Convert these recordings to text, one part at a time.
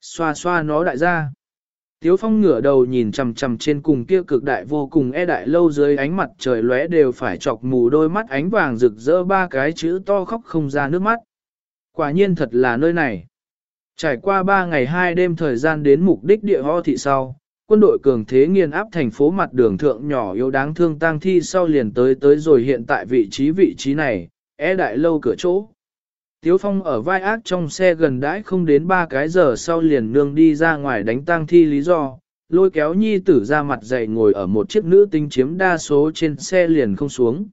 Xoa xoa nó đại gia. Tiếu phong ngửa đầu nhìn chằm chằm trên cùng kia cực đại vô cùng e đại lâu dưới ánh mặt trời lóe đều phải chọc mù đôi mắt ánh vàng rực rỡ ba cái chữ to khóc không ra nước mắt. Quả nhiên thật là nơi này. Trải qua ba ngày hai đêm thời gian đến mục đích địa ho thị sau, quân đội cường thế nghiền áp thành phố mặt đường thượng nhỏ yếu đáng thương tang thi sau liền tới tới rồi hiện tại vị trí vị trí này, e đại lâu cửa chỗ. Tiếu Phong ở vai ác trong xe gần đãi không đến ba cái giờ sau liền nương đi ra ngoài đánh tang thi lý do, lôi kéo nhi tử ra mặt dậy ngồi ở một chiếc nữ tinh chiếm đa số trên xe liền không xuống.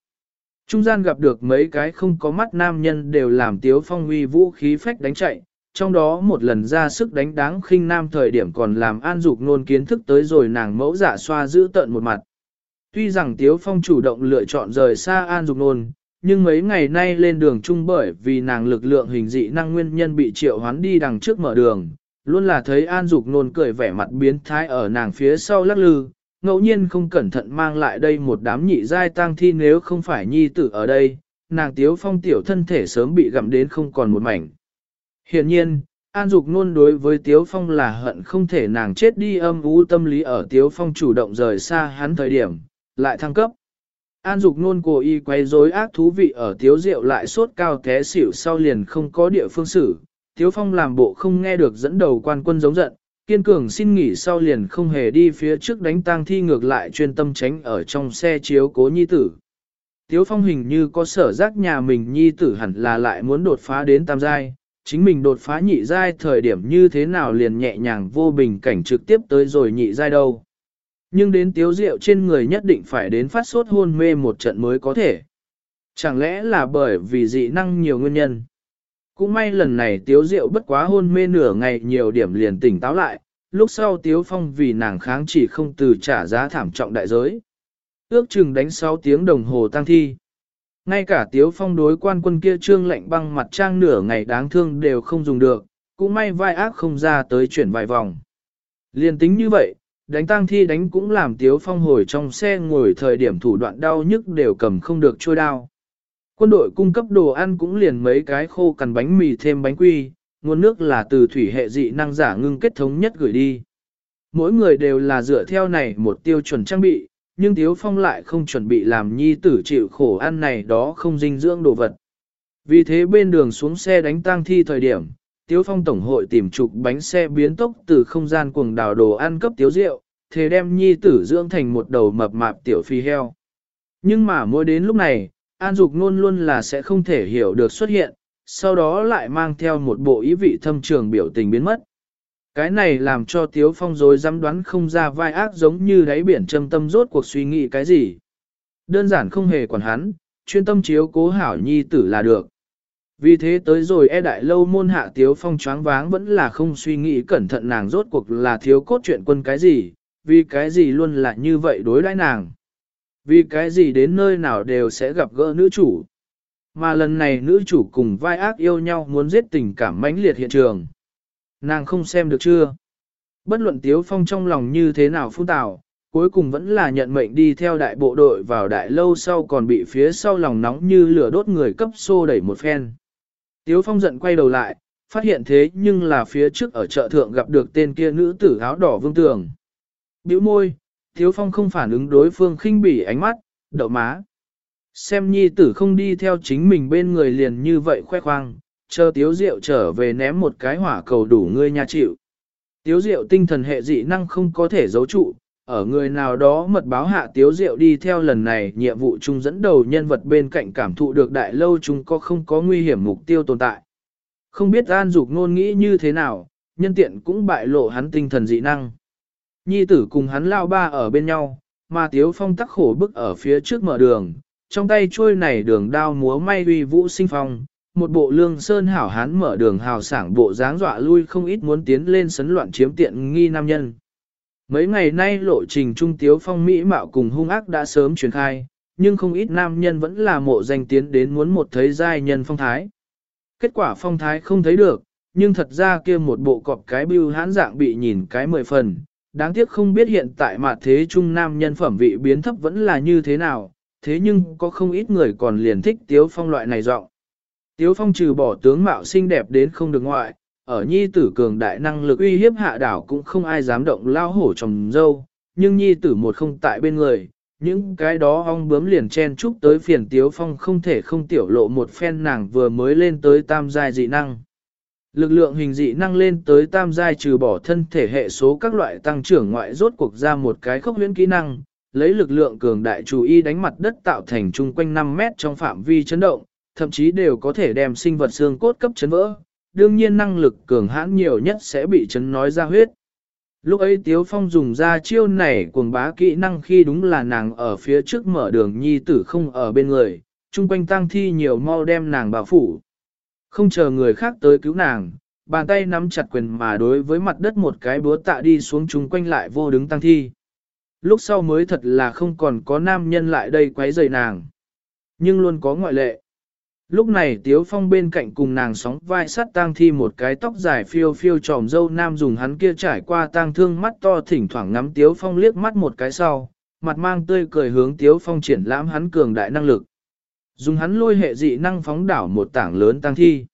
Trung gian gặp được mấy cái không có mắt nam nhân đều làm Tiếu Phong uy vũ khí phách đánh chạy, trong đó một lần ra sức đánh đáng khinh nam thời điểm còn làm an dục nôn kiến thức tới rồi nàng mẫu giả xoa giữ tận một mặt. Tuy rằng Tiếu Phong chủ động lựa chọn rời xa an dục nôn, nhưng mấy ngày nay lên đường chung bởi vì nàng lực lượng hình dị năng nguyên nhân bị triệu hoán đi đằng trước mở đường, luôn là thấy An Dục nôn cười vẻ mặt biến thái ở nàng phía sau lắc lư, ngẫu nhiên không cẩn thận mang lại đây một đám nhị giai tang thi nếu không phải nhi tử ở đây, nàng tiếu phong tiểu thân thể sớm bị gặm đến không còn một mảnh. Hiện nhiên, An Dục nôn đối với Tiếu Phong là hận không thể nàng chết đi âm u tâm lý ở Tiếu Phong chủ động rời xa hắn thời điểm, lại thăng cấp. An Dục nôn cố y quay rối ác thú vị ở Tiếu rượu lại sốt cao té xỉu sau liền không có địa phương xử. Tiếu Phong làm bộ không nghe được dẫn đầu quan quân giống giận, kiên cường xin nghỉ sau liền không hề đi phía trước đánh tang thi ngược lại chuyên tâm tránh ở trong xe chiếu cố nhi tử. Tiếu Phong hình như có sở giác nhà mình nhi tử hẳn là lại muốn đột phá đến tam giai, chính mình đột phá nhị giai thời điểm như thế nào liền nhẹ nhàng vô bình cảnh trực tiếp tới rồi nhị giai đâu nhưng đến tiếu rượu trên người nhất định phải đến phát sốt hôn mê một trận mới có thể. Chẳng lẽ là bởi vì dị năng nhiều nguyên nhân? Cũng may lần này tiếu rượu bất quá hôn mê nửa ngày nhiều điểm liền tỉnh táo lại, lúc sau tiếu phong vì nàng kháng chỉ không từ trả giá thảm trọng đại giới. Ước chừng đánh 6 tiếng đồng hồ tăng thi. Ngay cả tiếu phong đối quan quân kia trương lệnh băng mặt trang nửa ngày đáng thương đều không dùng được, cũng may vai ác không ra tới chuyển vài vòng. Liên tính như vậy, đánh tang thi đánh cũng làm tiếu phong hồi trong xe ngồi thời điểm thủ đoạn đau nhức đều cầm không được trôi đao. Quân đội cung cấp đồ ăn cũng liền mấy cái khô cằn bánh mì thêm bánh quy, nguồn nước là từ thủy hệ dị năng giả ngưng kết thống nhất gửi đi. Mỗi người đều là dựa theo này một tiêu chuẩn trang bị, nhưng Tiếu Phong lại không chuẩn bị làm nhi tử chịu khổ ăn này đó không dinh dưỡng đồ vật. Vì thế bên đường xuống xe đánh tang thi thời điểm, Tiếu Phong Tổng hội tìm trục bánh xe biến tốc từ không gian cuồng đào đồ ăn cấp tiếu rượu, thế đem nhi tử dưỡng thành một đầu mập mạp tiểu phi heo. Nhưng mà mỗi đến lúc này, An Dục luôn luôn là sẽ không thể hiểu được xuất hiện, sau đó lại mang theo một bộ ý vị thâm trường biểu tình biến mất. Cái này làm cho Tiếu Phong rồi dám đoán không ra vai ác giống như đáy biển châm tâm rốt cuộc suy nghĩ cái gì. Đơn giản không hề quản hắn, chuyên tâm chiếu cố hảo nhi tử là được. Vì thế tới rồi e đại lâu môn hạ tiếu phong choáng váng vẫn là không suy nghĩ cẩn thận nàng rốt cuộc là thiếu cốt chuyện quân cái gì, vì cái gì luôn là như vậy đối đãi nàng. Vì cái gì đến nơi nào đều sẽ gặp gỡ nữ chủ. Mà lần này nữ chủ cùng vai ác yêu nhau muốn giết tình cảm mãnh liệt hiện trường. Nàng không xem được chưa? Bất luận tiếu phong trong lòng như thế nào phun tào, cuối cùng vẫn là nhận mệnh đi theo đại bộ đội vào đại lâu sau còn bị phía sau lòng nóng như lửa đốt người cấp xô đẩy một phen. Tiếu Phong giận quay đầu lại, phát hiện thế nhưng là phía trước ở chợ thượng gặp được tên kia nữ tử áo đỏ vương tường. Biểu môi, Tiếu Phong không phản ứng đối phương khinh bỉ ánh mắt, đậu má. Xem nhi tử không đi theo chính mình bên người liền như vậy khoe khoang, chờ Tiếu Diệu trở về ném một cái hỏa cầu đủ ngươi nha chịu. Tiếu Diệu tinh thần hệ dị năng không có thể giấu trụ, ở người nào đó mật báo hạ tiếu diệu đi theo lần này nhiệm vụ chung dẫn đầu nhân vật bên cạnh cảm thụ được đại lâu chúng có không có nguy hiểm mục tiêu tồn tại. Không biết an dục ngôn nghĩ như thế nào, nhân tiện cũng bại lộ hắn tinh thần dị năng. Nhi tử cùng hắn lao ba ở bên nhau, mà tiếu phong tắc khổ bức ở phía trước mở đường, trong tay trôi này đường đao múa may uy vũ sinh phong, một bộ lương sơn hảo hán mở đường hào sảng bộ dáng dọa lui không ít muốn tiến lên sấn loạn chiếm tiện nghi nam nhân. Mấy ngày nay lộ trình trung tiếu phong mỹ mạo cùng hung ác đã sớm truyền khai, nhưng không ít nam nhân vẫn là mộ danh tiến đến muốn một thấy giai nhân phong thái. Kết quả phong thái không thấy được, nhưng thật ra kia một bộ cọp cái bưu hãn dạng bị nhìn cái mười phần. Đáng tiếc không biết hiện tại mà thế trung nam nhân phẩm vị biến thấp vẫn là như thế nào, thế nhưng có không ít người còn liền thích tiếu phong loại này giọng. Tiếu phong trừ bỏ tướng mạo xinh đẹp đến không được ngoại, ở nhi tử cường đại năng lực uy hiếp hạ đảo cũng không ai dám động lao hổ trồng dâu, nhưng nhi tử một không tại bên người, những cái đó ong bướm liền chen chúc tới phiền tiếu phong không thể không tiểu lộ một phen nàng vừa mới lên tới tam giai dị năng. Lực lượng hình dị năng lên tới tam giai trừ bỏ thân thể hệ số các loại tăng trưởng ngoại rốt cuộc ra một cái khốc huyễn kỹ năng, lấy lực lượng cường đại chủ y đánh mặt đất tạo thành chung quanh 5 mét trong phạm vi chấn động, thậm chí đều có thể đem sinh vật xương cốt cấp chấn vỡ. Đương nhiên năng lực cường hãn nhiều nhất sẽ bị chấn nói ra huyết. Lúc ấy Tiếu Phong dùng ra chiêu này cuồng bá kỹ năng khi đúng là nàng ở phía trước mở đường nhi tử không ở bên người, chung quanh tăng thi nhiều mau đem nàng bảo phủ. Không chờ người khác tới cứu nàng, bàn tay nắm chặt quyền mà đối với mặt đất một cái búa tạ đi xuống chung quanh lại vô đứng tăng thi. Lúc sau mới thật là không còn có nam nhân lại đây quấy rầy nàng. Nhưng luôn có ngoại lệ. Lúc này Tiếu Phong bên cạnh cùng nàng sóng vai sắt tang thi một cái tóc dài phiêu phiêu tròm dâu nam dùng hắn kia trải qua tang thương mắt to thỉnh thoảng ngắm Tiếu Phong liếc mắt một cái sau, mặt mang tươi cười hướng Tiếu Phong triển lãm hắn cường đại năng lực. Dùng hắn lôi hệ dị năng phóng đảo một tảng lớn tang thi.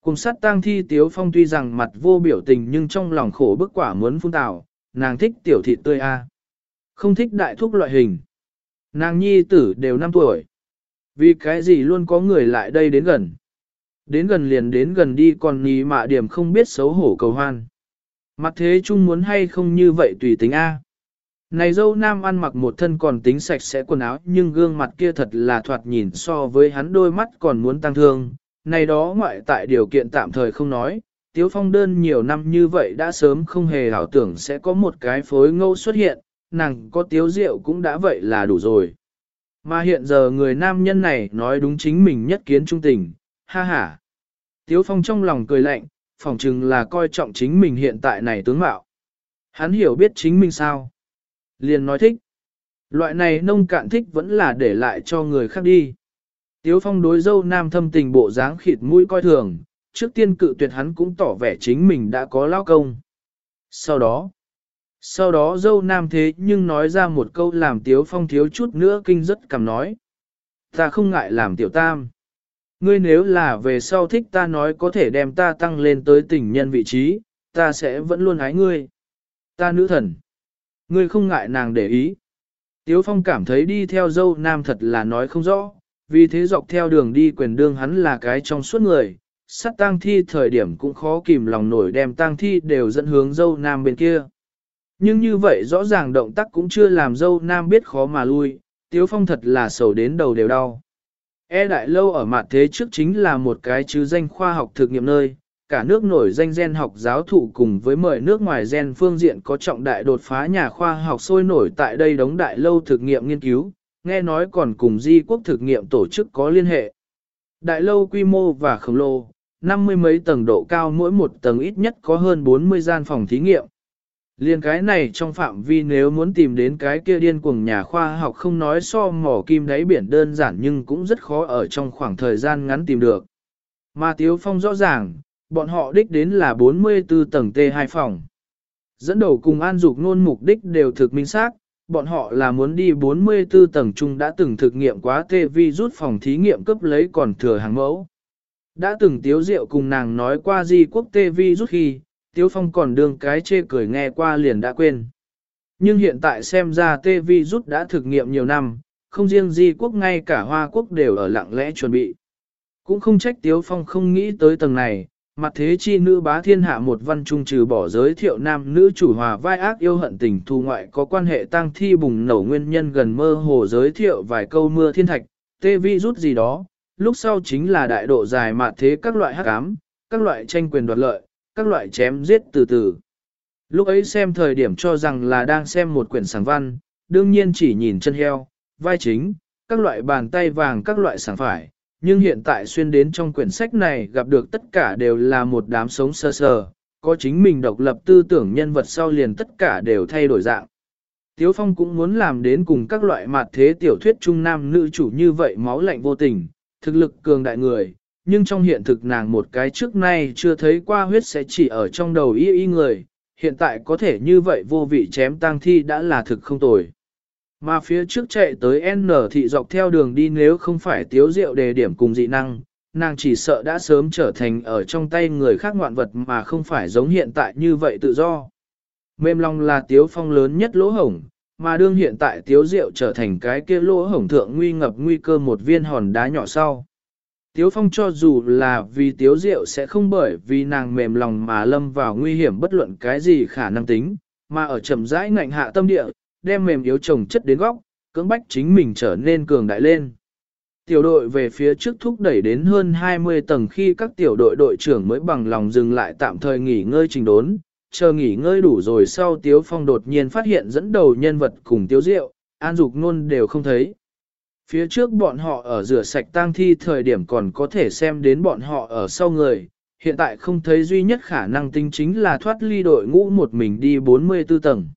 Cùng sắt tang thi Tiếu Phong tuy rằng mặt vô biểu tình nhưng trong lòng khổ bức quả muốn phun tảo nàng thích tiểu thị tươi a, Không thích đại thúc loại hình. Nàng nhi tử đều 5 tuổi. Vì cái gì luôn có người lại đây đến gần. Đến gần liền đến gần đi còn nhí mạ điểm không biết xấu hổ cầu hoan. Mặt thế chung muốn hay không như vậy tùy tính A. Này dâu nam ăn mặc một thân còn tính sạch sẽ quần áo nhưng gương mặt kia thật là thoạt nhìn so với hắn đôi mắt còn muốn tăng thương. Này đó ngoại tại điều kiện tạm thời không nói, Tiếu Phong đơn nhiều năm như vậy đã sớm không hề ảo tưởng sẽ có một cái phối ngâu xuất hiện, nàng có Tiếu Diệu cũng đã vậy là đủ rồi. Mà hiện giờ người nam nhân này nói đúng chính mình nhất kiến trung tình, ha ha. Tiếu Phong trong lòng cười lạnh, phỏng chừng là coi trọng chính mình hiện tại này tướng mạo. Hắn hiểu biết chính mình sao. Liền nói thích. Loại này nông cạn thích vẫn là để lại cho người khác đi. Tiếu Phong đối dâu nam thâm tình bộ dáng khịt mũi coi thường, trước tiên cự tuyệt hắn cũng tỏ vẻ chính mình đã có lao công. Sau đó, sau đó dâu nam thế nhưng nói ra một câu làm tiếu phong thiếu chút nữa kinh rất cảm nói. Ta không ngại làm tiểu tam. Ngươi nếu là về sau thích ta nói có thể đem ta tăng lên tới tình nhân vị trí, ta sẽ vẫn luôn ái ngươi. Ta nữ thần. Ngươi không ngại nàng để ý. Tiếu phong cảm thấy đi theo dâu nam thật là nói không rõ, vì thế dọc theo đường đi quyền đương hắn là cái trong suốt người, sát tang thi thời điểm cũng khó kìm lòng nổi đem tang thi đều dẫn hướng dâu nam bên kia. Nhưng như vậy rõ ràng động tác cũng chưa làm dâu nam biết khó mà lui, Tiếu Phong thật là sầu đến đầu đều đau. E đại lâu ở mặt thế trước chính là một cái chứ danh khoa học thực nghiệm nơi, cả nước nổi danh gen học giáo thụ cùng với mời nước ngoài gen phương diện có trọng đại đột phá nhà khoa học sôi nổi tại đây đóng đại lâu thực nghiệm nghiên cứu, nghe nói còn cùng di quốc thực nghiệm tổ chức có liên hệ. Đại lâu quy mô và khổng lồ, năm mươi mấy tầng độ cao mỗi một tầng ít nhất có hơn 40 gian phòng thí nghiệm. Liên cái này trong phạm vi nếu muốn tìm đến cái kia điên cuồng nhà khoa học không nói so mỏ kim đáy biển đơn giản nhưng cũng rất khó ở trong khoảng thời gian ngắn tìm được. Mà Tiếu Phong rõ ràng, bọn họ đích đến là 44 tầng T2 phòng. Dẫn đầu cùng an dục nôn mục đích đều thực minh xác, bọn họ là muốn đi 44 tầng chung đã từng thực nghiệm quá tê vi rút phòng thí nghiệm cấp lấy còn thừa hàng mẫu. Đã từng tiếu diệu cùng nàng nói qua di quốc tê vi rút khi, Tiếu Phong còn đương cái chê cười nghe qua liền đã quên. Nhưng hiện tại xem ra tê vi rút đã thực nghiệm nhiều năm, không riêng di quốc ngay cả Hoa quốc đều ở lặng lẽ chuẩn bị. Cũng không trách Tiếu Phong không nghĩ tới tầng này, mặt thế chi nữ bá thiên hạ một văn trung trừ bỏ giới thiệu nam nữ chủ hòa vai ác yêu hận tình thu ngoại có quan hệ tăng thi bùng nổ nguyên nhân gần mơ hồ giới thiệu vài câu mưa thiên thạch, tê vi rút gì đó, lúc sau chính là đại độ dài mặt thế các loại hắc ám, các loại tranh quyền đoạt lợi, các loại chém giết từ từ. Lúc ấy xem thời điểm cho rằng là đang xem một quyển sáng văn, đương nhiên chỉ nhìn chân heo, vai chính, các loại bàn tay vàng các loại sáng phải, nhưng hiện tại xuyên đến trong quyển sách này gặp được tất cả đều là một đám sống sơ sờ, có chính mình độc lập tư tưởng nhân vật sau liền tất cả đều thay đổi dạng. Tiếu Phong cũng muốn làm đến cùng các loại mặt thế tiểu thuyết trung nam nữ chủ như vậy máu lạnh vô tình, thực lực cường đại người, nhưng trong hiện thực nàng một cái trước nay chưa thấy qua huyết sẽ chỉ ở trong đầu y y người, hiện tại có thể như vậy vô vị chém tang thi đã là thực không tồi. Mà phía trước chạy tới N thị dọc theo đường đi nếu không phải tiếu rượu đề điểm cùng dị năng, nàng chỉ sợ đã sớm trở thành ở trong tay người khác ngoạn vật mà không phải giống hiện tại như vậy tự do. Mềm lòng là tiếu phong lớn nhất lỗ hổng, mà đương hiện tại tiếu rượu trở thành cái kia lỗ hổng thượng nguy ngập nguy cơ một viên hòn đá nhỏ sau. Tiếu phong cho dù là vì tiếu diệu sẽ không bởi vì nàng mềm lòng mà lâm vào nguy hiểm bất luận cái gì khả năng tính, mà ở chậm rãi ngạnh hạ tâm địa, đem mềm yếu chồng chất đến góc, cưỡng bách chính mình trở nên cường đại lên. Tiểu đội về phía trước thúc đẩy đến hơn 20 tầng khi các tiểu đội đội trưởng mới bằng lòng dừng lại tạm thời nghỉ ngơi trình đốn, chờ nghỉ ngơi đủ rồi sau Tiếu Phong đột nhiên phát hiện dẫn đầu nhân vật cùng Tiếu Diệu, An Dục Nôn đều không thấy. Phía trước bọn họ ở rửa sạch tang thi thời điểm còn có thể xem đến bọn họ ở sau người, hiện tại không thấy duy nhất khả năng tính chính là thoát ly đội ngũ một mình đi 44 tầng.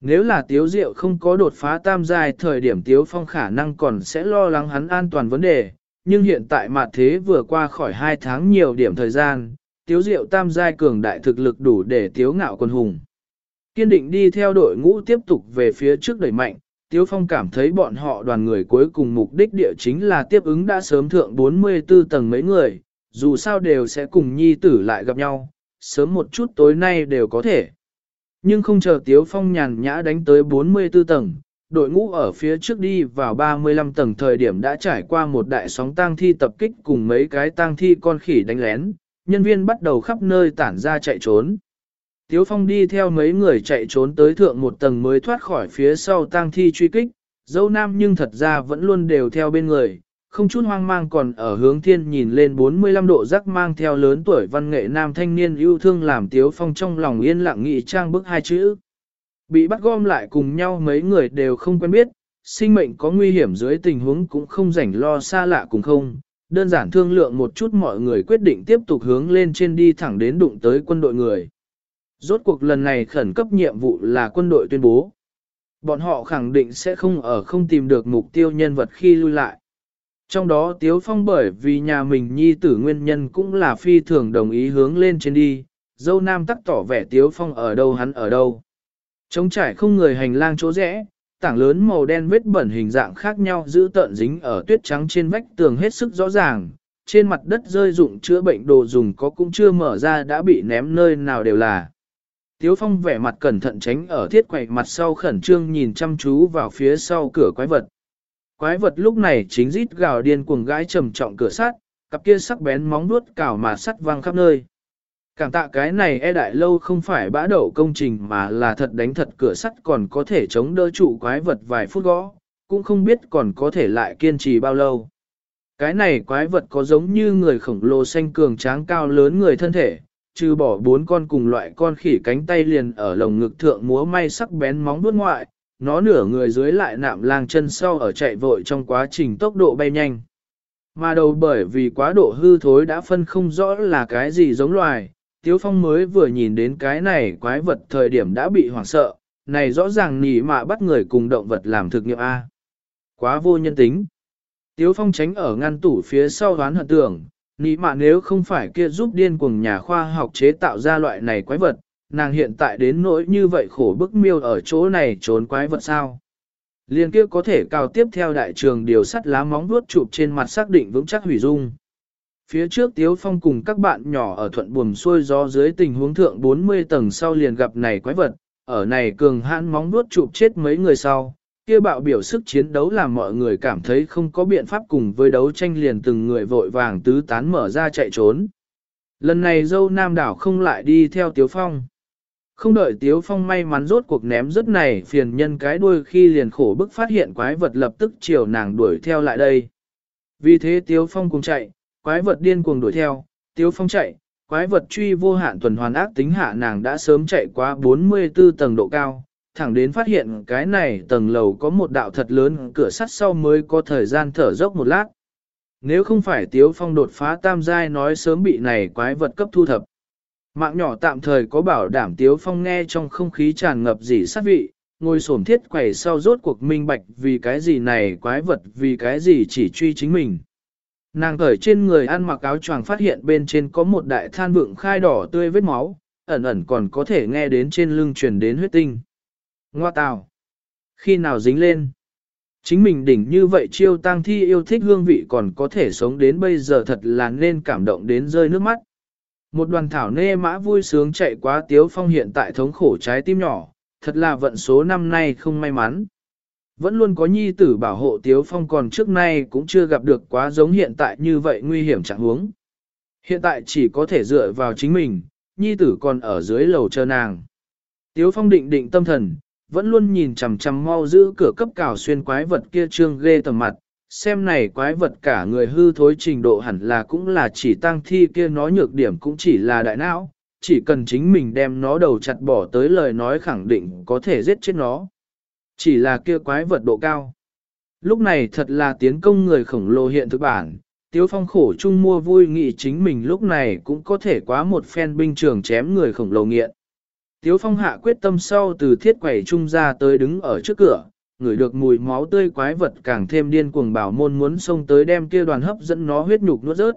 Nếu là Tiếu Diệu không có đột phá tam giai thời điểm Tiếu Phong khả năng còn sẽ lo lắng hắn an toàn vấn đề, nhưng hiện tại mà thế vừa qua khỏi 2 tháng nhiều điểm thời gian, Tiếu Diệu tam giai cường đại thực lực đủ để Tiếu ngạo quân hùng. Kiên định đi theo đội ngũ tiếp tục về phía trước đẩy mạnh, Tiếu Phong cảm thấy bọn họ đoàn người cuối cùng mục đích địa chính là tiếp ứng đã sớm thượng 44 tầng mấy người, dù sao đều sẽ cùng nhi tử lại gặp nhau, sớm một chút tối nay đều có thể. Nhưng không chờ Tiếu Phong nhàn nhã đánh tới 44 tầng, đội ngũ ở phía trước đi vào 35 tầng thời điểm đã trải qua một đại sóng tang thi tập kích cùng mấy cái tang thi con khỉ đánh lén, nhân viên bắt đầu khắp nơi tản ra chạy trốn. Tiếu Phong đi theo mấy người chạy trốn tới thượng một tầng mới thoát khỏi phía sau tang thi truy kích, dâu nam nhưng thật ra vẫn luôn đều theo bên người, không chút hoang mang còn ở hướng thiên nhìn lên 45 độ rắc mang theo lớn tuổi văn nghệ nam thanh niên yêu thương làm Tiếu Phong trong lòng yên lặng nghị trang bức hai chữ. Bị bắt gom lại cùng nhau mấy người đều không quen biết, sinh mệnh có nguy hiểm dưới tình huống cũng không rảnh lo xa lạ cùng không, đơn giản thương lượng một chút mọi người quyết định tiếp tục hướng lên trên đi thẳng đến đụng tới quân đội người. Rốt cuộc lần này khẩn cấp nhiệm vụ là quân đội tuyên bố. Bọn họ khẳng định sẽ không ở không tìm được mục tiêu nhân vật khi lui lại. Trong đó Tiếu Phong bởi vì nhà mình nhi tử nguyên nhân cũng là phi thường đồng ý hướng lên trên đi, dâu nam tắc tỏ vẻ Tiếu Phong ở đâu hắn ở đâu. Trống trải không người hành lang chỗ rẽ, tảng lớn màu đen vết bẩn hình dạng khác nhau giữ tợn dính ở tuyết trắng trên vách tường hết sức rõ ràng, trên mặt đất rơi dụng chữa bệnh đồ dùng có cũng chưa mở ra đã bị ném nơi nào đều là. Tiếu Phong vẻ mặt cẩn thận tránh ở thiết quậy mặt sau khẩn trương nhìn chăm chú vào phía sau cửa quái vật. Quái vật lúc này chính rít gào điên cuồng gãi trầm trọng cửa sắt, cặp kia sắc bén móng vuốt cào mà sắt vang khắp nơi. Cảm tạ cái này e đại lâu không phải bã đậu công trình mà là thật đánh thật cửa sắt còn có thể chống đỡ trụ quái vật vài phút gõ, cũng không biết còn có thể lại kiên trì bao lâu. Cái này quái vật có giống như người khổng lồ xanh cường tráng cao lớn người thân thể, trừ bỏ bốn con cùng loại con khỉ cánh tay liền ở lồng ngực thượng múa may sắc bén móng vuốt ngoại, nó nửa người dưới lại nạm lang chân sau ở chạy vội trong quá trình tốc độ bay nhanh. Mà đầu bởi vì quá độ hư thối đã phân không rõ là cái gì giống loài, Tiếu Phong mới vừa nhìn đến cái này quái vật thời điểm đã bị hoảng sợ, này rõ ràng nỉ mạ bắt người cùng động vật làm thực nghiệm A. Quá vô nhân tính. Tiếu Phong tránh ở ngăn tủ phía sau đoán hận tưởng, Nị mạ nếu không phải kia giúp điên cuồng nhà khoa học chế tạo ra loại này quái vật, nàng hiện tại đến nỗi như vậy khổ bức miêu ở chỗ này trốn quái vật sao. Liên kia có thể cao tiếp theo đại trường điều sắt lá móng vuốt chụp trên mặt xác định vững chắc hủy dung. Phía trước Tiếu Phong cùng các bạn nhỏ ở thuận buồm xuôi gió dưới tình huống thượng 40 tầng sau liền gặp này quái vật, ở này cường hãn móng vuốt chụp chết mấy người sau, kia bạo biểu sức chiến đấu làm mọi người cảm thấy không có biện pháp cùng với đấu tranh liền từng người vội vàng tứ tán mở ra chạy trốn. Lần này dâu Nam đảo không lại đi theo Tiếu Phong. Không đợi Tiếu Phong may mắn rốt cuộc ném rất này phiền nhân cái đuôi khi liền khổ bức phát hiện quái vật lập tức chiều nàng đuổi theo lại đây. Vì thế Tiếu Phong cùng chạy, quái vật điên cuồng đuổi theo, Tiếu Phong chạy, quái vật truy vô hạn tuần hoàn ác tính hạ nàng đã sớm chạy qua 44 tầng độ cao, thẳng đến phát hiện cái này tầng lầu có một đạo thật lớn cửa sắt sau mới có thời gian thở dốc một lát. Nếu không phải Tiếu Phong đột phá tam giai nói sớm bị này quái vật cấp thu thập. Mạng nhỏ tạm thời có bảo đảm Tiếu Phong nghe trong không khí tràn ngập gì sát vị, ngồi xổm thiết quẩy sau rốt cuộc minh bạch vì cái gì này quái vật vì cái gì chỉ truy chính mình. Nàng cởi trên người ăn mặc áo choàng phát hiện bên trên có một đại than vượng khai đỏ tươi vết máu, ẩn ẩn còn có thể nghe đến trên lưng truyền đến huyết tinh. Ngoa tào! Khi nào dính lên? Chính mình đỉnh như vậy chiêu tang thi yêu thích hương vị còn có thể sống đến bây giờ thật là nên cảm động đến rơi nước mắt. Một đoàn thảo nê mã vui sướng chạy quá tiếu phong hiện tại thống khổ trái tim nhỏ, thật là vận số năm nay không may mắn. Vẫn luôn có nhi tử bảo hộ tiếu phong còn trước nay cũng chưa gặp được quá giống hiện tại như vậy nguy hiểm trạng huống. Hiện tại chỉ có thể dựa vào chính mình, nhi tử còn ở dưới lầu chờ nàng. Tiếu phong định định tâm thần, vẫn luôn nhìn chằm chằm mau giữ cửa cấp cào xuyên quái vật kia trương ghê tầm mặt, xem này quái vật cả người hư thối trình độ hẳn là cũng là chỉ tăng thi kia nó nhược điểm cũng chỉ là đại não, chỉ cần chính mình đem nó đầu chặt bỏ tới lời nói khẳng định có thể giết chết nó. Chỉ là kia quái vật độ cao. Lúc này thật là tiến công người khổng lồ hiện thực bản, Tiếu Phong khổ chung mua vui nghĩ chính mình lúc này cũng có thể quá một phen binh trường chém người khổng lồ nghiện. Tiếu Phong hạ quyết tâm sau từ thiết quẩy trung ra tới đứng ở trước cửa, ngửi được mùi máu tươi quái vật càng thêm điên cuồng bảo môn muốn xông tới đem kia đoàn hấp dẫn nó huyết nhục nuốt rớt.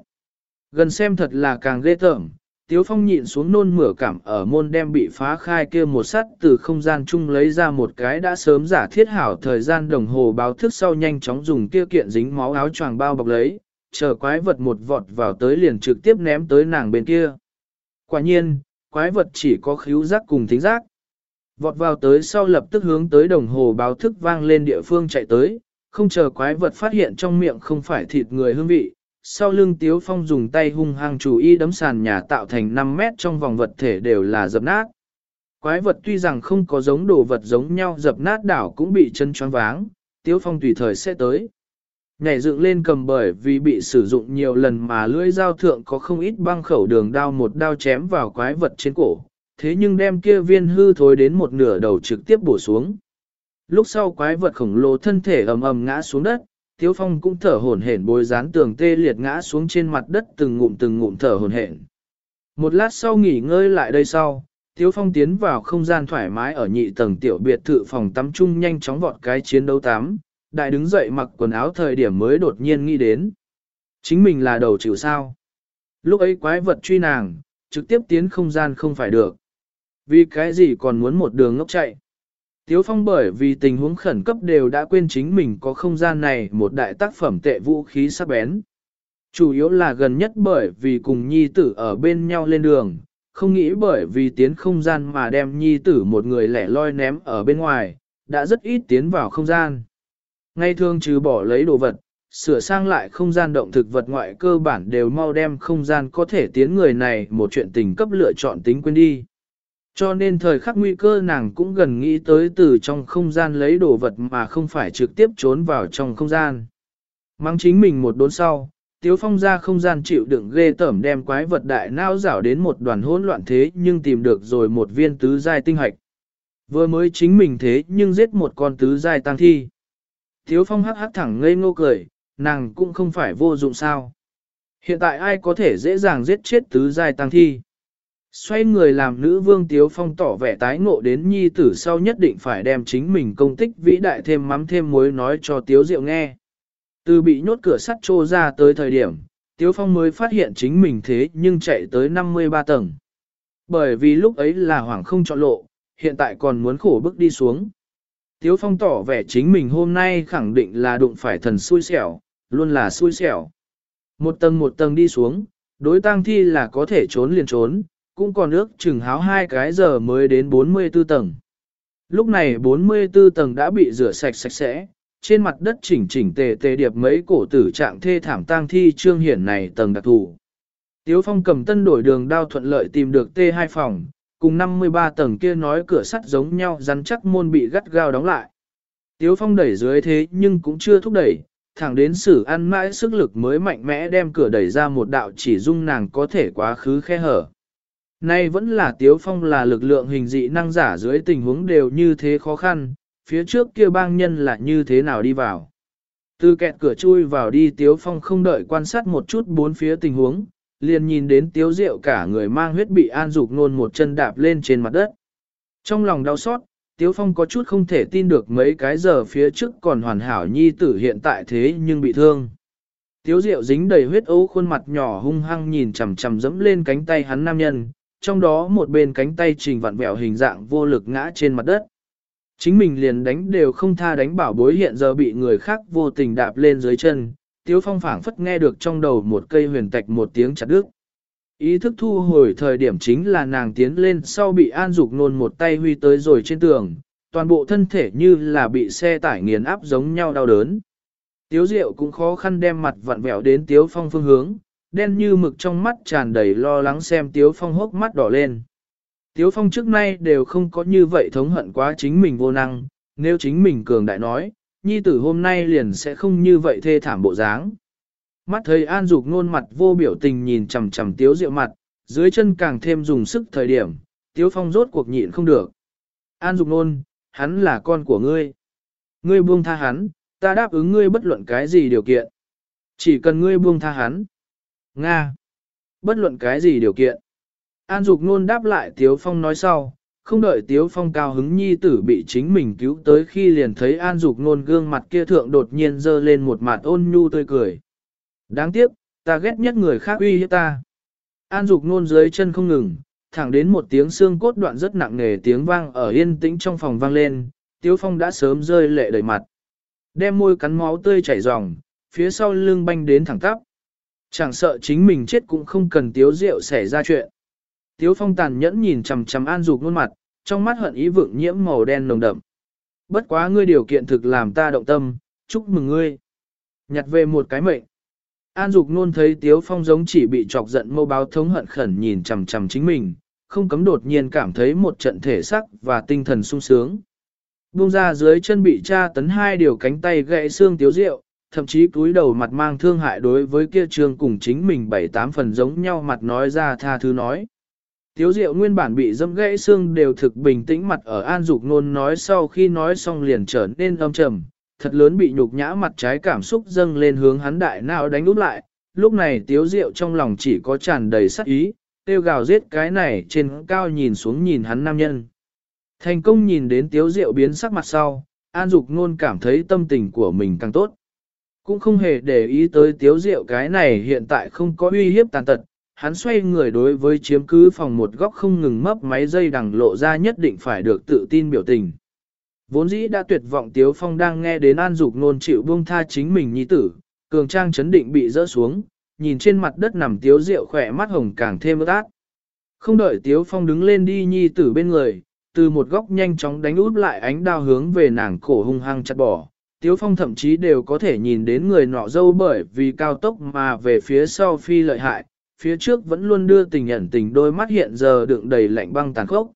Gần xem thật là càng ghê tởm, Tiếu Phong nhịn xuống nôn mửa cảm ở môn đem bị phá khai kia một sắt từ không gian chung lấy ra một cái đã sớm giả thiết hảo thời gian đồng hồ báo thức sau nhanh chóng dùng kia kiện dính máu áo choàng bao bọc lấy, chờ quái vật một vọt vào tới liền trực tiếp ném tới nàng bên kia. Quả nhiên, quái vật chỉ có khíu giác cùng thính giác. Vọt vào tới sau lập tức hướng tới đồng hồ báo thức vang lên địa phương chạy tới, không chờ quái vật phát hiện trong miệng không phải thịt người hương vị. Sau lưng Tiếu Phong dùng tay hung hăng chủ y đấm sàn nhà tạo thành 5 mét trong vòng vật thể đều là dập nát. Quái vật tuy rằng không có giống đồ vật giống nhau dập nát đảo cũng bị chân choáng váng, Tiếu Phong tùy thời sẽ tới nhảy dựng lên cầm bởi vì bị sử dụng nhiều lần mà lưỡi dao thượng có không ít băng khẩu đường đao một đao chém vào quái vật trên cổ, thế nhưng đem kia viên hư thối đến một nửa đầu trực tiếp bổ xuống. Lúc sau quái vật khổng lồ thân thể ầm ầm ngã xuống đất, Tiếu Phong cũng thở hổn hển bối dán tường tê liệt ngã xuống trên mặt đất từng ngụm từng ngụm thở hổn hển. Một lát sau nghỉ ngơi lại đây sau, Tiếu Phong tiến vào không gian thoải mái ở nhị tầng tiểu biệt thự phòng tắm chung nhanh chóng vọt cái chiến đấu tắm, đại đứng dậy mặc quần áo thời điểm mới đột nhiên nghĩ đến. Chính mình là đầu chịu sao. Lúc ấy quái vật truy nàng, trực tiếp tiến không gian không phải được. Vì cái gì còn muốn một đường ngốc chạy. Tiếu phong bởi vì tình huống khẩn cấp đều đã quên chính mình có không gian này một đại tác phẩm tệ vũ khí sắc bén. Chủ yếu là gần nhất bởi vì cùng nhi tử ở bên nhau lên đường, không nghĩ bởi vì tiến không gian mà đem nhi tử một người lẻ loi ném ở bên ngoài, đã rất ít tiến vào không gian. Ngay thường trừ bỏ lấy đồ vật, sửa sang lại không gian động thực vật ngoại cơ bản đều mau đem không gian có thể tiến người này một chuyện tình cấp lựa chọn tính quên đi. Cho nên thời khắc nguy cơ nàng cũng gần nghĩ tới từ trong không gian lấy đồ vật mà không phải trực tiếp trốn vào trong không gian. Mang chính mình một đốn sau, Tiếu Phong ra không gian chịu đựng ghê tởm đem quái vật đại nao rảo đến một đoàn hỗn loạn thế nhưng tìm được rồi một viên tứ giai tinh hạch. Vừa mới chính mình thế nhưng giết một con tứ giai tăng thi. Thiếu phong hắc hắc thẳng ngây ngô cười, nàng cũng không phải vô dụng sao. Hiện tại ai có thể dễ dàng giết chết tứ giai tăng thi. Xoay người làm nữ vương Tiếu Phong tỏ vẻ tái ngộ đến nhi tử sau nhất định phải đem chính mình công tích vĩ đại thêm mắm thêm muối nói cho Tiếu Diệu nghe. Từ bị nhốt cửa sắt trô ra tới thời điểm, Tiếu Phong mới phát hiện chính mình thế nhưng chạy tới 53 tầng. Bởi vì lúc ấy là hoảng không chọn lộ, hiện tại còn muốn khổ bước đi xuống. Tiếu Phong tỏ vẻ chính mình hôm nay khẳng định là đụng phải thần xui xẻo, luôn là xui xẻo. Một tầng một tầng đi xuống, đối tang thi là có thể trốn liền trốn, cũng còn ước chừng háo hai cái giờ mới đến 44 tầng. Lúc này 44 tầng đã bị rửa sạch sạch sẽ, trên mặt đất chỉnh chỉnh tề tề điệp mấy cổ tử trạng thê thảm tang thi trương hiển này tầng đặc thù. Tiếu Phong cầm tân đổi đường đao thuận lợi tìm được T2 phòng, cùng 53 tầng kia nói cửa sắt giống nhau rắn chắc môn bị gắt gao đóng lại. Tiếu phong đẩy dưới thế nhưng cũng chưa thúc đẩy, thẳng đến sử ăn mãi sức lực mới mạnh mẽ đem cửa đẩy ra một đạo chỉ dung nàng có thể quá khứ khe hở. Nay vẫn là Tiếu Phong là lực lượng hình dị năng giả dưới tình huống đều như thế khó khăn, phía trước kia bang nhân là như thế nào đi vào. Từ kẹt cửa chui vào đi Tiếu Phong không đợi quan sát một chút bốn phía tình huống, liền nhìn đến tiếu rượu cả người mang huyết bị an dục nôn một chân đạp lên trên mặt đất. Trong lòng đau xót, tiếu phong có chút không thể tin được mấy cái giờ phía trước còn hoàn hảo nhi tử hiện tại thế nhưng bị thương. Tiếu rượu dính đầy huyết ấu khuôn mặt nhỏ hung hăng nhìn chằm chằm dẫm lên cánh tay hắn nam nhân, trong đó một bên cánh tay trình vặn vẹo hình dạng vô lực ngã trên mặt đất. Chính mình liền đánh đều không tha đánh bảo bối hiện giờ bị người khác vô tình đạp lên dưới chân, Tiếu Phong phảng phất nghe được trong đầu một cây huyền tạch một tiếng chặt đứt. Ý thức thu hồi thời điểm chính là nàng tiến lên sau bị An Dục nôn một tay huy tới rồi trên tường, toàn bộ thân thể như là bị xe tải nghiền áp giống nhau đau đớn. Tiếu Diệu cũng khó khăn đem mặt vặn vẹo đến Tiếu Phong phương hướng, đen như mực trong mắt tràn đầy lo lắng xem Tiếu Phong hốc mắt đỏ lên. Tiếu Phong trước nay đều không có như vậy thống hận quá chính mình vô năng, nếu chính mình cường đại nói, nhi tử hôm nay liền sẽ không như vậy thê thảm bộ dáng. Mắt thấy An Dục nôn mặt vô biểu tình nhìn chằm chằm Tiếu Diệu mặt, dưới chân càng thêm dùng sức thời điểm, Tiếu Phong rốt cuộc nhịn không được. An Dục nôn, hắn là con của ngươi. Ngươi buông tha hắn, ta đáp ứng ngươi bất luận cái gì điều kiện. Chỉ cần ngươi buông tha hắn. Nga. Bất luận cái gì điều kiện. An Dục nôn đáp lại Tiếu Phong nói sau, không đợi Tiếu Phong cao hứng nhi tử bị chính mình cứu tới khi liền thấy An Dục nôn gương mặt kia thượng đột nhiên dơ lên một mặt ôn nhu tươi cười. Đáng tiếc, ta ghét nhất người khác uy hiếp ta. An Dục nôn dưới chân không ngừng, thẳng đến một tiếng xương cốt đoạn rất nặng nề tiếng vang ở yên tĩnh trong phòng vang lên, Tiếu Phong đã sớm rơi lệ đầy mặt. Đem môi cắn máu tươi chảy ròng, phía sau lưng banh đến thẳng tắp. Chẳng sợ chính mình chết cũng không cần Tiếu Diệu xảy ra chuyện. Tiếu Phong tàn nhẫn nhìn chằm chằm An Dục khuôn mặt, trong mắt hận ý vượng nhiễm màu đen nồng đậm. Bất quá ngươi điều kiện thực làm ta động tâm, chúc mừng ngươi. Nhặt về một cái mệnh. An Dục nôn thấy Tiếu Phong giống chỉ bị chọc giận mâu báo thống hận khẩn nhìn chằm chằm chính mình, không cấm đột nhiên cảm thấy một trận thể sắc và tinh thần sung sướng. Buông ra dưới chân bị cha tấn hai điều cánh tay gãy xương Tiếu Diệu, thậm chí cúi đầu mặt mang thương hại đối với kia trường cùng chính mình bảy tám phần giống nhau mặt nói ra tha thứ nói. Tiếu Diệu nguyên bản bị dâm gãy xương đều thực bình tĩnh mặt ở An Dục nôn nói sau khi nói xong liền trở nên âm trầm, thật lớn bị nhục nhã mặt trái cảm xúc dâng lên hướng hắn đại nào đánh úp lại. Lúc này Tiếu Diệu trong lòng chỉ có tràn đầy sắc ý, tiêu gào giết cái này trên cao nhìn xuống nhìn hắn nam nhân. Thành công nhìn đến Tiếu Diệu biến sắc mặt sau, An Dục nôn cảm thấy tâm tình của mình càng tốt. Cũng không hề để ý tới Tiếu Diệu cái này hiện tại không có uy hiếp tàn tật, hắn xoay người đối với chiếm cứ phòng một góc không ngừng mấp máy dây đằng lộ ra nhất định phải được tự tin biểu tình. Vốn dĩ đã tuyệt vọng Tiếu Phong đang nghe đến an dục nôn chịu buông tha chính mình nhi tử, cường trang chấn định bị rỡ xuống, nhìn trên mặt đất nằm Tiếu Diệu khỏe mắt hồng càng thêm ướt át. Không đợi Tiếu Phong đứng lên đi nhi tử bên người, từ một góc nhanh chóng đánh út lại ánh đao hướng về nàng cổ hung hăng chặt bỏ. Tiếu Phong thậm chí đều có thể nhìn đến người nọ dâu bởi vì cao tốc mà về phía sau phi lợi hại, phía trước vẫn luôn đưa tình ẩn tình đôi mắt hiện giờ đựng đầy lạnh băng tàn khốc.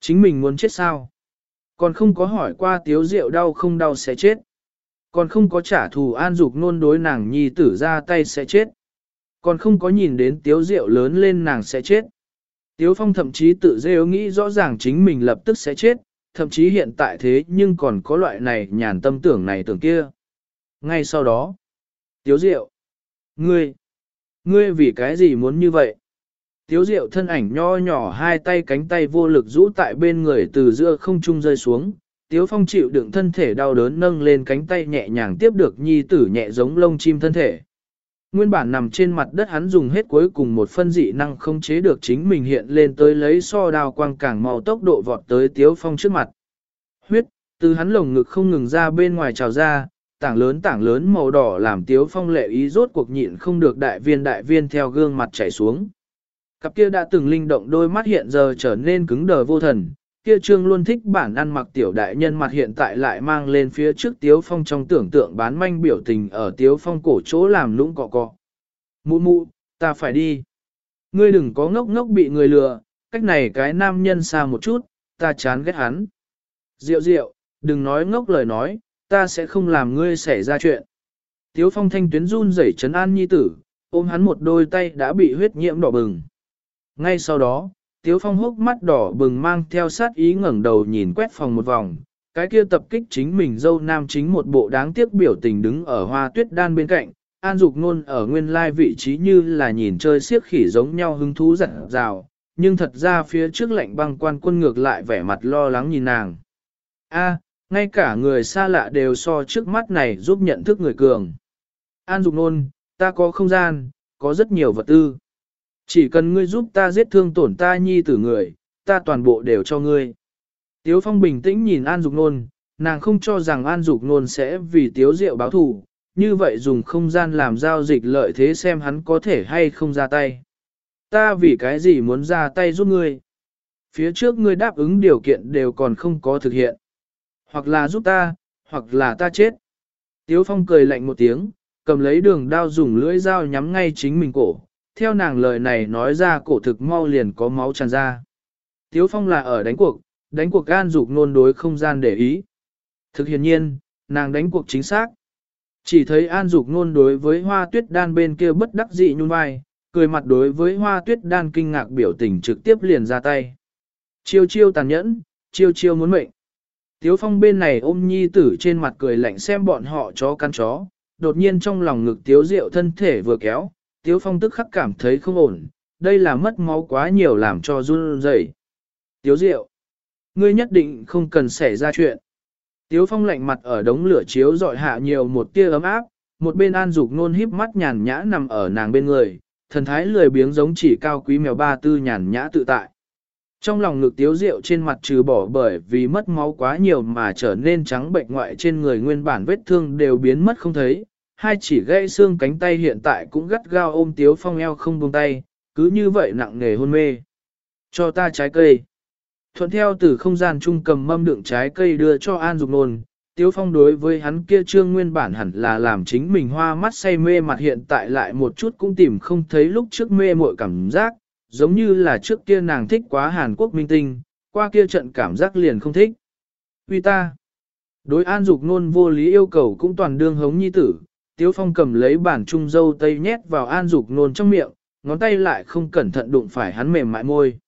Chính mình muốn chết sao? Còn không có hỏi qua tiếu rượu đau không đau sẽ chết. Còn không có trả thù an dục nôn đối nàng nhi tử ra tay sẽ chết. Còn không có nhìn đến tiếu rượu lớn lên nàng sẽ chết. Tiếu phong thậm chí tự rêu nghĩ rõ ràng chính mình lập tức sẽ chết, thậm chí hiện tại thế nhưng còn có loại này nhàn tâm tưởng này tưởng kia. Ngay sau đó, tiếu rượu, ngươi, Ngươi vì cái gì muốn như vậy? Tiếu diệu thân ảnh nho nhỏ hai tay cánh tay vô lực rũ tại bên người từ giữa không trung rơi xuống. Tiếu phong chịu đựng thân thể đau đớn nâng lên cánh tay nhẹ nhàng tiếp được nhi tử nhẹ giống lông chim thân thể. Nguyên bản nằm trên mặt đất hắn dùng hết cuối cùng một phân dị năng không chế được chính mình hiện lên tới lấy so đào quang càng màu tốc độ vọt tới tiếu phong trước mặt. Huyết, từ hắn lồng ngực không ngừng ra bên ngoài trào ra, tảng lớn tảng lớn màu đỏ làm tiếu phong lệ ý rốt cuộc nhịn không được đại viên đại viên theo gương mặt chảy xuống. Cặp kia đã từng linh động đôi mắt hiện giờ trở nên cứng đờ vô thần, kia trương luôn thích bản ăn mặc tiểu đại nhân mặt hiện tại lại mang lên phía trước tiếu phong trong tưởng tượng bán manh biểu tình ở tiếu phong cổ chỗ làm lũng cọ cọ. Mụ mụ, ta phải đi. Ngươi đừng có ngốc ngốc bị người lừa, cách này cái nam nhân xa một chút, ta chán ghét hắn. Diệu diệu, đừng nói ngốc lời nói, ta sẽ không làm ngươi xảy ra chuyện. Tiếu phong thanh tuyến run rẩy chấn an nhi tử, ôm hắn một đôi tay đã bị huyết nhiễm đỏ bừng. Ngay sau đó, Tiếu phong hốc mắt đỏ bừng mang theo sát ý ngẩng đầu nhìn quét phòng một vòng, cái kia tập kích chính mình dâu nam chính một bộ đáng tiếc biểu tình đứng ở hoa tuyết đan bên cạnh, an dục nôn ở nguyên lai vị trí như là nhìn chơi siếc khỉ giống nhau hứng thú giận rào, nhưng thật ra phía trước lạnh băng quan quân ngược lại vẻ mặt lo lắng nhìn nàng. A, ngay cả người xa lạ đều so trước mắt này giúp nhận thức người cường. An Dục Nôn, ta có không gian, có rất nhiều vật tư. Chỉ cần ngươi giúp ta giết thương tổn ta nhi tử người, ta toàn bộ đều cho ngươi. Tiếu Phong bình tĩnh nhìn An Dục Nôn, nàng không cho rằng An Dục Nôn sẽ vì Tiếu Diệu báo thù, như vậy dùng không gian làm giao dịch lợi thế xem hắn có thể hay không ra tay. Ta vì cái gì muốn ra tay giúp ngươi? Phía trước ngươi đáp ứng điều kiện đều còn không có thực hiện. Hoặc là giúp ta, hoặc là ta chết. Tiếu Phong cười lạnh một tiếng, cầm lấy đường đao dùng lưỡi dao nhắm ngay chính mình cổ. Theo nàng lời này nói ra cổ thực mau liền có máu tràn ra. Tiếu Phong là ở đánh cuộc, đánh cuộc gan dục nôn đối không gian để ý. Thực hiện nhiên, nàng đánh cuộc chính xác. Chỉ thấy an dục nôn đối với hoa tuyết đan bên kia bất đắc dị nhún vai, cười mặt đối với hoa tuyết đan kinh ngạc biểu tình trực tiếp liền ra tay. Chiêu chiêu tàn nhẫn, chiêu chiêu muốn mệnh. Tiếu phong bên này ôm nhi tử trên mặt cười lạnh xem bọn họ chó căn chó, đột nhiên trong lòng ngực tiếu rượu thân thể vừa kéo, tiếu phong tức khắc cảm thấy không ổn, đây là mất máu quá nhiều làm cho run rẩy. Tiếu rượu, ngươi nhất định không cần xảy ra chuyện. Tiếu phong lạnh mặt ở đống lửa chiếu dọi hạ nhiều một tia ấm áp, một bên an dục nôn híp mắt nhàn nhã nằm ở nàng bên người, thần thái lười biếng giống chỉ cao quý mèo ba tư nhàn nhã tự tại. Trong lòng ngực tiếu rượu trên mặt trừ bỏ bởi vì mất máu quá nhiều mà trở nên trắng bệnh ngoại trên người nguyên bản vết thương đều biến mất không thấy, hai chỉ gãy xương cánh tay hiện tại cũng gắt gao ôm tiếu phong eo không buông tay, cứ như vậy nặng nề hôn mê. Cho ta trái cây. Thuận theo từ không gian trung cầm mâm đựng trái cây đưa cho An Dục Nôn, Tiếu Phong đối với hắn kia trương nguyên bản hẳn là làm chính mình hoa mắt say mê mặt hiện tại lại một chút cũng tìm không thấy lúc trước mê muội cảm giác, giống như là trước kia nàng thích quá Hàn Quốc minh tinh, qua kia trận cảm giác liền không thích. Vì ta, đối An Dục Nôn vô lý yêu cầu cũng toàn đương hống nhi tử, Tiếu Phong cầm lấy bản trung dâu tây nhét vào An Dục Nôn trong miệng, ngón tay lại không cẩn thận đụng phải hắn mềm mại môi.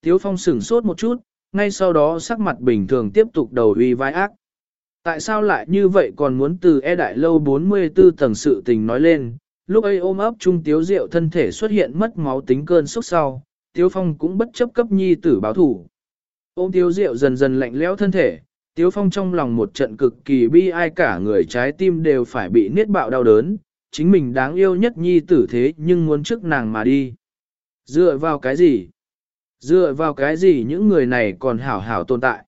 Tiếu Phong sửng sốt một chút, ngay sau đó sắc mặt bình thường tiếp tục đầu uy vai ác. Tại sao lại như vậy còn muốn từ e đại lâu 44 tầng sự tình nói lên, lúc ấy ôm ấp trung Tiếu Diệu thân thể xuất hiện mất máu tính cơn sốc sau, Tiếu Phong cũng bất chấp cấp nhi tử báo thủ. Ôm Tiếu Diệu dần dần lạnh lẽo thân thể, Tiếu Phong trong lòng một trận cực kỳ bi ai cả người trái tim đều phải bị niết bạo đau đớn, chính mình đáng yêu nhất nhi tử thế nhưng muốn trước nàng mà đi. Dựa vào cái gì? Dựa vào cái gì những người này còn hảo hảo tồn tại?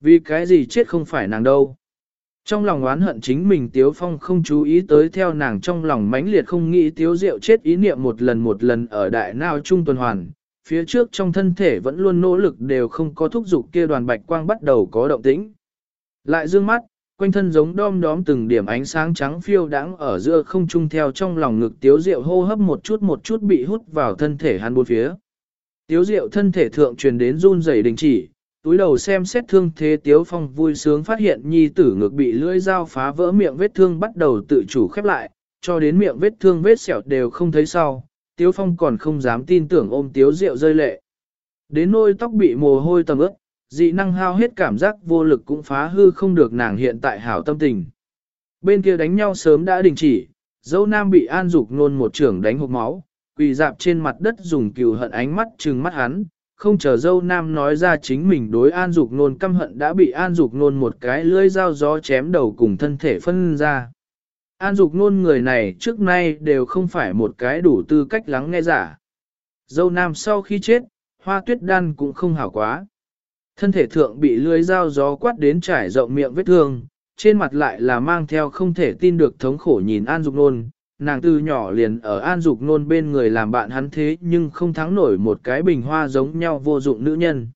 Vì cái gì chết không phải nàng đâu? Trong lòng oán hận chính mình Tiếu Phong không chú ý tới theo nàng trong lòng mãnh liệt không nghĩ Tiếu Diệu chết ý niệm một lần một lần ở đại nào trung tuần hoàn, phía trước trong thân thể vẫn luôn nỗ lực đều không có thúc dục kia đoàn bạch quang bắt đầu có động tĩnh. Lại dương mắt, quanh thân giống đom đóm từng điểm ánh sáng trắng phiêu đãng ở giữa không trung theo trong lòng ngực Tiếu Diệu hô hấp một chút một chút bị hút vào thân thể hắn bốn phía. Tiếu Diệu thân thể thượng truyền đến run rẩy đình chỉ, túi đầu xem xét thương thế Tiếu Phong vui sướng phát hiện nhi tử ngực bị lưỡi dao phá vỡ miệng vết thương bắt đầu tự chủ khép lại, cho đến miệng vết thương vết sẹo đều không thấy sau, Tiếu Phong còn không dám tin tưởng ôm Tiếu Diệu rơi lệ. Đến nôi tóc bị mồ hôi tầm ướt, dị năng hao hết cảm giác vô lực cũng phá hư không được nàng hiện tại hảo tâm tình. Bên kia đánh nhau sớm đã đình chỉ, dâu nam bị an dục nôn một trưởng đánh hộp máu, quỳ dạp trên mặt đất dùng cừu hận ánh mắt trừng mắt hắn, không chờ dâu nam nói ra chính mình đối an dục nôn căm hận đã bị an dục nôn một cái lưỡi dao gió chém đầu cùng thân thể phân ra. An dục nôn người này trước nay đều không phải một cái đủ tư cách lắng nghe giả. Dâu nam sau khi chết, hoa tuyết đan cũng không hảo quá. Thân thể thượng bị lưỡi dao gió quát đến trải rộng miệng vết thương, trên mặt lại là mang theo không thể tin được thống khổ nhìn an dục nôn, nàng từ nhỏ liền ở an dục nôn bên người làm bạn hắn thế nhưng không thắng nổi một cái bình hoa giống nhau vô dụng nữ nhân.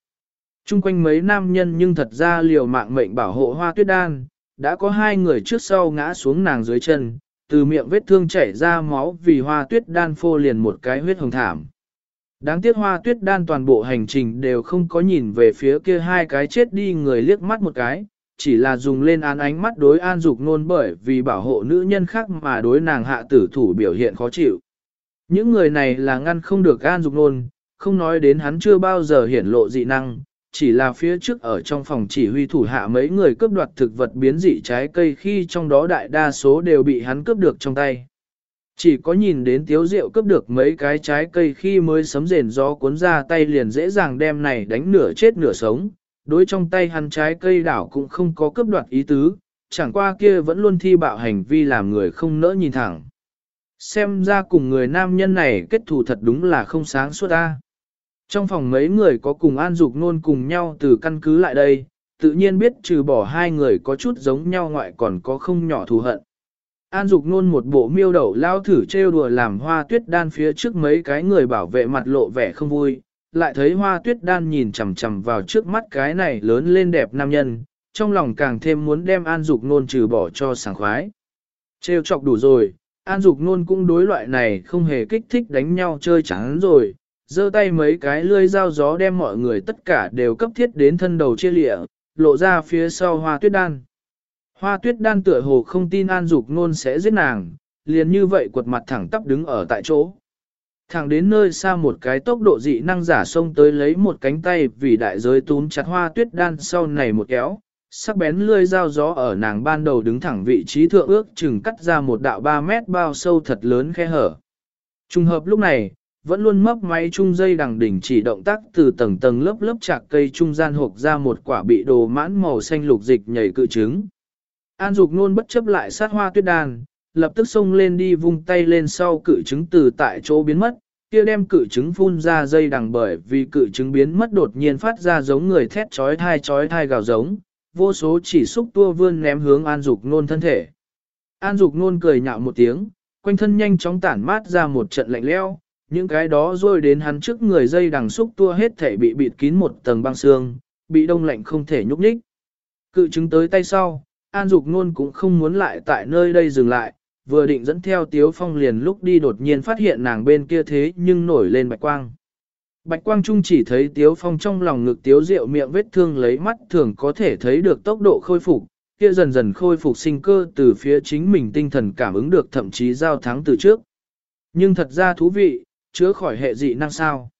Trung quanh mấy nam nhân nhưng thật ra liều mạng mệnh bảo hộ hoa tuyết đan, đã có hai người trước sau ngã xuống nàng dưới chân, từ miệng vết thương chảy ra máu vì hoa tuyết đan phô liền một cái huyết hồng thảm. Đáng tiếc hoa tuyết đan toàn bộ hành trình đều không có nhìn về phía kia hai cái chết đi người liếc mắt một cái, chỉ là dùng lên án ánh mắt đối an dục nôn bởi vì bảo hộ nữ nhân khác mà đối nàng hạ tử thủ biểu hiện khó chịu. Những người này là ngăn không được an dục nôn, không nói đến hắn chưa bao giờ hiển lộ dị năng, chỉ là phía trước ở trong phòng chỉ huy thủ hạ mấy người cướp đoạt thực vật biến dị trái cây khi trong đó đại đa số đều bị hắn cướp được trong tay. Chỉ có nhìn đến tiếu rượu cướp được mấy cái trái cây khi mới sấm rền gió cuốn ra tay liền dễ dàng đem này đánh nửa chết nửa sống, đối trong tay hắn trái cây đảo cũng không có cướp đoạt ý tứ, chẳng qua kia vẫn luôn thi bạo hành vi làm người không nỡ nhìn thẳng. Xem ra cùng người nam nhân này kết thù thật đúng là không sáng suốt ta. Trong phòng mấy người có cùng An Dục Nôn cùng nhau từ căn cứ lại đây, tự nhiên biết trừ bỏ hai người có chút giống nhau ngoại còn có không nhỏ thù hận. An Dục Nôn một bộ miêu đầu lao thử trêu đùa làm hoa tuyết đan phía trước mấy cái người bảo vệ mặt lộ vẻ không vui, lại thấy hoa tuyết đan nhìn chằm chằm vào trước mắt cái này lớn lên đẹp nam nhân, trong lòng càng thêm muốn đem An Dục Nôn trừ bỏ cho sảng khoái. Trêu chọc đủ rồi, An Dục Nôn cũng đối loại này không hề kích thích đánh nhau chơi chán rồi, giơ tay mấy cái lươi dao gió đem mọi người tất cả đều cấp thiết đến thân đầu chia lịa, lộ ra phía sau hoa tuyết đan. Hoa tuyết đan tựa hồ không tin An Dục Nôn sẽ giết nàng, liền như vậy quật mặt thẳng tắp đứng ở tại chỗ. Thẳng đến nơi xa một cái tốc độ dị năng giả xông tới lấy một cánh tay vì đại giới túm chặt hoa tuyết đan sau này một kéo, sắc bén lươi dao gió ở nàng ban đầu đứng thẳng vị trí thượng ước chừng cắt ra một đạo 3 mét bao sâu thật lớn khe hở. Trùng hợp lúc này, vẫn luôn mấp máy chung dây đằng đỉnh chỉ động tác từ tầng tầng lớp lớp chạc cây trung gian hộp ra một quả bị đồ mãn màu xanh lục dịch nhảy cự trứng. An dục nôn bất chấp lại sát hoa tuyết đàn, lập tức xông lên đi vung tay lên sau cự trứng từ tại chỗ biến mất, kia đem cự trứng phun ra dây đằng bởi vì cự trứng biến mất đột nhiên phát ra giống người thét chói thai chói thai gào giống, vô số chỉ xúc tua vươn ném hướng An Dục Nôn thân thể. An Dục Nôn cười nhạo một tiếng, quanh thân nhanh chóng tản mát ra một trận lạnh leo, những cái đó rôi đến hắn trước người dây đằng xúc tua hết thể bị bịt kín một tầng băng xương, bị đông lạnh không thể nhúc nhích. Cự chứng tới tay sau, An Dục Nôn cũng không muốn lại tại nơi đây dừng lại, vừa định dẫn theo Tiếu Phong liền lúc đi đột nhiên phát hiện nàng bên kia thế nhưng nổi lên bạch quang. Bạch Quang Trung chỉ thấy Tiếu Phong trong lòng ngực Tiếu Diệu miệng vết thương lấy mắt thường có thể thấy được tốc độ khôi phục, kia dần dần khôi phục sinh cơ từ phía chính mình tinh thần cảm ứng được thậm chí giao thắng từ trước. Nhưng thật ra thú vị, chữa khỏi hệ dị năng sao.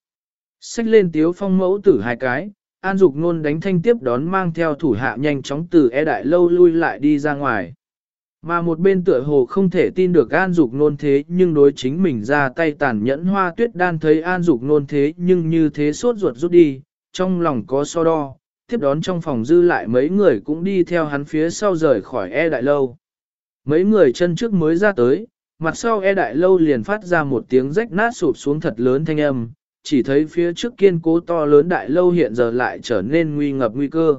Xách lên Tiếu Phong mẫu tử hai cái, An Dục Nôn đánh thanh tiếp đón mang theo thủ hạ nhanh chóng từ e đại lâu lui lại đi ra ngoài. Mà một bên tựa hồ không thể tin được An Dục nôn thế nhưng đối chính mình ra tay tàn nhẫn hoa tuyết đan thấy An Dục nôn thế nhưng như thế sốt ruột rút đi, trong lòng có so đo, tiếp đón trong phòng dư lại mấy người cũng đi theo hắn phía sau rời khỏi e đại lâu. Mấy người chân trước mới ra tới, mặt sau e đại lâu liền phát ra một tiếng rách nát sụp xuống thật lớn thanh âm, chỉ thấy phía trước kiên cố to lớn đại lâu hiện giờ lại trở nên nguy ngập nguy cơ.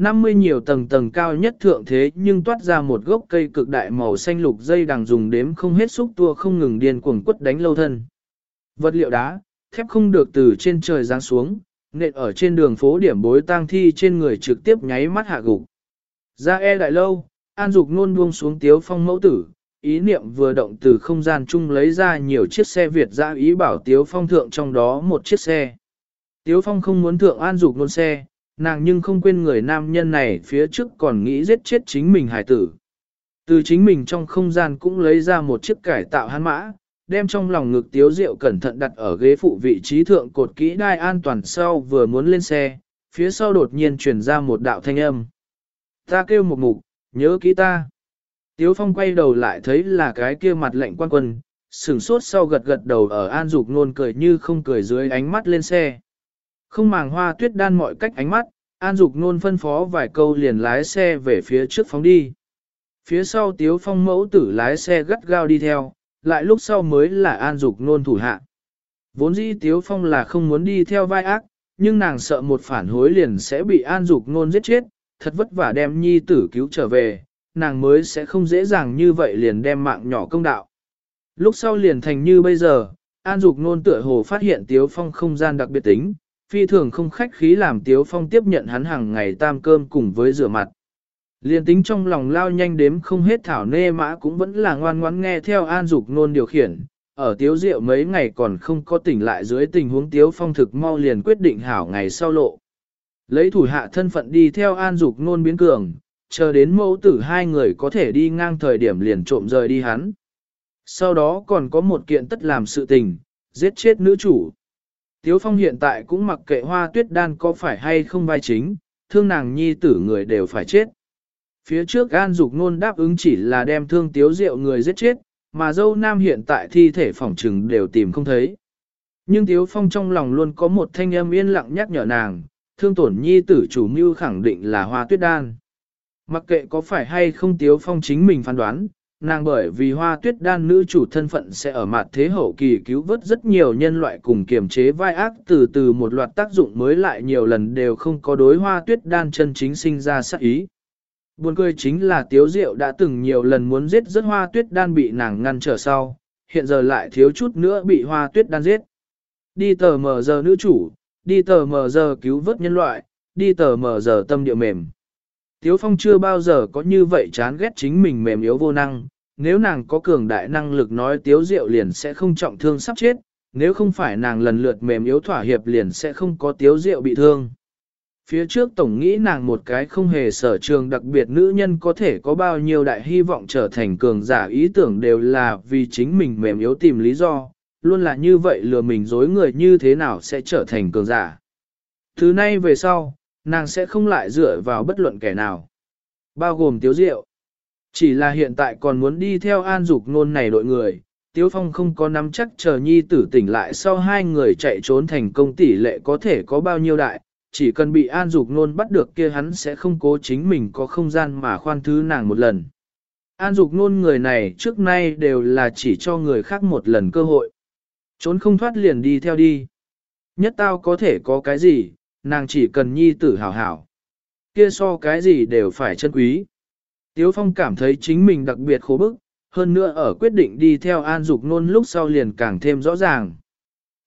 50 nhiều tầng tầng cao nhất thượng thế nhưng toát ra một gốc cây cực đại màu xanh lục dây đằng dùng đếm không hết xúc tua không ngừng điên cuồng quất đánh lâu thân. Vật liệu đá, thép không được từ trên trời giáng xuống, nện ở trên đường phố điểm bối tang thi trên người trực tiếp nháy mắt hạ gục. Ra e đại lâu, an dục nôn buông xuống tiếu phong mẫu tử, ý niệm vừa động từ không gian chung lấy ra nhiều chiếc xe Việt ra ý bảo tiếu phong thượng trong đó một chiếc xe. Tiếu phong không muốn thượng an dục nôn xe, nàng nhưng không quên người nam nhân này phía trước còn nghĩ giết chết chính mình hải tử. Từ chính mình trong không gian cũng lấy ra một chiếc cải tạo hắn mã, đem trong lòng ngực tiếu rượu cẩn thận đặt ở ghế phụ vị trí thượng cột kỹ đai an toàn sau vừa muốn lên xe, phía sau đột nhiên truyền ra một đạo thanh âm. Ta kêu một mục, nhớ kỹ ta. Tiếu phong quay đầu lại thấy là cái kia mặt lệnh quan quân, sửng sốt sau gật gật đầu ở an dục nôn cười như không cười dưới ánh mắt lên xe. Không màng hoa tuyết đan mọi cách ánh mắt, An Dục nôn phân phó vài câu liền lái xe về phía trước phóng đi. Phía sau Tiếu Phong mẫu tử lái xe gắt gao đi theo, lại lúc sau mới là An Dục nôn thủ hạ. Vốn dĩ Tiếu Phong là không muốn đi theo vai ác, nhưng nàng sợ một phản hối liền sẽ bị An Dục nôn giết chết, thật vất vả đem nhi tử cứu trở về, nàng mới sẽ không dễ dàng như vậy liền đem mạng nhỏ công đạo. Lúc sau liền thành như bây giờ, An Dục nôn tựa hồ phát hiện Tiếu Phong không gian đặc biệt tính, phi thường không khách khí làm Tiếu Phong tiếp nhận hắn hàng ngày tam cơm cùng với rửa mặt. Liên tính trong lòng lao nhanh đếm không hết thảo nê mã cũng vẫn là ngoan ngoãn nghe theo an dục nôn điều khiển. Ở Tiếu Diệu mấy ngày còn không có tỉnh lại dưới tình huống Tiếu Phong thực mau liền quyết định hảo ngày sau lộ. Lấy thủ hạ thân phận đi theo an dục nôn biến cường, chờ đến mẫu tử hai người có thể đi ngang thời điểm liền trộm rời đi hắn. Sau đó còn có một kiện tất làm sự tình, giết chết nữ chủ. Tiếu Phong hiện tại cũng mặc kệ hoa tuyết đan có phải hay không vai chính, thương nàng nhi tử người đều phải chết. Phía trước Gan Dục Nôn đáp ứng chỉ là đem thương Tiếu Diệu người giết chết, mà dâu nam hiện tại thi thể phỏng trừng đều tìm không thấy. Nhưng Tiếu Phong trong lòng luôn có một thanh âm yên lặng nhắc nhở nàng, thương tổn nhi tử chủ mưu khẳng định là hoa tuyết đan. Mặc kệ có phải hay không Tiếu Phong chính mình phán đoán, nàng bởi vì hoa tuyết đan nữ chủ thân phận sẽ ở mặt thế hậu kỳ cứu vớt rất nhiều nhân loại cùng kiềm chế vai ác từ từ một loạt tác dụng mới lại nhiều lần đều không có đối hoa tuyết đan chân chính sinh ra sát ý. Buồn cười chính là tiếu diệu đã từng nhiều lần muốn giết rất hoa tuyết đan bị nàng ngăn trở sau, hiện giờ lại thiếu chút nữa bị hoa tuyết đan giết. Đi tờ mờ giờ nữ chủ, đi tờ mờ giờ cứu vớt nhân loại, đi tờ mờ giờ tâm địa mềm. Tiếu Phong chưa bao giờ có như vậy chán ghét chính mình mềm yếu vô năng, nếu nàng có cường đại năng lực nói Tiếu Diệu liền sẽ không trọng thương sắp chết, nếu không phải nàng lần lượt mềm yếu thỏa hiệp liền sẽ không có Tiếu Diệu bị thương. Phía trước tổng nghĩ nàng một cái không hề sở trường đặc biệt nữ nhân có thể có bao nhiêu đại hy vọng trở thành cường giả ý tưởng đều là vì chính mình mềm yếu tìm lý do, luôn là như vậy lừa mình dối người như thế nào sẽ trở thành cường giả. Thứ nay về sau, nàng sẽ không lại dựa vào bất luận kẻ nào. Bao gồm tiếu diệu. Chỉ là hiện tại còn muốn đi theo an dục nôn này đội người, tiếu phong không có nắm chắc chờ nhi tử tỉnh lại sau hai người chạy trốn thành công tỷ lệ có thể có bao nhiêu đại, chỉ cần bị an dục nôn bắt được kia hắn sẽ không cố chính mình có không gian mà khoan thứ nàng một lần. An dục nôn người này trước nay đều là chỉ cho người khác một lần cơ hội. Trốn không thoát liền đi theo đi. Nhất tao có thể có cái gì, nàng chỉ cần nhi tử hảo hảo. Kia so cái gì đều phải chân quý. Tiếu Phong cảm thấy chính mình đặc biệt khổ bức, hơn nữa ở quyết định đi theo an dục nôn lúc sau liền càng thêm rõ ràng.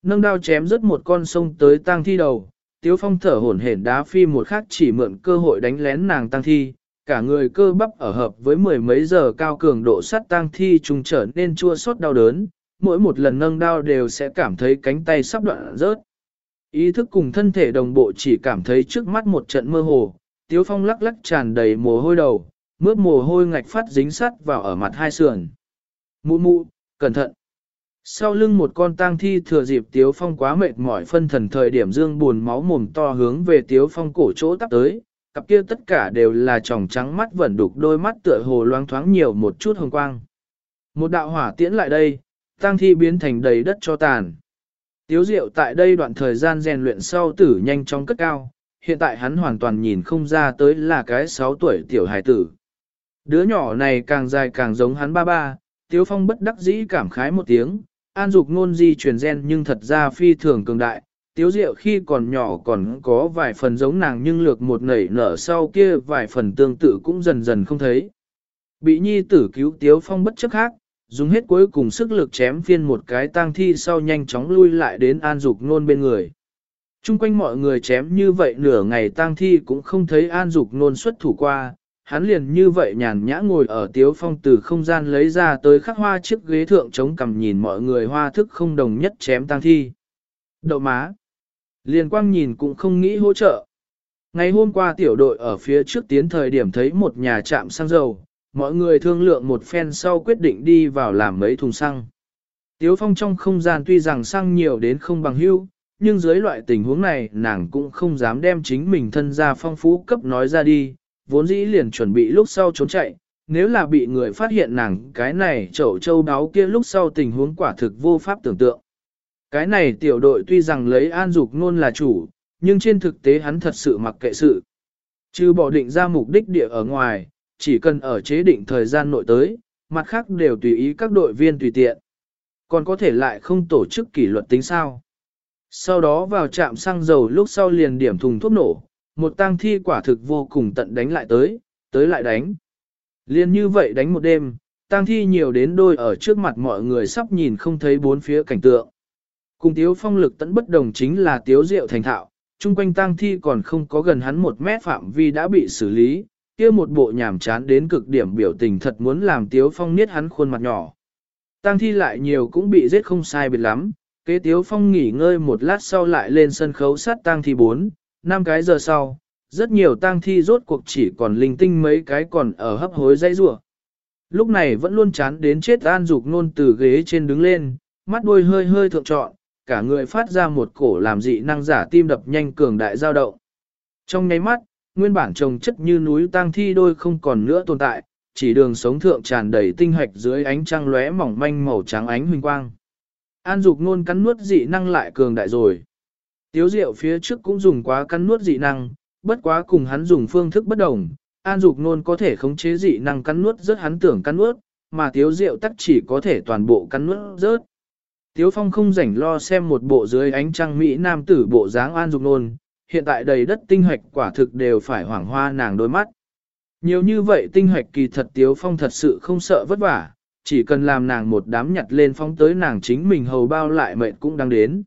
Nâng đao chém rất một con sông tới tang thi đầu, Tiếu Phong thở hổn hển đá phi một khắc chỉ mượn cơ hội đánh lén nàng tang thi, cả người cơ bắp ở hợp với mười mấy giờ cao cường độ sắt tang thi trùng trở nên chua xót đau đớn, mỗi một lần nâng đao đều sẽ cảm thấy cánh tay sắp đoạn rớt. Ý thức cùng thân thể đồng bộ chỉ cảm thấy trước mắt một trận mơ hồ, Tiếu Phong lắc lắc tràn đầy mồ hôi đầu, mướt mồ hôi ngạch phát dính sắt vào ở mặt hai sườn. Mụ mụ, cẩn thận. Sau lưng một con tang thi thừa dịp Tiếu Phong quá mệt mỏi phân thần thời điểm dương buồn máu mồm to hướng về Tiếu Phong cổ chỗ tắp tới, cặp kia tất cả đều là tròng trắng mắt vẫn đục đôi mắt tựa hồ loang thoáng nhiều một chút hồng quang. Một đạo hỏa tiễn lại đây, tang thi biến thành đầy đất cho tàn. Tiếu diệu tại đây đoạn thời gian rèn luyện sau tử nhanh chóng cất cao, hiện tại hắn hoàn toàn nhìn không ra tới là cái 6 tuổi tiểu hài tử. Đứa nhỏ này càng dài càng giống hắn ba ba, Tiếu Phong bất đắc dĩ cảm khái một tiếng, an dục ngôn di truyền gen nhưng thật ra phi thường cường đại. Tiếu diệu khi còn nhỏ còn có vài phần giống nàng nhưng lược một nảy nở sau kia vài phần tương tự cũng dần dần không thấy. Bị nhi tử cứu Tiếu Phong bất chấp khác, dùng hết cuối cùng sức lực chém phiên một cái tang thi sau nhanh chóng lui lại đến an dục nôn bên người. Trung quanh mọi người chém như vậy nửa ngày tang thi cũng không thấy an dục nôn xuất thủ qua, hắn liền như vậy nhàn nhã ngồi ở tiếu phong từ không gian lấy ra tới khắc hoa chiếc ghế thượng chống cầm nhìn mọi người hoa thức không đồng nhất chém tang thi. Đậu má. Liền quang nhìn cũng không nghĩ hỗ trợ. Ngày hôm qua tiểu đội ở phía trước tiến thời điểm thấy một nhà trạm xăng dầu, mọi người thương lượng một phen sau quyết định đi vào làm mấy thùng xăng. Tiếu phong trong không gian tuy rằng xăng nhiều đến không bằng hưu, nhưng dưới loại tình huống này nàng cũng không dám đem chính mình thân ra phong phú cấp nói ra đi, vốn dĩ liền chuẩn bị lúc sau trốn chạy, nếu là bị người phát hiện nàng cái này chậu châu đáo kia lúc sau tình huống quả thực vô pháp tưởng tượng. Cái này tiểu đội tuy rằng lấy an dục nôn là chủ, nhưng trên thực tế hắn thật sự mặc kệ sự. Chứ bỏ định ra mục đích địa ở ngoài, chỉ cần ở chế định thời gian nội tới, mặt khác đều tùy ý các đội viên tùy tiện. Còn có thể lại không tổ chức kỷ luật tính sao. Sau đó vào trạm xăng dầu lúc sau liền điểm thùng thuốc nổ, một tang thi quả thực vô cùng tận đánh lại tới, tới lại đánh. Liên như vậy đánh một đêm, tang thi nhiều đến đôi ở trước mặt mọi người sắp nhìn không thấy bốn phía cảnh tượng. Cùng tiếu phong lực tận bất đồng chính là tiếu diệu thành thạo, chung quanh tang thi còn không có gần hắn một mét phạm vi đã bị xử lý, kia một bộ nhảm chán đến cực điểm biểu tình thật muốn làm Tiếu Phong niết hắn khuôn mặt nhỏ. Tăng thi lại nhiều cũng bị giết không sai biệt lắm, kế Tiếu Phong nghỉ ngơi một lát sau lại lên sân khấu sát tăng thi 4, 5 cái giờ sau, rất nhiều tang thi rốt cuộc chỉ còn linh tinh mấy cái còn ở hấp hối dây rủa. Lúc này vẫn luôn chán đến chết an dục nôn từ ghế trên đứng lên, mắt đôi hơi hơi thượng trọn, cả người phát ra một cổ làm dị năng giả tim đập nhanh cường đại dao động. Trong nháy mắt, nguyên bản trồng chất như núi tang thi đôi không còn nữa tồn tại, chỉ đường sống thượng tràn đầy tinh hạch dưới ánh trăng lóe mỏng manh màu trắng ánh huỳnh quang. An dục nôn cắn nuốt dị năng lại cường đại rồi. Tiếu diệu phía trước cũng dùng quá cắn nuốt dị năng, bất quá cùng hắn dùng phương thức bất đồng. An dục nôn có thể khống chế dị năng cắn nuốt rất hắn tưởng cắn nuốt, mà tiếu Diệu tắc chỉ có thể toàn bộ cắn nuốt rớt. Tiếu phong không rảnh lo xem một bộ dưới ánh trăng Mỹ nam tử bộ dáng an dục nôn, hiện tại đầy đất tinh hoạch quả thực đều phải hoảng hoa nàng đôi mắt. Nhiều như vậy tinh hoạch kỳ thật tiếu phong thật sự không sợ vất vả, chỉ cần làm nàng một đám nhặt lên phóng tới nàng chính mình hầu bao lại mệnh cũng đang đến.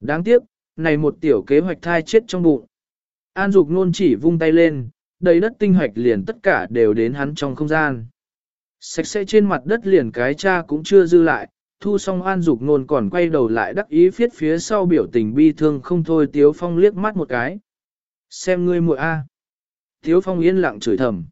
Đáng tiếc, này một tiểu kế hoạch thai chết trong bụng. An dục nôn chỉ vung tay lên, đầy đất tinh hoạch liền tất cả đều đến hắn trong không gian. Sạch sẽ trên mặt đất liền cái cha cũng chưa dư lại, thu xong an dục nôn còn quay đầu lại đắc ý phiết phía sau biểu tình bi thương không thôi tiếu phong liếc mắt một cái. Xem ngươi muội a. Tiếu phong yên lặng chửi thầm.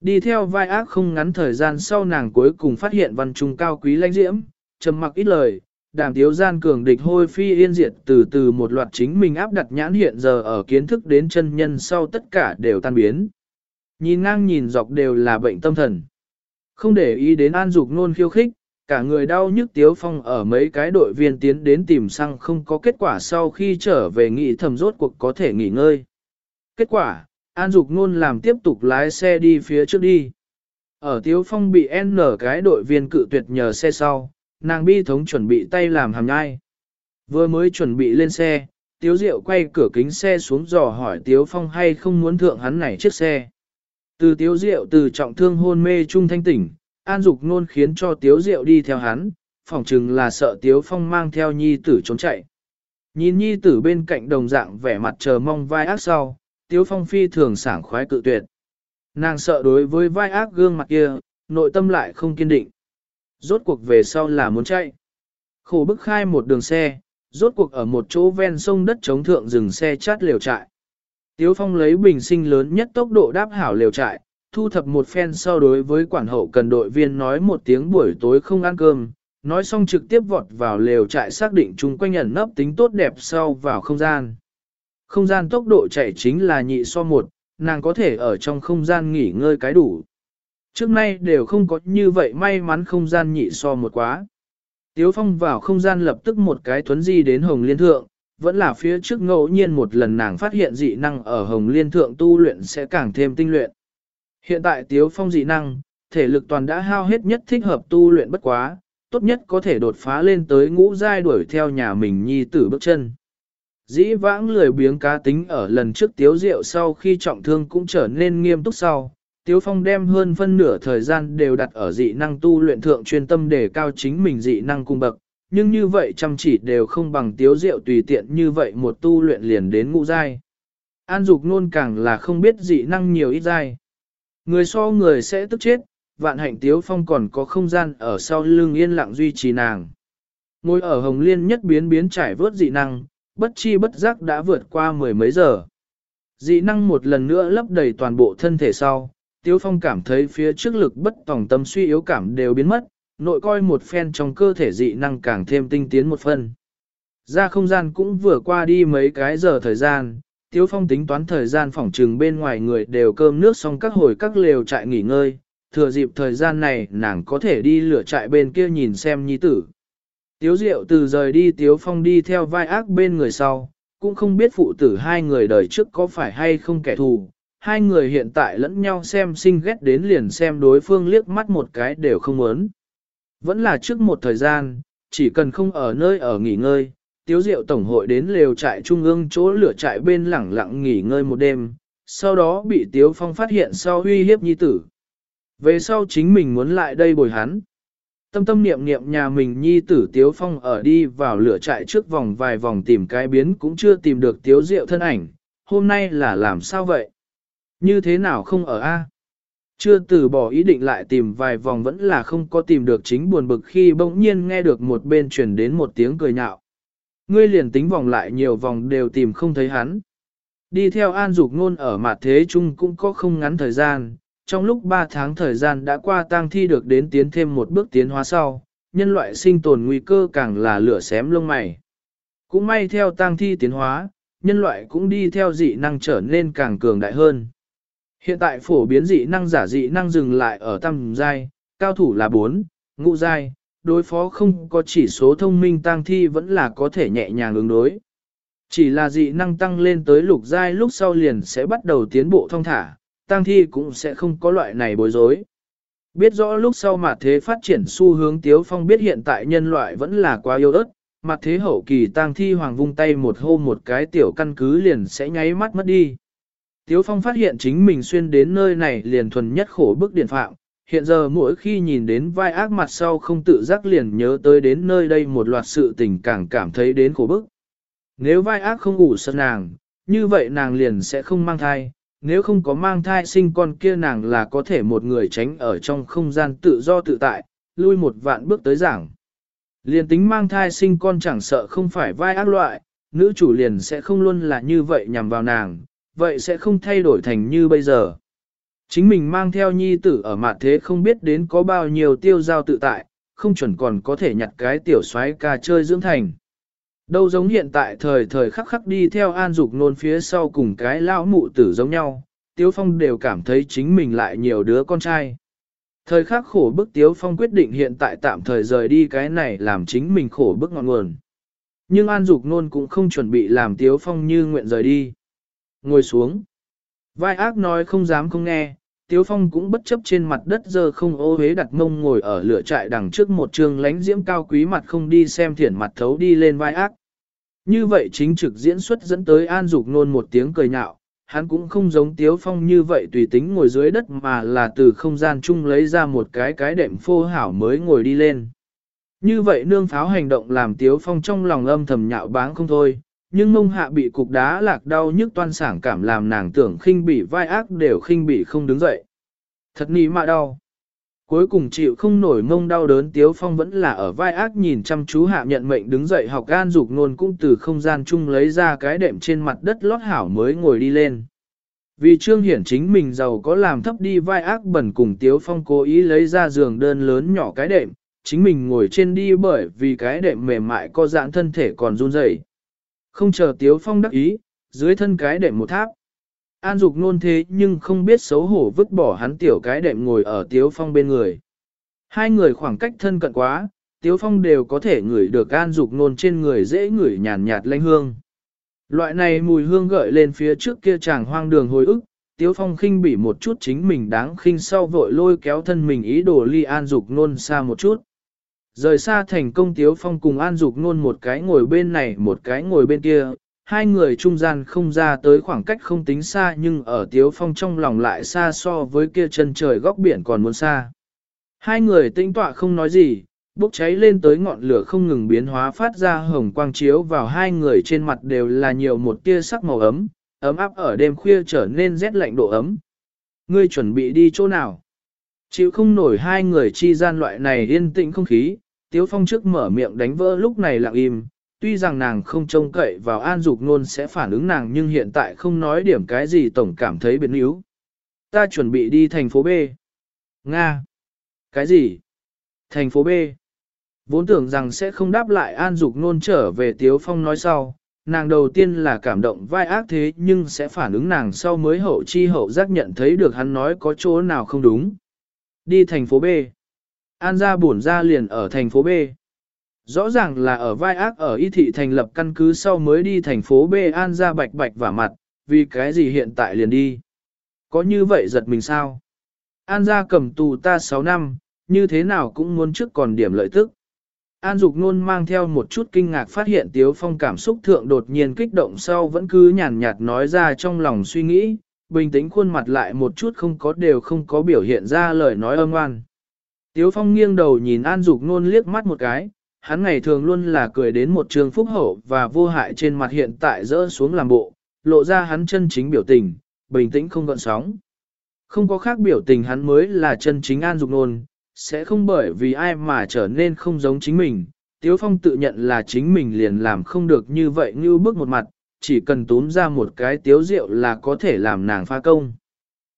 Đi theo vai ác không ngắn thời gian sau nàng cuối cùng phát hiện văn trung cao quý lãnh diễm, trầm mặc ít lời, đàm tiếu gian cường địch hôi phi yên diệt từ từ một loạt chính mình áp đặt nhãn hiện giờ ở kiến thức đến chân nhân sau tất cả đều tan biến. Nhìn ngang nhìn dọc đều là bệnh tâm thần. Không để ý đến an dục nôn khiêu khích, cả người đau nhức tiếu phong ở mấy cái đội viên tiến đến tìm xăng không có kết quả sau khi trở về nghị thầm rốt cuộc có thể nghỉ ngơi. Kết quả, an dục nôn làm tiếp tục lái xe đi phía trước đi. Ở tiếu phong bị N cái đội viên cự tuyệt nhờ xe sau, nàng bi thống chuẩn bị tay làm hàm nhai. Vừa mới chuẩn bị lên xe, tiếu diệu quay cửa kính xe xuống dò hỏi tiếu phong hay không muốn thượng hắn này chiếc xe. Từ tiếu diệu từ trọng thương hôn mê trung thanh tỉnh, an dục nôn khiến cho tiếu diệu đi theo hắn, phỏng chừng là sợ tiếu phong mang theo nhi tử trốn chạy. Nhìn nhi tử bên cạnh đồng dạng vẻ mặt chờ mong vai ác sau, tiếu phong phi thường sảng khoái cự tuyệt. Nàng sợ đối với vai ác gương mặt kia, nội tâm lại không kiên định. Rốt cuộc về sau là muốn chạy. Khổ bức khai một đường xe, rốt cuộc ở một chỗ ven sông đất chống thượng dừng xe chát liều trại. Tiếu Phong lấy bình sinh lớn nhất tốc độ đáp hảo liều trại, thu thập một phen sau đối với quản hậu cần đội viên nói một tiếng buổi tối không ăn cơm, nói xong trực tiếp vọt vào lều trại xác định chung quanh ẩn nấp tính tốt đẹp sau vào không gian. Không gian tốc độ chạy chính là nhị so một, nàng có thể ở trong không gian nghỉ ngơi cái đủ. Trước nay đều không có như vậy may mắn không gian nhị so một quá. Tiếu Phong vào không gian lập tức một cái thuấn di đến Hồng Liên Thượng, vẫn là phía trước ngẫu nhiên một lần nàng phát hiện dị năng ở Hồng Liên Thượng tu luyện sẽ càng thêm tinh luyện. Hiện tại Tiếu Phong dị năng, thể lực toàn đã hao hết nhất thích hợp tu luyện bất quá, tốt nhất có thể đột phá lên tới ngũ giai đuổi theo nhà mình nhi tử bước chân. Dĩ vãng lười biếng cá tính ở lần trước Tiếu Diệu sau khi trọng thương cũng trở nên nghiêm túc sau. Tiếu Phong đem hơn phân nửa thời gian đều đặt ở dị năng tu luyện thượng chuyên tâm để cao chính mình dị năng cung bậc, nhưng như vậy chăm chỉ đều không bằng Tiếu Diệu tùy tiện như vậy một tu luyện liền đến ngũ giai. An Dục nôn càng là không biết dị năng nhiều ít giai. Người so người sẽ tức chết, vạn hạnh tiếu phong còn có không gian ở sau lưng yên lặng duy trì nàng. Ngồi ở hồng liên nhất biến biến trải vớt dị năng, bất chi bất giác đã vượt qua mười mấy giờ. Dị năng một lần nữa lấp đầy toàn bộ thân thể sau, tiếu phong cảm thấy phía trước lực bất tòng tâm suy yếu cảm đều biến mất, nội coi một phen trong cơ thể dị năng càng thêm tinh tiến một phần. Ra không gian cũng vừa qua đi mấy cái giờ thời gian, Tiếu Phong tính toán thời gian phòng trừng bên ngoài người đều cơm nước xong các hồi các lều trại nghỉ ngơi, thừa dịp thời gian này nàng có thể đi lửa trại bên kia nhìn xem nhi tử. Tiếu Diệu từ rời đi Tiếu Phong đi theo vai ác bên người sau, cũng không biết phụ tử hai người đời trước có phải hay không kẻ thù. Hai người hiện tại lẫn nhau xem sinh ghét đến liền xem đối phương liếc mắt một cái đều không muốn. Vẫn là trước một thời gian, chỉ cần không ở nơi ở nghỉ ngơi, tiếu diệu tổng hội đến lều trại trung ương chỗ lửa trại bên lẳng lặng nghỉ ngơi một đêm, sau đó bị tiếu phong phát hiện sau huy hiếp nhi tử. Về sau chính mình muốn lại đây bồi hắn. Tâm tâm niệm niệm nhà mình nhi tử tiếu phong ở đi vào lửa trại trước vòng vài vòng tìm cái biến cũng chưa tìm được tiếu diệu thân ảnh, hôm nay là làm sao vậy? Như thế nào không ở A? À? Chưa từ bỏ ý định lại tìm vài vòng vẫn là không có tìm được chính buồn bực khi bỗng nhiên nghe được một bên truyền đến một tiếng cười nhạo. Ngươi liền tính vòng lại nhiều vòng đều tìm không thấy hắn. Đi theo an dục ngôn ở mặt thế chung cũng có không ngắn thời gian, trong lúc 3 tháng thời gian đã qua tang thi được đến tiến thêm một bước tiến hóa sau, nhân loại sinh tồn nguy cơ càng là lửa xém lông mày. Cũng may theo tang thi tiến hóa, nhân loại cũng đi theo dị năng trở nên càng cường đại hơn. Hiện tại phổ biến dị năng giả dị năng dừng lại ở tầm giai, cao thủ là 4, ngũ giai, đối phó không có chỉ số thông minh tăng thi vẫn là có thể nhẹ nhàng ứng đối. Chỉ là dị năng tăng lên tới lục giai lúc sau liền sẽ bắt đầu tiến bộ thông thả, tăng thi cũng sẽ không có loại này bối rối. Biết rõ lúc sau mà thế phát triển xu hướng Tiếu Phong biết hiện tại nhân loại vẫn là quá yếu ớt, mặt thế hậu kỳ tang thi hoàng vung tay một hô một cái tiểu căn cứ liền sẽ nháy mắt mất đi. Tiếu Phong phát hiện chính mình xuyên đến nơi này liền thuần nhất khổ bức điện phạm, hiện giờ mỗi khi nhìn đến vai ác mặt sau không tự giác liền nhớ tới đến nơi đây một loạt sự tình càng cảm thấy đến khổ bức. Nếu vai ác không ngủ sân nàng, như vậy nàng liền sẽ không mang thai, nếu không có mang thai sinh con kia nàng là có thể một người tránh ở trong không gian tự do tự tại, lui một vạn bước tới giảng. Liền tính mang thai sinh con chẳng sợ không phải vai ác loại, nữ chủ liền sẽ không luôn là như vậy nhằm vào nàng, vậy sẽ không thay đổi thành như bây giờ. Chính mình mang theo nhi tử ở mặt thế không biết đến có bao nhiêu tiêu giao tự tại, không chuẩn còn có thể nhặt cái tiểu xoái ca chơi dưỡng thành. Đâu giống hiện tại thời thời khắc khắc đi theo an dục nôn phía sau cùng cái lão mụ tử giống nhau, Tiếu Phong đều cảm thấy chính mình lại nhiều đứa con trai. Thời khắc khổ bức Tiếu Phong quyết định hiện tại tạm thời rời đi cái này làm chính mình khổ bức ngọn nguồn. Nhưng An Dục Nôn cũng không chuẩn bị làm Tiếu Phong như nguyện rời đi. Ngồi xuống. Vai ác nói không dám không nghe, Tiếu Phong cũng bất chấp trên mặt đất giờ không ô hế đặt mông ngồi ở lửa trại đằng trước một trường lánh diễm cao quý mặt không đi xem thiển mặt thấu đi lên vai ác. Như vậy chính trực diễn xuất dẫn tới An Dục nôn một tiếng cười nhạo, hắn cũng không giống Tiếu Phong như vậy tùy tính ngồi dưới đất mà là từ không gian chung lấy ra một cái cái đệm phô hảo mới ngồi đi lên. Như vậy nương pháo hành động làm Tiếu Phong trong lòng âm thầm nhạo báng không thôi, nhưng mông hạ bị cục đá lạc đau nhức toan sảng cảm làm nàng tưởng khinh bị vai ác đều khinh bị không đứng dậy. Thật nỉ mạ đau. Cuối cùng chịu không nổi mông đau đớn Tiếu Phong vẫn là ở vai ác nhìn chăm chú hạ nhận mệnh đứng dậy học gan dục nôn cũng từ không gian chung lấy ra cái đệm trên mặt đất lót hảo mới ngồi đi lên. Vì Trương Hiển chính mình giàu có làm thấp đi vai ác bẩn cùng Tiếu Phong cố ý lấy ra giường đơn lớn nhỏ cái đệm, chính mình ngồi trên đi bởi vì cái đệm mềm mại có dạng thân thể còn run rẩy. Không chờ Tiếu Phong đắc ý, dưới thân cái đệm một tháp. An Dục nôn thế nhưng không biết xấu hổ vứt bỏ hắn tiểu cái đệm ngồi ở Tiếu Phong bên người. Hai người khoảng cách thân cận quá, Tiếu Phong đều có thể ngửi được An Dục nôn trên người dễ ngửi nhàn nhạt lanh hương. Loại này mùi hương gợi lên phía trước kia chàng hoang đường hồi ức, Tiếu Phong khinh bỉ một chút chính mình đáng khinh sau vội lôi kéo thân mình ý đồ ly An Dục nôn xa một chút. Rời xa thành công Tiếu Phong cùng An Dục nôn một cái ngồi bên này một cái ngồi bên kia, hai người trung gian không ra tới khoảng cách không tính xa nhưng ở Tiếu Phong trong lòng lại xa so với kia chân trời góc biển còn muốn xa. Hai người tĩnh tọa không nói gì, bốc cháy lên tới ngọn lửa không ngừng biến hóa phát ra hồng quang chiếu vào hai người trên mặt đều là nhiều một tia sắc màu ấm, ấm áp ở đêm khuya trở nên rét lạnh độ ấm. Ngươi chuẩn bị đi chỗ nào? Chịu không nổi hai người chi gian loại này yên tĩnh không khí, Tiếu Phong trước mở miệng đánh vỡ lúc này lặng im, tuy rằng nàng không trông cậy vào an dục nôn sẽ phản ứng nàng nhưng hiện tại không nói điểm cái gì tổng cảm thấy biến yếu. Ta chuẩn bị đi thành phố B. Nga. Cái gì? Thành phố B. Vốn tưởng rằng sẽ không đáp lại an dục nôn trở về Tiếu Phong nói sau, nàng đầu tiên là cảm động vai ác thế nhưng sẽ phản ứng nàng sau mới hậu chi hậu giác nhận thấy được hắn nói có chỗ nào không đúng. Đi thành phố B. An gia bổn gia liền ở thành phố B. Rõ ràng là ở vai ác ở y thị thành lập căn cứ sau mới đi thành phố B An gia bạch bạch vả mặt, vì cái gì hiện tại liền đi. Có như vậy giật mình sao? An gia cầm tù ta 6 năm, như thế nào cũng muốn trước còn điểm lợi tức. An Dục Nôn mang theo một chút kinh ngạc phát hiện Tiếu Phong cảm xúc thượng đột nhiên kích động sau vẫn cứ nhàn nhạt nói ra trong lòng suy nghĩ, bình tĩnh khuôn mặt lại một chút không có đều không có biểu hiện ra lời nói âm ngoan. Tiếu Phong nghiêng đầu nhìn An Dục Nôn liếc mắt một cái, hắn ngày thường luôn là cười đến một trường phúc hậu và vô hại trên mặt hiện tại rỡ xuống làm bộ, lộ ra hắn chân chính biểu tình, bình tĩnh không gợn sóng. Không có khác biểu tình hắn mới là chân chính an dục nôn, sẽ không bởi vì ai mà trở nên không giống chính mình. Tiếu Phong tự nhận là chính mình liền làm không được như vậy như bước một mặt, chỉ cần túm ra một cái tiếu rượu là có thể làm nàng pha công.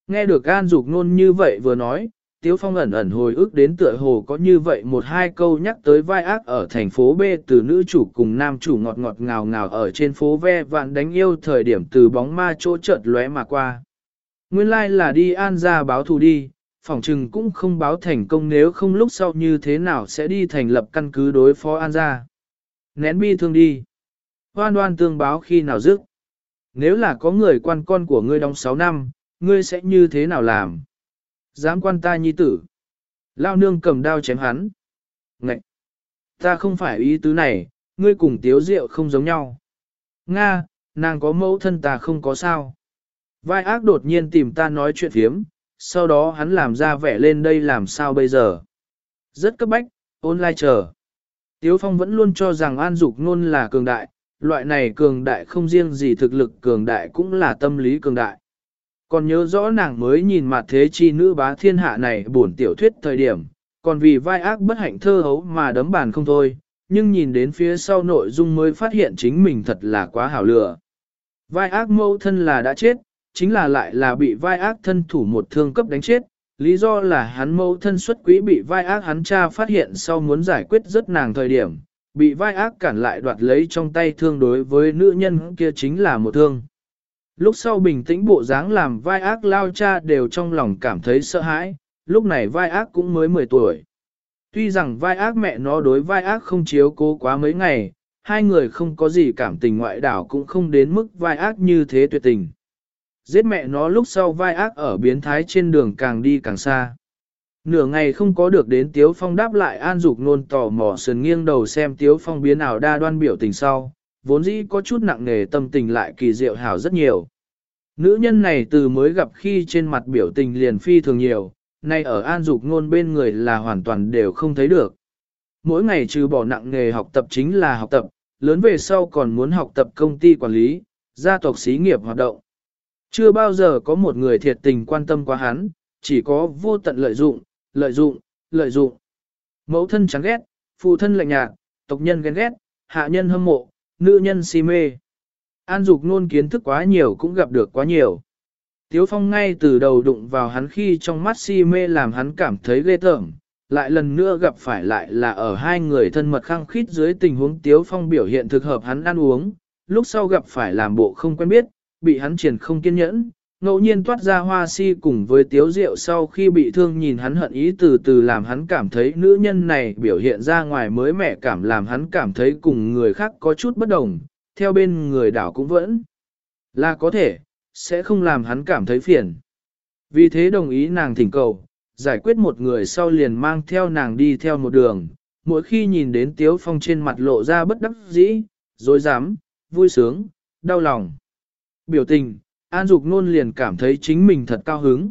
Nghe được An Dục Nôn như vậy vừa nói, Tiếu Phong ẩn ẩn hồi ức đến tựa hồ có như vậy một hai câu nhắc tới vai ác ở thành phố B từ nữ chủ cùng nam chủ ngọt ngọt ngào ngào ở trên phố ve vạn đánh yêu thời điểm từ bóng ma chỗ chợt lóe mà qua. Nguyên lai like là đi an ra báo thù đi, phỏng trừng cũng không báo thành công nếu không lúc sau như thế nào sẽ đi thành lập căn cứ đối phó an ra. Nén bi thương đi. Hoan đoan tương báo khi nào dứt. Nếu là có người quan con của ngươi đóng 6 năm, ngươi sẽ như thế nào làm? Dám quan ta nhi tử. Lao nương cầm đao chém hắn. Ngậy! Ta không phải ý tứ này, ngươi cùng tiếu rượu không giống nhau. Nga, nàng có mẫu thân ta không có sao. Vai ác đột nhiên tìm ta nói chuyện hiếm. sau đó hắn làm ra vẻ lên đây làm sao bây giờ. Rất cấp bách, online chờ. Tiếu Phong vẫn luôn cho rằng An Dục Nôn là cường đại, loại này cường đại không riêng gì thực lực cường đại cũng là tâm lý cường đại. Còn nhớ rõ nàng mới nhìn mặt thế chi nữ bá thiên hạ này buồn tiểu thuyết thời điểm, còn vì vai ác bất hạnh thơ hấu mà đấm bàn không thôi, nhưng nhìn đến phía sau nội dung mới phát hiện chính mình thật là quá hảo lựa. Vai ác mâu thân là đã chết, chính là lại là bị vai ác thân thủ một thương cấp đánh chết, lý do là hắn mâu thân xuất quỹ bị vai ác hắn cha phát hiện sau muốn giải quyết rất nàng thời điểm, bị vai ác cản lại đoạt lấy trong tay thương đối với nữ nhân kia chính là một thương. Lúc sau bình tĩnh bộ dáng làm vai ác lao cha đều trong lòng cảm thấy sợ hãi, lúc này vai ác cũng mới 10 tuổi. Tuy rằng vai ác mẹ nó đối vai ác không chiếu cố quá mấy ngày, hai người không có gì cảm tình ngoại đảo cũng không đến mức vai ác như thế tuyệt tình. Giết mẹ nó lúc sau vai ác ở biến thái trên đường càng đi càng xa. Nửa ngày không có được đến Tiếu Phong đáp lại an dục nôn tò mò sườn nghiêng đầu xem Tiếu Phong biến ảo đa đoan biểu tình sau, vốn dĩ có chút nặng nề tâm tình lại kỳ diệu hảo rất nhiều. Nữ nhân này từ mới gặp khi trên mặt biểu tình liền phi thường nhiều, nay ở an dục nôn bên người là hoàn toàn đều không thấy được. Mỗi ngày trừ bỏ nặng nghề học tập chính là học tập, lớn về sau còn muốn học tập công ty quản lý, gia tộc xí nghiệp hoạt động. Chưa bao giờ có một người thiệt tình quan tâm qua hắn, chỉ có vô tận lợi dụng, lợi dụng, lợi dụng. Mẫu thân chán ghét, phụ thân lạnh nhạt, tộc nhân ghen ghét, hạ nhân hâm mộ, nữ nhân si mê. An dục nôn kiến thức quá nhiều cũng gặp được quá nhiều. Tiếu Phong ngay từ đầu đụng vào hắn khi trong mắt si mê làm hắn cảm thấy ghê tởm, lại lần nữa gặp phải lại là ở hai người thân mật khăng khít dưới tình huống Tiếu Phong biểu hiện thực hợp hắn ăn uống, lúc sau gặp phải làm bộ không quen biết, bị hắn triển không kiên nhẫn, ngẫu nhiên toát ra hoa si cùng với Tiếu rượu sau khi bị thương nhìn hắn hận ý từ từ làm hắn cảm thấy nữ nhân này biểu hiện ra ngoài mới mẻ cảm làm hắn cảm thấy cùng người khác có chút bất đồng, theo bên người đảo cũng vẫn là có thể, sẽ không làm hắn cảm thấy phiền. Vì thế đồng ý nàng thỉnh cầu, giải quyết một người sau liền mang theo nàng đi theo một đường, mỗi khi nhìn đến Tiếu Phong trên mặt lộ ra bất đắc dĩ, dối dám, vui sướng, đau lòng. Biểu tình, An Dục Nôn liền cảm thấy chính mình thật cao hứng.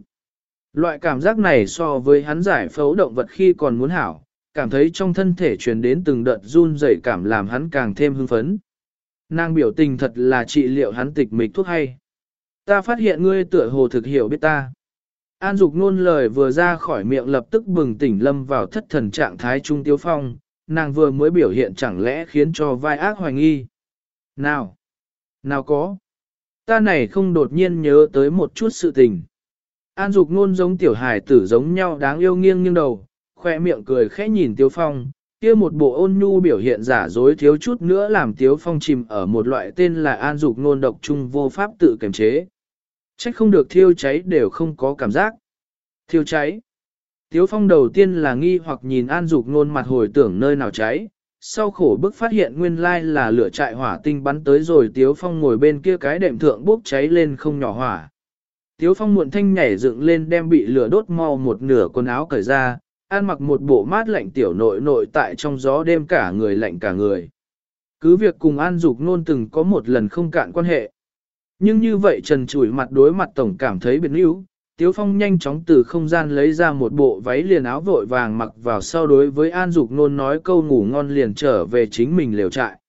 Loại cảm giác này so với hắn giải phẫu động vật khi còn muốn hảo, cảm thấy trong thân thể truyền đến từng đợt run rẩy cảm làm hắn càng thêm hưng phấn. Nàng biểu tình thật là trị liệu hắn tịch mịch thuốc hay. Ta phát hiện ngươi tựa hồ thực hiểu biết ta. An Dục nôn lời vừa ra khỏi miệng lập tức bừng tỉnh lâm vào thất thần trạng thái trung tiêu phong, nàng vừa mới biểu hiện chẳng lẽ khiến cho vai ác hoài nghi. Nào! Nào có! Ta này không đột nhiên nhớ tới một chút sự tình. An Dục nôn giống tiểu hài tử giống nhau đáng yêu nghiêng nghiêng đầu, khoe miệng cười khẽ nhìn Tiếu phong, kia một bộ ôn nhu biểu hiện giả dối thiếu chút nữa làm Tiếu Phong chìm ở một loại tên là an dục nôn độc trung vô pháp tự kiềm chế. Trách không được thiêu cháy đều không có cảm giác. Thiêu cháy. Tiếu Phong đầu tiên là nghi hoặc nhìn an dục nôn mặt hồi tưởng nơi nào cháy. Sau khổ bức phát hiện nguyên lai là lửa trại hỏa tinh bắn tới rồi Tiếu Phong ngồi bên kia cái đệm thượng bốc cháy lên không nhỏ hỏa. Tiếu Phong muộn thanh nhảy dựng lên đem bị lửa đốt mau một nửa quần áo cởi ra, An mặc một bộ mát lạnh tiểu nội nội tại trong gió đêm cả người lạnh cả người. Cứ việc cùng An Dục nôn từng có một lần không cạn quan hệ. Nhưng như vậy trần chủi mặt đối mặt tổng cảm thấy biệt níu, Tiếu Phong nhanh chóng từ không gian lấy ra một bộ váy liền áo vội vàng mặc vào sau đối với An Dục nôn nói câu ngủ ngon liền trở về chính mình liều trại.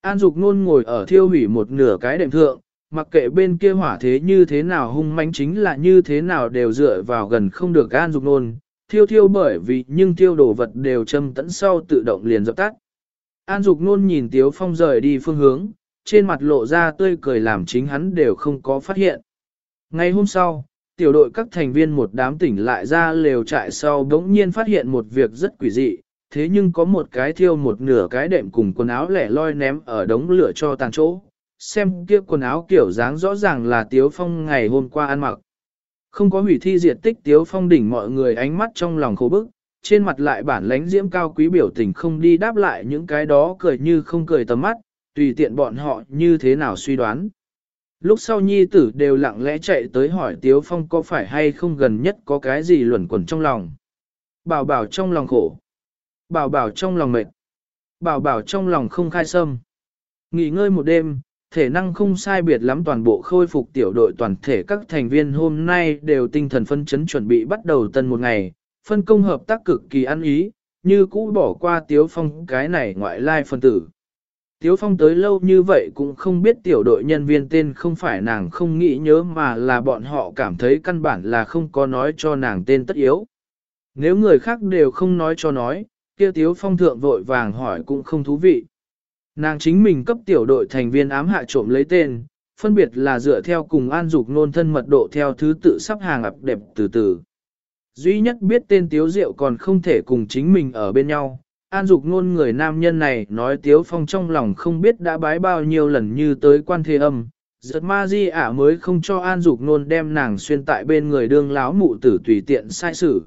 An Dục nôn ngồi ở thiêu hủy một nửa cái đệm thượng, mặc kệ bên kia hỏa thế như thế nào hung manh chính là như thế nào đều dựa vào gần không được An Dục nôn, thiêu thiêu bởi vì nhưng thiêu đồ vật đều châm tẫn sau tự động liền dập tắt. An Dục nôn nhìn Tiếu Phong rời đi phương hướng, trên mặt lộ ra tươi cười làm chính hắn đều không có phát hiện. Ngày hôm sau, tiểu đội các thành viên một đám tỉnh lại ra lều trại sau đống nhiên phát hiện một việc rất quỷ dị, thế nhưng có một cái thiêu một nửa cái đệm cùng quần áo lẻ loi ném ở đống lửa cho tàn chỗ. Xem kia quần áo kiểu dáng rõ ràng là Tiếu Phong ngày hôm qua ăn mặc. Không có hủy thi diệt tích tiếu phong đỉnh mọi người ánh mắt trong lòng khổ bức, trên mặt lại bản lánh diễm cao quý biểu tình không đi đáp lại những cái đó cười như không cười tầm mắt, tùy tiện bọn họ như thế nào suy đoán. Lúc sau nhi tử đều lặng lẽ chạy tới hỏi Tiếu Phong có phải hay không gần nhất có cái gì luẩn quẩn trong lòng. Bảo bảo trong lòng khổ. Bảo bảo trong lòng mệt. Bảo bảo trong lòng không khai sâm. Nghỉ ngơi một đêm, thể năng không sai biệt lắm toàn bộ khôi phục tiểu đội toàn thể các thành viên hôm nay đều tinh thần phân chấn chuẩn bị bắt đầu tân một ngày, phân công hợp tác cực kỳ ăn ý, như cũ bỏ qua Tiếu Phong cái này ngoại lai phân tử. Tiếu Phong tới lâu như vậy cũng không biết tiểu đội nhân viên tên không phải nàng không nghĩ nhớ mà là bọn họ cảm thấy căn bản là không có nói cho nàng tên tất yếu. Nếu người khác đều không nói cho nói, kia Tiếu Phong thượng vội vàng hỏi cũng không thú vị. Nàng chính mình cấp tiểu đội thành viên ám hạ trộm lấy tên, phân biệt là dựa theo cùng an dục nôn thân mật độ theo thứ tự sắp hàng ập đẹp từ từ. Duy nhất biết tên Tiếu Diệu còn không thể cùng chính mình ở bên nhau. An dục nôn người nam nhân này nói Tiếu Phong trong lòng không biết đã bái bao nhiêu lần như tới quan thế âm. Giật ma di ả mới không cho an dục nôn đem nàng xuyên tại bên người đương láo mụ tử tùy tiện sai sử.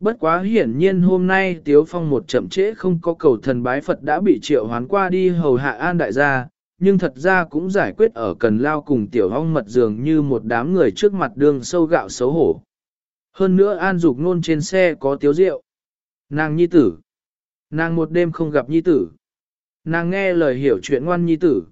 Bất quá hiển nhiên hôm nay Tiếu Phong một chậm trễ không có cầu thần bái Phật đã bị triệu hoán qua đi hầu hạ an đại gia, nhưng thật ra cũng giải quyết ở cần lao cùng tiểu hong mật dường như một đám người trước mặt đường sâu gạo xấu hổ. Hơn nữa an dục nôn trên xe có tiếu rượu. Nàng nhi tử. Nàng một đêm không gặp nhi tử. Nàng nghe lời hiểu chuyện ngoan nhi tử.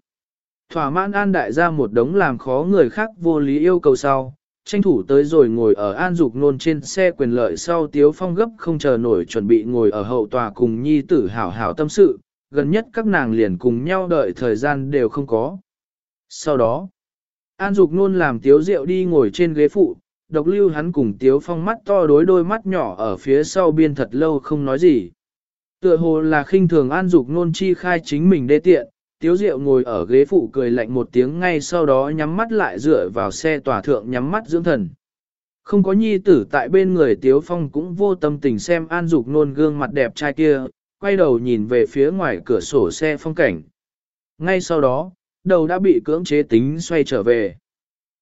Thỏa mãn an đại ra một đống làm khó người khác vô lý yêu cầu sau, tranh thủ tới rồi ngồi ở an dục nôn trên xe quyền lợi sau tiếu phong gấp không chờ nổi chuẩn bị ngồi ở hậu tòa cùng nhi tử hảo hảo tâm sự, gần nhất các nàng liền cùng nhau đợi thời gian đều không có. Sau đó, an dục nôn làm tiếu rượu đi ngồi trên ghế phụ, độc lưu hắn cùng tiếu phong mắt to đối đôi mắt nhỏ ở phía sau biên thật lâu không nói gì. Tựa hồ là khinh thường an dục nôn chi khai chính mình đê tiện, tiếu diệu ngồi ở ghế phụ cười lạnh một tiếng ngay sau đó nhắm mắt lại dựa vào xe tòa thượng nhắm mắt dưỡng thần. Không có nhi tử tại bên người tiếu phong cũng vô tâm tình xem an dục nôn gương mặt đẹp trai kia, quay đầu nhìn về phía ngoài cửa sổ xe phong cảnh. Ngay sau đó, đầu đã bị cưỡng chế tính xoay trở về.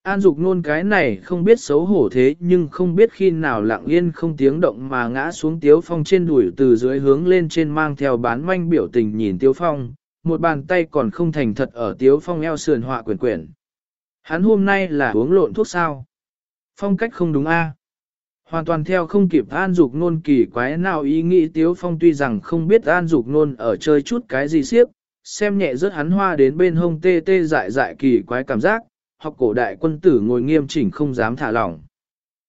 An dục nôn cái này không biết xấu hổ thế nhưng không biết khi nào lặng yên không tiếng động mà ngã xuống tiếu phong trên đùi từ dưới hướng lên trên mang theo bán manh biểu tình nhìn tiếu phong, một bàn tay còn không thành thật ở tiếu phong eo sườn họa quyển quyển. Hắn hôm nay là uống lộn thuốc sao? Phong cách không đúng a Hoàn toàn theo không kịp an dục nôn kỳ quái nào ý nghĩ tiếu phong tuy rằng không biết an dục nôn ở chơi chút cái gì siếp, xem nhẹ rớt hắn hoa đến bên hông tê tê dại dại kỳ quái cảm giác, học cổ đại quân tử ngồi nghiêm chỉnh không dám thả lỏng.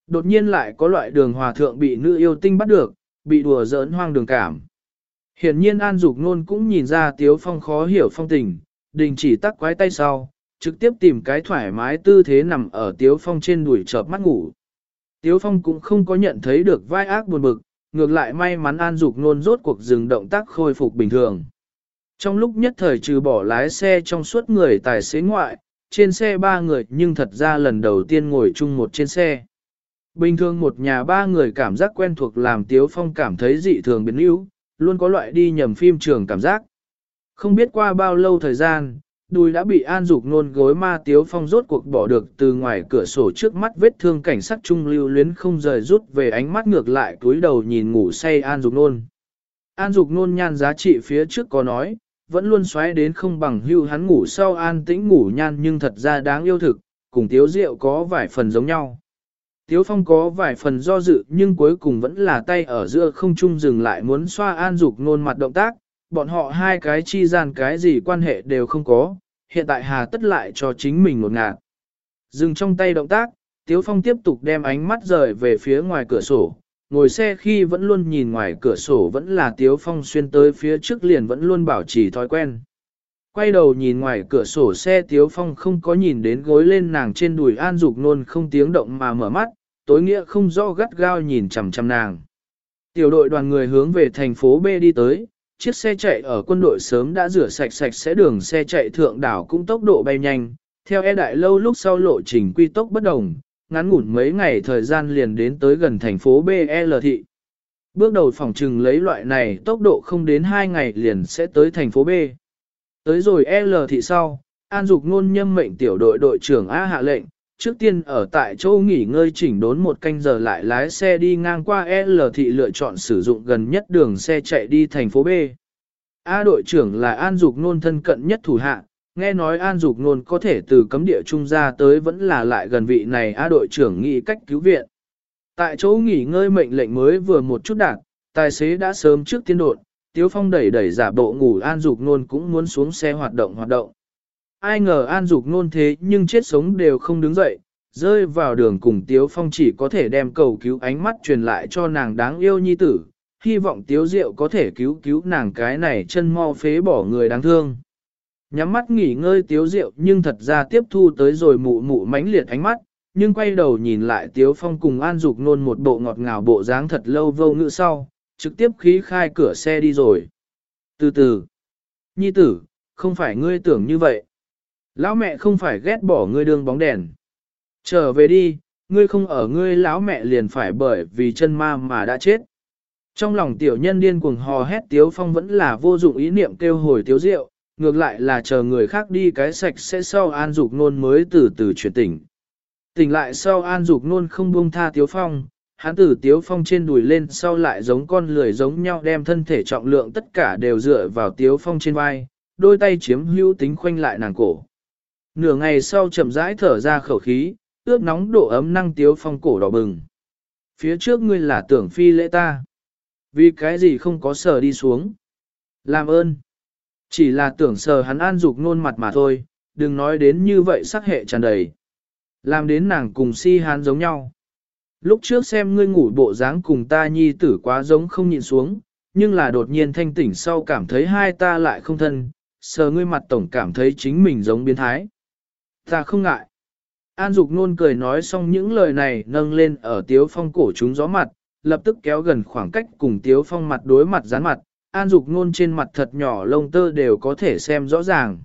Đột nhiên lại có loại đường hòa thượng bị nữ yêu tinh bắt được, bị đùa giỡn hoang đường cảm. Hiển nhiên An Dục Nôn cũng nhìn ra Tiếu Phong khó hiểu phong tình, đình chỉ tắc quái tay sau, trực tiếp tìm cái thoải mái tư thế nằm ở Tiếu Phong trên đùi chợp mắt ngủ. Tiếu Phong cũng không có nhận thấy được vai ác buồn bực, ngược lại may mắn An Dục Nôn rốt cuộc dừng động tác khôi phục bình thường. Trong lúc nhất thời trừ bỏ lái xe trong suốt người tài xế ngoại, trên xe ba người nhưng thật ra lần đầu tiên ngồi chung một trên xe. Bình thường một nhà ba người cảm giác quen thuộc làm Tiếu Phong cảm thấy dị thường biến yếu, luôn có loại đi nhầm phim trường cảm giác. Không biết qua bao lâu thời gian, đùi đã bị an dục nôn gối ma Tiếu Phong rốt cuộc bỏ được từ ngoài cửa sổ trước mắt vết thương cảnh sát trung lưu luyến không rời rút về ánh mắt ngược lại túi đầu nhìn ngủ say an dục nôn. An dục nôn nhan giá trị phía trước có nói, vẫn luôn xoáy đến không bằng hưu hắn ngủ sau an tĩnh ngủ nhan nhưng thật ra đáng yêu thực, cùng tiếu rượu có vài phần giống nhau. Tiếu phong có vài phần do dự nhưng cuối cùng vẫn là tay ở giữa không trung dừng lại muốn xoa an dục nôn mặt động tác, bọn họ hai cái chi gian cái gì quan hệ đều không có, hiện tại hà tất lại cho chính mình một ngạt. Dừng trong tay động tác, Tiếu Phong tiếp tục đem ánh mắt rời về phía ngoài cửa sổ, ngồi xe khi vẫn luôn nhìn ngoài cửa sổ vẫn là Tiếu Phong xuyên tới phía trước liền vẫn luôn bảo trì thói quen. Quay đầu nhìn ngoài cửa sổ xe Tiếu Phong không có nhìn đến gối lên nàng trên đùi an dục nôn không tiếng động mà mở mắt, tối nghĩa không rõ gắt gao nhìn chằm chằm nàng. Tiểu đội đoàn người hướng về thành phố B đi tới, chiếc xe chạy ở quân đội sớm đã rửa sạch sạch sẽ đường xe chạy thượng đảo cũng tốc độ bay nhanh, theo e đại lâu lúc sau lộ trình quy tốc bất đồng, ngắn ngủn mấy ngày thời gian liền đến tới gần thành phố BL thị. Bước đầu phòng trừng lấy loại này tốc độ không đến 2 ngày liền sẽ tới thành phố B. Tới rồi L thị sau, An Dục Nôn nhâm mệnh tiểu đội đội trưởng A hạ lệnh, trước tiên ở tại chỗ nghỉ ngơi chỉnh đốn một canh giờ lại lái xe đi ngang qua L thị lựa chọn sử dụng gần nhất đường xe chạy đi thành phố B. A đội trưởng là An Dục Nôn thân cận nhất thủ hạ, nghe nói An Dục Nôn có thể từ cấm địa trung ra tới vẫn là lại gần vị này A đội trưởng nghĩ cách cứu viện. Tại chỗ nghỉ ngơi mệnh lệnh mới vừa một chút đạt, tài xế đã sớm trước tiên đột, Tiếu Phong đẩy đẩy giả bộ ngủ An Dục Nôn cũng muốn xuống xe hoạt động hoạt động. Ai ngờ An Dục Nôn thế nhưng chết sống đều không đứng dậy, rơi vào đường cùng Tiếu Phong chỉ có thể đem cầu cứu ánh mắt truyền lại cho nàng đáng yêu nhi tử, hy vọng Tiếu Diệu có thể cứu cứu nàng cái này chân mau phế bỏ người đáng thương. Nhắm mắt nghỉ ngơi Tiếu rượu nhưng thật ra tiếp thu tới rồi mụ mụ mãnh liệt ánh mắt, nhưng quay đầu nhìn lại Tiếu Phong cùng An Dục nôn một bộ ngọt ngào bộ dáng thật lâu vô ngữ sau, trực tiếp khí khai cửa xe đi rồi. Từ từ, nhi tử, không phải ngươi tưởng như vậy. Lão mẹ không phải ghét bỏ ngươi đường bóng đèn. Trở về đi, ngươi không ở ngươi lão mẹ liền phải bởi vì chân ma mà đã chết. Trong lòng tiểu nhân điên cuồng hò hét Tiếu Phong vẫn là vô dụng ý niệm kêu hồi Tiếu rượu ngược lại là chờ người khác đi cái sạch sẽ sau An Dục Nôn mới từ từ chuyển tỉnh. Tỉnh lại sau An Dục Nôn không buông tha Tiếu Phong, hắn từ Tiếu Phong trên đùi lên sau lại giống con lười giống nhau đem thân thể trọng lượng tất cả đều dựa vào Tiếu Phong trên vai, đôi tay chiếm hữu tính khoanh lại nàng cổ. Nửa ngày sau chậm rãi thở ra khẩu khí, ướp nóng độ ấm năng Tiếu Phong cổ đỏ bừng. Phía trước ngươi là tưởng phi lễ ta. Vì cái gì không có sờ đi xuống. Làm ơn. Chỉ là tưởng sờ hắn an dục nôn mặt mà thôi, đừng nói đến như vậy sắc hệ tràn đầy. Làm đến nàng cùng si hán giống nhau. Lúc trước xem ngươi ngủ bộ dáng cùng ta nhi tử quá giống không nhìn xuống, nhưng là đột nhiên thanh tỉnh sau cảm thấy hai ta lại không thân, sờ ngươi mặt tổng cảm thấy chính mình giống biến thái. Ta không ngại. An Dục nôn cười nói xong những lời này nâng lên ở Tiếu Phong cổ chúng gió mặt, lập tức kéo gần khoảng cách cùng Tiếu Phong mặt đối mặt dán mặt, An Dục nôn trên mặt thật nhỏ lông tơ đều có thể xem rõ ràng.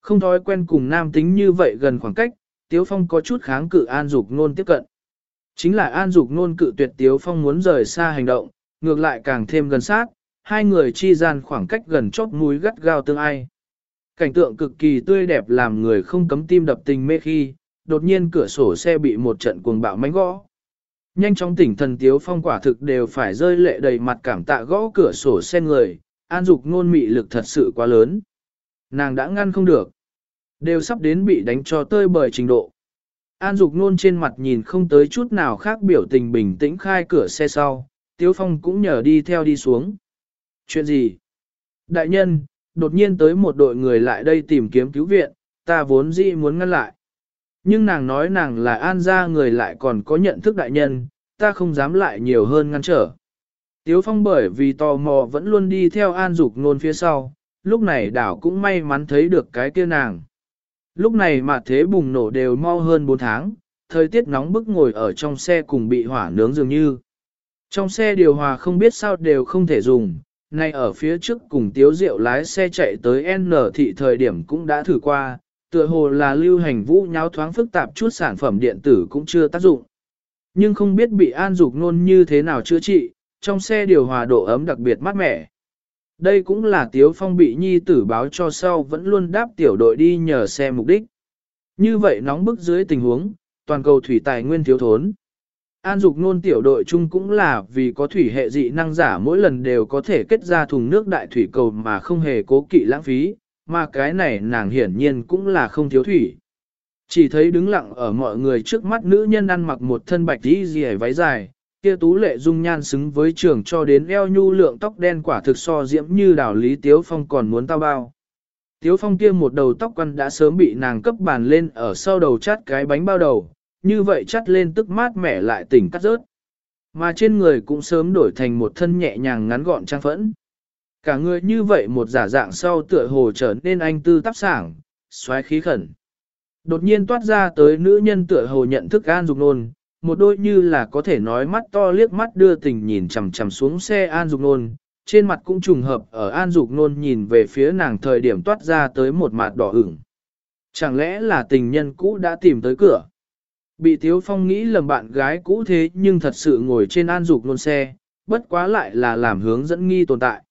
Không thói quen cùng nam tính như vậy gần khoảng cách, Tiếu Phong có chút kháng cự An Dục nôn tiếp cận. Chính là An Dục nôn cự tuyệt Tiếu Phong muốn rời xa hành động, ngược lại càng thêm gần sát, hai người chi gian khoảng cách gần chót mũi gắt gao tương ai. Cảnh tượng cực kỳ tươi đẹp làm người không cấm tim đập tình mê khi, đột nhiên cửa sổ xe bị một trận cuồng bạo mánh gõ. Nhanh chóng tỉnh thần tiếu phong quả thực đều phải rơi lệ đầy mặt cảm tạ gõ cửa sổ xe người, an dục ngôn mị lực thật sự quá lớn. Nàng đã ngăn không được. Đều sắp đến bị đánh cho tơi bời trình độ. An dục nôn trên mặt nhìn không tới chút nào khác biểu tình bình tĩnh khai cửa xe sau, tiếu phong cũng nhờ đi theo đi xuống. Chuyện gì? Đại nhân, đột nhiên tới một đội người lại đây tìm kiếm cứu viện, ta vốn dĩ muốn ngăn lại. Nhưng nàng nói nàng là an gia người lại còn có nhận thức đại nhân, ta không dám lại nhiều hơn ngăn trở. Tiếu phong bởi vì tò mò vẫn luôn đi theo an dục nôn phía sau, lúc này đảo cũng may mắn thấy được cái kia nàng. Lúc này mà thế bùng nổ đều mau hơn 4 tháng, thời tiết nóng bức ngồi ở trong xe cùng bị hỏa nướng dường như. Trong xe điều hòa không biết sao đều không thể dùng, nay ở phía trước cùng tiếu rượu lái xe chạy tới N thị thời điểm cũng đã thử qua, tựa hồ là lưu hành vũ nháo thoáng phức tạp chút sản phẩm điện tử cũng chưa tác dụng. Nhưng không biết bị an dục nôn như thế nào chữa trị, trong xe điều hòa độ ấm đặc biệt mát mẻ. Đây cũng là Tiếu Phong bị nhi tử báo cho sau vẫn luôn đáp tiểu đội đi nhờ xe mục đích. Như vậy nóng bức dưới tình huống, toàn cầu thủy tài nguyên thiếu thốn. An dục nôn tiểu đội chung cũng là vì có thủy hệ dị năng giả mỗi lần đều có thể kết ra thùng nước đại thủy cầu mà không hề cố kỵ lãng phí, mà cái này nàng hiển nhiên cũng là không thiếu thủy. Chỉ thấy đứng lặng ở mọi người trước mắt nữ nhân ăn mặc một thân bạch y dì váy dài, kia tú lệ dung nhan xứng với trường cho đến eo nhu lượng tóc đen quả thực so diễm như đảo Lý Tiếu Phong còn muốn tao bao. Tiếu Phong kia một đầu tóc quăn đã sớm bị nàng cấp bàn lên ở sau đầu chắt cái bánh bao đầu, như vậy chắt lên tức mát mẻ lại tỉnh cắt rớt. Mà trên người cũng sớm đổi thành một thân nhẹ nhàng ngắn gọn trang phẫn. Cả người như vậy một giả dạng sau tựa hồ trở nên anh tư tắp sảng, xoáy khí khẩn. Đột nhiên toát ra tới nữ nhân tựa hồ nhận thức an dục nôn, một đôi như là có thể nói mắt to liếc mắt đưa tình nhìn chằm chằm xuống xe an dục nôn, trên mặt cũng trùng hợp ở an dục nôn nhìn về phía nàng thời điểm toát ra tới một mặt đỏ ửng. Chẳng lẽ là tình nhân cũ đã tìm tới cửa? Bị Tiếu Phong nghĩ lầm bạn gái cũ thế nhưng thật sự ngồi trên an dục nôn xe, bất quá lại là làm hướng dẫn nghi tồn tại.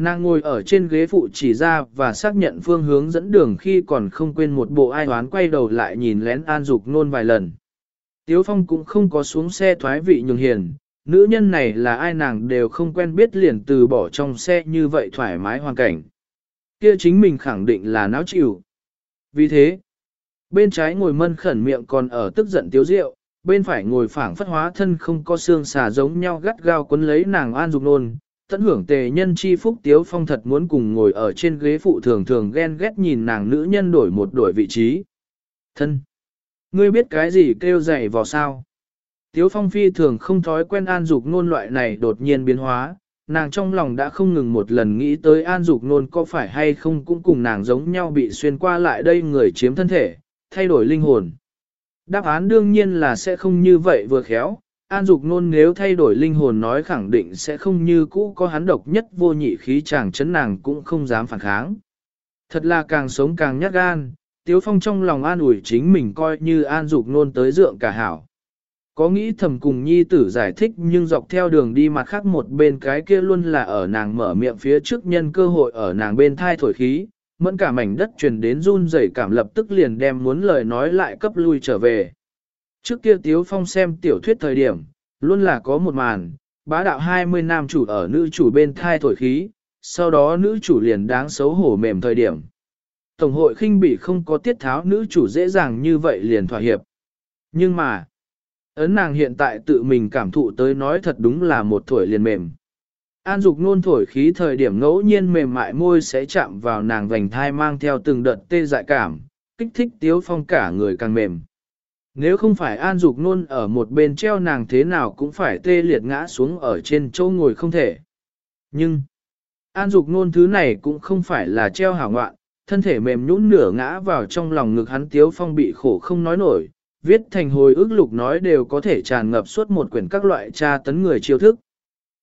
Nàng ngồi ở trên ghế phụ chỉ ra và xác nhận phương hướng dẫn đường khi còn không quên một bộ ai hoán quay đầu lại nhìn lén an dục nôn vài lần. Tiếu Phong cũng không có xuống xe thoái vị nhường hiền, nữ nhân này là ai nàng đều không quen biết liền từ bỏ trong xe như vậy thoải mái hoàn cảnh. Kia chính mình khẳng định là náo chịu. Vì thế, bên trái ngồi mân khẩn miệng còn ở tức giận tiếu rượu, bên phải ngồi phảng phất hóa thân không có xương xà giống nhau gắt gao quấn lấy nàng an dục nôn. Tận hưởng tề nhân chi phúc tiếu phong thật muốn cùng ngồi ở trên ghế phụ thường thường ghen ghét nhìn nàng nữ nhân đổi một đổi vị trí. Thân! Ngươi biết cái gì kêu dậy vào sao? Tiếu phong phi thường không thói quen an dục nôn loại này đột nhiên biến hóa, nàng trong lòng đã không ngừng một lần nghĩ tới an dục nôn có phải hay không cũng cùng nàng giống nhau bị xuyên qua lại đây người chiếm thân thể, thay đổi linh hồn. Đáp án đương nhiên là sẽ không như vậy vừa khéo, an dục nôn nếu thay đổi linh hồn nói khẳng định sẽ không như cũ có hắn độc nhất vô nhị khí chàng chấn nàng cũng không dám phản kháng. Thật là càng sống càng nhát gan, Tiếu Phong trong lòng an ủi chính mình coi như an dục nôn tới dượng cả hảo. Có nghĩ thầm cùng nhi tử giải thích nhưng dọc theo đường đi mặt khác một bên cái kia luôn là ở nàng mở miệng phía trước nhân cơ hội ở nàng bên thai thổi khí, mẫn cả mảnh đất truyền đến run rẩy cảm lập tức liền đem muốn lời nói lại cấp lui trở về. Trước kia Tiếu Phong xem tiểu thuyết thời điểm, luôn là có một màn, bá đạo 20 nam chủ ở nữ chủ bên thai thổi khí, sau đó nữ chủ liền đáng xấu hổ mềm thời điểm. Tổng hội khinh bị không có tiết tháo nữ chủ dễ dàng như vậy liền thỏa hiệp. Nhưng mà, ấn nàng hiện tại tự mình cảm thụ tới nói thật đúng là một tuổi liền mềm. An dục nôn thổi khí thời điểm ngẫu nhiên mềm mại môi sẽ chạm vào nàng vành thai mang theo từng đợt tê dại cảm, kích thích tiếu phong cả người càng mềm. Nếu không phải an dục nôn ở một bên treo nàng thế nào cũng phải tê liệt ngã xuống ở trên chỗ ngồi không thể. Nhưng, an dục nôn thứ này cũng không phải là treo hảo ngoạn, thân thể mềm nhũn nửa ngã vào trong lòng ngực hắn tiếu phong bị khổ không nói nổi, viết thành hồi ước lục nói đều có thể tràn ngập suốt một quyển các loại tra tấn người chiêu thức.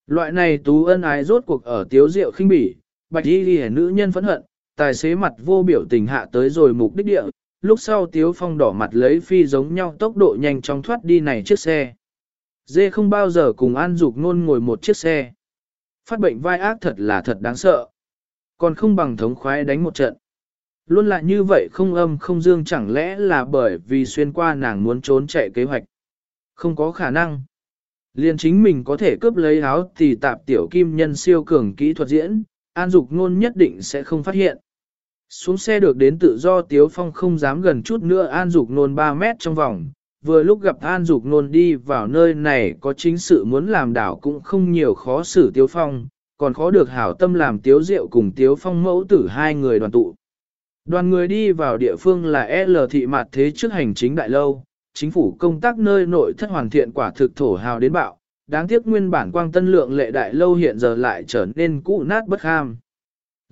Loại này tú ân ái rốt cuộc ở tiếu rượu khinh bỉ, bạch y ghi nữ nhân phẫn hận, tài xế mặt vô biểu tình hạ tới rồi mục đích địa, lúc sau tiếu phong đỏ mặt lấy phi giống nhau tốc độ nhanh chóng thoát đi này chiếc xe. Dê không bao giờ cùng an dục nôn ngồi một chiếc xe. Phát bệnh vai ác thật là thật đáng sợ. Còn không bằng thống khoái đánh một trận. Luôn là như vậy không âm không dương chẳng lẽ là bởi vì xuyên qua nàng muốn trốn chạy kế hoạch. Không có khả năng. Liên chính mình có thể cướp lấy áo thì tạp tiểu kim nhân siêu cường kỹ thuật diễn, An Dục Nôn nhất định sẽ không phát hiện. Xuống xe được đến tự do Tiếu Phong không dám gần chút nữa An Dục Nôn 3 mét trong vòng. Vừa lúc gặp An Dục Nôn đi vào nơi này có chính sự muốn làm đảo cũng không nhiều khó xử Tiếu Phong, còn khó được hảo tâm làm Tiếu Diệu cùng Tiếu Phong mẫu tử hai người đoàn tụ. Đoàn người đi vào địa phương là L thị mặt thế trước hành chính đại lâu, chính phủ công tác nơi nội thất hoàn thiện quả thực thổ hào đến bạo, đáng tiếc nguyên bản quang tân lượng lệ đại lâu hiện giờ lại trở nên cũ nát bất ham.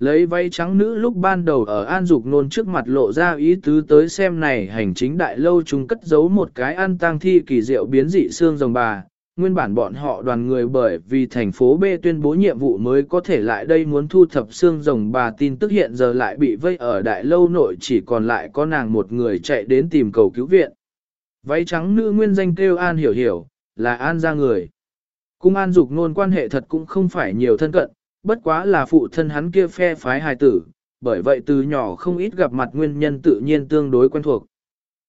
Lấy váy trắng nữ lúc ban đầu ở An Dục nôn trước mặt lộ ra ý tứ tới xem này hành chính đại lâu chúng cất giấu một cái an tang thi kỳ diệu biến dị xương rồng bà. Nguyên bản bọn họ đoàn người bởi vì thành phố B tuyên bố nhiệm vụ mới có thể lại đây muốn thu thập xương rồng bà tin tức hiện giờ lại bị vây ở đại lâu nội chỉ còn lại có nàng một người chạy đến tìm cầu cứu viện. Váy trắng nữ nguyên danh kêu An hiểu hiểu, là An ra người. Cung An Dục nôn quan hệ thật cũng không phải nhiều thân cận, bất quá là phụ thân hắn kia phe phái hài tử, bởi vậy từ nhỏ không ít gặp mặt nguyên nhân tự nhiên tương đối quen thuộc.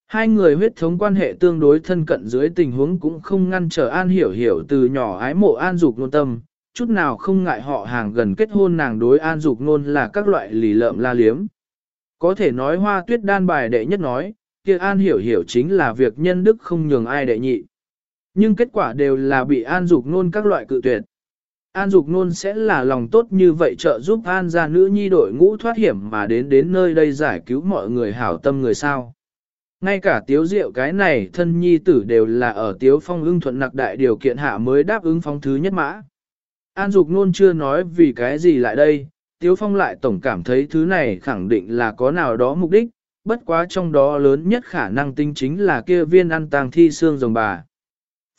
Hai người huyết thống quan hệ tương đối thân cận dưới tình huống cũng không ngăn trở An Hiểu Hiểu từ nhỏ ái mộ An Dục nôn tâm, chút nào không ngại họ hàng gần kết hôn nàng đối An Dục nôn là các loại lì lợm la liếm. Có thể nói hoa tuyết đan bài đệ nhất nói, kia An Hiểu Hiểu chính là việc nhân đức không nhường ai đệ nhị. Nhưng kết quả đều là bị An Dục nôn các loại cự tuyệt. An Dục nôn sẽ là lòng tốt như vậy trợ giúp An gia nữ nhi đội ngũ thoát hiểm mà đến đến nơi đây giải cứu mọi người hảo tâm người sao. Ngay cả tiếu diệu cái này thân nhi tử đều là ở tiếu phong ưng thuận nặc đại điều kiện hạ mới đáp ứng phong thứ nhất mã. An Dục nôn chưa nói vì cái gì lại đây, tiếu phong lại tổng cảm thấy thứ này khẳng định là có nào đó mục đích, bất quá trong đó lớn nhất khả năng tinh chính là kia viên ăn tàng thi xương rồng bà.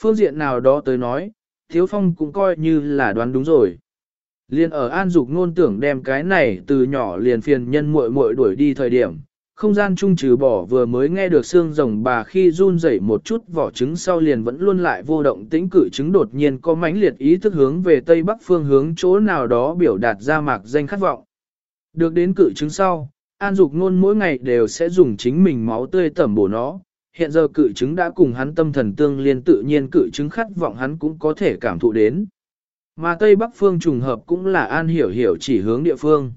Phương diện nào đó tới nói, Thiếu Phong cũng coi như là đoán đúng rồi. Liên ở An Dục ngôn tưởng đem cái này từ nhỏ liền phiền nhân muội muội đuổi đi thời điểm, không gian trung trừ bỏ vừa mới nghe được xương rồng bà khi run rẩy một chút vỏ trứng sau liền vẫn luôn lại vô động tĩnh cử trứng đột nhiên có mãnh liệt ý thức hướng về tây bắc phương hướng chỗ nào đó biểu đạt ra mạc danh khát vọng. Được đến cử trứng sau, An Dục ngôn mỗi ngày đều sẽ dùng chính mình máu tươi tẩm bổ nó, hiện giờ cự chứng đã cùng hắn tâm thần tương liên tự nhiên cự chứng khát vọng hắn cũng có thể cảm thụ đến. Mà Tây Bắc phương trùng hợp cũng là an hiểu hiểu chỉ hướng địa phương.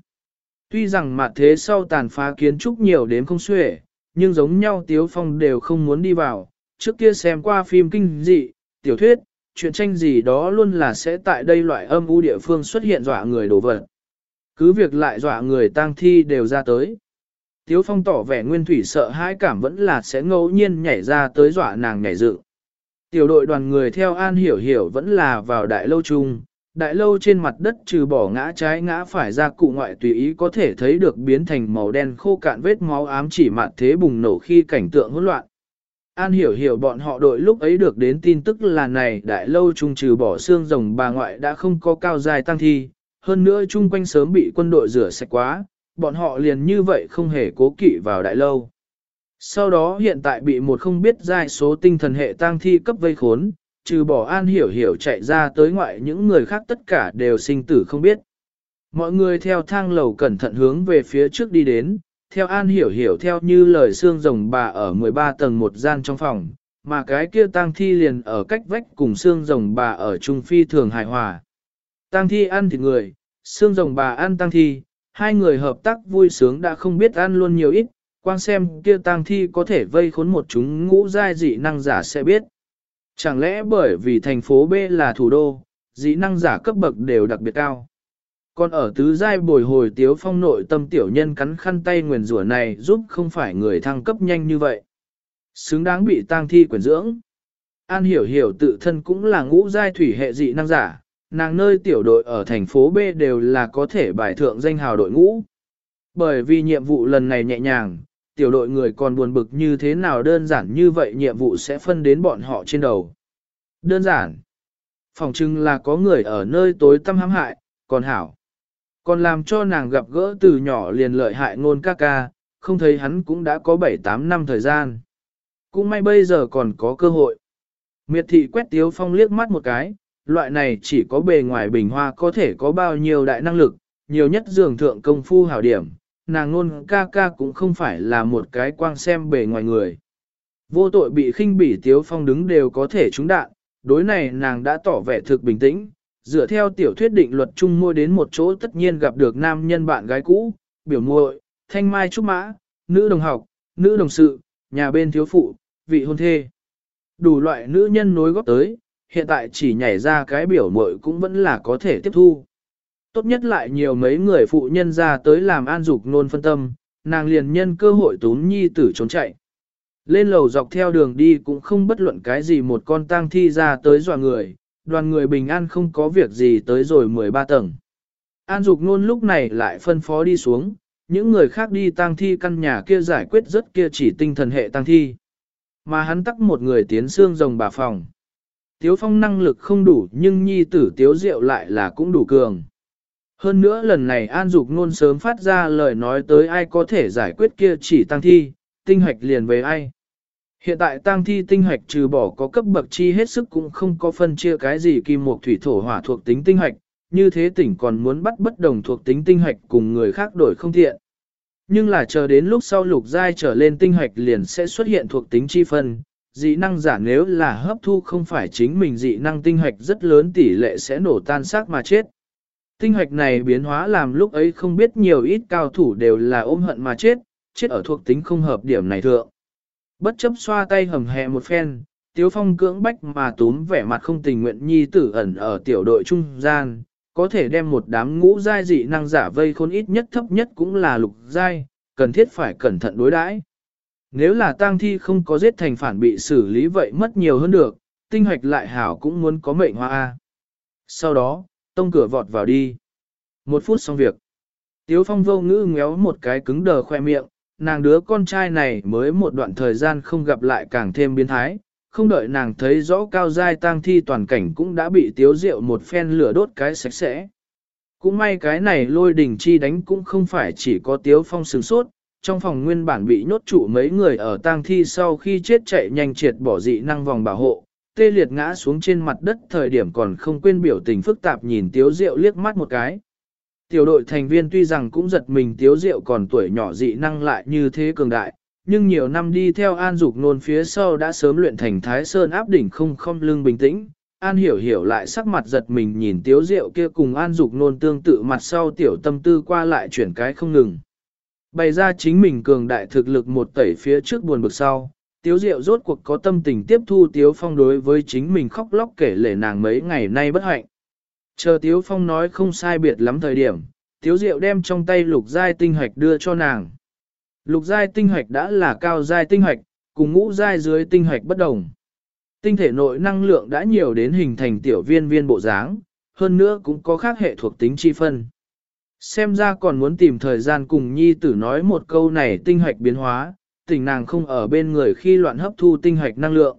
Tuy rằng mặt thế sau tàn phá kiến trúc nhiều đến không xuể, nhưng giống nhau Tiếu Phong đều không muốn đi vào, trước kia xem qua phim kinh dị, tiểu thuyết, chuyện tranh gì đó luôn là sẽ tại đây loại âm u địa phương xuất hiện dọa người đổ vật. Cứ việc lại dọa người tang thi đều ra tới. Tiếu Phong tỏ vẻ nguyên thủy sợ hãi cảm vẫn là sẽ ngẫu nhiên nhảy ra tới dọa nàng nhảy dựng. Tiểu đội đoàn người theo An Hiểu Hiểu vẫn là vào đại lâu chung, đại lâu trên mặt đất trừ bỏ ngã trái ngã phải ra cụ ngoại tùy ý có thể thấy được biến thành màu đen khô cạn vết máu ám chỉ mặt thế bùng nổ khi cảnh tượng hỗn loạn. An hiểu hiểu bọn họ đội lúc ấy được đến tin tức là này đại lâu trung trừ bỏ xương rồng bà ngoại đã không có cao dài tăng thi, hơn nữa chung quanh sớm bị quân đội rửa sạch quá, bọn họ liền như vậy không hề cố kỵ vào đại lâu. Sau đó hiện tại bị một không biết giai số tinh thần hệ tang thi cấp vây khốn, trừ bỏ an hiểu hiểu chạy ra tới ngoại những người khác tất cả đều sinh tử không biết. Mọi người theo thang lầu cẩn thận hướng về phía trước đi đến, theo an hiểu hiểu theo như lời xương rồng bà ở 13 tầng một gian trong phòng, mà cái kia tang thi liền ở cách vách cùng xương rồng bà ở trung phi thường hài hòa. Tang thi ăn thịt người, xương rồng bà ăn tang thi, hai người hợp tác vui sướng đã không biết ăn luôn nhiều ít, quan xem kia tang thi có thể vây khốn một chúng ngũ giai dị năng giả sẽ biết. Chẳng lẽ bởi vì thành phố B là thủ đô, dị năng giả cấp bậc đều đặc biệt cao. Còn ở tứ giai bồi hồi tiếu phong nội tâm tiểu nhân cắn khăn tay nguyền rủa này giúp không phải người thăng cấp nhanh như vậy. Xứng đáng bị tang thi quyển dưỡng. An hiểu hiểu tự thân cũng là ngũ giai thủy hệ dị năng giả, nàng nơi tiểu đội ở thành phố B đều là có thể bài thượng danh hào đội ngũ. Bởi vì nhiệm vụ lần này nhẹ nhàng, tiểu đội người còn buồn bực như thế nào đơn giản như vậy nhiệm vụ sẽ phân đến bọn họ trên đầu. Đơn giản. Phòng trưng là có người ở nơi tối tăm hãm hại, còn hảo. Còn làm cho nàng gặp gỡ từ nhỏ liền lợi hại ngôn ca ca, không thấy hắn cũng đã có 7-8 năm thời gian. Cũng may bây giờ còn có cơ hội. Miệt thị quét tiếu phong liếc mắt một cái, loại này chỉ có bề ngoài bình hoa có thể có bao nhiêu đại năng lực, nhiều nhất dường thượng công phu hảo điểm, nàng Nôn ca ca cũng không phải là một cái quang xem bề ngoài người. Vô tội bị khinh bỉ tiếu phong đứng đều có thể trúng đạn, đối này nàng đã tỏ vẻ thực bình tĩnh, dựa theo tiểu thuyết định luật chung môi đến một chỗ tất nhiên gặp được nam nhân bạn gái cũ, biểu muội, thanh mai trúc mã, nữ đồng học, nữ đồng sự, nhà bên thiếu phụ, vị hôn thê. Đủ loại nữ nhân nối góp tới, hiện tại chỉ nhảy ra cái biểu muội cũng vẫn là có thể tiếp thu. Tốt nhất lại nhiều mấy người phụ nhân ra tới làm an dục nôn phân tâm, nàng liền nhân cơ hội tún nhi tử trốn chạy. Lên lầu dọc theo đường đi cũng không bất luận cái gì một con tang thi ra tới dọa người, đoàn người bình an không có việc gì tới rồi 13 tầng. An Dục Nôn lúc này lại phân phó đi xuống, những người khác đi tang thi căn nhà kia giải quyết rất kia chỉ tinh thần hệ tang thi. Mà hắn tắc một người tiến xương rồng bà phòng. Tiếu phong năng lực không đủ nhưng nhi tử tiếu diệu lại là cũng đủ cường. Hơn nữa lần này An Dục Nôn sớm phát ra lời nói tới ai có thể giải quyết kia chỉ tăng thi, tinh hoạch liền về ai. Hiện tại Tăng thi tinh hoạch trừ bỏ có cấp bậc chi hết sức cũng không có phân chia cái gì kim mộc thủy thổ hỏa thuộc tính tinh hoạch, như thế tỉnh còn muốn bắt bất đồng thuộc tính tinh hoạch cùng người khác đổi không thiện. Nhưng là chờ đến lúc sau lục giai trở lên tinh hoạch liền sẽ xuất hiện thuộc tính chi phân, dị năng giả nếu là hấp thu không phải chính mình dị năng tinh hoạch rất lớn tỷ lệ sẽ nổ tan xác mà chết. Tinh hoạch này biến hóa làm lúc ấy không biết nhiều ít cao thủ đều là ôm hận mà chết, chết ở thuộc tính không hợp điểm này thượng. Bất chấp xoa tay hầm hè một phen, Tiếu Phong cưỡng bách mà túm vẻ mặt không tình nguyện nhi tử ẩn ở tiểu đội trung gian, có thể đem một đám ngũ giai dị năng giả vây khôn ít nhất thấp nhất cũng là lục giai, cần thiết phải cẩn thận đối đãi. Nếu là tang thi không có giết thành phản bị xử lý vậy mất nhiều hơn được, tinh hoạch lại hảo cũng muốn có mệnh hoa A. Sau đó, tông cửa vọt vào đi. Một phút xong việc. Tiếu phong vô ngữ ngéo một cái cứng đờ khoe miệng, nàng đứa con trai này mới một đoạn thời gian không gặp lại càng thêm biến thái, không đợi nàng thấy rõ cao giai tang thi toàn cảnh cũng đã bị tiếu rượu một phen lửa đốt cái sạch sẽ. Cũng may cái này lôi đình chi đánh cũng không phải chỉ có tiếu phong sừng sốt, trong phòng nguyên bản bị nhốt trụ mấy người ở tang thi sau khi chết chạy nhanh triệt bỏ dị năng vòng bảo hộ, tê liệt ngã xuống trên mặt đất thời điểm còn không quên biểu tình phức tạp nhìn tiếu diệu liếc mắt một cái. Tiểu đội thành viên tuy rằng cũng giật mình tiếu diệu còn tuổi nhỏ dị năng lại như thế cường đại, nhưng nhiều năm đi theo An Dục Nôn phía sau đã sớm luyện thành Thái Sơn áp đỉnh không không lưng bình tĩnh. An hiểu hiểu lại sắc mặt giật mình nhìn tiếu diệu kia cùng An Dục Nôn tương tự mặt sau tiểu tâm tư qua lại chuyển cái không ngừng. Bày ra chính mình cường đại thực lực một tẩy phía trước buồn bực sau, Tiếu Diệu rốt cuộc có tâm tình tiếp thu Tiếu Phong đối với chính mình khóc lóc kể lể nàng mấy ngày nay bất hạnh. Chờ Tiếu Phong nói không sai biệt lắm thời điểm, Tiếu Diệu đem trong tay lục giai tinh hoạch đưa cho nàng. Lục giai tinh hoạch đã là cao giai tinh hoạch, cùng ngũ giai dưới tinh hoạch bất đồng. Tinh thể nội năng lượng đã nhiều đến hình thành tiểu viên viên bộ dáng, hơn nữa cũng có khác hệ thuộc tính chi phân. Xem ra còn muốn tìm thời gian cùng nhi tử nói một câu này tinh hoạch biến hóa, tình nàng không ở bên người khi loạn hấp thu tinh hoạch năng lượng.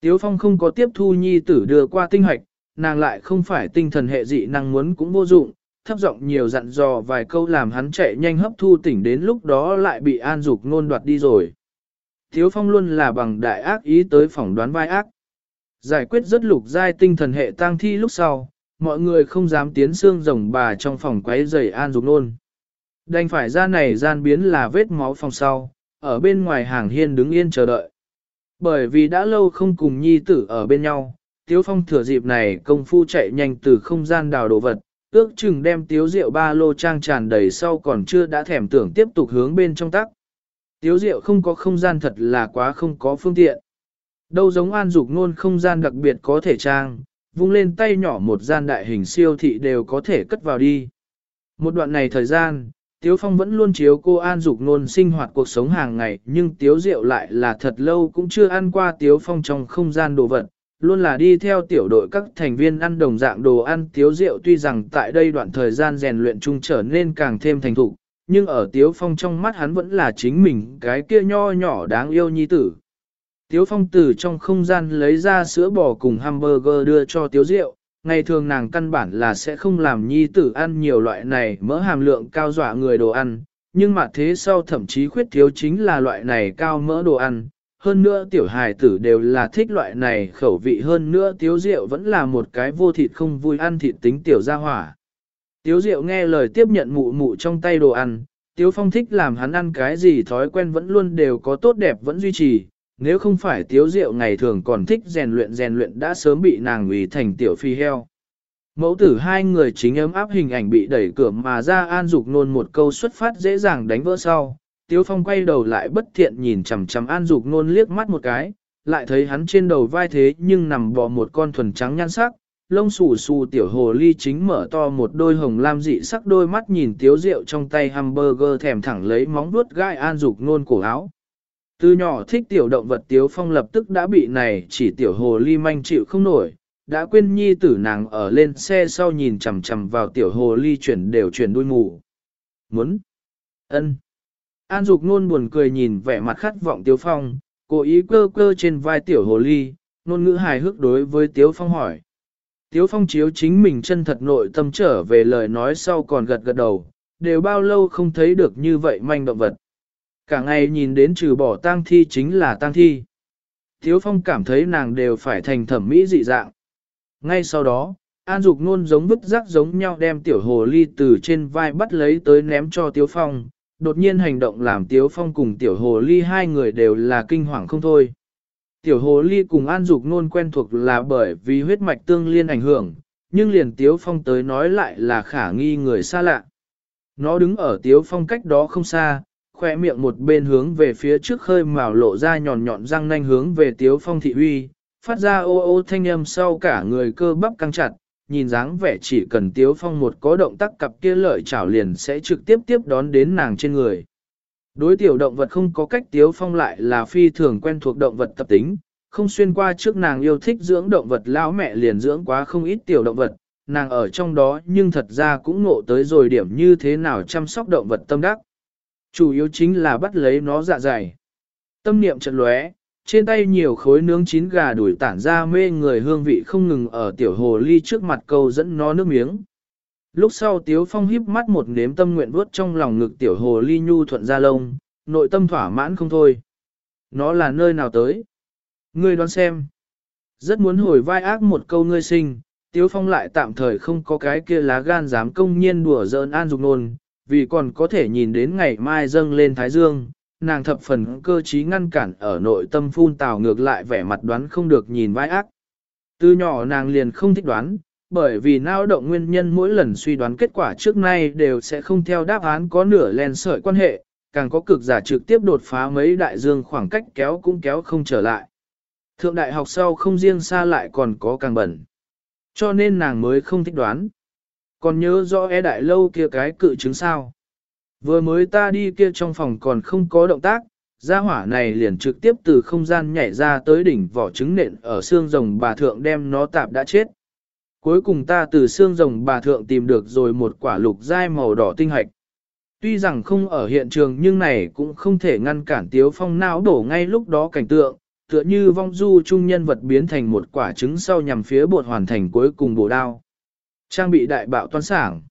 Tiếu Phong không có tiếp thu nhi tử đưa qua tinh hoạch, nàng lại không phải tinh thần hệ dị năng muốn cũng vô dụng, thấp giọng nhiều dặn dò vài câu làm hắn chạy nhanh hấp thu tỉnh đến lúc đó lại bị an dục nôn đoạt đi rồi. Tiếu Phong luôn là bằng đại ác ý tới phỏng đoán vai ác. Giải quyết rất lục giai tinh thần hệ tang thi lúc sau, mọi người không dám tiến xương rồng bà trong phòng quấy rầy an dục nôn. Đành phải ra này gian biến là vết máu phòng sau, ở bên ngoài hàng hiên đứng yên chờ đợi. Bởi vì đã lâu không cùng nhi tử ở bên nhau, Tiếu Phong thừa dịp này công phu chạy nhanh từ không gian đào đồ vật, ước chừng đem Tiếu rượu ba lô trang tràn đầy sau còn chưa đã thèm tưởng tiếp tục hướng bên trong tắc. Tiếu rượu không có không gian thật là quá không có phương tiện. Đâu giống an dục nôn không gian đặc biệt có thể trang, vung lên tay nhỏ một gian đại hình siêu thị đều có thể cất vào đi. Một đoạn này thời gian, Tiếu Phong vẫn luôn chiếu cô An Dục Nôn sinh hoạt cuộc sống hàng ngày, nhưng Tiếu Diệu lại là thật lâu cũng chưa ăn qua Tiếu Phong trong không gian đồ vật, luôn là đi theo tiểu đội các thành viên ăn đồng dạng đồ ăn Tiếu Diệu tuy rằng tại đây đoạn thời gian rèn luyện chung trở nên càng thêm thành thục, nhưng ở Tiếu Phong trong mắt hắn vẫn là chính mình cái kia nho nhỏ đáng yêu nhi tử. Tiếu Phong từ trong không gian lấy ra sữa bò cùng hamburger đưa cho Tiếu Diệu, ngày thường nàng căn bản là sẽ không làm nhi tử ăn nhiều loại này mỡ hàm lượng cao dọa người đồ ăn, nhưng mà thế sau thậm chí khuyết thiếu chính là loại này cao mỡ đồ ăn. Hơn nữa tiểu hài tử đều là thích loại này khẩu vị. Hơn nữa tiếu rượu vẫn là một cái vô thịt không vui ăn thịt tính tiểu gia hỏa. Tiếu rượu nghe lời tiếp nhận mụ mụ trong tay đồ ăn, tiếu phong thích làm hắn ăn cái gì thói quen vẫn luôn đều có tốt đẹp vẫn duy trì, nếu không phải tiếu rượu ngày thường còn thích rèn luyện rèn luyện đã sớm bị nàng ủy thành tiểu phi heo. Mẫu tử hai người chính ấm áp hình ảnh bị đẩy cửa mà ra an dục nôn một câu xuất phát dễ dàng đánh vỡ sau. Tiếu phong quay đầu lại bất thiện nhìn chằm chằm an dục nôn liếc mắt một cái, lại thấy hắn trên đầu vai thế nhưng nằm bò một con thuần trắng nhan sắc, lông xù xù tiểu hồ ly chính mở to một đôi hồng lam dị sắc đôi mắt nhìn tiếu rượu trong tay hamburger thèm thẳng lấy móng vuốt gai an dục nôn cổ áo. Từ nhỏ thích tiểu động vật Tiếu Phong lập tức đã bị này chỉ tiểu hồ ly manh chịu không nổi, đã quên nhi tử nàng ở lên xe sau nhìn chằm chằm vào tiểu hồ ly chuyển đều chuyển đuôi ngủ Muốn? ân. An Dục nôn buồn cười nhìn vẻ mặt khát vọng Tiếu Phong, cố ý cơ cơ trên vai tiểu hồ ly, nôn ngữ hài hước đối với Tiếu Phong hỏi. Tiếu Phong chiếu chính mình chân thật nội tâm trở về lời nói sau còn gật gật đầu, đều bao lâu không thấy được như vậy manh động vật. Cả ngày nhìn đến trừ bỏ tang thi chính là tang thi. Thiếu phong cảm thấy nàng đều phải thành thẩm mỹ dị dạng. Ngay sau đó, An Dục nôn giống vứt rác giống nhau đem tiểu hồ ly từ trên vai bắt lấy tới ném cho Tiếu Phong. Đột nhiên hành động làm Tiếu Phong cùng tiểu hồ ly hai người đều là kinh hoàng không thôi. Tiểu hồ ly cùng An Dục nôn quen thuộc là bởi vì huyết mạch tương liên ảnh hưởng, nhưng liền Tiếu Phong tới nói lại là khả nghi người xa lạ. Nó đứng ở Tiếu Phong cách đó không xa, khoe miệng một bên hướng về phía trước khơi màu lộ ra nhọn nhọn răng nanh hướng về tiếu phong thị uy, phát ra ô ô thanh âm sau cả người cơ bắp căng chặt, nhìn dáng vẻ chỉ cần tiếu phong một có động tác cặp kia lợi chảo liền sẽ trực tiếp tiếp đón đến nàng trên người. Đối tiểu động vật không có cách tiếu phong lại là phi thường quen thuộc động vật tập tính, không xuyên qua trước nàng yêu thích dưỡng động vật lão mẹ liền dưỡng quá không ít tiểu động vật, nàng ở trong đó nhưng thật ra cũng ngộ tới rồi điểm như thế nào chăm sóc động vật tâm đắc. Chủ yếu chính là bắt lấy nó dạ dày. Tâm niệm trận lóe, trên tay nhiều khối nướng chín gà đuổi tản ra mê người hương vị không ngừng ở tiểu hồ ly trước mặt câu dẫn nó nước miếng. Lúc sau Tiếu Phong híp mắt một nếm tâm nguyện vuốt trong lòng ngực tiểu hồ ly nhu thuận ra lông, nội tâm thỏa mãn không thôi. Nó là nơi nào tới? Ngươi đoán xem. Rất muốn hồi vai ác một câu ngươi sinh, Tiếu Phong lại tạm thời không có cái kia lá gan dám công nhiên đùa giỡn an dục nôn, vì còn có thể nhìn đến ngày mai dâng lên Thái Dương, nàng thập phần cơ trí ngăn cản ở nội tâm phun tào ngược lại vẻ mặt đoán không được nhìn vai ác. Từ nhỏ nàng liền không thích đoán, bởi vì nao động nguyên nhân mỗi lần suy đoán kết quả trước nay đều sẽ không theo đáp án có nửa len sợi quan hệ, càng có cực giả trực tiếp đột phá mấy đại dương khoảng cách kéo cũng kéo không trở lại. Thượng đại học sau không riêng xa lại còn có càng bẩn. Cho nên nàng mới không thích đoán. Còn nhớ rõ e đại lâu kia cái cự chứng sao. Vừa mới ta đi kia trong phòng còn không có động tác, gia hỏa này liền trực tiếp từ không gian nhảy ra tới đỉnh vỏ trứng nện ở xương rồng bà thượng đem nó tạp đã chết. Cuối cùng ta từ xương rồng bà thượng tìm được rồi một quả lục dai màu đỏ tinh hạch. Tuy rằng không ở hiện trường nhưng này cũng không thể ngăn cản Tiếu Phong não đổ ngay lúc đó cảnh tượng, tựa như vong du trung nhân vật biến thành một quả trứng sau nhằm phía bột hoàn thành cuối cùng bổ đao. Trang bị đại bạo toan sảng.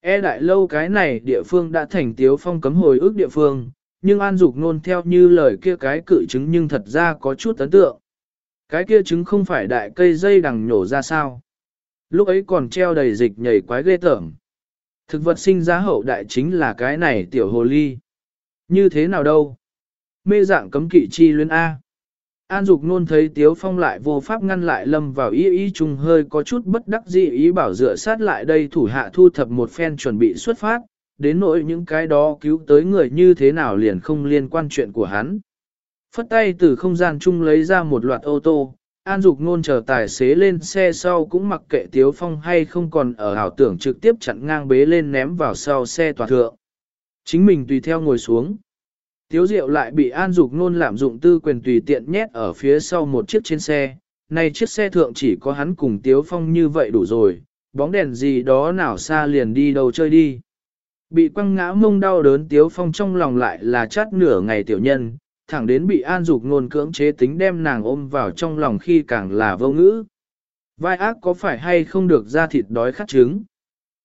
E đại lâu cái này địa phương đã thành Tiếu Phong cấm hồi ước địa phương, nhưng An Dục nôn theo như lời kia cái cự chứng nhưng thật ra có chút ấn tượng. Cái kia chứng không phải đại cây dây đằng nhổ ra sao. Lúc ấy còn treo đầy dịch nhảy quái ghê tởm. Thực vật sinh ra hậu đại chính là cái này tiểu hồ ly. Như thế nào đâu? Mê dạng cấm kỵ chi luyến A. An Dục nôn thấy Tiếu Phong lại vô pháp ngăn lại lâm vào ý ý trùng hơi có chút bất đắc dĩ ý bảo dựa sát lại đây thủ hạ thu thập một phen chuẩn bị xuất phát, đến nỗi những cái đó cứu tới người như thế nào liền không liên quan chuyện của hắn. Phất tay từ không gian chung lấy ra một loạt ô tô, An Dục Nôn chờ tài xế lên xe sau cũng mặc kệ Tiếu Phong hay không còn ở ảo tưởng trực tiếp chặn ngang bế lên ném vào sau xe tòa thượng. Chính mình tùy theo ngồi xuống. Tiếu Diệu lại bị An Dục Nôn lạm dụng tư quyền tùy tiện nhét ở phía sau một chiếc trên xe. Này chiếc xe thượng chỉ có hắn cùng Tiếu Phong như vậy đủ rồi, bóng đèn gì đó nào xa liền đi đâu chơi đi. Bị quăng ngã mông đau đớn Tiếu Phong trong lòng lại là chát nửa ngày tiểu nhân, thẳng đến bị an dục nôn cưỡng chế tính đem nàng ôm vào trong lòng khi càng là vô ngữ. Vai ác có phải hay không được ra thịt đói khát trứng?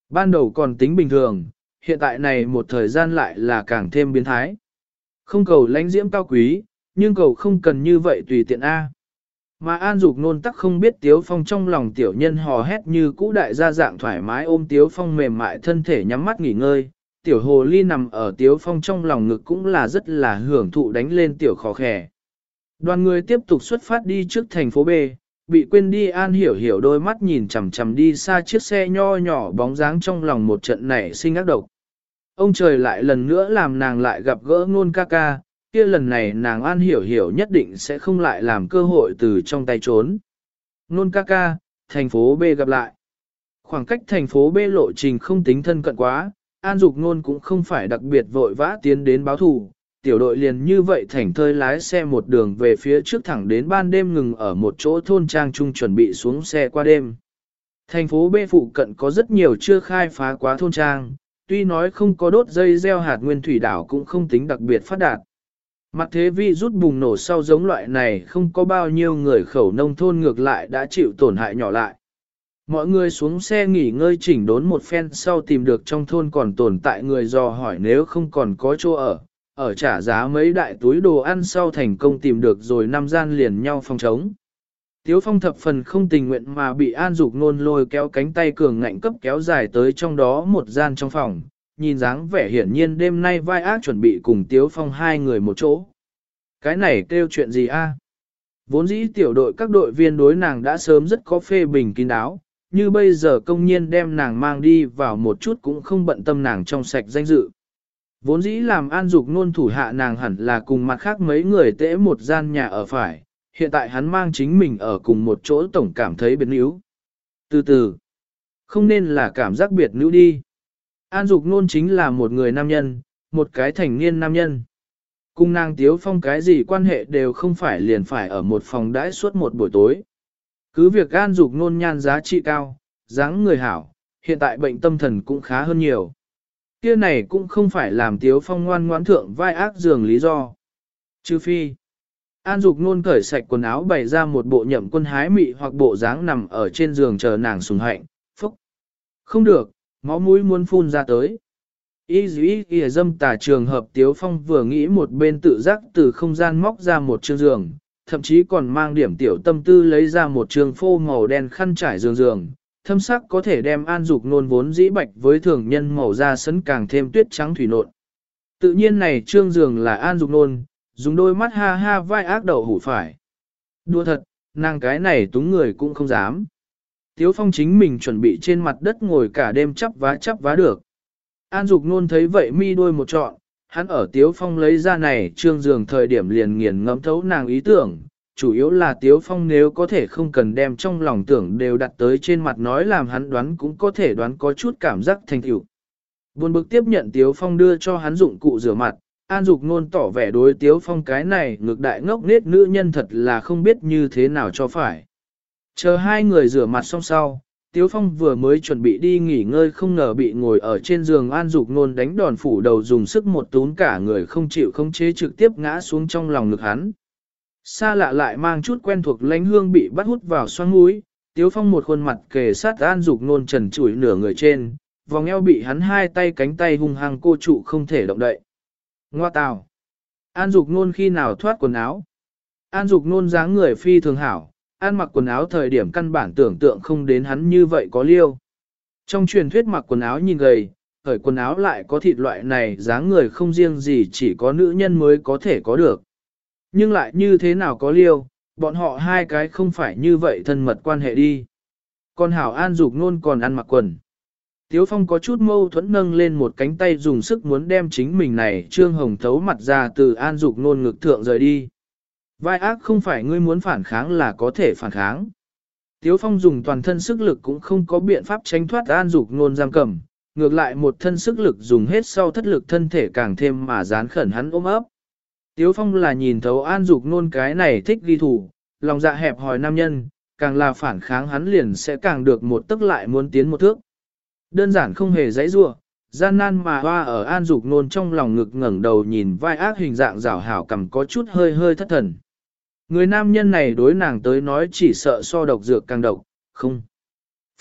Ban đầu còn tính bình thường, hiện tại này một thời gian lại là càng thêm biến thái. Không cầu lãnh diễm cao quý, nhưng cầu không cần như vậy tùy tiện A. Mà An Dục nôn tắc không biết Tiếu Phong trong lòng tiểu nhân hò hét như cũ đại gia dạng thoải mái ôm Tiếu Phong mềm mại thân thể nhắm mắt nghỉ ngơi, tiểu hồ ly nằm ở tiếu phong trong lòng ngực cũng là rất là hưởng thụ đánh lên tiểu khó khẻ. Đoàn người tiếp tục xuất phát đi trước thành phố B, bị quên đi an hiểu hiểu đôi mắt nhìn chằm chằm đi xa chiếc xe nho nhỏ bóng dáng trong lòng một trận nảy sinh ác độc. Ông trời lại lần nữa làm nàng lại gặp gỡ ngôn ca ca, kia lần này nàng an hiểu hiểu nhất định sẽ không lại làm cơ hội từ trong tay trốn. Ngôn ca ca, thành phố B gặp lại. Khoảng cách thành phố B lộ trình không tính thân cận quá, An Dục Ngôn cũng không phải đặc biệt vội vã tiến đến báo thù, tiểu đội liền như vậy thảnh thơi lái xe một đường về phía trước thẳng đến ban đêm ngừng ở một chỗ thôn trang trung chuẩn bị xuống xe qua đêm. Thành phố B phụ cận có rất nhiều chưa khai phá quá thôn trang, tuy nói không có đốt dây gieo hạt nguyên thủy đảo cũng không tính đặc biệt phát đạt. Mặt thế vi rút bùng nổ sau giống loại này không có bao nhiêu người khẩu nông thôn ngược lại đã chịu tổn hại nhỏ lại. Mọi người xuống xe nghỉ ngơi chỉnh đốn một phen sau tìm được trong thôn còn tồn tại người dò hỏi nếu không còn có chỗ ở, ở trả giá mấy đại túi đồ ăn sau thành công tìm được rồi năm gian liền nhau phòng trống. Tiếu phong thập phần không tình nguyện mà bị an dục nôn lôi kéo cánh tay cường ngạnh cấp kéo dài tới trong đó một gian trong phòng, nhìn dáng vẻ hiển nhiên đêm nay vai ác chuẩn bị cùng tiếu phong hai người một chỗ. Cái này kêu chuyện gì a? Vốn dĩ tiểu đội các đội viên đối nàng đã sớm rất có phê bình kín đáo, như bây giờ công nhiên đem nàng mang đi vào một chút cũng không bận tâm nàng trong sạch danh dự. Vốn dĩ làm an dục nôn thủ hạ nàng hẳn là cùng mặt khác mấy người tễ một gian nhà ở phải, hiện tại hắn mang chính mình ở cùng một chỗ tổng cảm thấy biệt níu. Từ từ, không nên là cảm giác biệt níu đi. An dục nôn chính là một người nam nhân, một cái thành niên nam nhân. Cùng nàng tiếu phong cái gì quan hệ đều không phải liền phải ở một phòng đãi suốt một buổi tối. Cứ việc An dục nôn nhan giá trị cao, dáng người hảo, hiện tại bệnh tâm thần cũng khá hơn nhiều. Kia này cũng không phải làm tiếu phong ngoan ngoãn thượng vai ác giường lý do. trừ phi, An Dục nôn cởi sạch quần áo bày ra một bộ nhậm quân hái mị hoặc bộ dáng nằm ở trên giường chờ nàng sùng hạnh, phúc. Không được, máu mũi muốn phun ra tới. Y dĩ y dâm tà trường hợp Tiếu Phong vừa nghĩ một bên tự giác từ không gian móc ra một chương giường, thậm chí còn mang điểm tiểu tâm tư lấy ra một trường phô màu đen khăn trải giường giường, thâm sắc có thể đem an dục nôn vốn dĩ bạch với thường nhân màu da sấn càng thêm tuyết trắng thủy nộn. Tự nhiên này trương giường là an dục nôn, dùng đôi mắt ha ha vai ác đầu hủ phải. Đùa thật, nàng cái này túng người cũng không dám. Tiếu phong chính mình chuẩn bị trên mặt đất ngồi cả đêm chắp vá chắp vá được. An dục nôn thấy vậy mi đôi một trọn, Hắn ở Tiếu Phong lấy ra này trương giường thời điểm liền nghiền ngẫm thấu nàng ý tưởng, chủ yếu là Tiếu Phong nếu có thể không cần đem trong lòng tưởng đều đặt tới trên mặt nói làm hắn đoán cũng có thể đoán có chút cảm giác thành tựu. Buồn bực tiếp nhận Tiếu Phong đưa cho hắn dụng cụ rửa mặt, An Dục Nôn tỏ vẻ đối Tiếu Phong cái này ngược đại ngốc nết nữ nhân thật là không biết như thế nào cho phải. Chờ hai người rửa mặt xong sau, Tiếu Phong vừa mới chuẩn bị đi nghỉ ngơi không ngờ bị ngồi ở trên giường An Dục Nôn đánh đòn phủ đầu dùng sức một tún cả người không chịu không chế trực tiếp ngã xuống trong lòng ngực hắn. Xa lạ lại mang chút quen thuộc lánh hương bị bắt hút vào xoang mũi, Tiếu Phong một khuôn mặt kề sát An Dục Nôn trần trụi nửa người trên, vòng eo bị hắn hai tay cánh tay hung hăng cô trụ không thể động đậy. Ngoa tào. An Dục Nôn khi nào thoát quần áo? An Dục Nôn dáng người phi thường hảo, an mặc quần áo thời điểm căn bản tưởng tượng không đến hắn như vậy có liêu. Trong truyền thuyết mặc quần áo nhìn gầy, khởi quần áo lại có thịt loại này dáng người không riêng gì chỉ có nữ nhân mới có thể có được. Nhưng lại như thế nào có liêu, bọn họ hai cái không phải như vậy thân mật quan hệ đi. Còn Hảo An dục nôn còn ăn mặc quần. Tiếu Phong có chút mâu thuẫn nâng lên một cánh tay dùng sức muốn đem chính mình này trương hồng thấu mặt ra từ An dục nôn ngực thượng rời đi. Vai ác không phải ngươi muốn phản kháng là có thể phản kháng. Tiếu Phong dùng toàn thân sức lực cũng không có biện pháp tránh thoát An dục nôn giam cầm, ngược lại một thân sức lực dùng hết sau thất lực thân thể càng thêm mà dán khẩn hắn ôm ấp. Tiếu Phong là nhìn thấu An dục nôn cái này thích ghi thủ, lòng dạ hẹp hòi nam nhân, càng là phản kháng hắn liền sẽ càng được một tức lại muốn tiến một thước. Đơn giản không hề dãy rua, gian nan mà hoa ở an dục nôn trong lòng ngực ngẩng đầu nhìn vai ác hình dạng rảo hảo cầm có chút hơi hơi thất thần. Người nam nhân này đối nàng tới nói chỉ sợ so độc dược càng độc, không.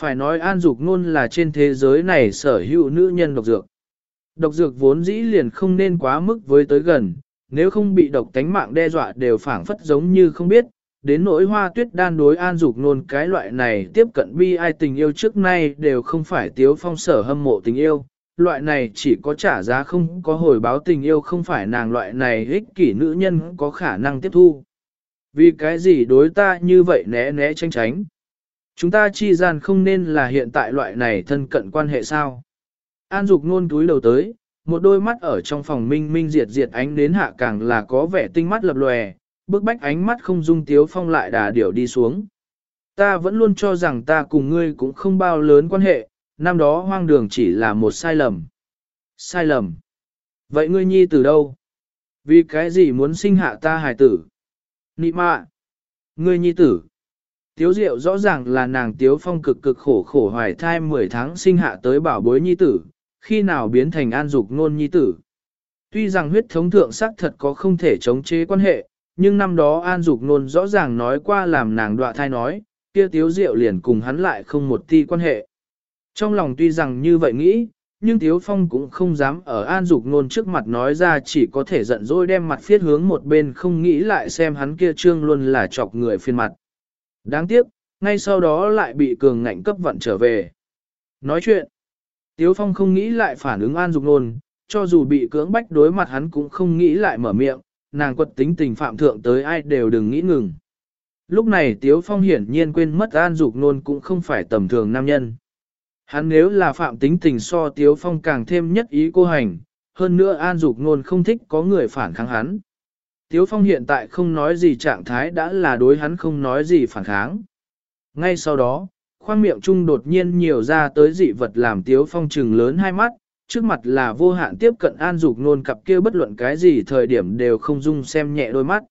Phải nói an dục nôn là trên thế giới này sở hữu nữ nhân độc dược. Độc dược vốn dĩ liền không nên quá mức với tới gần, nếu không bị độc tánh mạng đe dọa đều phảng phất giống như không biết, đến nỗi hoa tuyết đan đối an dục nôn cái loại này tiếp cận bi ai tình yêu trước nay đều không phải tiếu phong sở hâm mộ tình yêu, loại này chỉ có trả giá không có hồi báo tình yêu không phải nàng loại này ích kỷ nữ nhân có khả năng tiếp thu. Vì cái gì đối ta như vậy né né tránh tránh? Chúng ta chi gian không nên là hiện tại loại này thân cận quan hệ sao? An dục nôn túi đầu tới, một đôi mắt ở trong phòng minh minh diệt diệt ánh đến hạ càng là có vẻ tinh mắt lập lòe, bức bách ánh mắt không dung tiếu phong lại đà điểu đi xuống. Ta vẫn luôn cho rằng ta cùng ngươi cũng không bao lớn quan hệ, năm đó hoang đường chỉ là một sai lầm. Sai lầm. Vậy ngươi nhi từ đâu? Vì cái gì muốn sinh hạ ta hài tử? Nị mạ. Ngươi nhi tử. Tiếu diệu rõ ràng là nàng tiếu phong cực cực khổ khổ hoài thai 10 tháng sinh hạ tới bảo bối nhi tử, khi nào biến thành an dục nôn nhi tử. Tuy rằng huyết thống thượng sắc thật có không thể chống chế quan hệ, nhưng năm đó An Dục Nôn rõ ràng nói qua làm nàng đọa thai nói, kia Tiếu Diệu liền cùng hắn lại không một ti quan hệ. Trong lòng tuy rằng như vậy nghĩ, nhưng Tiếu Phong cũng không dám ở An Dục Nôn trước mặt nói ra chỉ có thể giận dỗi đem mặt phiết hướng một bên không nghĩ lại xem hắn kia trương luôn là chọc người phiên mặt. Đáng tiếc, ngay sau đó lại bị cường ngạnh cấp vận trở về. Nói chuyện, Tiếu Phong không nghĩ lại phản ứng An Dục Nôn, cho dù bị cưỡng bách đối mặt hắn cũng không nghĩ lại mở miệng, nàng quật tính tình phạm thượng tới ai đều đừng nghĩ ngừng. Lúc này Tiếu Phong hiển nhiên quên mất An Dục Nôn cũng không phải tầm thường nam nhân. Hắn nếu là phạm tính tình so Tiếu Phong càng thêm nhất ý cô hành, hơn nữa An Dục Nôn không thích có người phản kháng hắn. Tiếu Phong hiện tại không nói gì trạng thái đã là đối hắn không nói gì phản kháng. Ngay sau đó, khoang miệng trung đột nhiên nhiều ra tới dị vật làm Tiếu Phong trừng lớn hai mắt, trước mặt là vô hạn tiếp cận an dục nôn cặp kia bất luận cái gì thời điểm đều không dung xem nhẹ đôi mắt.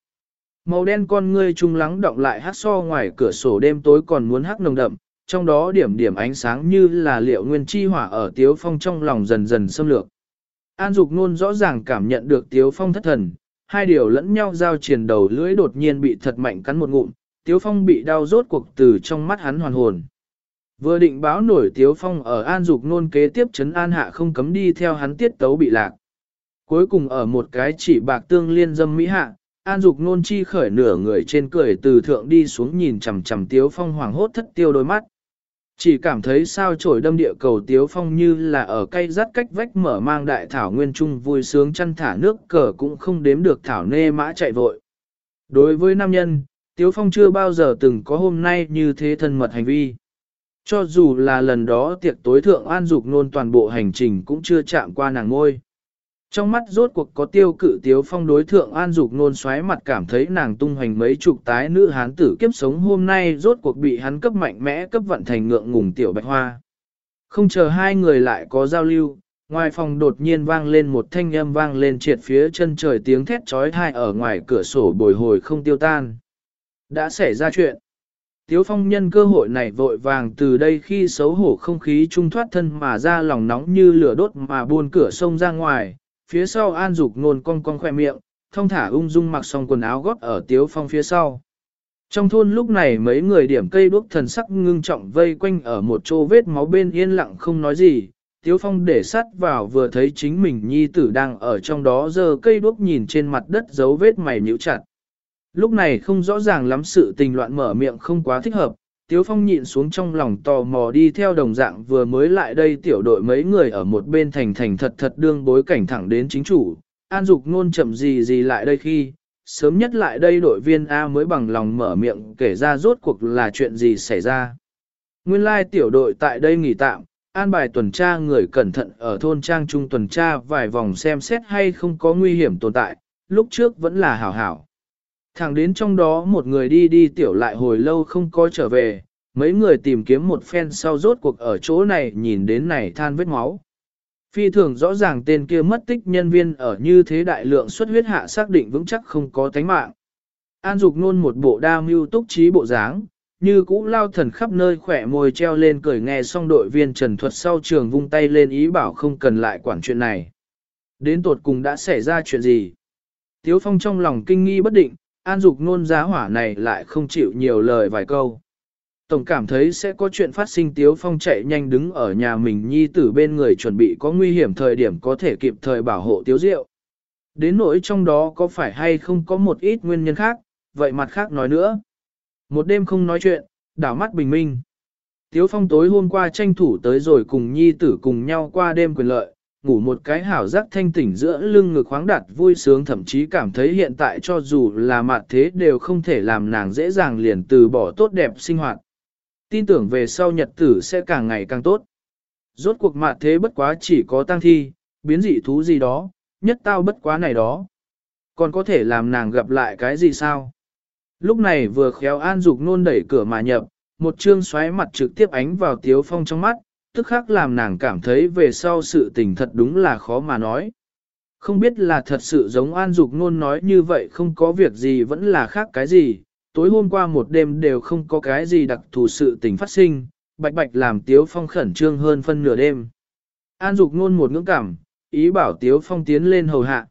Màu đen con ngươi trung lắng động lại hát so ngoài cửa sổ đêm tối còn muốn hát nồng đậm, trong đó điểm điểm ánh sáng như là liệu nguyên chi hỏa ở tiếu phong trong lòng dần dần xâm lược. An dục nôn rõ ràng cảm nhận được tiếu phong thất thần, hai điều lẫn nhau giao triển đầu lưỡi đột nhiên bị thật mạnh cắn một ngụm, tiếu phong bị đau rốt cuộc từ trong mắt hắn hoàn hồn. Vừa định báo nổi Tiếu Phong ở An Dục nôn kế tiếp chấn An Hạ không cấm đi theo hắn tiết tấu bị lạc. Cuối cùng ở một cái chỉ bạc tương liên dâm mỹ hạ, An Dục nôn chi khởi nửa người trên cười từ thượng đi xuống nhìn chằm chằm Tiếu Phong hoảng hốt thất tiêu đôi mắt. Chỉ cảm thấy sao trổi đâm địa cầu Tiếu Phong như là ở cây rắt cách vách mở mang đại thảo nguyên trung vui sướng chăn thả nước cờ cũng không đếm được thảo nê mã chạy vội. Đối với nam nhân, Tiếu Phong chưa bao giờ từng có hôm nay như thế thân mật hành vi. Cho dù là lần đó tiệc tối thượng an dục nôn toàn bộ hành trình cũng chưa chạm qua nàng ngôi. Trong mắt rốt cuộc có tiêu cự tiếu phong đối thượng an dục nôn xoáy mặt cảm thấy nàng tung hoành mấy chục tái nữ hán tử kiếp sống hôm nay rốt cuộc bị hắn cấp mạnh mẽ cấp vận thành ngượng ngùng tiểu bạch hoa. Không chờ hai người lại có giao lưu, ngoài phòng đột nhiên vang lên một thanh âm vang lên triệt phía chân trời tiếng thét trói thai ở ngoài cửa sổ bồi hồi không tiêu tan. Đã xảy ra chuyện. Tiếu phong nhân cơ hội này vội vàng từ đây khi xấu hổ không khí trung thoát thân mà ra lòng nóng như lửa đốt mà buôn cửa sông ra ngoài, phía sau an dục ngôn cong cong khoe miệng, thông thả ung dung mặc xong quần áo góp ở tiếu phong phía sau. Trong thôn lúc này mấy người điểm cây đuốc thần sắc ngưng trọng vây quanh ở một chỗ vết máu bên yên lặng không nói gì, Tiếu Phong để sắt vào vừa thấy chính mình nhi tử đang ở trong đó giờ cây đuốc nhìn trên mặt đất dấu vết mày nhíu chặt. Lúc này không rõ ràng lắm sự tình loạn mở miệng không quá thích hợp, Tiếu Phong nhịn xuống trong lòng tò mò đi theo đồng dạng vừa mới lại đây tiểu đội mấy người ở một bên thành thành thật thật đương bối cảnh thẳng đến chính chủ, an dục ngôn chậm gì gì lại đây khi, sớm nhất lại đây đội viên A mới bằng lòng mở miệng kể ra rốt cuộc là chuyện gì xảy ra. Nguyên lai tiểu đội tại đây nghỉ tạm, an bài tuần tra người cẩn thận ở thôn trang trung tuần tra vài vòng xem xét hay không có nguy hiểm tồn tại, lúc trước vẫn là hảo hảo. Thẳng đến trong đó một người đi đi tiểu lại hồi lâu không có trở về, mấy người tìm kiếm một phen sau rốt cuộc ở chỗ này nhìn đến này than vết máu. Phi thường rõ ràng tên kia mất tích nhân viên ở như thế đại lượng xuất huyết hạ xác định vững chắc không có tánh mạng. An Dục nôn một bộ đa mưu túc trí bộ dáng, như cũ lao thần khắp nơi khỏe môi treo lên cười nghe xong đội viên trần thuật sau trường vung tay lên ý bảo không cần lại quản chuyện này. Đến tột cùng đã xảy ra chuyện gì? Tiếu Phong trong lòng kinh nghi bất định, An Dục nôn giá hỏa này lại không chịu nhiều lời vài câu. Tổng cảm thấy sẽ có chuyện phát sinh Tiếu Phong chạy nhanh đứng ở nhà mình nhi tử bên người chuẩn bị có nguy hiểm thời điểm có thể kịp thời bảo hộ Tiếu Diệu. Đến nỗi trong đó có phải hay không có một ít nguyên nhân khác, vậy mặt khác nói nữa. Một đêm không nói chuyện, đảo mắt bình minh. Tiếu Phong tối hôm qua tranh thủ tới rồi cùng nhi tử cùng nhau qua đêm quyền lợi, ngủ một cái hảo giác thanh tỉnh giữa lưng ngực khoáng đạt vui sướng thậm chí cảm thấy hiện tại cho dù là mạt thế đều không thể làm nàng dễ dàng liền từ bỏ tốt đẹp sinh hoạt. Tin tưởng về sau nhật tử sẽ càng ngày càng tốt. Rốt cuộc mạt thế bất quá chỉ có tăng thi, biến dị thú gì đó, nhất tao bất quá này đó. Còn có thể làm nàng gặp lại cái gì sao? Lúc này vừa khéo an dục nôn đẩy cửa mà nhập, một chương xoáy mặt trực tiếp ánh vào tiếu phong trong mắt, tức khắc làm nàng cảm thấy về sau sự tình thật đúng là khó mà nói. Không biết là thật sự giống an dục nôn nói như vậy không có việc gì vẫn là khác cái gì, tối hôm qua một đêm đều không có cái gì đặc thù sự tình phát sinh, bạch bạch làm tiếu phong khẩn trương hơn phân nửa đêm. An dục nôn một ngưỡng cảm, ý bảo tiếu phong tiến lên hầu hạ.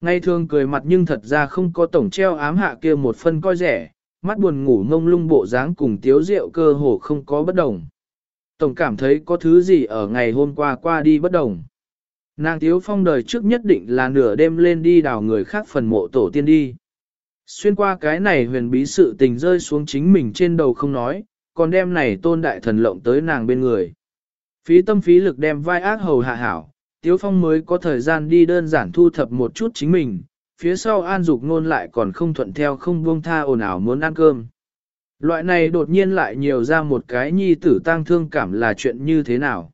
Ngay thường cười mặt nhưng thật ra không có tổng treo ám hạ kia một phân coi rẻ, mắt buồn ngủ ngông lung bộ dáng cùng tiếu rượu cơ hồ không có bất đồng. Tổng cảm thấy có thứ gì ở ngày hôm qua qua đi bất đồng. Nàng tiếu phong đời trước nhất định là nửa đêm lên đi đào người khác phần mộ tổ tiên đi. Xuyên qua cái này huyền bí sự tình rơi xuống chính mình trên đầu không nói, còn đem này tôn đại thần lộng tới nàng bên người. Phí tâm phí lực đem vai ác hầu hạ hảo, Tiếu Phong mới có thời gian đi đơn giản thu thập một chút chính mình, phía sau An Dục ngôn lại còn không thuận theo không buông tha ồn ào muốn ăn cơm. Loại này đột nhiên lại nhiều ra một cái nhi tử tang thương cảm là chuyện như thế nào.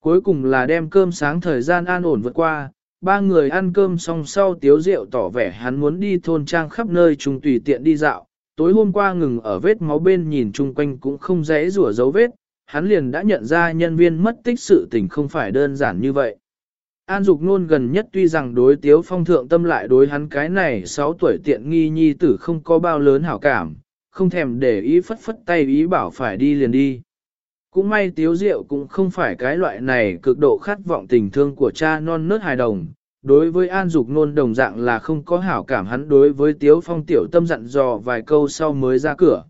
Cuối cùng là đem cơm sáng thời gian an ổn vượt qua, ba người ăn cơm xong sau tiếu rượu tỏ vẻ hắn muốn đi thôn trang khắp nơi trùng tùy tiện đi dạo. Tối hôm qua ngừng ở vết máu bên nhìn chung quanh cũng không dễ rủa dấu vết, hắn liền đã nhận ra nhân viên mất tích sự tình không phải đơn giản như vậy. An Dục Nôn gần nhất tuy rằng đối Tiếu Phong thượng tâm lại đối hắn cái này 6 tuổi tiện nghi nhi tử không có bao lớn hảo cảm, không thèm để ý phất phất tay ý bảo phải đi liền đi. Cũng may Tiếu rượu cũng không phải cái loại này cực độ khát vọng tình thương của cha non nớt hài đồng. Đối với An Dục Nôn đồng dạng là không có hảo cảm hắn đối với Tiếu Phong tiểu tâm dặn dò vài câu sau mới ra cửa.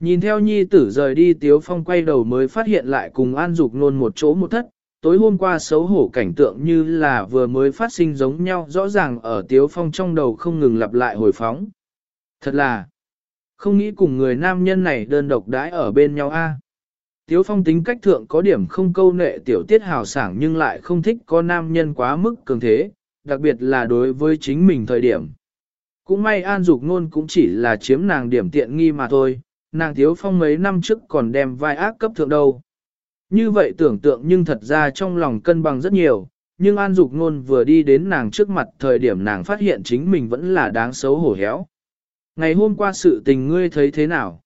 Nhìn theo nhi tử rời đi Tiếu Phong quay đầu mới phát hiện lại cùng An Dục Nôn một chỗ một thất, tối hôm qua xấu hổ cảnh tượng như là vừa mới phát sinh giống nhau rõ ràng ở Tiếu Phong trong đầu không ngừng lặp lại hồi phóng. Thật là, không nghĩ cùng người nam nhân này đơn độc đãi ở bên nhau a. Tiếu Phong tính cách thượng có điểm không câu nệ tiểu tiết hào sảng nhưng lại không thích có nam nhân quá mức cường thế, đặc biệt là đối với chính mình thời điểm. Cũng may An Dục Nôn cũng chỉ là chiếm nàng điểm tiện nghi mà thôi, nàng Tiếu Phong mấy năm trước còn đem vai ác cấp thượng đâu. Như vậy tưởng tượng nhưng thật ra trong lòng cân bằng rất nhiều, nhưng An Dục Nôn vừa đi đến nàng trước mặt thời điểm nàng phát hiện chính mình vẫn là đáng xấu hổ héo. Ngày hôm qua sự tình ngươi thấy thế nào?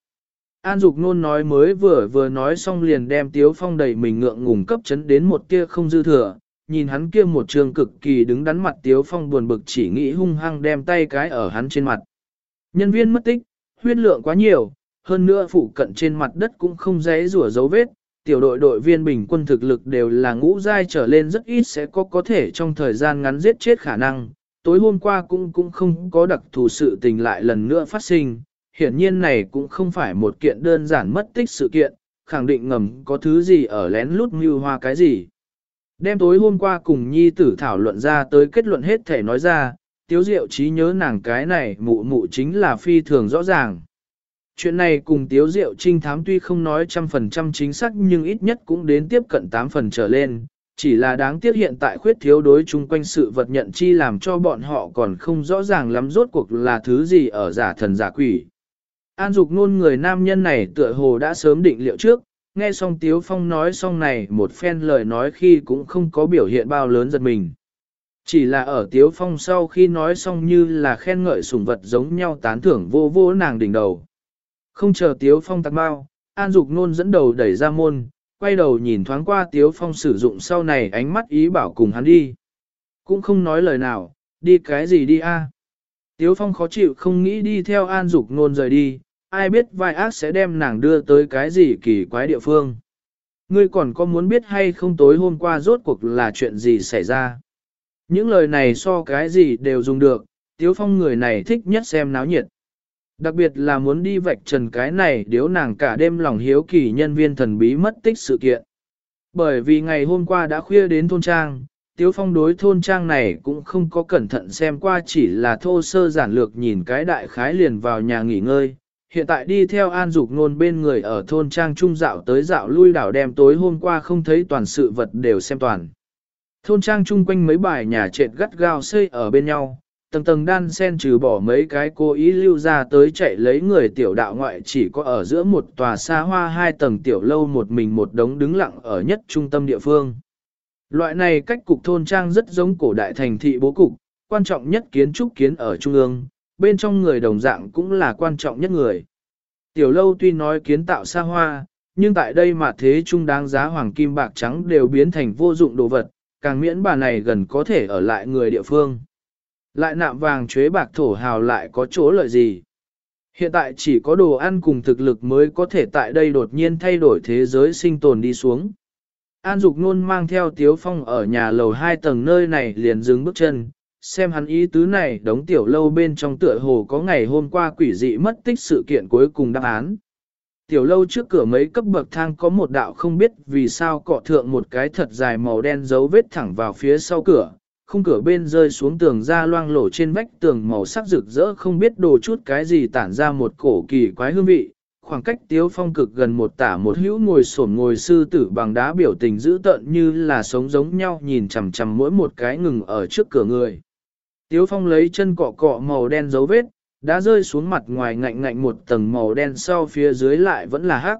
An Dục Nôn nói mới vừa vừa nói xong liền đem Tiếu Phong đầy mình ngượng ngùng cấp chấn đến một kia không dư thừa, nhìn hắn kia một trường cực kỳ đứng đắn mặt Tiếu Phong buồn bực chỉ nghĩ hung hăng đem tay cái ở hắn trên mặt. Nhân viên mất tích, huyết lượng quá nhiều, hơn nữa phụ cận trên mặt đất cũng không dễ rủa dấu vết, tiểu đội đội viên bình quân thực lực đều là ngũ giai trở lên rất ít sẽ có có thể trong thời gian ngắn giết chết khả năng. Tối hôm qua cũng cũng không có đặc thù sự tình lại lần nữa phát sinh, hiển nhiên này cũng không phải một kiện đơn giản mất tích sự kiện, khẳng định ngầm có thứ gì ở lén lút mưu hoa cái gì. Đêm tối hôm qua cùng nhi tử thảo luận ra tới kết luận hết thể nói ra, tiếu diệu trí nhớ nàng cái này mụ mụ chính là phi thường rõ ràng. Chuyện này cùng tiếu diệu trinh thám tuy không nói trăm phần trăm chính xác nhưng ít nhất cũng đến tiếp cận tám phần trở lên, chỉ là đáng tiếc hiện tại khuyết thiếu đối chung quanh sự vật nhận chi làm cho bọn họ còn không rõ ràng lắm rốt cuộc là thứ gì ở giả thần giả quỷ. An dục nôn người nam nhân này tựa hồ đã sớm định liệu trước, nghe xong Tiếu Phong nói xong này một phen lời nói khi cũng không có biểu hiện bao lớn giật mình. Chỉ là ở Tiếu Phong sau khi nói xong như là khen ngợi sủng vật giống nhau tán thưởng vô vô nàng đỉnh đầu. Không chờ Tiếu Phong tạc bao, An Dục Nôn dẫn đầu đẩy ra môn, quay đầu nhìn thoáng qua Tiếu Phong sử dụng sau này ánh mắt ý bảo cùng hắn đi. Cũng không nói lời nào, đi cái gì đi a? Tiếu Phong khó chịu không nghĩ đi theo An Dục Nôn rời đi, ai biết vai ác sẽ đem nàng đưa tới cái gì kỳ quái địa phương. Ngươi còn có muốn biết hay không tối hôm qua rốt cuộc là chuyện gì xảy ra? Những lời này so cái gì đều dùng được, Tiếu Phong người này thích nhất xem náo nhiệt. Đặc biệt là muốn đi vạch trần cái này điếu nàng cả đêm lòng hiếu kỳ nhân viên thần bí mất tích sự kiện. Bởi vì ngày hôm qua đã khuya đến thôn trang, Tiếu Phong đối thôn trang này cũng không có cẩn thận xem qua chỉ là thô sơ giản lược nhìn cái đại khái liền vào nhà nghỉ ngơi. Hiện tại đi theo an dục nôn bên người ở thôn trang trung dạo tới dạo lui đảo đem tối hôm qua không thấy toàn sự vật đều xem toàn. Thôn trang chung quanh mấy bài nhà trệt gắt gao xây ở bên nhau, tầng tầng đan sen trừ bỏ mấy cái cố ý lưu ra tới chạy lấy người tiểu đạo ngoại chỉ có ở giữa một tòa xa hoa hai tầng tiểu lâu một mình một đống đứng lặng ở nhất trung tâm địa phương. Loại này cách cục thôn trang rất giống cổ đại thành thị bố cục, quan trọng nhất kiến trúc kiến ở trung ương, bên trong người đồng dạng cũng là quan trọng nhất người. Tiểu lâu tuy nói kiến tạo xa hoa, nhưng tại đây mà thế trung đáng giá hoàng kim bạc trắng đều biến thành vô dụng đồ vật, càng miễn bà này gần có thể ở lại người địa phương. Lại nạm vàng chuế bạc thổ hào lại có chỗ lợi gì? Hiện tại chỉ có đồ ăn cùng thực lực mới có thể tại đây đột nhiên thay đổi thế giới sinh tồn đi xuống. An Dục Nôn mang theo Tiếu Phong ở nhà lầu hai tầng nơi này liền dừng bước chân, xem hắn ý tứ này đống tiểu lâu bên trong tựa hồ có ngày hôm qua quỷ dị mất tích sự kiện cuối cùng đáp án. Tiểu lâu trước cửa mấy cấp bậc thang có một đạo không biết vì sao cọ thượng một cái thật dài màu đen dấu vết thẳng vào phía sau cửa, khung cửa bên rơi xuống tường ra loang lổ trên vách tường màu sắc rực rỡ không biết đồ chút cái gì tản ra một cổ kỳ quái hương vị. Khoảng cách tiếu phong cực gần một tả một hữu ngồi sổn ngồi sư tử bằng đá biểu tình dữ tợn như là sống giống nhau nhìn chằm chằm mỗi một cái ngừng ở trước cửa người. Tiếu phong lấy chân cọ cọ màu đen dấu vết, đã rơi xuống mặt ngoài ngạnh ngạnh một tầng màu đen sau phía dưới lại vẫn là hắc.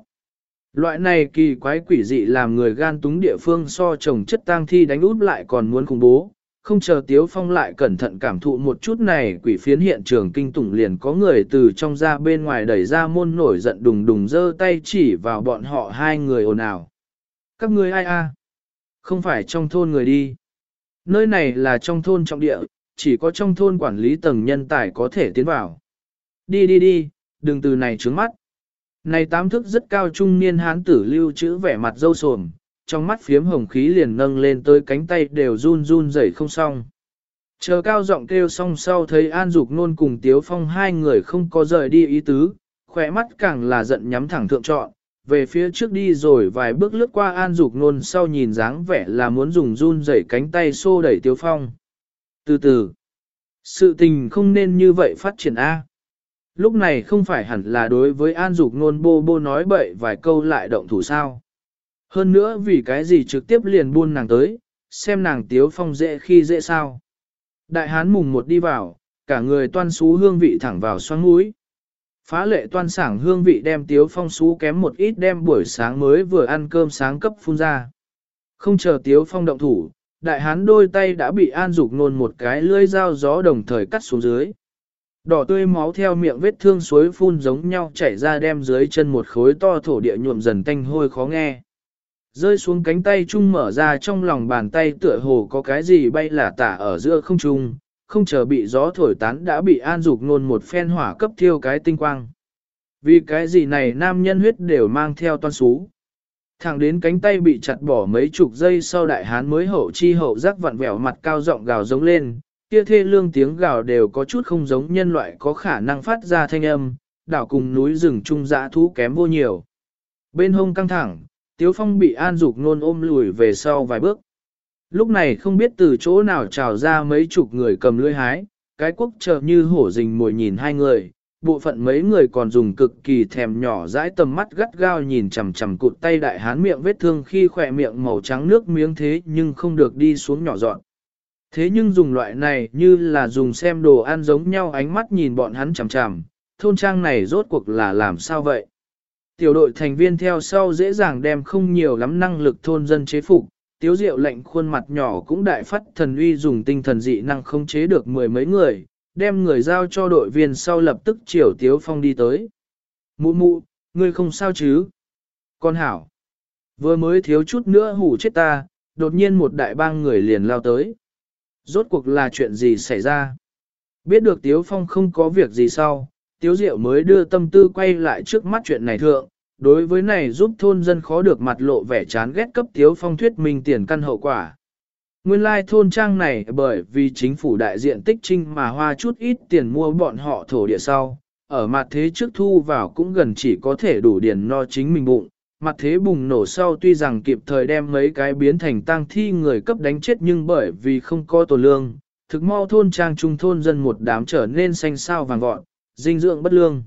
Loại này kỳ quái quỷ dị làm người gan túng địa phương so chồng chất tang thi đánh út lại còn muốn khủng bố, không chờ Tiếu Phong lại cẩn thận cảm thụ một chút này quỷ phiến hiện trường kinh tủng liền có người từ trong ra bên ngoài đẩy ra môn nổi giận đùng đùng giơ tay chỉ vào bọn họ hai người ồn ào. Các ngươi ai a? Không phải trong thôn người đi. Nơi này là trong thôn trọng địa, chỉ có trong thôn quản lý tầng nhân tài có thể tiến vào. Đi đi đi, đừng từ này trướng mắt. Này tám thức rất cao trung niên hán tử lưu chữ vẻ mặt dâu sồm, trong mắt phiếm hồng khí liền nâng lên tới cánh tay đều run run rẩy không xong. Chờ cao giọng kêu xong sau thấy An Dục Nôn cùng Tiếu Phong hai người không có rời đi ý tứ, khỏe mắt càng là giận nhắm thẳng thượng trọn, về phía trước đi rồi vài bước lướt qua An Dục Nôn sau nhìn dáng vẻ là muốn dùng run rẩy cánh tay xô đẩy Tiếu Phong. Từ từ, sự tình không nên như vậy phát triển A. Lúc này không phải hẳn là đối với An Dục Nôn bô bô nói bậy vài câu lại động thủ sao. Hơn nữa vì cái gì trực tiếp liền buôn nàng tới, xem nàng tiếu phong dễ khi dễ sao. Đại hán mùng một đi vào, cả người toan xú hương vị thẳng vào xoắn mũi. Phá lệ toan sảng hương vị đem tiếu phong xú kém một ít đem buổi sáng mới vừa ăn cơm sáng cấp phun ra. Không chờ tiếu phong động thủ, đại hán đôi tay đã bị an dục nôn một cái lưỡi dao gió đồng thời cắt xuống dưới. Đỏ tươi máu theo miệng vết thương suối phun giống nhau chảy ra đem dưới chân một khối to thổ địa nhuộm dần tanh hôi khó nghe. Rơi xuống cánh tay chung mở ra trong lòng bàn tay tựa hồ có cái gì bay là tả ở giữa không trung, không chờ bị gió thổi tán đã bị an dục nôn một phen hỏa cấp thiêu cái tinh quang. Vì cái gì này nam nhân huyết đều mang theo toan xú. Thẳng đến cánh tay bị chặt bỏ mấy chục giây sau đại hán mới hậu chi hậu giác vặn vẹo mặt cao giọng gào giống lên, kia thê lương tiếng gào đều có chút không giống nhân loại có khả năng phát ra thanh âm, đảo cùng núi rừng trung dã thú kém vô nhiều. Bên hông căng thẳng, Tiếu Phong bị an dục nôn ôm lùi về sau vài bước. Lúc này không biết từ chỗ nào trào ra mấy chục người cầm lưỡi hái, cái quốc chờ như hổ rình mồi nhìn hai người, bộ phận mấy người còn dùng cực kỳ thèm nhỏ dãi tầm mắt gắt gao nhìn chằm chằm cụt tay đại hán miệng vết thương khi khỏe miệng màu trắng nước miếng thế nhưng không được đi xuống nhỏ dọn. Thế nhưng dùng loại này như là dùng xem đồ ăn giống nhau ánh mắt nhìn bọn hắn chằm chằm, thôn trang này rốt cuộc là làm sao vậy? Tiểu đội thành viên theo sau dễ dàng đem không nhiều lắm năng lực thôn dân chế phục, tiếu diệu lệnh khuôn mặt nhỏ cũng đại phát thần uy dùng tinh thần dị năng không chế được mười mấy người, đem người giao cho đội viên sau lập tức chiều tiếu phong đi tới. Mụ mụ, ngươi không sao chứ? Con hảo, vừa mới thiếu chút nữa hủ chết ta, đột nhiên một đại bang người liền lao tới. Rốt cuộc là chuyện gì xảy ra? Biết được tiếu phong không có việc gì sau, tiếu diệu mới đưa tâm tư quay lại trước mắt chuyện này thượng, đối với này giúp thôn dân khó được mặt lộ vẻ chán ghét cấp tiếu phong thuyết minh tiền căn hậu quả. Nguyên lai thôn trang này bởi vì chính phủ đại diện tích trinh mà hoa chút ít tiền mua bọn họ thổ địa sau, ở mặt thế trước thu vào cũng gần chỉ có thể đủ điền no chính mình bụng. Mặt thế bùng nổ sau tuy rằng kịp thời đem mấy cái biến thành tang thi người cấp đánh chết nhưng bởi vì không có tổ lương, thực mau thôn trang trung thôn dân một đám trở nên xanh sao vàng vọt, dinh dưỡng bất lương.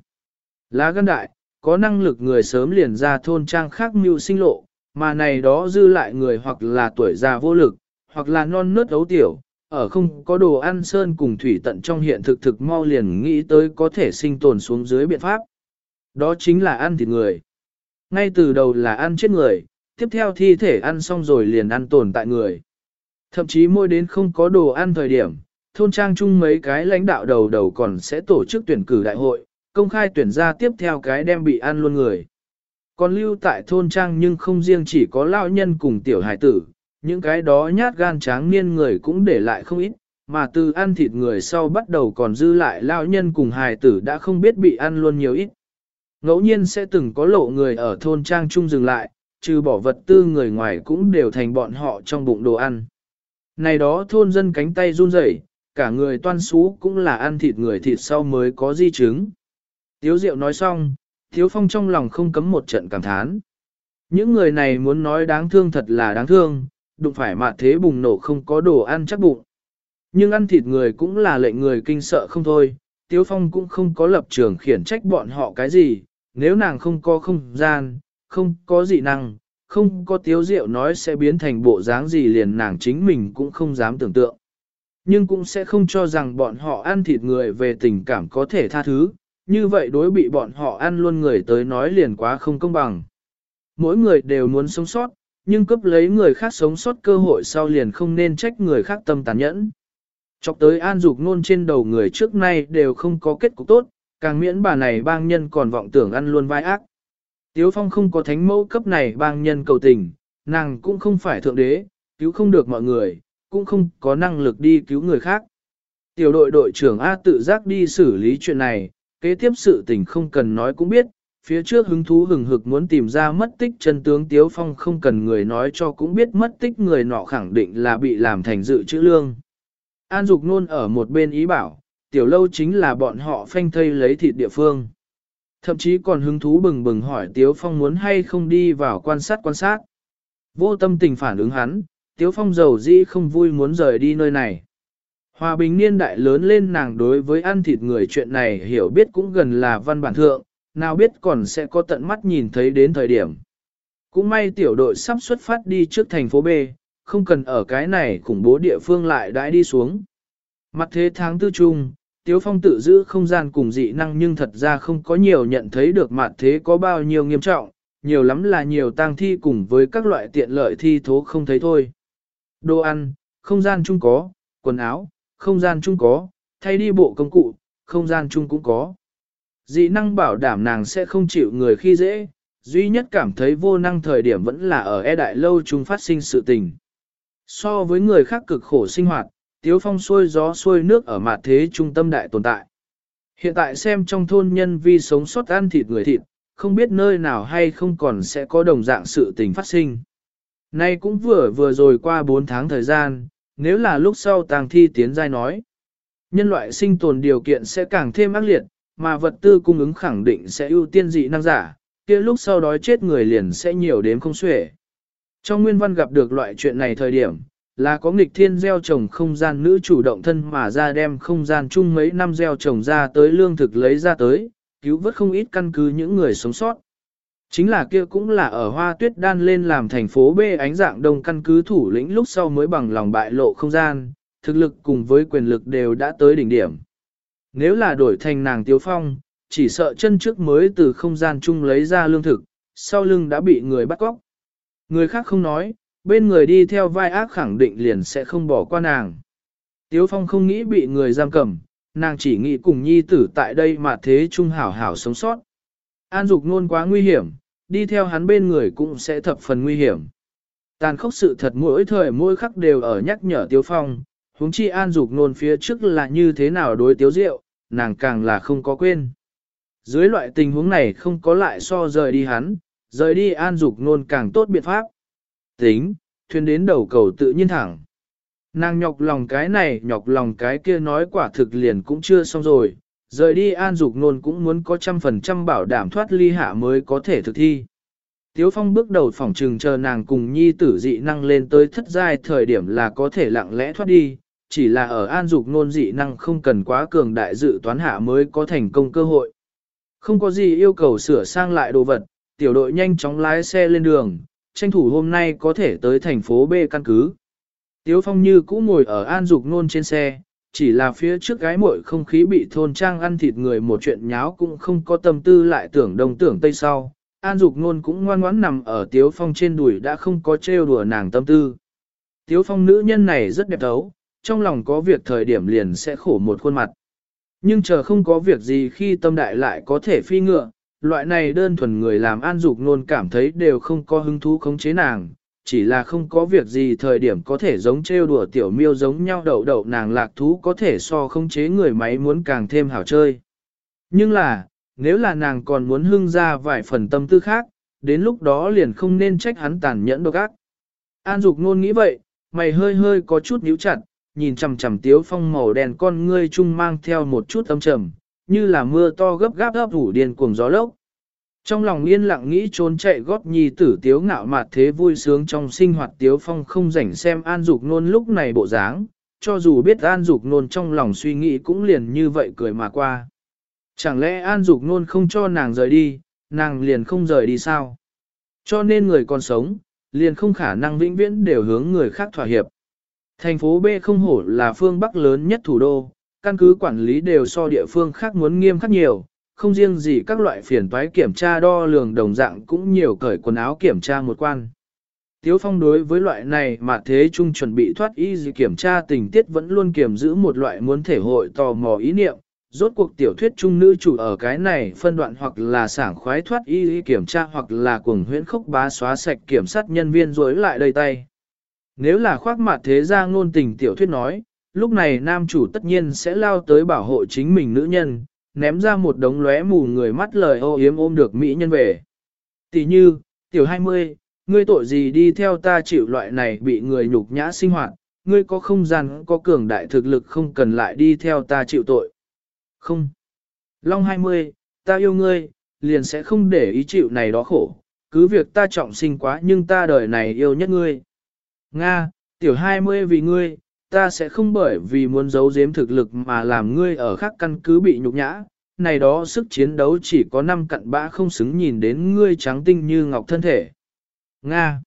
Lá gan đại, có năng lực người sớm liền ra thôn trang khác mưu sinh lộ, mà này đó dư lại người hoặc là tuổi già vô lực, hoặc là non nớt ấu tiểu, ở không có đồ ăn sơn cùng thủy tận trong hiện thực thực mau liền nghĩ tới có thể sinh tồn xuống dưới biện pháp. Đó chính là ăn thịt người. Ngay từ đầu là ăn chết người, tiếp theo thi thể ăn xong rồi liền ăn tồn tại người. Thậm chí môi đến không có đồ ăn thời điểm, thôn trang chung mấy cái lãnh đạo đầu đầu còn sẽ tổ chức tuyển cử đại hội, công khai tuyển ra tiếp theo cái đem bị ăn luôn người. Còn lưu tại thôn trang nhưng không riêng chỉ có lão nhân cùng tiểu hải tử, những cái đó nhát gan tráng niên người cũng để lại không ít, mà từ ăn thịt người sau bắt đầu còn dư lại lão nhân cùng hải tử đã không biết bị ăn luôn nhiều ít. Ngẫu nhiên sẽ từng có lộ người ở thôn trang chung dừng lại, trừ bỏ vật tư người ngoài cũng đều thành bọn họ trong bụng đồ ăn. Này đó thôn dân cánh tay run rẩy, cả người toan xú cũng là ăn thịt người thịt sau mới có di chứng. Tiếu Diệu nói xong, Tiếu Phong trong lòng không cấm một trận cảm thán. Những người này muốn nói đáng thương thật là đáng thương, đụng phải mạt thế bùng nổ không có đồ ăn chắc bụng. Nhưng ăn thịt người cũng là lệnh người kinh sợ không thôi, Tiếu Phong cũng không có lập trường khiển trách bọn họ cái gì, nếu nàng không có không gian, không có dị năng, không có tiếu diệu nói sẽ biến thành bộ dáng gì liền nàng chính mình cũng không dám tưởng tượng. Nhưng cũng sẽ không cho rằng bọn họ ăn thịt người về tình cảm có thể tha thứ, như vậy đối bị bọn họ ăn luôn người tới nói liền quá không công bằng. Mỗi người đều muốn sống sót, nhưng cấp lấy người khác sống sót cơ hội sau liền không nên trách người khác tâm tàn nhẫn. Chọc tới an dục nôn trên đầu người trước nay đều không có kết cục tốt, càng miễn bà này bang nhân còn vọng tưởng ăn luôn vai ác. Tiếu phong không có thánh mẫu cấp này bang nhân cầu tình, nàng cũng không phải thượng đế, cứu không được mọi người, cũng không có năng lực đi cứu người khác. Tiểu đội đội trưởng A tự giác đi xử lý chuyện này, kế tiếp sự tình không cần nói cũng biết, phía trước hứng thú hừng hực muốn tìm ra mất tích chân tướng Tiếu Phong không cần người nói cho cũng biết mất tích người nọ khẳng định là bị làm thành dự trữ lương. An Dục Nôn ở một bên ý bảo, tiểu lâu chính là bọn họ phanh thây lấy thịt địa phương. Thậm chí còn hứng thú bừng bừng hỏi Tiếu Phong muốn hay không đi vào quan sát quan sát. Vô tâm tình phản ứng hắn, Tiếu Phong giàu dĩ không vui muốn rời đi nơi này. Hòa bình niên đại lớn lên nàng đối với ăn thịt người chuyện này hiểu biết cũng gần là văn bản thượng, nào biết còn sẽ có tận mắt nhìn thấy đến thời điểm. Cũng may tiểu đội sắp xuất phát đi trước thành phố B, không cần ở cái này khủng bố địa phương lại đãi đi xuống. Mặt thế tháng tư trung, Tiếu Phong tự giữ không gian cùng dị năng nhưng thật ra không có nhiều nhận thấy được mặt thế có bao nhiêu nghiêm trọng, nhiều lắm là nhiều tang thi cùng với các loại tiện lợi thi thố không thấy thôi. Đồ ăn, không gian chung có, quần áo, không gian chung có, thay đi bộ công cụ, không gian chung cũng có. Dị năng bảo đảm nàng sẽ không chịu người khi dễ, duy nhất cảm thấy vô năng thời điểm vẫn là ở e đại lâu chúng phát sinh sự tình. So với người khác cực khổ sinh hoạt, tiếu phong xuôi gió xuôi nước ở mặt thế trung tâm đại tồn tại. Hiện tại xem trong thôn nhân vi sống sót ăn thịt người thịt, không biết nơi nào hay không còn sẽ có đồng dạng sự tình phát sinh. Nay cũng vừa vừa rồi qua 4 tháng thời gian, nếu là lúc sau tàng thi tiến giai nói. Nhân loại sinh tồn điều kiện sẽ càng thêm ác liệt, mà vật tư cung ứng khẳng định sẽ ưu tiên dị năng giả, kia lúc sau đói chết người liền sẽ nhiều đến không xuể. Trong nguyên văn gặp được loại chuyện này thời điểm, là có nghịch thiên gieo trồng không gian nữ chủ động thân mà ra đem không gian chung mấy năm gieo trồng ra tới lương thực lấy ra tới, cứu vớt không ít căn cứ những người sống sót. Chính là kia cũng là ở hoa tuyết đan lên làm thành phố B ánh dạng đông căn cứ thủ lĩnh lúc sau mới bằng lòng bại lộ không gian, thực lực cùng với quyền lực đều đã tới đỉnh điểm. Nếu là đổi thành nàng tiếu phong, chỉ sợ chân trước mới từ không gian chung lấy ra lương thực, sau lưng đã bị người bắt cóc. Người khác không nói, bên người đi theo vai ác khẳng định liền sẽ không bỏ qua nàng. Tiếu phong không nghĩ bị người giam cầm, nàng chỉ nghĩ cùng nhi tử tại đây mà thế trung hảo hảo sống sót. An dục nôn quá nguy hiểm, đi theo hắn bên người cũng sẽ thập phần nguy hiểm. Tàn khốc sự thật mỗi thời mỗi khắc đều ở nhắc nhở Tiếu Phong, huống chi an dục nôn phía trước là như thế nào đối Tiếu Diệu, nàng càng là không có quên. Dưới loại tình huống này không có lại so rời đi hắn, rời đi an dục nôn càng tốt biện pháp. Tính, thuyền đến đầu cầu tự nhiên thẳng. Nàng nhọc lòng cái này nhọc lòng cái kia nói quả thực liền cũng chưa xong rồi, rời đi an dục nôn cũng muốn có trăm phần trăm bảo đảm thoát ly hạ mới có thể thực thi. Tiếu phong bước đầu phỏng trừng chờ nàng cùng nhi tử dị năng lên tới thất giai thời điểm là có thể lặng lẽ thoát đi, chỉ là ở an dục nôn dị năng không cần quá cường đại dự toán hạ mới có thành công cơ hội. Không có gì yêu cầu sửa sang lại đồ vật, tiểu đội nhanh chóng lái xe lên đường, tranh thủ hôm nay có thể tới thành phố B căn cứ. Tiếu phong như cũ ngồi ở an dục nôn trên xe, chỉ là phía trước gái muội không khí bị thôn trang ăn thịt người một chuyện nháo cũng không có tâm tư lại tưởng đông tưởng tây sau. An Dục Nôn cũng ngoan ngoãn nằm ở Tiếu Phong trên đùi đã không có trêu đùa nàng tâm tư. Tiếu Phong nữ nhân này rất đẹp thấu, trong lòng có việc thời điểm liền sẽ khổ một khuôn mặt. Nhưng chờ không có việc gì khi tâm đại lại có thể phi ngựa, loại này đơn thuần người làm An Dục Nôn cảm thấy đều không có hứng thú khống chế nàng, chỉ là không có việc gì thời điểm có thể giống trêu đùa tiểu miêu giống nhau đậu đậu nàng lạc thú có thể so không chế người máy muốn càng thêm hảo chơi. Nhưng là, nếu là nàng còn muốn hưng ra vài phần tâm tư khác, đến lúc đó liền không nên trách hắn tàn nhẫn độc ác. An Dục nôn nghĩ vậy, mày hơi hơi có chút níu chặt, nhìn chằm chằm tiếu phong màu đèn con ngươi chung mang theo một chút âm trầm, như là mưa to gấp gáp gấp ủ điên cuồng gió lốc. Trong lòng yên lặng nghĩ trốn chạy gót nhi tử tiếu ngạo mạt thế vui sướng trong sinh hoạt tiếu phong không rảnh xem an dục nôn lúc này bộ dáng, cho dù biết an dục nôn trong lòng suy nghĩ cũng liền như vậy cười mà qua. Chẳng lẽ an dục nôn không cho nàng rời đi, nàng liền không rời đi sao? Cho nên người còn sống, liền không khả năng vĩnh viễn đều hướng người khác thỏa hiệp. Thành phố B không hổ là phương Bắc lớn nhất thủ đô, căn cứ quản lý đều so địa phương khác muốn nghiêm khắc nhiều, không riêng gì các loại phiền toái kiểm tra đo lường đồng dạng cũng nhiều cởi quần áo kiểm tra một quan. Tiếu phong đối với loại này mà thế chung chuẩn bị thoát y gì kiểm tra tình tiết vẫn luôn kiểm giữ một loại muốn thể hội tò mò ý niệm, rốt cuộc tiểu thuyết trung nữ chủ ở cái này phân đoạn hoặc là sảng khoái thoát y kiểm tra hoặc là cuồng huyễn khốc bá xóa sạch kiểm sát nhân viên rối lại đầy tay. Nếu là khoác mặt thế ra ngôn tình tiểu thuyết nói, lúc này nam chủ tất nhiên sẽ lao tới bảo hộ chính mình nữ nhân, ném ra một đống lóe mù người mắt lời ô yếm ôm được mỹ nhân về. Tỷ như, tiểu 20, ngươi tội gì đi theo ta chịu loại này bị người nhục nhã sinh hoạt, ngươi có không gian có cường đại thực lực không cần lại đi theo ta chịu tội. Không. Long 20, ta yêu ngươi, liền sẽ không để ý chịu này đó khổ, cứ việc ta trọng sinh quá nhưng ta đời này yêu nhất ngươi. Nga, tiểu 20 vì ngươi, ta sẽ không bởi vì muốn giấu giếm thực lực mà làm ngươi ở khác căn cứ bị nhục nhã, này đó sức chiến đấu chỉ có năm cặn bã không xứng nhìn đến ngươi trắng tinh như ngọc thân thể. Nga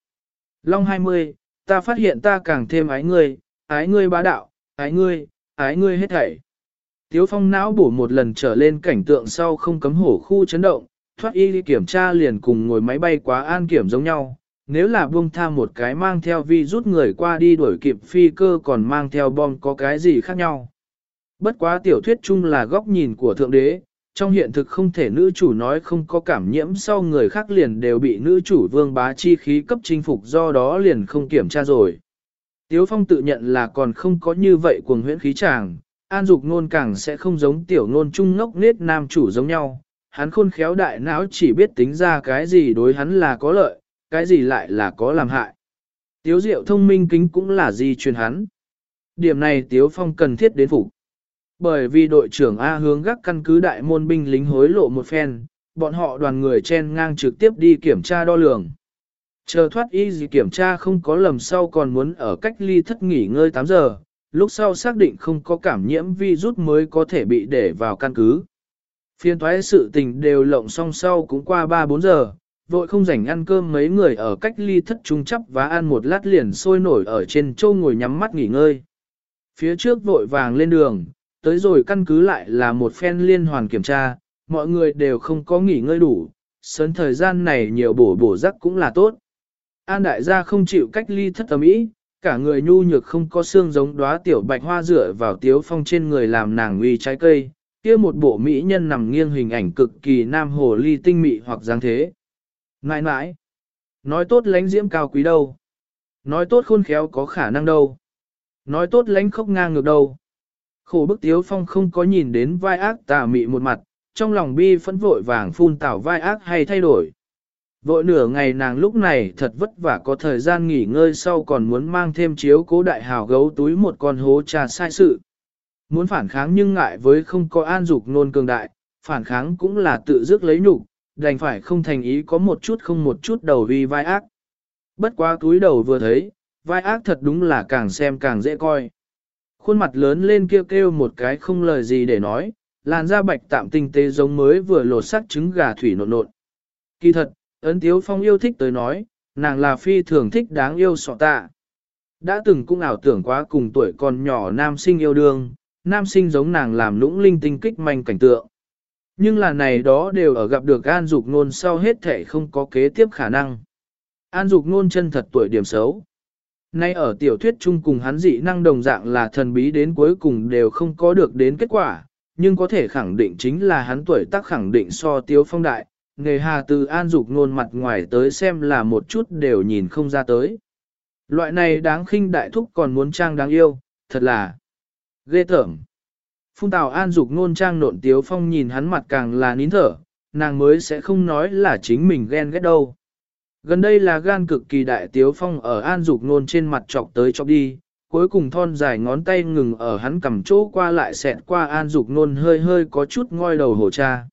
Long 20, ta phát hiện ta càng thêm ái ngươi, ái ngươi bá đạo, ái ngươi, ái ngươi hết thảy. Tiếu phong não bổ một lần trở lên cảnh tượng sau không cấm hổ khu chấn động, thoát y đi kiểm tra liền cùng ngồi máy bay quá an kiểm giống nhau, nếu là buông tha một cái mang theo vi rút người qua đi đuổi kịp phi cơ còn mang theo bom có cái gì khác nhau. Bất quá tiểu thuyết chung là góc nhìn của Thượng Đế, trong hiện thực không thể nữ chủ nói không có cảm nhiễm sau người khác liền đều bị nữ chủ vương bá chi khí cấp chinh phục do đó liền không kiểm tra rồi. Tiếu Phong tự nhận là còn không có như vậy cuồng huyễn khí chàng, an dục nôn càng sẽ không giống tiểu nôn trung ngốc nết nam chủ giống nhau, hắn khôn khéo đại não chỉ biết tính ra cái gì đối hắn là có lợi, cái gì lại là có làm hại. Tiếu diệu thông minh kính cũng là di truyền hắn. Điểm này Tiếu Phong cần thiết đến phục. Bởi vì đội trưởng A hướng gác căn cứ đại môn binh lính hối lộ một phen, bọn họ đoàn người chen ngang trực tiếp đi kiểm tra đo lường. Chờ thoát y gì kiểm tra không có lầm sau còn muốn ở cách ly thất nghỉ ngơi 8 giờ, lúc sau xác định không có cảm nhiễm virus mới có thể bị để vào căn cứ. Phiên thoái sự tình đều lộng xong sau cũng qua 3-4 giờ, vội không rảnh ăn cơm mấy người ở cách ly thất trung chấp và ăn một lát liền sôi nổi ở trên châu ngồi nhắm mắt nghỉ ngơi. Phía trước vội vàng lên đường, tới rồi căn cứ lại là một phen liên hoàn kiểm tra, mọi người đều không có nghỉ ngơi đủ, sớm thời gian này nhiều bổ bổ rắc cũng là tốt. An đại gia không chịu cách ly thất tầm ý, cả người nhu nhược không có xương giống đóa tiểu bạch hoa rửa vào tiếu phong trên người làm nàng uy trái cây, kia một bộ mỹ nhân nằm nghiêng hình ảnh cực kỳ nam hồ ly tinh mị hoặc dáng thế. Nãi nãi, nói tốt lánh diễm cao quý đâu, nói tốt khôn khéo có khả năng đâu, nói tốt lánh khốc ngang ngược đâu. Khổ bức tiếu phong không có nhìn đến vai ác tà mị một mặt, trong lòng bi phẫn vội vàng phun tảo vai ác hay thay đổi. Vội nửa ngày nàng lúc này thật vất vả có thời gian nghỉ ngơi sau còn muốn mang thêm chiếu cố đại hào gấu túi một con hố trà sai sự. Muốn phản kháng nhưng ngại với không có an dục nôn cường đại, phản kháng cũng là tự dứt lấy nhục, đành phải không thành ý có một chút không một chút đầu vì vai ác. Bất quá túi đầu vừa thấy, vai ác thật đúng là càng xem càng dễ coi. Khuôn mặt lớn lên kêu kêu một cái không lời gì để nói, làn da bạch tạm tinh tế giống mới vừa lột sắc trứng gà thủy nộn nộn. Kỳ thật, ấn tiếu phong yêu thích tới nói, nàng là phi thường thích đáng yêu sọ tạ. Đã từng cũng ảo tưởng quá cùng tuổi còn nhỏ nam sinh yêu đương, nam sinh giống nàng làm lũng linh tinh kích manh cảnh tượng. Nhưng là này đó đều ở gặp được An Dục Nôn sau hết thể không có kế tiếp khả năng. An Dục Nôn chân thật tuổi điểm xấu. Nay ở tiểu thuyết chung cùng hắn dị năng đồng dạng là thần bí đến cuối cùng đều không có được đến kết quả, nhưng có thể khẳng định chính là hắn tuổi tác khẳng định so tiếu phong đại, nghề hà từ An Dục Nôn mặt ngoài tới xem là một chút đều nhìn không ra tới. Loại này đáng khinh đại thúc còn muốn trang đáng yêu, thật là ghê tởm. Phun Tào An Dục Nôn trang nộn tiếu phong nhìn hắn mặt càng là nín thở, nàng mới sẽ không nói là chính mình ghen ghét đâu. Gần đây là gan cực kỳ đại tiếu phong ở An Dục Nôn trên mặt chọc tới chọc đi, cuối cùng thon dài ngón tay ngừng ở hắn cầm chỗ qua lại xẹt qua An Dục Nôn hơi hơi có chút ngoi đầu hồ cha.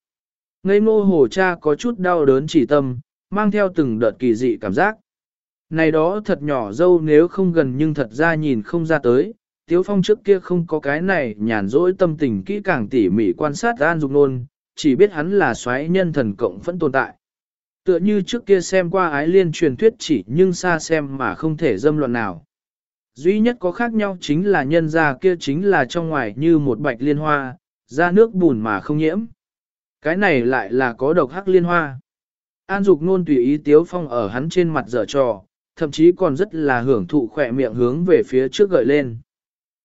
Ngây ngô hồ cha có chút đau đớn chỉ tâm, mang theo từng đợt kỳ dị cảm giác. Này đó thật nhỏ dâu nếu không gần nhưng thật ra nhìn không ra tới, Tiếu Phong trước kia không có cái này nhàn rỗi tâm tình kỹ càng tỉ mỉ quan sát An Dục Nôn, chỉ biết hắn là xoáy nhân thần cộng vẫn tồn tại. Tựa như trước kia xem qua ái liên truyền thuyết chỉ nhưng xa xem mà không thể dâm luận nào. Duy nhất có khác nhau chính là nhân gia kia chính là trong ngoài như một bạch liên hoa, ra nước bùn mà không nhiễm. Cái này lại là có độc hắc liên hoa. An Dục Nôn tùy ý Tiếu Phong ở hắn trên mặt dở trò, thậm chí còn rất là hưởng thụ khỏe miệng hướng về phía trước gợi lên.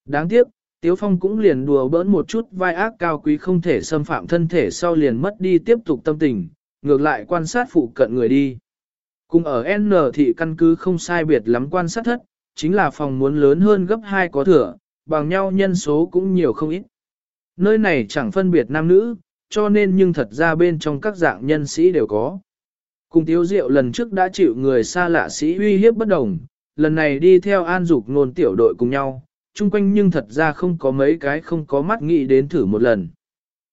Đáng tiếc, Tiếu Phong cũng liền đùa bỡn một chút vai ác cao quý không thể xâm phạm thân thể sau liền mất đi tiếp tục tâm tình, ngược lại quan sát phụ cận người đi. Cùng ở N thị căn cứ không sai biệt lắm quan sát thất, chính là phòng muốn lớn hơn gấp 2 có thừa, bằng nhau nhân số cũng nhiều không ít. Nơi này chẳng phân biệt nam nữ, cho nên nhưng thật ra bên trong các dạng nhân sĩ đều có. Cùng tiếu diệu lần trước đã chịu người xa lạ sĩ uy hiếp bất đồng, lần này đi theo an dục nôn tiểu đội cùng nhau, chung quanh nhưng thật ra không có mấy cái không có mắt nghĩ đến thử một lần.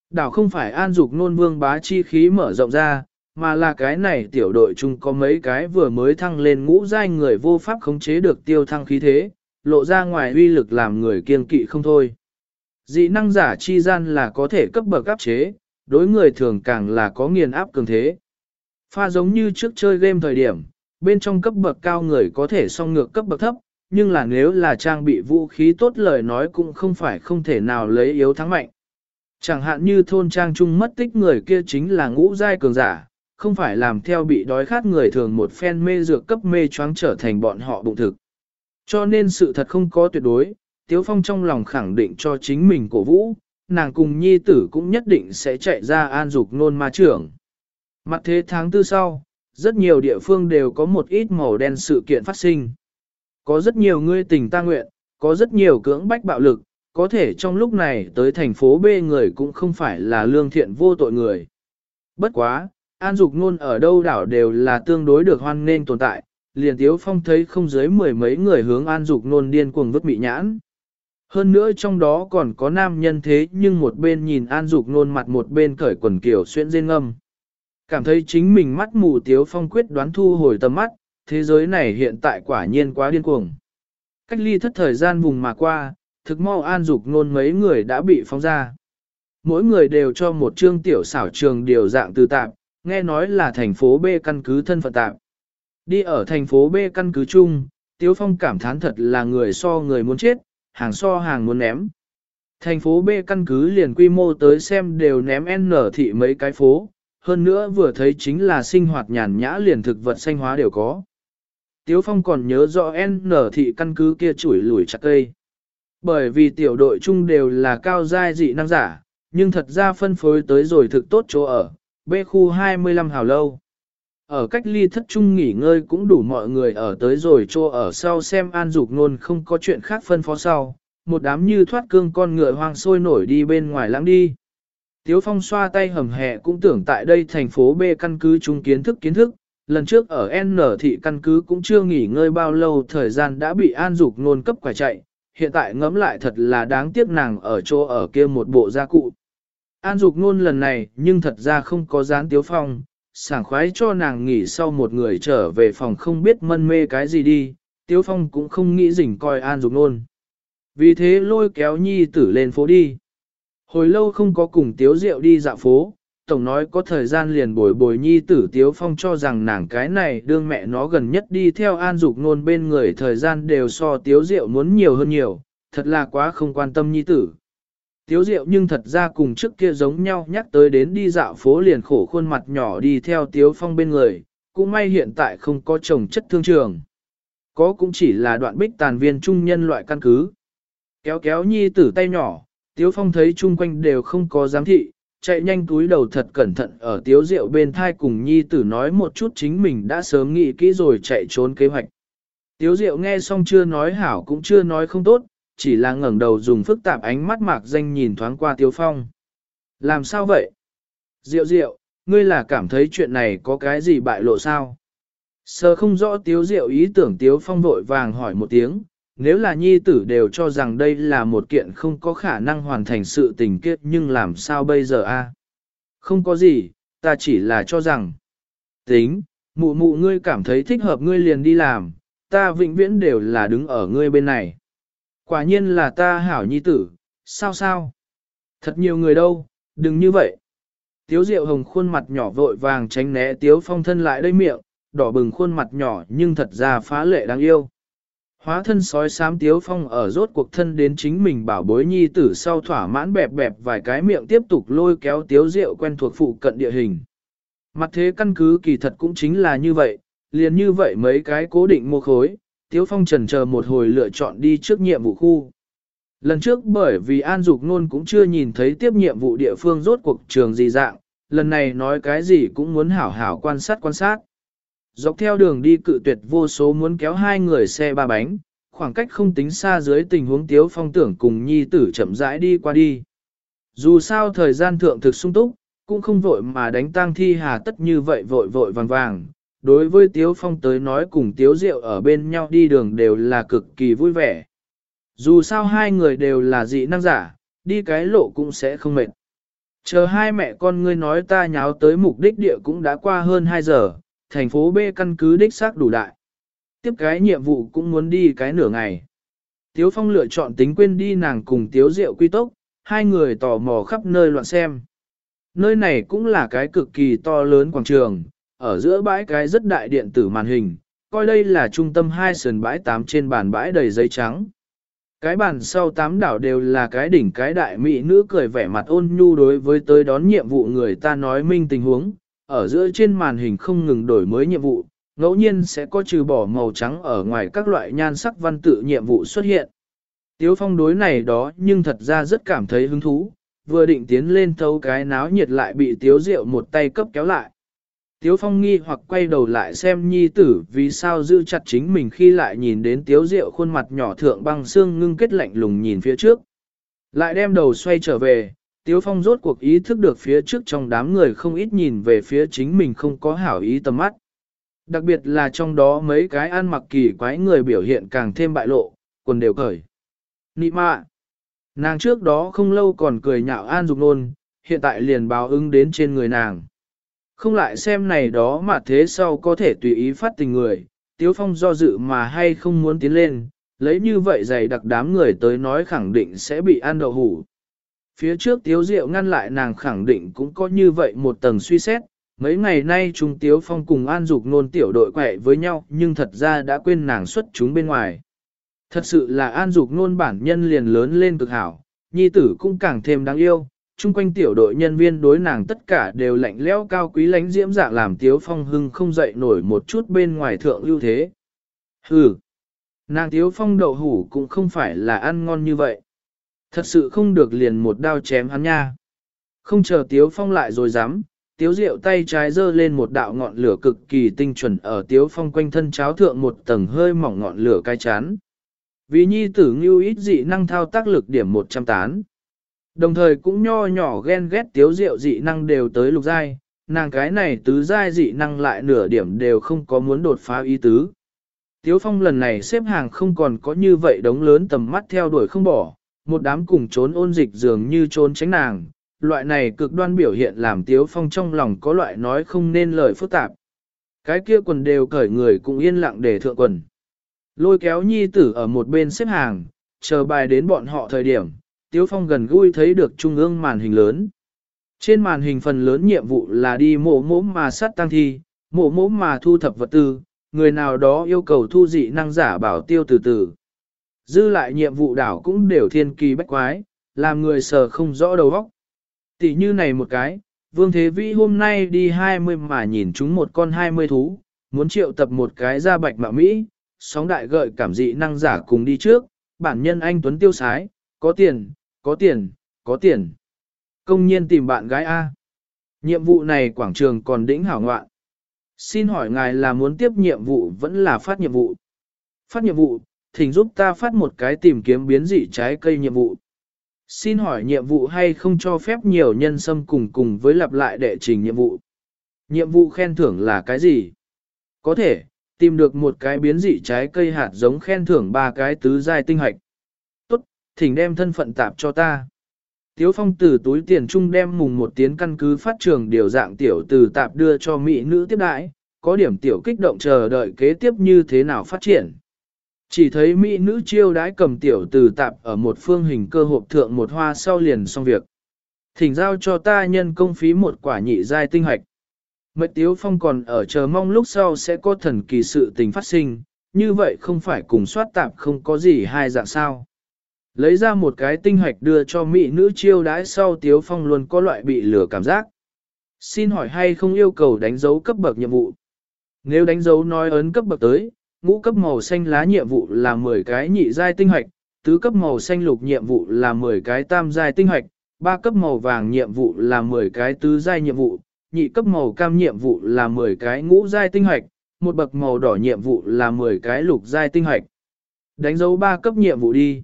Đảo không phải an dục nôn vương bá chi khí mở rộng ra, mà là cái này tiểu đội chung có mấy cái vừa mới thăng lên ngũ giai người vô pháp khống chế được tiêu thăng khí thế, lộ ra ngoài uy lực làm người kiên kỵ không thôi. Dị năng giả chi gian là có thể cấp bậc áp chế, đối người thường càng là có nghiền áp cường thế. Pha giống như trước chơi game thời điểm, bên trong cấp bậc cao người có thể song ngược cấp bậc thấp, nhưng là nếu là trang bị vũ khí tốt lời nói cũng không phải không thể nào lấy yếu thắng mạnh. Chẳng hạn như thôn trang trung mất tích người kia chính là ngũ giai cường giả, không phải làm theo bị đói khát người thường một phen mê dược cấp mê choáng trở thành bọn họ bụng thực. Cho nên sự thật không có tuyệt đối, Tiếu Phong trong lòng khẳng định cho chính mình cổ vũ, nàng cùng nhi tử cũng nhất định sẽ chạy ra an dục nôn ma trưởng. Mặt thế tháng tư sau, rất nhiều địa phương đều có một ít màu đen sự kiện phát sinh. Có rất nhiều người tình ta nguyện, có rất nhiều cưỡng bách bạo lực, có thể trong lúc này tới thành phố B người cũng không phải là lương thiện vô tội người. Bất quá, an dục nôn ở đâu đảo đều là tương đối được hoan nên tồn tại, liền tiếu phong thấy không dưới mười mấy người hướng an dục nôn điên cuồng vứt bị nhãn. Hơn nữa trong đó còn có nam nhân thế nhưng một bên nhìn an dục nôn mặt một bên cởi quần kiểu xuyên dên ngâm. Cảm thấy chính mình mắt mù tiếu phong quyết đoán thu hồi tầm mắt, thế giới này hiện tại quả nhiên quá điên cuồng. Cách ly thất thời gian vùng mà qua, thực mau an dục nôn mấy người đã bị phóng ra. Mỗi người đều cho một chương tiểu xảo trường điều dạng từ tạm, nghe nói là thành phố B căn cứ thân phận tạm. Đi ở thành phố B căn cứ chung, Tiếu Phong cảm thán thật là người so người muốn chết, hàng so hàng muốn ném. Thành phố B căn cứ liền quy mô tới xem đều ném N thị mấy cái phố, hơn nữa vừa thấy chính là sinh hoạt nhàn nhã liền thực vật xanh hóa đều có. Tiếu Phong còn nhớ rõ N thị căn cứ kia chủi lủi chặt cây. Bởi vì tiểu đội chung đều là cao giai dị năng giả, nhưng thật ra phân phối tới rồi thực tốt chỗ ở, B khu 25 hào lâu. Ở cách ly thất trung nghỉ ngơi cũng đủ mọi người ở tới rồi chỗ ở sau xem an dục nôn không có chuyện khác phân phó sau, một đám như thoát cương con ngựa hoang sôi nổi đi bên ngoài lãng đi. Tiếu phong xoa tay hầm hẹ cũng tưởng tại đây thành phố B căn cứ trung kiến thức kiến thức, lần trước ở N thị căn cứ cũng chưa nghỉ ngơi bao lâu thời gian đã bị an dục nôn cấp quả chạy, hiện tại ngẫm lại thật là đáng tiếc nàng ở chỗ ở kia một bộ gia cụ. An dục nôn lần này nhưng thật ra không có dán tiếu phong, sảng khoái cho nàng nghỉ sau một người trở về phòng không biết mân mê cái gì đi, tiếu phong cũng không nghĩ rỉnh coi an dục nôn. Vì thế lôi kéo nhi tử lên phố đi. Hồi lâu không có cùng tiếu rượu đi dạo phố, tổng nói có thời gian liền bồi bồi nhi tử tiếu phong cho rằng nàng cái này đương mẹ nó gần nhất đi theo an dục nôn bên người thời gian đều so tiếu rượu muốn nhiều hơn nhiều, thật là quá không quan tâm nhi tử. Tiếu diệu nhưng thật ra cùng trước kia giống nhau nhắc tới đến đi dạo phố liền khổ khuôn mặt nhỏ đi theo tiếu phong bên người, cũng may hiện tại không có chồng chất thương trường. Có cũng chỉ là đoạn bích tàn viên trung nhân loại căn cứ. Kéo kéo nhi tử tay nhỏ, tiếu phong thấy chung quanh đều không có giám thị, chạy nhanh túi đầu thật cẩn thận ở tiếu diệu bên thai cùng nhi tử nói một chút chính mình đã sớm nghĩ kỹ rồi chạy trốn kế hoạch. Tiếu diệu nghe xong chưa nói hảo cũng chưa nói không tốt, chỉ là ngẩng đầu dùng phức tạp ánh mắt mạc danh nhìn thoáng qua Tiếu Phong. Làm sao vậy? Diệu diệu, ngươi là cảm thấy chuyện này có cái gì bại lộ sao? Sơ không rõ Tiếu Diệu ý tưởng Tiếu Phong vội vàng hỏi một tiếng, nếu là nhi tử đều cho rằng đây là một kiện không có khả năng hoàn thành sự tình kiếp nhưng làm sao bây giờ a? Không có gì, ta chỉ là cho rằng. Tính, mụ mụ ngươi cảm thấy thích hợp ngươi liền đi làm, ta vĩnh viễn đều là đứng ở ngươi bên này. Quả nhiên là ta hảo nhi tử, sao sao? Thật nhiều người đâu, đừng như vậy. Tiếu Diệu Hồng khuôn mặt nhỏ vội vàng tránh né Tiếu Phong thân lại đây miệng, đỏ bừng khuôn mặt nhỏ nhưng thật ra phá lệ đáng yêu. Hóa thân sói xám Tiếu Phong ở rốt cuộc thân đến chính mình bảo bối nhi tử sau thỏa mãn bẹp bẹp vài cái miệng tiếp tục lôi kéo Tiếu Diệu quen thuộc phụ cận địa hình. Mặt thế căn cứ kỳ thật cũng chính là như vậy, liền như vậy mấy cái cố định mô khối, Tiếu Phong trần chờ một hồi lựa chọn đi trước nhiệm vụ khu. Lần trước bởi vì An Dục Nôn cũng chưa nhìn thấy tiếp nhiệm vụ địa phương rốt cuộc trường gì dạng, lần này nói cái gì cũng muốn hảo hảo quan sát quan sát. Dọc theo đường đi cự tuyệt vô số muốn kéo hai người xe ba bánh, khoảng cách không tính xa dưới tình huống Tiếu Phong tưởng cùng nhi tử chậm rãi đi qua đi. Dù sao thời gian thượng thực sung túc, cũng không vội mà đánh tang thi hà tất như vậy vội vội vàng vàng, đối với Tiếu Phong tới nói cùng Tiếu Diệu ở bên nhau đi đường đều là cực kỳ vui vẻ. Dù sao hai người đều là dị năng giả, đi cái lộ cũng sẽ không mệt. Chờ hai mẹ con ngươi nói ta nháo tới mục đích địa cũng đã qua hơn 2 giờ, thành phố B căn cứ đích xác đủ đại. Tiếp cái nhiệm vụ cũng muốn đi cái nửa ngày. Tiếu Phong lựa chọn tính quên đi nàng cùng Tiếu Diệu quy tốc, hai người tò mò khắp nơi loạn xem. Nơi này cũng là cái cực kỳ to lớn quảng trường, ở giữa bãi cái rất đại điện tử màn hình, coi đây là trung tâm hai sườn bãi tám trên bàn bãi đầy giấy trắng. Cái bàn sau tám đảo đều là cái đỉnh cái đại mỹ nữ cười vẻ mặt ôn nhu đối với tới đón nhiệm vụ người ta nói minh tình huống, ở giữa trên màn hình không ngừng đổi mới nhiệm vụ, ngẫu nhiên sẽ có trừ bỏ màu trắng ở ngoài các loại nhan sắc văn tự nhiệm vụ xuất hiện. Tiếu phong đối này đó nhưng thật ra rất cảm thấy hứng thú, vừa định tiến lên thấu cái náo nhiệt lại bị tiếu rượu một tay cấp kéo lại. Tiếu phong nghi hoặc quay đầu lại xem nhi tử vì sao giữ chặt chính mình khi lại nhìn đến tiếu rượu khuôn mặt nhỏ thượng băng xương ngưng kết lạnh lùng nhìn phía trước. Lại đem đầu xoay trở về, tiếu phong rốt cuộc ý thức được phía trước trong đám người không ít nhìn về phía chính mình không có hảo ý tầm mắt. Đặc biệt là trong đó mấy cái ăn mặc kỳ quái người biểu hiện càng thêm bại lộ, quần đều cởi. Nị mạ! Nàng trước đó không lâu còn cười nhạo an dục nôn, hiện tại liền báo ứng đến trên người nàng. Không lại xem này đó mà thế sau có thể tùy ý phát tình người, Tiếu Phong do dự mà hay không muốn tiến lên, lấy như vậy dày đặc đám người tới nói khẳng định sẽ bị ăn đậu hủ. Phía trước Tiếu Diệu ngăn lại nàng khẳng định cũng có như vậy một tầng suy xét, mấy ngày nay chúng Tiếu Phong cùng An Dục nôn tiểu đội quẹ với nhau nhưng thật ra đã quên nàng xuất chúng bên ngoài. Thật sự là An Dục nôn bản nhân liền lớn lên cực hảo, nhi tử cũng càng thêm đáng yêu, chung quanh tiểu đội nhân viên đối nàng tất cả đều lạnh lẽo cao quý lánh diễm dạng làm Tiếu Phong hưng không dậy nổi một chút bên ngoài thượng ưu thế. Hừ, nàng Tiếu Phong đậu hủ cũng không phải là ăn ngon như vậy. Thật sự không được liền một đao chém hắn nha. Không chờ Tiếu Phong lại rồi dám, Tiếu Diệu tay trái giơ lên một đạo ngọn lửa cực kỳ tinh chuẩn ở Tiếu Phong quanh thân cháo thượng một tầng hơi mỏng ngọn lửa cai chán. Vì nhi tử ngưu ít dị năng thao tác lực điểm 100 tán. Đồng thời cũng nho nhỏ ghen ghét tiếu diệu dị năng đều tới lục giai, nàng cái này tứ giai dị năng lại nửa điểm đều không có muốn đột phá ý tứ. Tiếu phong lần này xếp hàng không còn có như vậy đống lớn tầm mắt theo đuổi không bỏ, một đám cùng trốn ôn dịch dường như trốn tránh nàng, loại này cực đoan biểu hiện làm tiếu phong trong lòng có loại nói không nên lời phức tạp. Cái kia quần đều cởi người cũng yên lặng để thượng quần. Lôi kéo nhi tử ở một bên xếp hàng, chờ bài đến bọn họ thời điểm, Tiếu Phong gần gũi thấy được trung ương màn hình lớn. Trên màn hình phần lớn nhiệm vụ là đi mổ mỗ mà sát tăng thi, mổ mỗ mà thu thập vật tư, người nào đó yêu cầu thu dị năng giả bảo tiêu từ từ. Dư lại nhiệm vụ đảo cũng đều thiên kỳ bách quái, làm người sờ không rõ đầu óc. Tỷ như này một cái, Vương Thế Vĩ hôm nay đi 20 mà nhìn chúng một con 20 thú, muốn triệu tập một cái ra bạch mạo Mỹ, sóng đại gợi cảm dị năng giả cùng đi trước, bản nhân anh Tuấn tiêu sái, có tiền, có tiền, có tiền. Công nhiên tìm bạn gái A. Nhiệm vụ này quảng trường còn đỉnh hảo ngoạn. Xin hỏi ngài là muốn tiếp nhiệm vụ vẫn là phát nhiệm vụ? Phát nhiệm vụ, thỉnh giúp ta phát một cái tìm kiếm biến dị trái cây nhiệm vụ. Xin hỏi nhiệm vụ hay không cho phép nhiều nhân xâm cùng cùng với lặp lại đệ trình nhiệm vụ? Nhiệm vụ khen thưởng là cái gì? Có thể, tìm được một cái biến dị trái cây hạt giống khen thưởng ba cái tứ giai tinh hạch thỉnh đem thân phận tạp cho ta. Tiếu phong từ túi tiền trung đem mùng một tiếng căn cứ phát trường điều dạng tiểu từ tạp đưa cho mỹ nữ tiếp đãi, có điểm tiểu kích động chờ đợi kế tiếp như thế nào phát triển. Chỉ thấy mỹ nữ chiêu đãi cầm tiểu từ tạp ở một phương hình cơ hộp thượng một hoa sau liền xong việc. Thỉnh giao cho ta nhân công phí một quả nhị giai tinh hoạch. Mệnh tiếu phong còn ở chờ mong lúc sau sẽ có thần kỳ sự tình phát sinh, như vậy không phải cùng soát tạp không có gì hai dạng sao. Lấy ra một cái tinh hoạch đưa cho mỹ nữ chiêu đãi sau Tiếu Phong luôn có loại bị lửa cảm giác. Xin hỏi hay không yêu cầu đánh dấu cấp bậc nhiệm vụ? Nếu đánh dấu nói ấn cấp bậc tới, ngũ cấp màu xanh lá nhiệm vụ là 10 cái nhị giai tinh hoạch, tứ cấp màu xanh lục nhiệm vụ là 10 cái tam giai tinh hoạch, ba cấp màu vàng nhiệm vụ là 10 cái tứ giai nhiệm vụ, nhị cấp màu cam nhiệm vụ là 10 cái ngũ giai tinh hoạch, một bậc màu đỏ nhiệm vụ là 10 cái lục giai tinh hoạch. Đánh dấu ba cấp nhiệm vụ đi.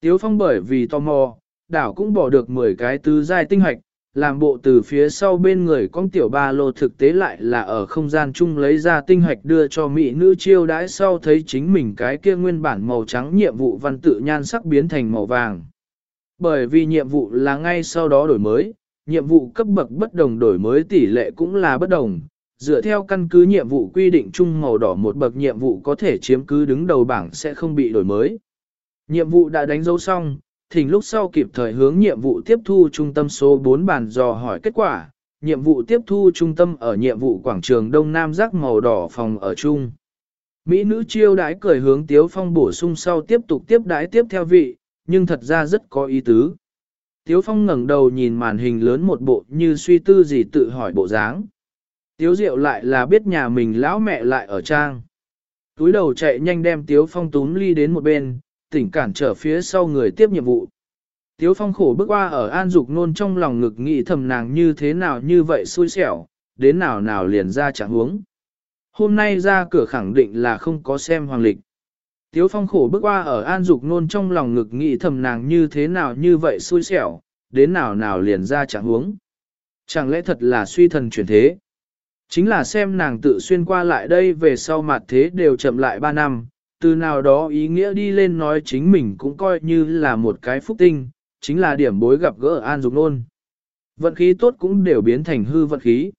Tiếu phong bởi vì tò mò, đảo cũng bỏ được 10 cái tứ giai tinh hoạch, làm bộ từ phía sau bên người con tiểu ba lô thực tế lại là ở không gian chung lấy ra tinh hạch đưa cho mỹ nữ chiêu đãi sau thấy chính mình cái kia nguyên bản màu trắng nhiệm vụ văn tự nhan sắc biến thành màu vàng. Bởi vì nhiệm vụ là ngay sau đó đổi mới, nhiệm vụ cấp bậc bất đồng đổi mới tỷ lệ cũng là bất đồng. Dựa theo căn cứ nhiệm vụ quy định chung màu đỏ một bậc nhiệm vụ có thể chiếm cứ đứng đầu bảng sẽ không bị đổi mới. Nhiệm vụ đã đánh dấu xong, thỉnh lúc sau kịp thời hướng nhiệm vụ tiếp thu trung tâm số 4 bàn dò hỏi kết quả. Nhiệm vụ tiếp thu trung tâm ở nhiệm vụ quảng trường Đông Nam giác màu đỏ phòng ở chung. Mỹ nữ chiêu đái cười hướng Tiếu Phong bổ sung sau tiếp tục tiếp đái tiếp theo vị, nhưng thật ra rất có ý tứ. Tiếu Phong ngẩng đầu nhìn màn hình lớn một bộ như suy tư gì tự hỏi bộ dáng. Tiếu Diệu lại là biết nhà mình lão mẹ lại ở trang. Túi đầu chạy nhanh đem Tiếu Phong túm ly đến một bên, tỉnh cản trở phía sau người tiếp nhiệm vụ. Tiếu Phong khổ bước qua ở an dục nôn trong lòng ngực nghĩ thầm nàng như thế nào như vậy xui xẻo, đến nào nào liền ra chẳng huống. Hôm nay ra cửa khẳng định là không có xem hoàng lịch. Tiếu Phong khổ bước qua ở an dục nôn trong lòng ngực nghĩ thầm nàng như thế nào như vậy xui xẻo, đến nào nào liền ra chẳng huống. Chẳng lẽ thật là suy thần chuyển thế? Chính là xem nàng tự xuyên qua lại đây về sau mặt thế đều chậm lại 3 năm, từ nào đó ý nghĩa đi lên nói chính mình cũng coi như là một cái phúc tinh, chính là điểm bối gặp gỡ an dục nôn. Vận khí tốt cũng đều biến thành hư vận khí.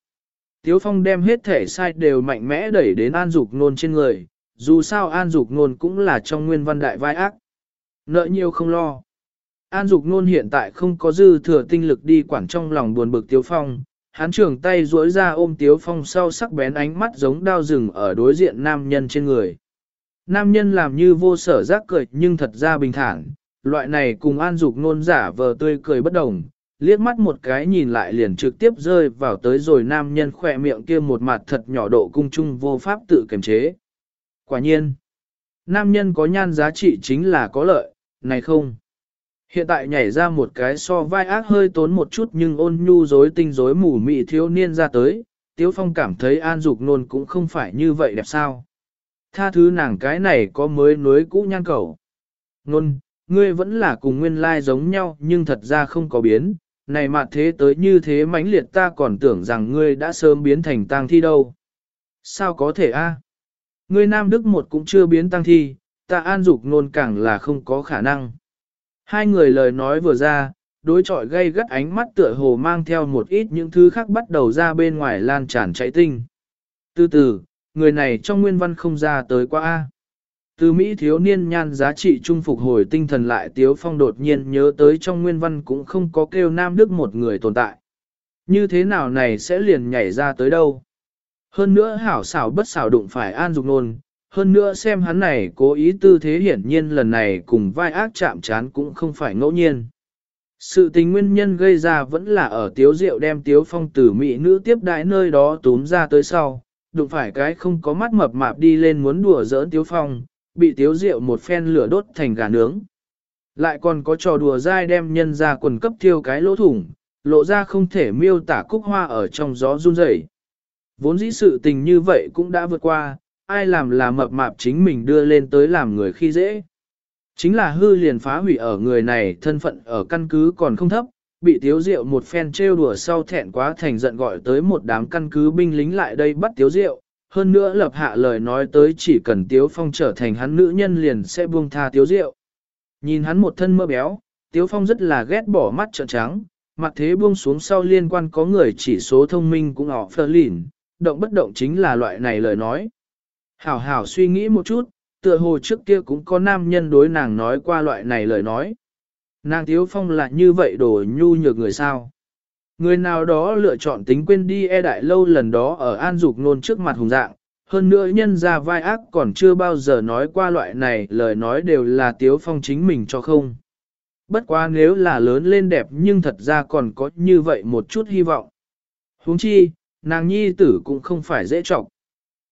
Tiếu Phong đem hết thể sai đều mạnh mẽ đẩy đến an dục nôn trên người, dù sao an dục nôn cũng là trong nguyên văn đại vai ác. Nợ nhiều không lo. An dục nôn hiện tại không có dư thừa tinh lực đi quản trong lòng buồn bực Tiếu Phong, hắn trường tay duỗi ra ôm Tiếu Phong sau sắc bén ánh mắt giống đao rừng ở đối diện nam nhân trên người. Nam nhân làm như vô sở giác cười nhưng thật ra bình thản, loại này cùng an dục nôn giả vờ tươi cười bất đồng, liếc mắt một cái nhìn lại liền trực tiếp rơi vào tới rồi nam nhân khỏe miệng kia một mặt thật nhỏ độ cung trung vô pháp tự kiềm chế. Quả nhiên, nam nhân có nhan giá trị chính là có lợi, này không. Hiện tại nhảy ra một cái so vai ác hơi tốn một chút nhưng ôn nhu dối tinh dối mù mị thiếu niên ra tới, Tiếu Phong cảm thấy an dục nôn cũng không phải như vậy đẹp sao. Tha thứ nàng cái này có mới nối cũ nhan cầu. Nôn, ngươi vẫn là cùng nguyên lai giống nhau nhưng thật ra không có biến, này mà thế tới như thế mãnh liệt ta còn tưởng rằng ngươi đã sớm biến thành tang thi đâu. Sao có thể a? Ngươi Nam Đức một cũng chưa biến tang thi, ta an dục nôn càng là không có khả năng. Hai người lời nói vừa ra, đối trọi gây gắt ánh mắt tựa hồ mang theo một ít những thứ khác bắt đầu ra bên ngoài lan tràn chạy tinh. Từ từ, người này trong nguyên văn không ra tới qua A. Từ Mỹ thiếu niên nhan giá trị trung phục hồi tinh thần lại Tiếu Phong đột nhiên nhớ tới trong nguyên văn cũng không có kêu Nam Đức một người tồn tại. Như thế nào này sẽ liền nhảy ra tới đâu? Hơn nữa hảo xảo bất xảo đụng phải an dục nôn, hơn nữa xem hắn này cố ý tư thế hiển nhiên lần này cùng vai ác chạm chán cũng không phải ngẫu nhiên. Sự tình nguyên nhân gây ra vẫn là ở tiếu rượu đem tiếu phong tử mỹ nữ tiếp đại nơi đó túm ra tới sau, đụng phải cái không có mắt mập mạp đi lên muốn đùa giỡn tiếu phong, bị tiếu Diệu một phen lửa đốt thành gà nướng. Lại còn có trò đùa dai đem nhân ra quần cấp thiêu cái lỗ thủng, lộ ra không thể miêu tả cúc hoa ở trong gió run rẩy. Vốn dĩ sự tình như vậy cũng đã vượt qua, ai làm là mập mạp chính mình đưa lên tới làm người khi dễ. Chính là hư liền phá hủy ở người này thân phận ở căn cứ còn không thấp, bị tiếu diệu một phen trêu đùa sau thẹn quá thành giận gọi tới một đám căn cứ binh lính lại đây bắt tiếu diệu, hơn nữa lập hạ lời nói tới chỉ cần tiếu phong trở thành hắn nữ nhân liền sẽ buông tha tiếu diệu. Nhìn hắn một thân mơ béo, tiếu phong rất là ghét bỏ mắt trợn trắng, mặt thế buông xuống sau liên quan có người chỉ số thông minh cũng họ phơ lỉn, động bất động chính là loại này lời nói. Hảo hảo suy nghĩ một chút, tựa hồ trước kia cũng có nam nhân đối nàng nói qua loại này lời nói. Nàng Tiếu Phong là như vậy đổ nhu nhược người sao. Người nào đó lựa chọn tính quên đi e đại lâu lần đó ở an dục nôn trước mặt hùng dạng, hơn nữa nhân ra vai ác còn chưa bao giờ nói qua loại này lời nói đều là Tiếu Phong chính mình cho không. Bất quá nếu là lớn lên đẹp nhưng thật ra còn có như vậy một chút hy vọng. huống chi, nàng nhi tử cũng không phải dễ trọng.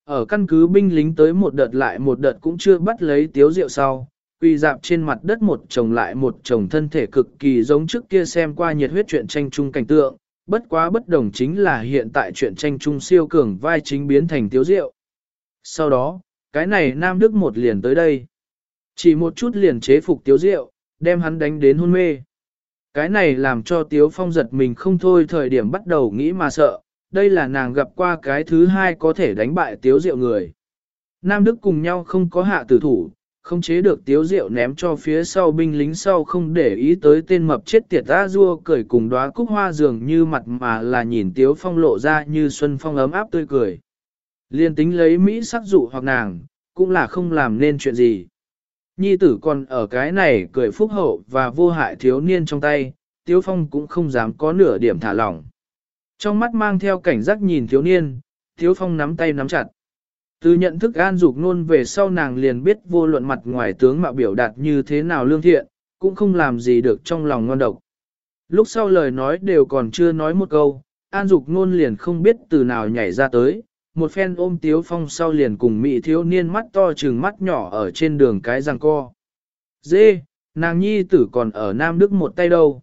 Ở căn cứ binh lính tới một đợt lại một đợt cũng chưa bắt lấy tiếu rượu sau, quỳ dạp trên mặt đất một chồng lại một chồng thân thể cực kỳ giống trước kia xem qua nhiệt huyết chuyện tranh chung cảnh tượng, bất quá bất đồng chính là hiện tại chuyện tranh chung siêu cường vai chính biến thành tiếu rượu. Sau đó, cái này Nam Đức một liền tới đây. Chỉ một chút liền chế phục tiếu rượu, đem hắn đánh đến hôn mê. Cái này làm cho tiếu phong giật mình không thôi thời điểm bắt đầu nghĩ mà sợ, đây là nàng gặp qua cái thứ hai có thể đánh bại tiếu diệu người. Nam Đức cùng nhau không có hạ tử thủ, không chế được tiếu rượu ném cho phía sau binh lính sau không để ý tới tên mập chết tiệt ta rua cười cùng đóa cúc hoa dường như mặt mà là nhìn tiếu phong lộ ra như xuân phong ấm áp tươi cười. Liên tính lấy Mỹ sắc dụ hoặc nàng, cũng là không làm nên chuyện gì. Nhi tử còn ở cái này cười phúc hậu và vô hại thiếu niên trong tay, tiếu phong cũng không dám có nửa điểm thả lỏng. Trong mắt mang theo cảnh giác nhìn thiếu niên, tiếu phong nắm tay nắm chặt. Từ nhận thức an dục nôn về sau nàng liền biết vô luận mặt ngoài tướng mạo biểu đạt như thế nào lương thiện, cũng không làm gì được trong lòng ngon độc. Lúc sau lời nói đều còn chưa nói một câu, An Dục Nôn liền không biết từ nào nhảy ra tới, một phen ôm Tiếu Phong sau liền cùng Mỹ thiếu niên mắt to trừng mắt nhỏ ở trên đường cái răng co. Dê, nàng nhi tử còn ở Nam Đức một tay đâu.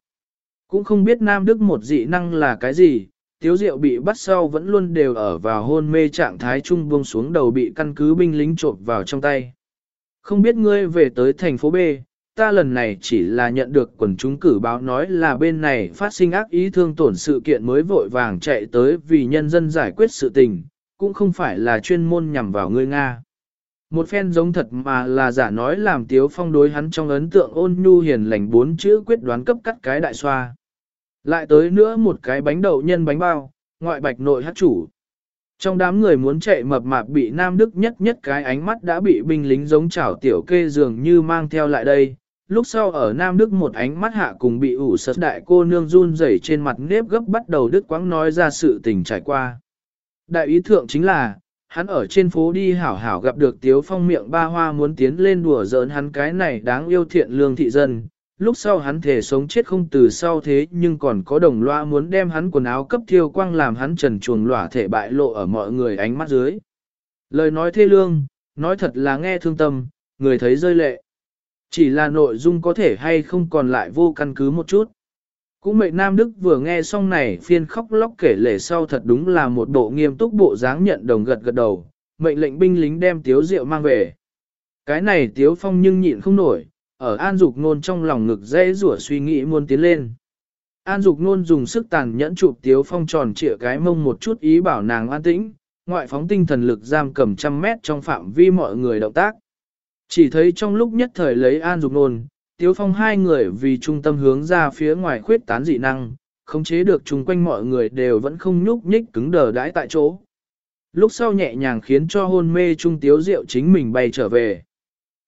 Cũng không biết Nam Đức một dị năng là cái gì, Tiếu Diệu bị bắt sau vẫn luôn đều ở vào hôn mê trạng thái trung buông xuống đầu bị căn cứ binh lính trộm vào trong tay. Không biết ngươi về tới thành phố B, ta lần này chỉ là nhận được quần chúng cử báo nói là bên này phát sinh ác ý thương tổn sự kiện mới vội vàng chạy tới vì nhân dân giải quyết sự tình, cũng không phải là chuyên môn nhằm vào ngươi Nga. Một phen giống thật mà là giả nói làm tiếu phong đối hắn trong ấn tượng ôn nhu hiền lành bốn chữ quyết đoán cấp cắt cái đại xoa. Lại tới nữa một cái bánh đậu nhân bánh bao, ngoại bạch nội hát chủ. Trong đám người muốn chạy mập mạp bị Nam Đức nhất nhất cái ánh mắt đã bị binh lính giống chảo tiểu kê dường như mang theo lại đây. Lúc sau ở Nam Đức một ánh mắt hạ cùng bị ủ sật đại cô nương run rẩy trên mặt nếp gấp bắt đầu đứt quãng nói ra sự tình trải qua. Đại ý thượng chính là, hắn ở trên phố đi hảo hảo gặp được Tiếu Phong miệng ba hoa muốn tiến lên đùa giỡn hắn cái này đáng yêu thiện lương thị dân. Lúc sau hắn thể sống chết không từ sau thế nhưng còn có đồng loa muốn đem hắn quần áo cấp thiêu quang làm hắn trần chuồng lỏa thể bại lộ ở mọi người ánh mắt dưới. Lời nói thê lương, nói thật là nghe thương tâm, người thấy rơi lệ. Chỉ là nội dung có thể hay không còn lại vô căn cứ một chút. Cũng mệnh Nam Đức vừa nghe xong này phiên khóc lóc kể lể sau thật đúng là một bộ nghiêm túc bộ dáng nhận đồng gật gật đầu, mệnh lệnh binh lính đem tiếu rượu mang về. Cái này tiếu phong nhưng nhịn không nổi, ở an dục nôn trong lòng ngực dễ rủa suy nghĩ muốn tiến lên. An dục nôn dùng sức tàn nhẫn chụp tiếu phong tròn trịa cái mông một chút ý bảo nàng an tĩnh, ngoại phóng tinh thần lực giam cầm trăm mét trong phạm vi mọi người động tác. Chỉ thấy trong lúc nhất thời lấy an dục nôn, Tiếu Phong hai người vì trung tâm hướng ra phía ngoài khuyết tán dị năng, khống chế được chung quanh mọi người đều vẫn không nhúc nhích cứng đờ đãi tại chỗ. Lúc sau nhẹ nhàng khiến cho hôn mê trung Tiếu Diệu chính mình bay trở về.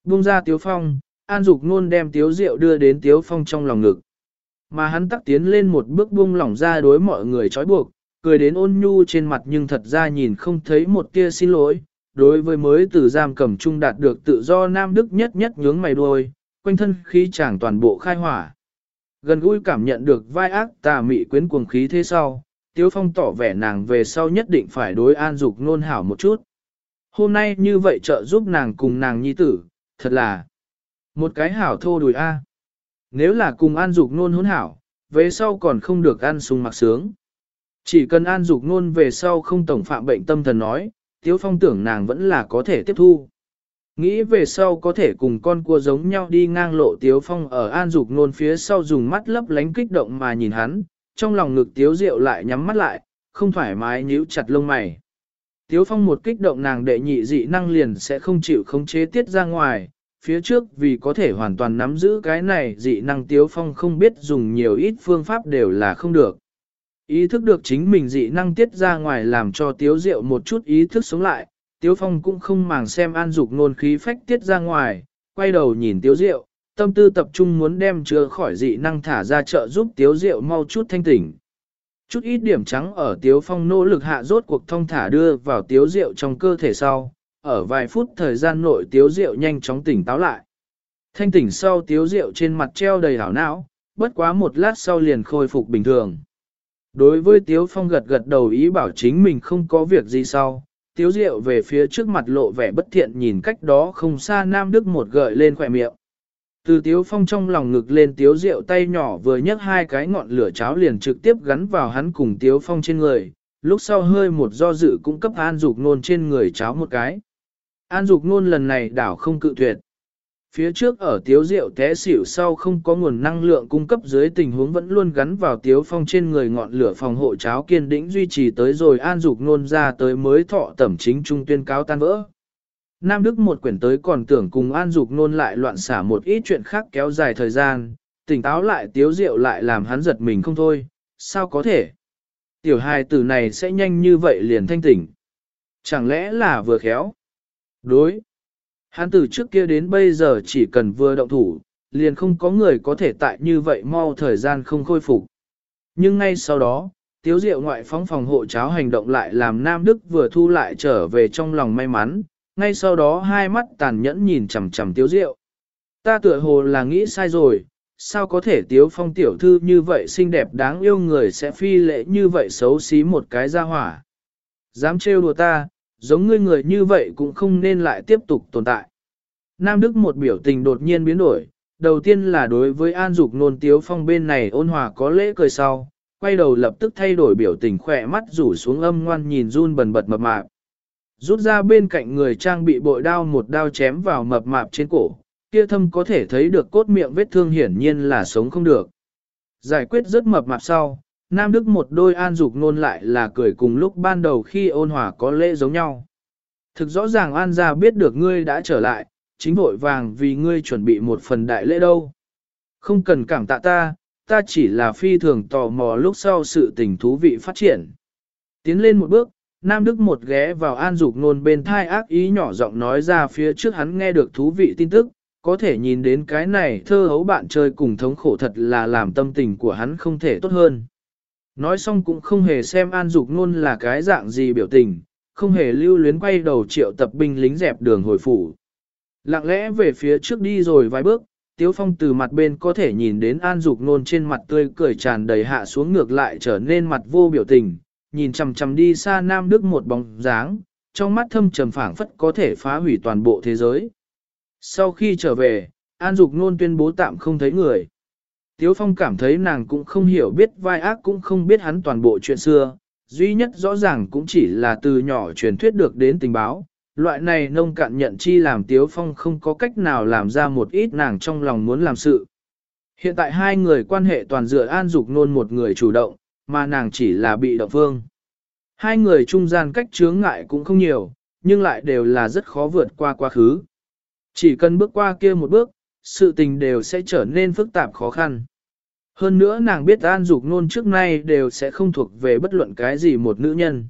Buông ra Tiếu Phong, An Dục Nôn đem Tiếu Diệu đưa đến Tiếu Phong trong lòng ngực. Mà hắn tắc tiến lên một bước buông lỏng ra đối mọi người trói buộc, cười đến ôn nhu trên mặt nhưng thật ra nhìn không thấy một tia xin lỗi. Đối với mới từ giam cầm trung đạt được tự do Nam Đức nhất nhất nhướng mày đuôi, quanh thân khí chàng toàn bộ khai hỏa. Gần gũi cảm nhận được vai ác tà mị quyến cuồng khí thế sau, Tiếu Phong tỏ vẻ nàng về sau nhất định phải đối an dục nôn hảo một chút. Hôm nay như vậy trợ giúp nàng cùng nàng nhi tử, thật là một cái hảo thô đùi A. Nếu là cùng an dục nôn hỗn hảo, về sau còn không được ăn sung mặc sướng. Chỉ cần an dục nôn về sau không tổng phạm bệnh tâm thần nói, Tiếu Phong tưởng nàng vẫn là có thể tiếp thu. Nghĩ về sau có thể cùng con cua giống nhau đi ngang lộ Tiếu Phong ở an dục nôn phía sau dùng mắt lấp lánh kích động mà nhìn hắn, trong lòng ngực Tiếu rượu lại nhắm mắt lại, không thoải mái nhíu chặt lông mày. Tiếu Phong một kích động nàng đệ nhị dị năng liền sẽ không chịu khống chế tiết ra ngoài, phía trước vì có thể hoàn toàn nắm giữ cái này dị năng Tiếu Phong không biết dùng nhiều ít phương pháp đều là không được. Ý thức được chính mình dị năng tiết ra ngoài làm cho Tiếu Diệu một chút ý thức sống lại, Tiếu Phong cũng không màng xem an dục nôn khí phách tiết ra ngoài, quay đầu nhìn Tiếu Diệu, tâm tư tập trung muốn đem chứa khỏi dị năng thả ra chợ giúp Tiếu Diệu mau chút thanh tỉnh. Chút ít điểm trắng ở Tiếu Phong nỗ lực hạ rốt cuộc thông thả đưa vào Tiếu Diệu trong cơ thể sau, ở vài phút thời gian nội Tiếu rượu nhanh chóng tỉnh táo lại. Thanh tỉnh sau Tiếu rượu trên mặt treo đầy hảo não, bất quá một lát sau liền khôi phục bình thường. Đối với Tiếu Phong gật gật đầu ý bảo chính mình không có việc gì sau, Tiếu rượu về phía trước mặt lộ vẻ bất thiện nhìn cách đó không xa Nam Đức một gợi lên khỏe miệng. Từ Tiếu Phong trong lòng ngực lên Tiếu rượu tay nhỏ vừa nhấc hai cái ngọn lửa cháo liền trực tiếp gắn vào hắn cùng Tiếu Phong trên người, lúc sau hơi một do dự cũng cấp An Dục Nôn trên người cháo một cái. An Dục Nôn lần này đảo không cự tuyệt. Phía trước ở tiếu rượu té xỉu sau không có nguồn năng lượng cung cấp dưới tình huống vẫn luôn gắn vào tiếu phong trên người ngọn lửa phòng hộ cháo kiên đĩnh duy trì tới rồi an dục nôn ra tới mới thọ tẩm chính trung tuyên cáo tan vỡ. Nam Đức một quyển tới còn tưởng cùng an dục nôn lại loạn xả một ít chuyện khác kéo dài thời gian, tỉnh táo lại tiếu rượu lại làm hắn giật mình không thôi, sao có thể? Tiểu hài tử này sẽ nhanh như vậy liền thanh tỉnh. Chẳng lẽ là vừa khéo? Đối, Hắn từ trước kia đến bây giờ chỉ cần vừa động thủ, liền không có người có thể tại như vậy mau thời gian không khôi phục. Nhưng ngay sau đó, tiếu diệu ngoại phóng phòng hộ cháo hành động lại làm Nam Đức vừa thu lại trở về trong lòng may mắn, ngay sau đó hai mắt tàn nhẫn nhìn chằm chằm tiếu diệu. Ta tựa hồ là nghĩ sai rồi, sao có thể tiếu phong tiểu thư như vậy xinh đẹp đáng yêu người sẽ phi lệ như vậy xấu xí một cái ra hỏa. Dám trêu đùa ta, giống ngươi người như vậy cũng không nên lại tiếp tục tồn tại. Nam Đức một biểu tình đột nhiên biến đổi, đầu tiên là đối với An Dục nôn tiếu phong bên này ôn hòa có lễ cười sau, quay đầu lập tức thay đổi biểu tình khỏe mắt rủ xuống âm ngoan nhìn run bần bật mập mạp. Rút ra bên cạnh người trang bị bội đao một đao chém vào mập mạp trên cổ, kia thâm có thể thấy được cốt miệng vết thương hiển nhiên là sống không được. Giải quyết rất mập mạp sau, Nam Đức một đôi an dục nôn lại là cười cùng lúc ban đầu khi ôn hòa có lễ giống nhau. Thực rõ ràng An gia biết được ngươi đã trở lại, chính vội vàng vì ngươi chuẩn bị một phần đại lễ đâu. Không cần cảm tạ ta, ta chỉ là phi thường tò mò lúc sau sự tình thú vị phát triển. Tiến lên một bước, Nam Đức một ghé vào an dục nôn bên thai ác ý nhỏ giọng nói ra phía trước hắn nghe được thú vị tin tức, có thể nhìn đến cái này thơ hấu bạn chơi cùng thống khổ thật là làm tâm tình của hắn không thể tốt hơn. Nói xong cũng không hề xem an dục nôn là cái dạng gì biểu tình, không hề lưu luyến quay đầu triệu tập binh lính dẹp đường hồi phủ. Lặng lẽ về phía trước đi rồi vài bước, Tiếu Phong từ mặt bên có thể nhìn đến An Dục Nôn trên mặt tươi cười tràn đầy hạ xuống ngược lại trở nên mặt vô biểu tình, nhìn chằm chằm đi xa Nam Đức một bóng dáng, trong mắt thâm trầm phảng phất có thể phá hủy toàn bộ thế giới. Sau khi trở về, An Dục Nôn tuyên bố tạm không thấy người. Tiếu Phong cảm thấy nàng cũng không hiểu biết vai ác cũng không biết hắn toàn bộ chuyện xưa, duy nhất rõ ràng cũng chỉ là từ nhỏ truyền thuyết được đến tình báo. Loại này nông cạn nhận chi làm Tiếu Phong không có cách nào làm ra một ít nàng trong lòng muốn làm sự. Hiện tại hai người quan hệ toàn dựa an dục nôn một người chủ động, mà nàng chỉ là bị động phương. Hai người trung gian cách chướng ngại cũng không nhiều, nhưng lại đều là rất khó vượt qua quá khứ. Chỉ cần bước qua kia một bước, sự tình đều sẽ trở nên phức tạp khó khăn. Hơn nữa nàng biết an dục nôn trước nay đều sẽ không thuộc về bất luận cái gì một nữ nhân.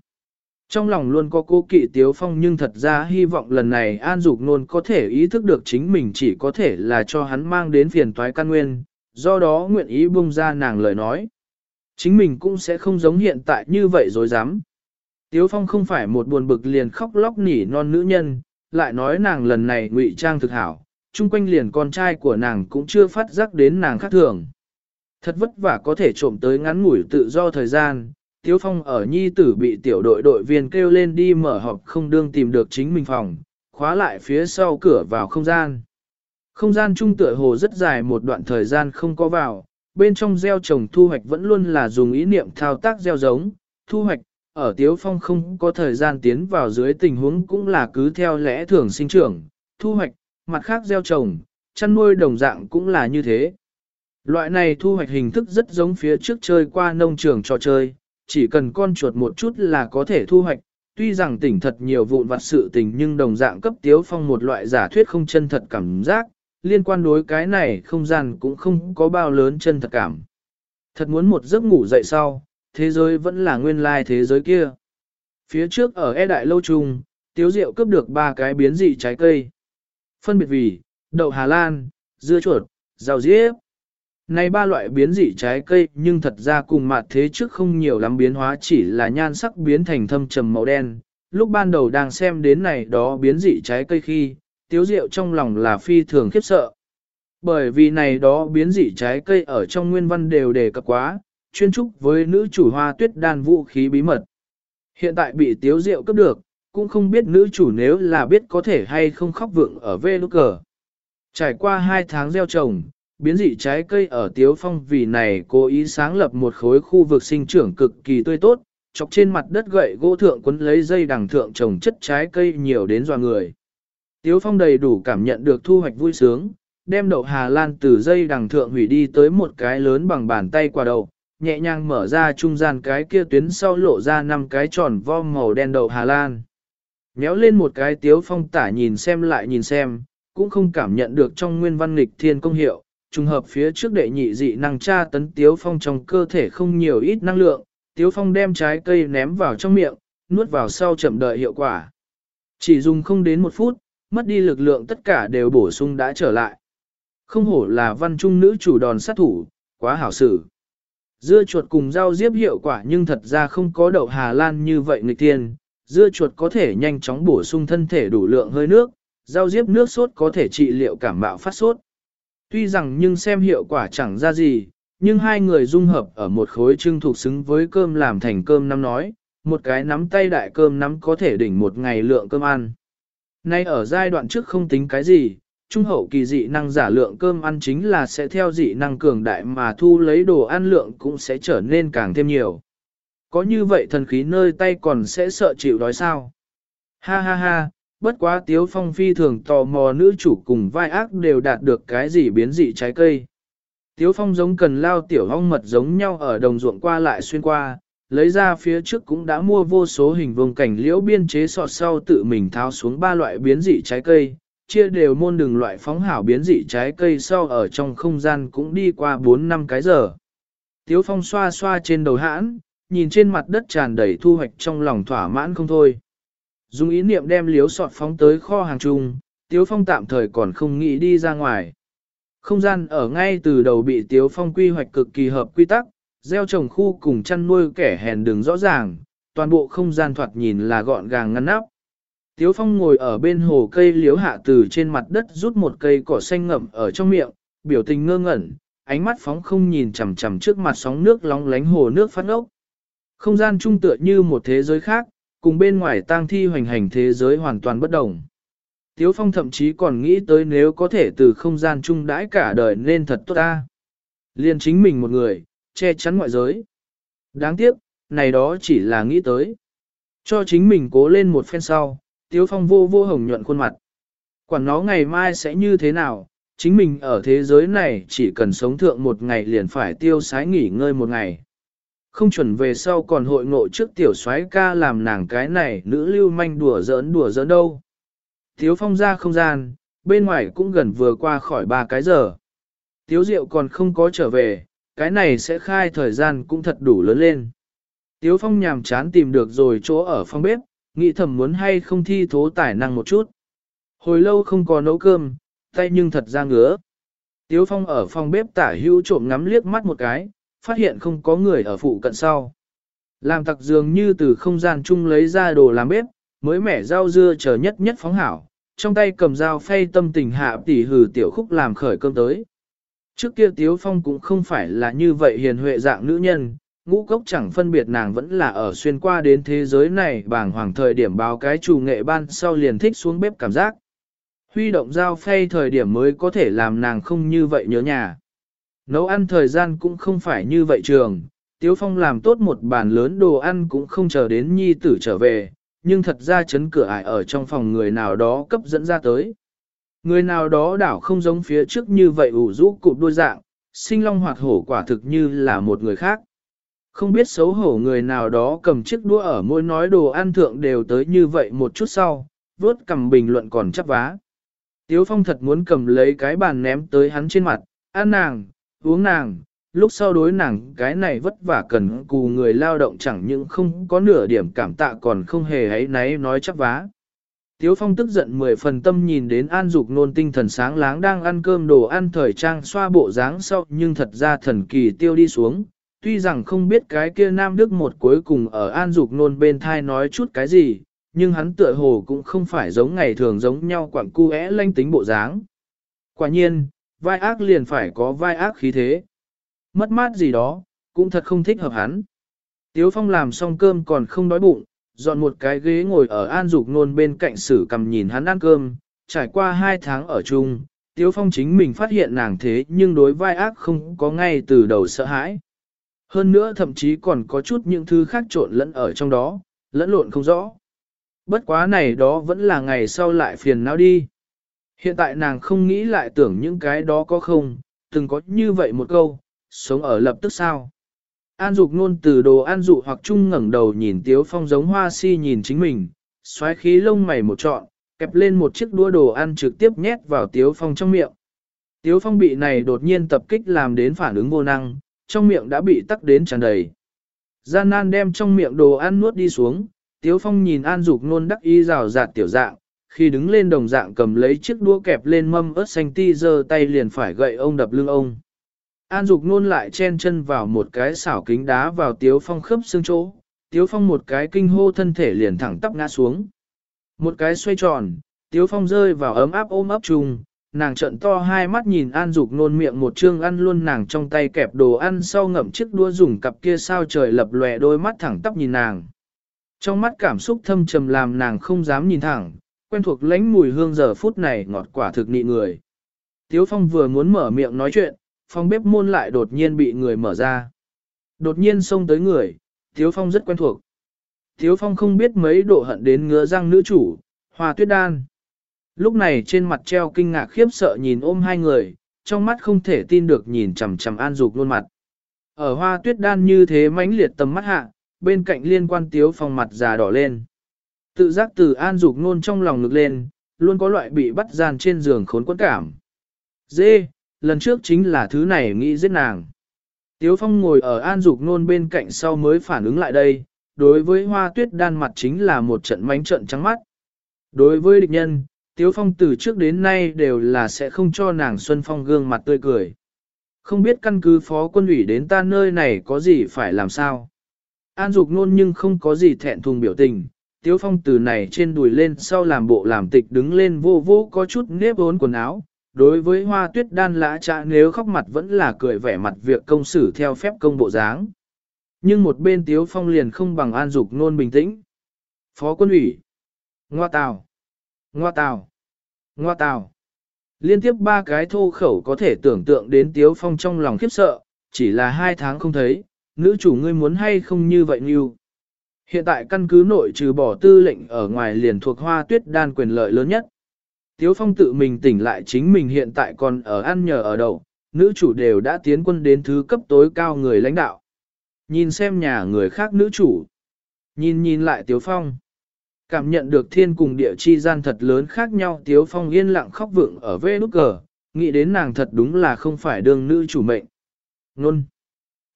Trong lòng luôn có cố kỵ tiếu phong nhưng thật ra hy vọng lần này an dục nôn có thể ý thức được chính mình chỉ có thể là cho hắn mang đến phiền toái căn nguyên, do đó nguyện ý buông ra nàng lời nói. Chính mình cũng sẽ không giống hiện tại như vậy rồi dám. Tiếu phong không phải một buồn bực liền khóc lóc nỉ non nữ nhân, lại nói nàng lần này ngụy trang thực hảo, chung quanh liền con trai của nàng cũng chưa phát giác đến nàng khác thường. Thật vất vả có thể trộm tới ngắn ngủi tự do thời gian, Tiếu Phong ở nhi tử bị tiểu đội đội viên kêu lên đi mở họp không đương tìm được chính mình phòng, khóa lại phía sau cửa vào không gian. Không gian trung tựa hồ rất dài một đoạn thời gian không có vào, bên trong gieo trồng thu hoạch vẫn luôn là dùng ý niệm thao tác gieo giống, thu hoạch, ở Tiếu Phong không có thời gian tiến vào dưới tình huống cũng là cứ theo lẽ thường sinh trưởng, thu hoạch, mặt khác gieo trồng, chăn nuôi đồng dạng cũng là như thế. Loại này thu hoạch hình thức rất giống phía trước chơi qua nông trường trò chơi, chỉ cần con chuột một chút là có thể thu hoạch, tuy rằng tỉnh thật nhiều vụn vặt sự tình nhưng đồng dạng cấp tiếu phong một loại giả thuyết không chân thật cảm giác, liên quan đối cái này không gian cũng không có bao lớn chân thật cảm. Thật muốn một giấc ngủ dậy sau, thế giới vẫn là nguyên lai thế giới kia. Phía trước ở e đại lâu trung, tiếu diệu cướp được ba cái biến dị trái cây. Phân biệt vì, đậu Hà Lan, dưa chuột, rau diếp. Này ba loại biến dị trái cây nhưng thật ra cùng mặt thế trước không nhiều lắm biến hóa chỉ là nhan sắc biến thành thâm trầm màu đen. Lúc ban đầu đang xem đến này đó biến dị trái cây khi, tiếu diệu trong lòng là phi thường khiếp sợ. Bởi vì này đó biến dị trái cây ở trong nguyên văn đều đề cập quá, chuyên trúc với nữ chủ hoa tuyết đan vũ khí bí mật. Hiện tại bị tiếu diệu cấp được, cũng không biết nữ chủ nếu là biết có thể hay không khóc vượng ở vê lúc cờ. Trải qua hai tháng gieo trồng, biến dị trái cây ở Tiếu Phong vì này cố ý sáng lập một khối khu vực sinh trưởng cực kỳ tươi tốt, chọc trên mặt đất gậy gỗ thượng quấn lấy dây đằng thượng trồng chất trái cây nhiều đến dò người. Tiếu Phong đầy đủ cảm nhận được thu hoạch vui sướng, đem đậu Hà Lan từ dây đằng thượng hủy đi tới một cái lớn bằng bàn tay quả đầu, nhẹ nhàng mở ra trung gian cái kia tuyến sau lộ ra năm cái tròn vo màu đen đậu Hà Lan. Nhéo lên một cái Tiếu Phong tả nhìn xem lại nhìn xem, cũng không cảm nhận được trong nguyên văn nghịch thiên công hiệu, trùng hợp phía trước đệ nhị dị năng tra tấn Tiếu Phong trong cơ thể không nhiều ít năng lượng, Tiếu Phong đem trái cây ném vào trong miệng, nuốt vào sau chậm đợi hiệu quả. Chỉ dùng không đến một phút, mất đi lực lượng tất cả đều bổ sung đã trở lại. Không hổ là văn trung nữ chủ đòn sát thủ, quá hảo xử. Dưa chuột cùng rau diếp hiệu quả nhưng thật ra không có đậu Hà Lan như vậy nghịch tiên. Dưa chuột có thể nhanh chóng bổ sung thân thể đủ lượng hơi nước, rau diếp nước sốt có thể trị liệu cảm mạo phát sốt. Tuy rằng nhưng xem hiệu quả chẳng ra gì, nhưng hai người dung hợp ở một khối trưng thuộc xứng với cơm làm thành cơm năm nói, một cái nắm tay đại cơm nắm có thể đỉnh một ngày lượng cơm ăn. Nay ở giai đoạn trước không tính cái gì, trung hậu kỳ dị năng giả lượng cơm ăn chính là sẽ theo dị năng cường đại mà thu lấy đồ ăn lượng cũng sẽ trở nên càng thêm nhiều. Có như vậy thần khí nơi tay còn sẽ sợ chịu đói sao? Ha ha ha, bất quá tiếu phong phi thường tò mò nữ chủ cùng vai ác đều đạt được cái gì biến dị trái cây. Tiếu phong giống cần lao tiểu hong mật giống nhau ở đồng ruộng qua lại xuyên qua, lấy ra phía trước cũng đã mua vô số hình vùng cảnh liễu biên chế sọt sau tự mình tháo xuống ba loại biến dị trái cây, chia đều môn đường loại phóng hảo biến dị trái cây sau ở trong không gian cũng đi qua 4 năm cái giờ. Tiếu phong xoa xoa trên đầu hãn, nhìn trên mặt đất tràn đầy thu hoạch trong lòng thỏa mãn không thôi. Dùng ý niệm đem liếu sọt phóng tới kho hàng chung, Tiếu Phong tạm thời còn không nghĩ đi ra ngoài. Không gian ở ngay từ đầu bị Tiếu Phong quy hoạch cực kỳ hợp quy tắc, gieo trồng khu cùng chăn nuôi kẻ hèn đường rõ ràng, toàn bộ không gian thoạt nhìn là gọn gàng ngăn nắp. Tiếu Phong ngồi ở bên hồ cây liếu hạ từ trên mặt đất rút một cây cỏ xanh ngậm ở trong miệng, biểu tình ngơ ngẩn, ánh mắt phóng không nhìn chằm chằm trước mặt sóng nước lóng lánh hồ nước phát ốc. Không gian trung tựa như một thế giới khác, cùng bên ngoài tang thi hoành hành thế giới hoàn toàn bất đồng. Tiếu Phong thậm chí còn nghĩ tới nếu có thể từ không gian trung đãi cả đời nên thật tốt ta. Liên chính mình một người, che chắn ngoại giới. Đáng tiếc, này đó chỉ là nghĩ tới. Cho chính mình cố lên một phen sau, Tiếu Phong vô vô hồng nhuận khuôn mặt. Quản nó ngày mai sẽ như thế nào, chính mình ở thế giới này chỉ cần sống thượng một ngày liền phải tiêu sái nghỉ ngơi một ngày. Không chuẩn về sau còn hội ngộ trước tiểu soái ca làm nàng cái này nữ lưu manh đùa giỡn đùa giỡn đâu. Tiếu phong ra không gian, bên ngoài cũng gần vừa qua khỏi ba cái giờ. Tiếu diệu còn không có trở về, cái này sẽ khai thời gian cũng thật đủ lớn lên. Tiếu phong nhàm chán tìm được rồi chỗ ở phòng bếp, nghĩ thầm muốn hay không thi thố tài năng một chút. Hồi lâu không có nấu cơm, tay nhưng thật ra ngứa. Tiếu phong ở phòng bếp tả hữu trộm ngắm liếc mắt một cái, phát hiện không có người ở phụ cận sau. Làm tặc dường như từ không gian chung lấy ra đồ làm bếp, mới mẻ rau dưa chờ nhất nhất phóng hảo, trong tay cầm dao phay tâm tình hạ tỉ hừ tiểu khúc làm khởi cơm tới. Trước kia Tiếu Phong cũng không phải là như vậy hiền huệ dạng nữ nhân, ngũ cốc chẳng phân biệt nàng vẫn là ở xuyên qua đến thế giới này bảng hoàng thời điểm báo cái chủ nghệ ban sau liền thích xuống bếp cảm giác. Huy động dao phay thời điểm mới có thể làm nàng không như vậy nhớ nhà. Nấu ăn thời gian cũng không phải như vậy trường, Tiếu Phong làm tốt một bàn lớn đồ ăn cũng không chờ đến nhi tử trở về, nhưng thật ra chấn cửa ải ở trong phòng người nào đó cấp dẫn ra tới. Người nào đó đảo không giống phía trước như vậy ủ rũ cụp đôi dạng, sinh long hoạt hổ quả thực như là một người khác. Không biết xấu hổ người nào đó cầm chiếc đũa ở môi nói đồ ăn thượng đều tới như vậy một chút sau, vớt cầm bình luận còn chấp vá. Tiếu Phong thật muốn cầm lấy cái bàn ném tới hắn trên mặt, ăn nàng, uống nàng, lúc sau đối nàng cái này vất vả cần cù người lao động chẳng những không có nửa điểm cảm tạ còn không hề ấy náy nói chắc vá. Tiếu Phong tức giận mười phần tâm nhìn đến An Dục nôn tinh thần sáng láng đang ăn cơm đồ ăn thời trang xoa bộ dáng sau nhưng thật ra thần kỳ tiêu đi xuống. Tuy rằng không biết cái kia Nam Đức một cuối cùng ở An Dục nôn bên thai nói chút cái gì, nhưng hắn tựa hồ cũng không phải giống ngày thường giống nhau quặng cu é lanh tính bộ dáng. Quả nhiên, vai ác liền phải có vai ác khí thế. Mất mát gì đó, cũng thật không thích hợp hắn. Tiếu Phong làm xong cơm còn không đói bụng, dọn một cái ghế ngồi ở an dục nôn bên cạnh sử cầm nhìn hắn ăn cơm, trải qua hai tháng ở chung, Tiếu Phong chính mình phát hiện nàng thế nhưng đối vai ác không có ngay từ đầu sợ hãi. Hơn nữa thậm chí còn có chút những thứ khác trộn lẫn ở trong đó, lẫn lộn không rõ. Bất quá này đó vẫn là ngày sau lại phiền não đi. Hiện tại nàng không nghĩ lại tưởng những cái đó có không, từng có như vậy một câu, sống ở lập tức sao. An dục nôn từ đồ an dụ hoặc chung ngẩng đầu nhìn tiếu phong giống hoa si nhìn chính mình, xoáy khí lông mày một trọn, kẹp lên một chiếc đũa đồ ăn trực tiếp nhét vào tiếu phong trong miệng. Tiếu phong bị này đột nhiên tập kích làm đến phản ứng vô năng, trong miệng đã bị tắc đến tràn đầy. Gian nan đem trong miệng đồ ăn nuốt đi xuống, tiếu phong nhìn an dục nôn đắc y rào rạt tiểu dạng, khi đứng lên đồng dạng cầm lấy chiếc đũa kẹp lên mâm ớt xanh ti giơ tay liền phải gậy ông đập lưng ông. An Dục nôn lại chen chân vào một cái xảo kính đá vào Tiếu Phong khớp xương chỗ, Tiếu Phong một cái kinh hô thân thể liền thẳng tắp ngã xuống. Một cái xoay tròn, Tiếu Phong rơi vào ấm áp ôm ấp chung, nàng trợn to hai mắt nhìn An Dục nôn miệng một chương ăn luôn nàng trong tay kẹp đồ ăn sau ngậm chiếc đũa dùng cặp kia sao trời lập lòe đôi mắt thẳng tắp nhìn nàng. Trong mắt cảm xúc thâm trầm làm nàng không dám nhìn thẳng, quen thuộc lãnh mùi hương giờ phút này ngọt quả thực nị người. Tiếu Phong vừa muốn mở miệng nói chuyện, phòng bếp môn lại đột nhiên bị người mở ra. Đột nhiên xông tới người, Tiếu Phong rất quen thuộc. Tiếu Phong không biết mấy độ hận đến ngứa răng nữ chủ, Hoa Tuyết Đan. Lúc này trên mặt treo kinh ngạc khiếp sợ nhìn ôm hai người, trong mắt không thể tin được nhìn chằm chằm An Dục luôn mặt. Ở Hoa Tuyết Đan như thế mãnh liệt tầm mắt hạ, bên cạnh liên quan Tiếu Phong mặt già đỏ lên. Tự giác từ An Dục nôn trong lòng ngực lên, luôn có loại bị bắt gian trên giường khốn quẫn cảm. Dê, lần trước chính là thứ này nghĩ giết nàng. Tiếu Phong ngồi ở An Dục nôn bên cạnh sau mới phản ứng lại đây, đối với hoa tuyết đan mặt chính là một trận mánh trận trắng mắt. Đối với địch nhân, Tiếu Phong từ trước đến nay đều là sẽ không cho nàng Xuân Phong gương mặt tươi cười. Không biết căn cứ phó quân ủy đến ta nơi này có gì phải làm sao. An Dục nôn nhưng không có gì thẹn thùng biểu tình. Tiếu Phong từ này trên đùi lên sau làm bộ làm tịch đứng lên vô vô có chút nếp vốn quần áo, đối với hoa tuyết đan lã trạ nếu khóc mặt vẫn là cười vẻ mặt việc công xử theo phép công bộ dáng. Nhưng một bên tiếu phong liền không bằng an dục nôn bình tĩnh. Phó quân ủy. Ngoa tào. Ngoa tào. Ngoa tào. Liên tiếp ba cái thô khẩu có thể tưởng tượng đến tiếu phong trong lòng khiếp sợ, chỉ là hai tháng không thấy, nữ chủ ngươi muốn hay không như vậy như. Hiện tại căn cứ nội trừ bỏ tư lệnh ở ngoài liền thuộc hoa tuyết đan quyền lợi lớn nhất. Tiếu Phong tự mình tỉnh lại chính mình hiện tại còn ở ăn nhờ ở đậu, nữ chủ đều đã tiến quân đến thứ cấp tối cao người lãnh đạo. Nhìn xem nhà người khác nữ chủ. Nhìn nhìn lại Tiếu Phong. Cảm nhận được thiên cùng địa chi gian thật lớn khác nhau Tiếu Phong yên lặng khóc vượng ở vê nút cờ, nghĩ đến nàng thật đúng là không phải đương nữ chủ mệnh. Nôn.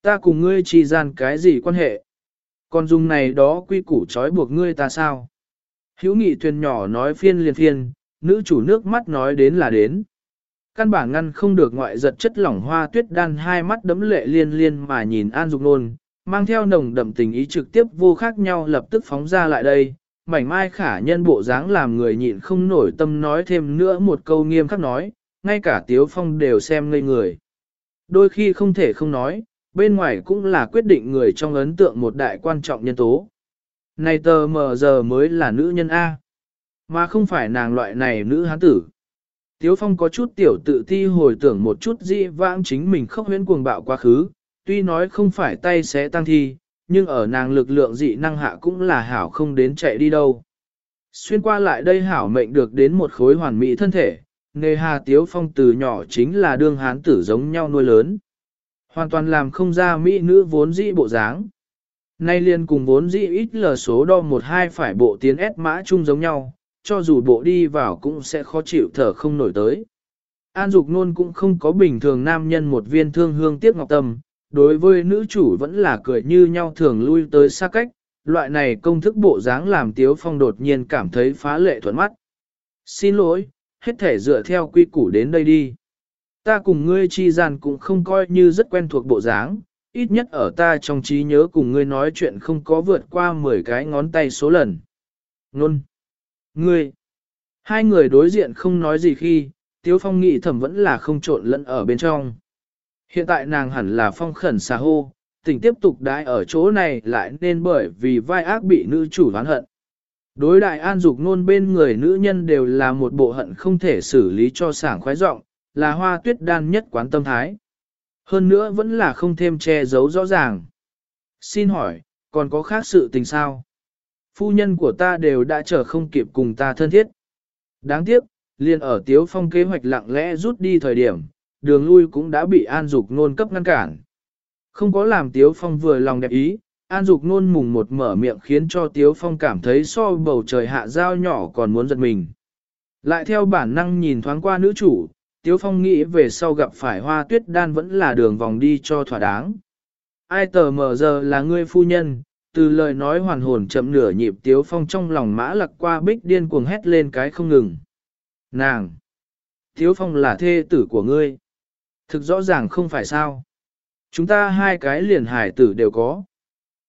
Ta cùng ngươi chi gian cái gì quan hệ? Còn dùng này đó quy củ trói buộc ngươi ta sao? Hữu nghị thuyền nhỏ nói phiên liền phiên, nữ chủ nước mắt nói đến là đến. Căn bản ngăn không được ngoại giật chất lỏng hoa tuyết đan hai mắt đấm lệ liên liên mà nhìn An Dục Nôn, mang theo nồng đậm tình ý trực tiếp vô khác nhau lập tức phóng ra lại đây. Mảnh mai khả nhân bộ dáng làm người nhịn không nổi tâm nói thêm nữa một câu nghiêm khắc nói, ngay cả Tiếu Phong đều xem ngây người. Đôi khi không thể không nói, bên ngoài cũng là quyết định người trong ấn tượng một đại quan trọng nhân tố. Này tờ mờ giờ mới là nữ nhân A. Mà không phải nàng loại này nữ hán tử. Tiếu Phong có chút tiểu tự ti hồi tưởng một chút di vãng chính mình không huyễn cuồng bạo quá khứ, tuy nói không phải tay sẽ tăng thi, nhưng ở nàng lực lượng dị năng hạ cũng là hảo không đến chạy đi đâu. Xuyên qua lại đây hảo mệnh được đến một khối hoàn mỹ thân thể, nề hà Tiếu Phong từ nhỏ chính là đương hán tử giống nhau nuôi lớn. Hoàn toàn làm không ra mỹ nữ vốn dĩ bộ dáng. Nay liền cùng vốn dĩ ít lờ số đo một hai phải bộ tiến S mã chung giống nhau, cho dù bộ đi vào cũng sẽ khó chịu thở không nổi tới. An Dục Nôn cũng không có bình thường nam nhân một viên thương hương tiếc ngọc tâm, đối với nữ chủ vẫn là cười như nhau thường lui tới xa cách, loại này công thức bộ dáng làm Tiếu Phong đột nhiên cảm thấy phá lệ thuận mắt. Xin lỗi, hết thể dựa theo quy củ đến đây đi. Ta cùng ngươi chi gian cũng không coi như rất quen thuộc bộ dáng, ít nhất ở ta trong trí nhớ cùng ngươi nói chuyện không có vượt qua 10 cái ngón tay số lần. Nôn. Ngươi, hai người đối diện không nói gì khi, Tiếu Phong nghĩ thẩm vẫn là không trộn lẫn ở bên trong. Hiện tại nàng hẳn là phong khẩn xà hô, tình tiếp tục đãi ở chỗ này lại nên bởi vì vai ác bị nữ chủ oán hận. Đối đại an dục nôn bên người nữ nhân đều là một bộ hận không thể xử lý cho sảng khoái rộng, là hoa tuyết đan nhất quán tâm thái. Hơn nữa vẫn là không thêm che giấu rõ ràng. Xin hỏi, còn có khác sự tình sao? phu nhân của ta đều đã chờ không kịp cùng ta thân thiết. Đáng tiếc, liền ở Tiếu Phong kế hoạch lặng lẽ rút đi thời điểm, đường lui cũng đã bị An Dục Nôn cấp ngăn cản. Không có làm Tiếu Phong vừa lòng đẹp ý, An Dục Nôn mùng một mở miệng khiến cho Tiếu Phong cảm thấy so bầu trời hạ dao nhỏ còn muốn giật mình. Lại theo bản năng nhìn thoáng qua nữ chủ, Tiếu Phong nghĩ về sau gặp phải hoa tuyết đan vẫn là đường vòng đi cho thỏa đáng. Ai tờ mở giờ là ngươi phu nhân, từ lời nói hoàn hồn chậm nửa nhịp tiếu phong trong lòng mã lặc qua bích điên cuồng hét lên cái không ngừng. Nàng! Tiếu phong là thê tử của ngươi. Thực rõ ràng không phải sao. Chúng ta hai cái liền hải tử đều có.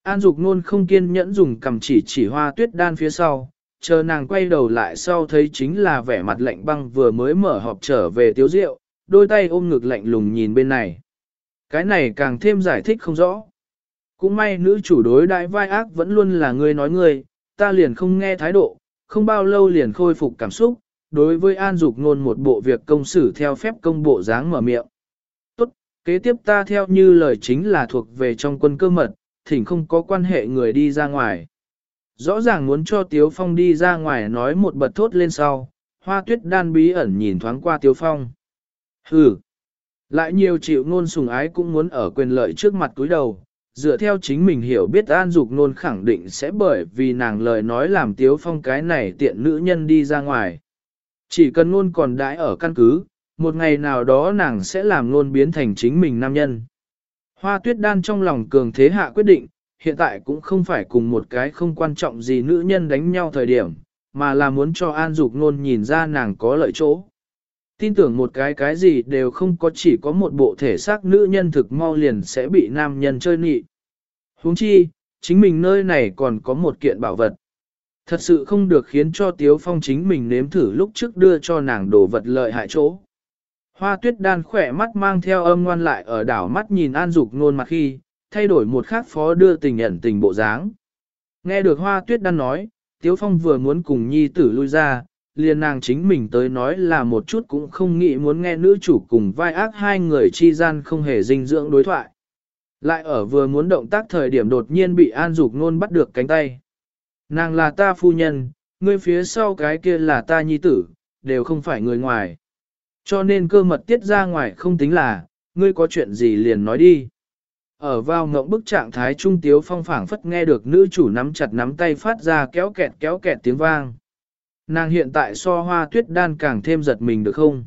An dục nôn không kiên nhẫn dùng cầm chỉ chỉ hoa tuyết đan phía sau, chờ nàng quay đầu lại sau thấy chính là vẻ mặt lạnh băng vừa mới mở họp trở về tiếu rượu, đôi tay ôm ngực lạnh lùng nhìn bên này. Cái này càng thêm giải thích không rõ. Cũng may nữ chủ đối đại vai ác vẫn luôn là người nói người, ta liền không nghe thái độ, không bao lâu liền khôi phục cảm xúc, đối với An Dục ngôn một bộ việc công xử theo phép công bộ dáng mở miệng. Tốt, kế tiếp ta theo như lời chính là thuộc về trong quân cơ mật, thỉnh không có quan hệ người đi ra ngoài. Rõ ràng muốn cho Tiếu Phong đi ra ngoài nói một bật thốt lên sau, hoa tuyết đan bí ẩn nhìn thoáng qua Tiếu Phong. Hừ, lại nhiều chịu ngôn sùng ái cũng muốn ở quyền lợi trước mặt túi đầu, dựa theo chính mình hiểu biết An Dục nôn khẳng định sẽ bởi vì nàng lời nói làm Tiếu Phong cái này tiện nữ nhân đi ra ngoài. Chỉ cần nôn còn đãi ở căn cứ, một ngày nào đó nàng sẽ làm nôn biến thành chính mình nam nhân. Hoa tuyết đan trong lòng cường thế hạ quyết định, hiện tại cũng không phải cùng một cái không quan trọng gì nữ nhân đánh nhau thời điểm, mà là muốn cho An Dục nôn nhìn ra nàng có lợi chỗ. Tin tưởng một cái cái gì đều không có chỉ có một bộ thể xác nữ nhân thực mau liền sẽ bị nam nhân chơi nị. huống chi, chính mình nơi này còn có một kiện bảo vật. Thật sự không được khiến cho Tiếu Phong chính mình nếm thử lúc trước đưa cho nàng đồ vật lợi hại chỗ. Hoa tuyết đan khỏe mắt mang theo âm ngoan lại ở đảo mắt nhìn an dục nôn mặt khi, thay đổi một khác phó đưa tình ẩn tình bộ dáng. Nghe được hoa tuyết đan nói, Tiếu Phong vừa muốn cùng nhi tử lui ra, liền nàng chính mình tới nói là một chút cũng không nghĩ muốn nghe nữ chủ cùng vai ác hai người chi gian không hề dinh dưỡng đối thoại. Lại ở vừa muốn động tác thời điểm đột nhiên bị an dục nôn bắt được cánh tay. Nàng là ta phu nhân, ngươi phía sau cái kia là ta nhi tử, đều không phải người ngoài. Cho nên cơ mật tiết ra ngoài không tính là, ngươi có chuyện gì liền nói đi. Ở vào ngộng bức trạng thái trung tiếu phong phảng phất nghe được nữ chủ nắm chặt nắm tay phát ra kéo kẹt kéo kẹt tiếng vang. Nàng hiện tại so hoa tuyết đan càng thêm giật mình được không?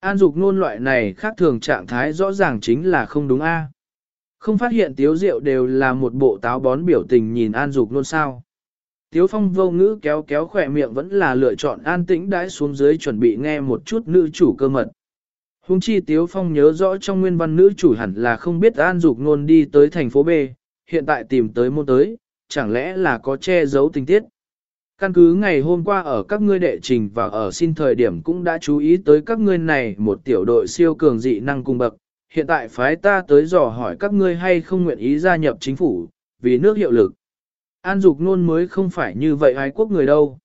An dục nôn loại này khác thường trạng thái rõ ràng chính là không đúng a. Không phát hiện tiếu diệu đều là một bộ táo bón biểu tình nhìn an dục nôn sao. Tiếu phong vô ngữ kéo kéo khỏe miệng vẫn là lựa chọn an tĩnh đãi xuống dưới chuẩn bị nghe một chút nữ chủ cơ mật. Hùng chi Tiếu Phong nhớ rõ trong nguyên văn nữ chủ hẳn là không biết an dục nôn đi tới thành phố B, hiện tại tìm tới môn tới, chẳng lẽ là có che giấu tình tiết. Căn cứ ngày hôm qua ở các ngươi đệ trình và ở xin thời điểm cũng đã chú ý tới các ngươi này một tiểu đội siêu cường dị năng cung bậc, hiện tại phái ta tới dò hỏi các ngươi hay không nguyện ý gia nhập chính phủ, vì nước hiệu lực. An Dục Nôn mới không phải như vậy ai quốc người đâu.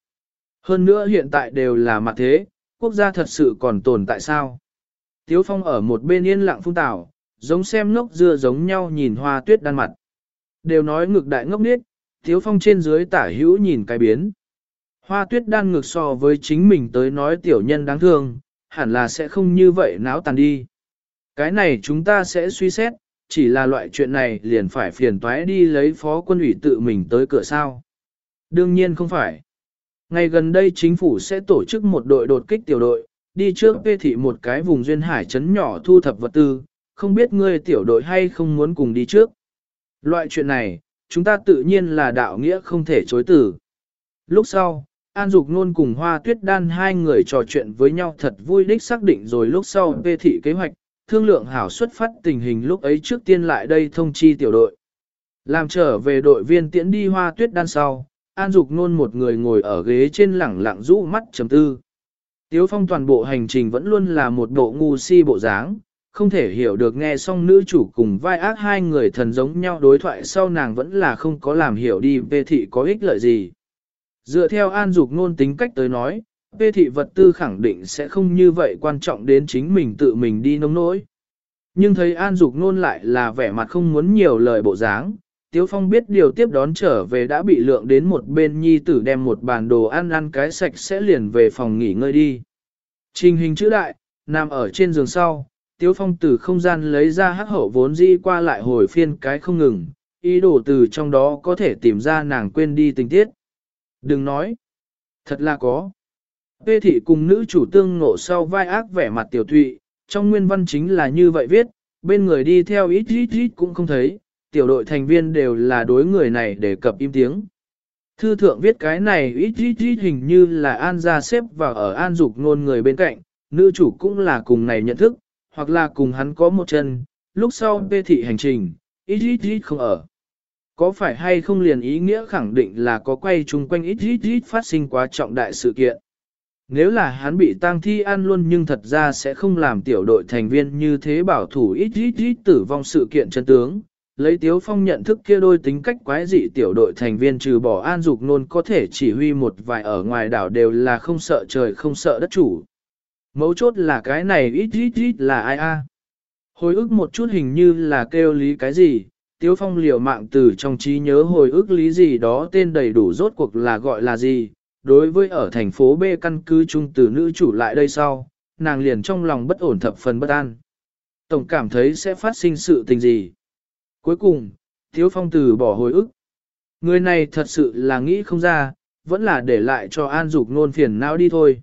Hơn nữa hiện tại đều là mặt thế, quốc gia thật sự còn tồn tại sao? Tiếu Phong ở một bên yên lặng phung tảo, giống xem ngốc dưa giống nhau nhìn hoa tuyết đan mặt. Đều nói ngực đại ngốc niết, Tiếu Phong trên dưới tả hữu nhìn cái biến. Hoa tuyết đan ngực so với chính mình tới nói tiểu nhân đáng thương, hẳn là sẽ không như vậy náo tàn đi. Cái này chúng ta sẽ suy xét, chỉ là loại chuyện này liền phải phiền toái đi lấy phó quân ủy tự mình tới cửa sao. Đương nhiên không phải. Ngày gần đây chính phủ sẽ tổ chức một đội đột kích tiểu đội, đi trước quê thị một cái vùng duyên hải trấn nhỏ thu thập vật tư, không biết ngươi tiểu đội hay không muốn cùng đi trước. Loại chuyện này, chúng ta tự nhiên là đạo nghĩa không thể chối từ. Lúc sau, An Dục Nôn cùng Hoa Tuyết Đan hai người trò chuyện với nhau thật vui đích xác định rồi lúc sau phê thị kế hoạch, thương lượng hảo xuất phát tình hình lúc ấy trước tiên lại đây thông chi tiểu đội. Làm trở về đội viên tiễn đi hoa tuyết đan sau, An Dục nôn một người ngồi ở ghế trên lẳng lặng rũ mắt chấm tư. Tiếu phong toàn bộ hành trình vẫn luôn là một bộ ngu si bộ dáng, không thể hiểu được nghe xong nữ chủ cùng vai ác hai người thần giống nhau đối thoại sau nàng vẫn là không có làm hiểu đi về thị có ích lợi gì. Dựa theo An Dục nôn tính cách tới nói, Vê thị vật tư khẳng định sẽ không như vậy quan trọng đến chính mình tự mình đi nông nỗi. Nhưng thấy An Dục nôn lại là vẻ mặt không muốn nhiều lời bộ dáng, Tiếu Phong biết điều tiếp đón trở về đã bị lượng đến một bên nhi tử đem một bàn đồ ăn ăn cái sạch sẽ liền về phòng nghỉ ngơi đi. Trình hình chữ đại, nằm ở trên giường sau, Tiếu Phong từ không gian lấy ra hắc hậu vốn di qua lại hồi phiên cái không ngừng, ý đồ từ trong đó có thể tìm ra nàng quên đi tình tiết. Đừng nói, thật là có. Vê thị cùng nữ chủ tương ngộ sau vai ác vẻ mặt tiểu thụy, trong nguyên văn chính là như vậy viết, bên người đi theo ít ít ít cũng không thấy, tiểu đội thành viên đều là đối người này để cập im tiếng. Thư thượng viết cái này ít ít ít hình như là An gia xếp vào ở An dục ngôn người bên cạnh, nữ chủ cũng là cùng này nhận thức, hoặc là cùng hắn có một chân, lúc sau bê thị hành trình, ít ít ít không ở. Có phải hay không liền ý nghĩa khẳng định là có quay chung quanh ít ít ít phát sinh quá trọng đại sự kiện. Nếu là hắn bị tang thi ăn luôn nhưng thật ra sẽ không làm tiểu đội thành viên như thế bảo thủ ít ít ít tử vong sự kiện chân tướng. Lấy Tiếu Phong nhận thức kia đôi tính cách quái dị tiểu đội thành viên trừ bỏ an dục nôn có thể chỉ huy một vài ở ngoài đảo đều là không sợ trời không sợ đất chủ. Mấu chốt là cái này ít ít ít là ai a? Hồi ức một chút hình như là kêu lý cái gì, Tiếu Phong liều mạng từ trong trí nhớ hồi ức lý gì đó tên đầy đủ rốt cuộc là gọi là gì. Đối với ở thành phố B căn cứ trung từ nữ chủ lại đây sau, nàng liền trong lòng bất ổn thập phần bất an. Tổng cảm thấy sẽ phát sinh sự tình gì. Cuối cùng, Tiếu Phong từ bỏ hồi ức. Người này thật sự là nghĩ không ra, vẫn là để lại cho An Dục nôn phiền não đi thôi.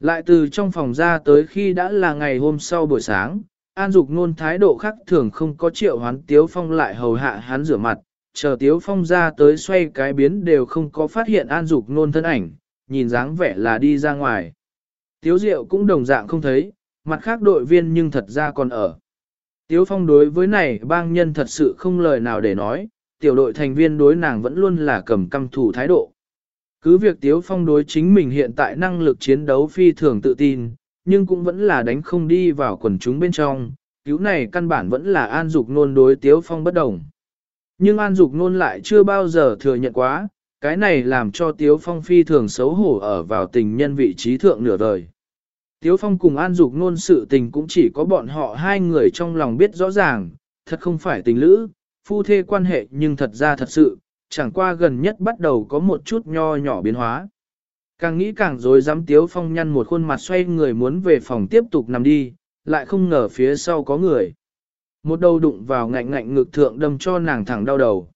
Lại từ trong phòng ra tới khi đã là ngày hôm sau buổi sáng, An Dục nôn thái độ khác thường không có triệu hoán Tiếu Phong lại hầu hạ hắn rửa mặt, chờ Tiếu Phong ra tới xoay cái biến đều không có phát hiện An Dục nôn thân ảnh, nhìn dáng vẻ là đi ra ngoài. Tiếu Diệu cũng đồng dạng không thấy, mặt khác đội viên nhưng thật ra còn ở. Tiếu Phong đối với này bang nhân thật sự không lời nào để nói, tiểu đội thành viên đối nàng vẫn luôn là cầm căm thủ thái độ. Cứ việc Tiếu Phong đối chính mình hiện tại năng lực chiến đấu phi thường tự tin, nhưng cũng vẫn là đánh không đi vào quần chúng bên trong, cứu này căn bản vẫn là An Dục Nôn đối Tiếu Phong bất đồng. Nhưng An Dục Nôn lại chưa bao giờ thừa nhận quá, cái này làm cho Tiếu Phong phi thường xấu hổ ở vào tình nhân vị trí thượng nửa đời. Tiếu Phong cùng An Dục Nôn sự tình cũng chỉ có bọn họ hai người trong lòng biết rõ ràng, thật không phải tình lữ, phu thê quan hệ nhưng thật ra thật sự, chẳng qua gần nhất bắt đầu có một chút nho nhỏ biến hóa. Càng nghĩ càng rồi dám Tiếu Phong nhăn một khuôn mặt xoay người muốn về phòng tiếp tục nằm đi, lại không ngờ phía sau có người. Một đầu đụng vào ngạnh ngạnh ngực thượng đâm cho nàng thẳng đau đầu.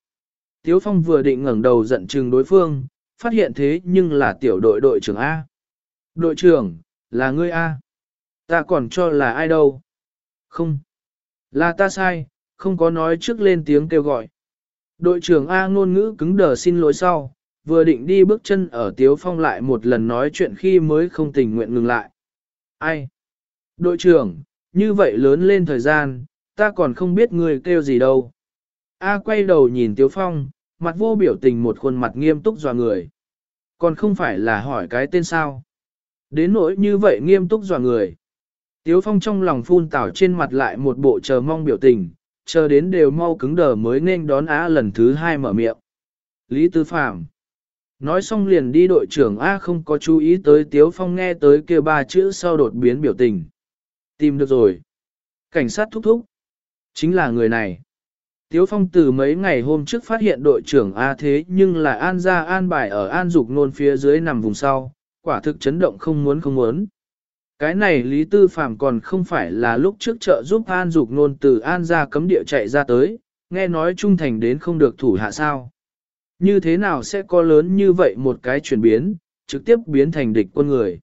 Tiếu Phong vừa định ngẩng đầu giận chừng đối phương, phát hiện thế nhưng là tiểu đội đội trưởng A. Đội trưởng, là ngươi A. Ta còn cho là ai đâu. Không. Là ta sai, không có nói trước lên tiếng kêu gọi. Đội trưởng A ngôn ngữ cứng đờ xin lỗi sau, vừa định đi bước chân ở Tiếu Phong lại một lần nói chuyện khi mới không tình nguyện ngừng lại. Ai? Đội trưởng, như vậy lớn lên thời gian, ta còn không biết người kêu gì đâu. A quay đầu nhìn Tiếu Phong, mặt vô biểu tình một khuôn mặt nghiêm túc dò người. Còn không phải là hỏi cái tên sao. Đến nỗi như vậy nghiêm túc dò người. Tiếu Phong trong lòng phun tảo trên mặt lại một bộ chờ mong biểu tình, chờ đến đều mau cứng đờ mới nên đón Á lần thứ hai mở miệng. Lý Tư Phạm Nói xong liền đi đội trưởng A không có chú ý tới Tiếu Phong nghe tới kia ba chữ sau đột biến biểu tình. Tìm được rồi. Cảnh sát thúc thúc. Chính là người này. Tiếu Phong từ mấy ngày hôm trước phát hiện đội trưởng A thế nhưng là an ra an bài ở an dục nôn phía dưới nằm vùng sau, quả thực chấn động không muốn không muốn. Cái này Lý Tư Phạm còn không phải là lúc trước trợ giúp an dục nôn từ an ra cấm địa chạy ra tới, nghe nói trung thành đến không được thủ hạ sao. Như thế nào sẽ có lớn như vậy một cái chuyển biến, trực tiếp biến thành địch quân người.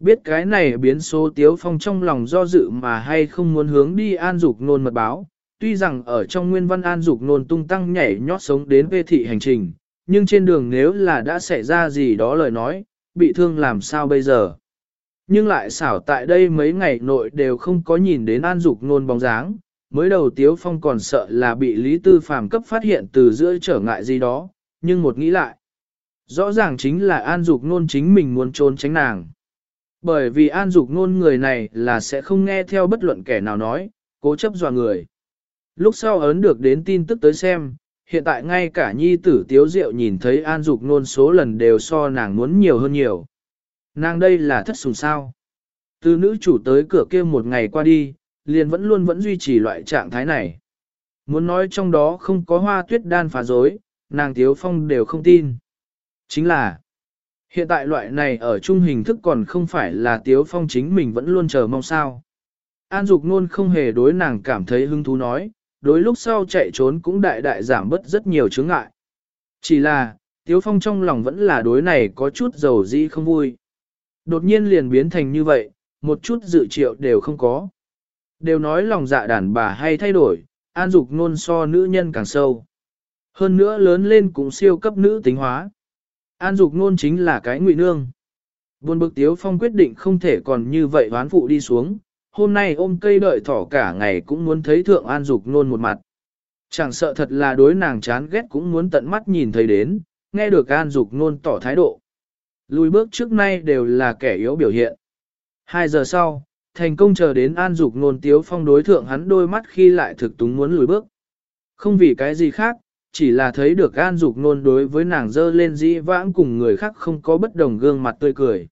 Biết cái này biến số tiếu phong trong lòng do dự mà hay không muốn hướng đi an dục nôn mật báo, tuy rằng ở trong nguyên văn an dục nôn tung tăng nhảy nhót sống đến về thị hành trình, nhưng trên đường nếu là đã xảy ra gì đó lời nói, bị thương làm sao bây giờ. Nhưng lại xảo tại đây mấy ngày nội đều không có nhìn đến an dục nôn bóng dáng, mới đầu tiếu phong còn sợ là bị Lý Tư Phàm cấp phát hiện từ giữa trở ngại gì đó, nhưng một nghĩ lại, rõ ràng chính là An Dục Nôn chính mình muốn trốn tránh nàng. Bởi vì An Dục Nôn người này là sẽ không nghe theo bất luận kẻ nào nói, cố chấp dọa người. Lúc sau ấn được đến tin tức tới xem, hiện tại ngay cả nhi tử tiếu diệu nhìn thấy An Dục Nôn số lần đều so nàng muốn nhiều hơn nhiều. Nàng đây là thất sùng sao. Từ nữ chủ tới cửa kia một ngày qua đi, liền vẫn luôn vẫn duy trì loại trạng thái này. Muốn nói trong đó không có hoa tuyết đan phá dối, nàng Tiếu Phong đều không tin. Chính là, hiện tại loại này ở trung hình thức còn không phải là Tiếu Phong chính mình vẫn luôn chờ mong sao. An Dục Nôn không hề đối nàng cảm thấy hứng thú nói, đối lúc sau chạy trốn cũng đại đại giảm bớt rất nhiều chướng ngại. Chỉ là, Tiếu Phong trong lòng vẫn là đối này có chút dầu dĩ không vui. Đột nhiên liền biến thành như vậy, một chút dự triệu đều không có. Đều nói lòng dạ đàn bà hay thay đổi, an dục nôn so nữ nhân càng sâu. Hơn nữa lớn lên cũng siêu cấp nữ tính hóa. An Dục Nôn chính là cái ngụy nương. Buồn bực Tiếu Phong quyết định không thể còn như vậy hoán phụ đi xuống, hôm nay ôm cây đợi thỏ cả ngày cũng muốn thấy thượng An Dục Nôn một mặt. Chẳng sợ thật là đối nàng chán ghét cũng muốn tận mắt nhìn thấy đến, nghe được An Dục nôn tỏ thái độ. Lùi bước trước nay đều là kẻ yếu biểu hiện. Hai giờ sau, thành công chờ đến An Dục nôn tiếu phong đối thượng hắn đôi mắt khi lại thực túng muốn lùi bước. Không vì cái gì khác, chỉ là thấy được An Dục nôn đối với nàng dơ lên dĩ vãng cùng người khác không có bất đồng gương mặt tươi cười.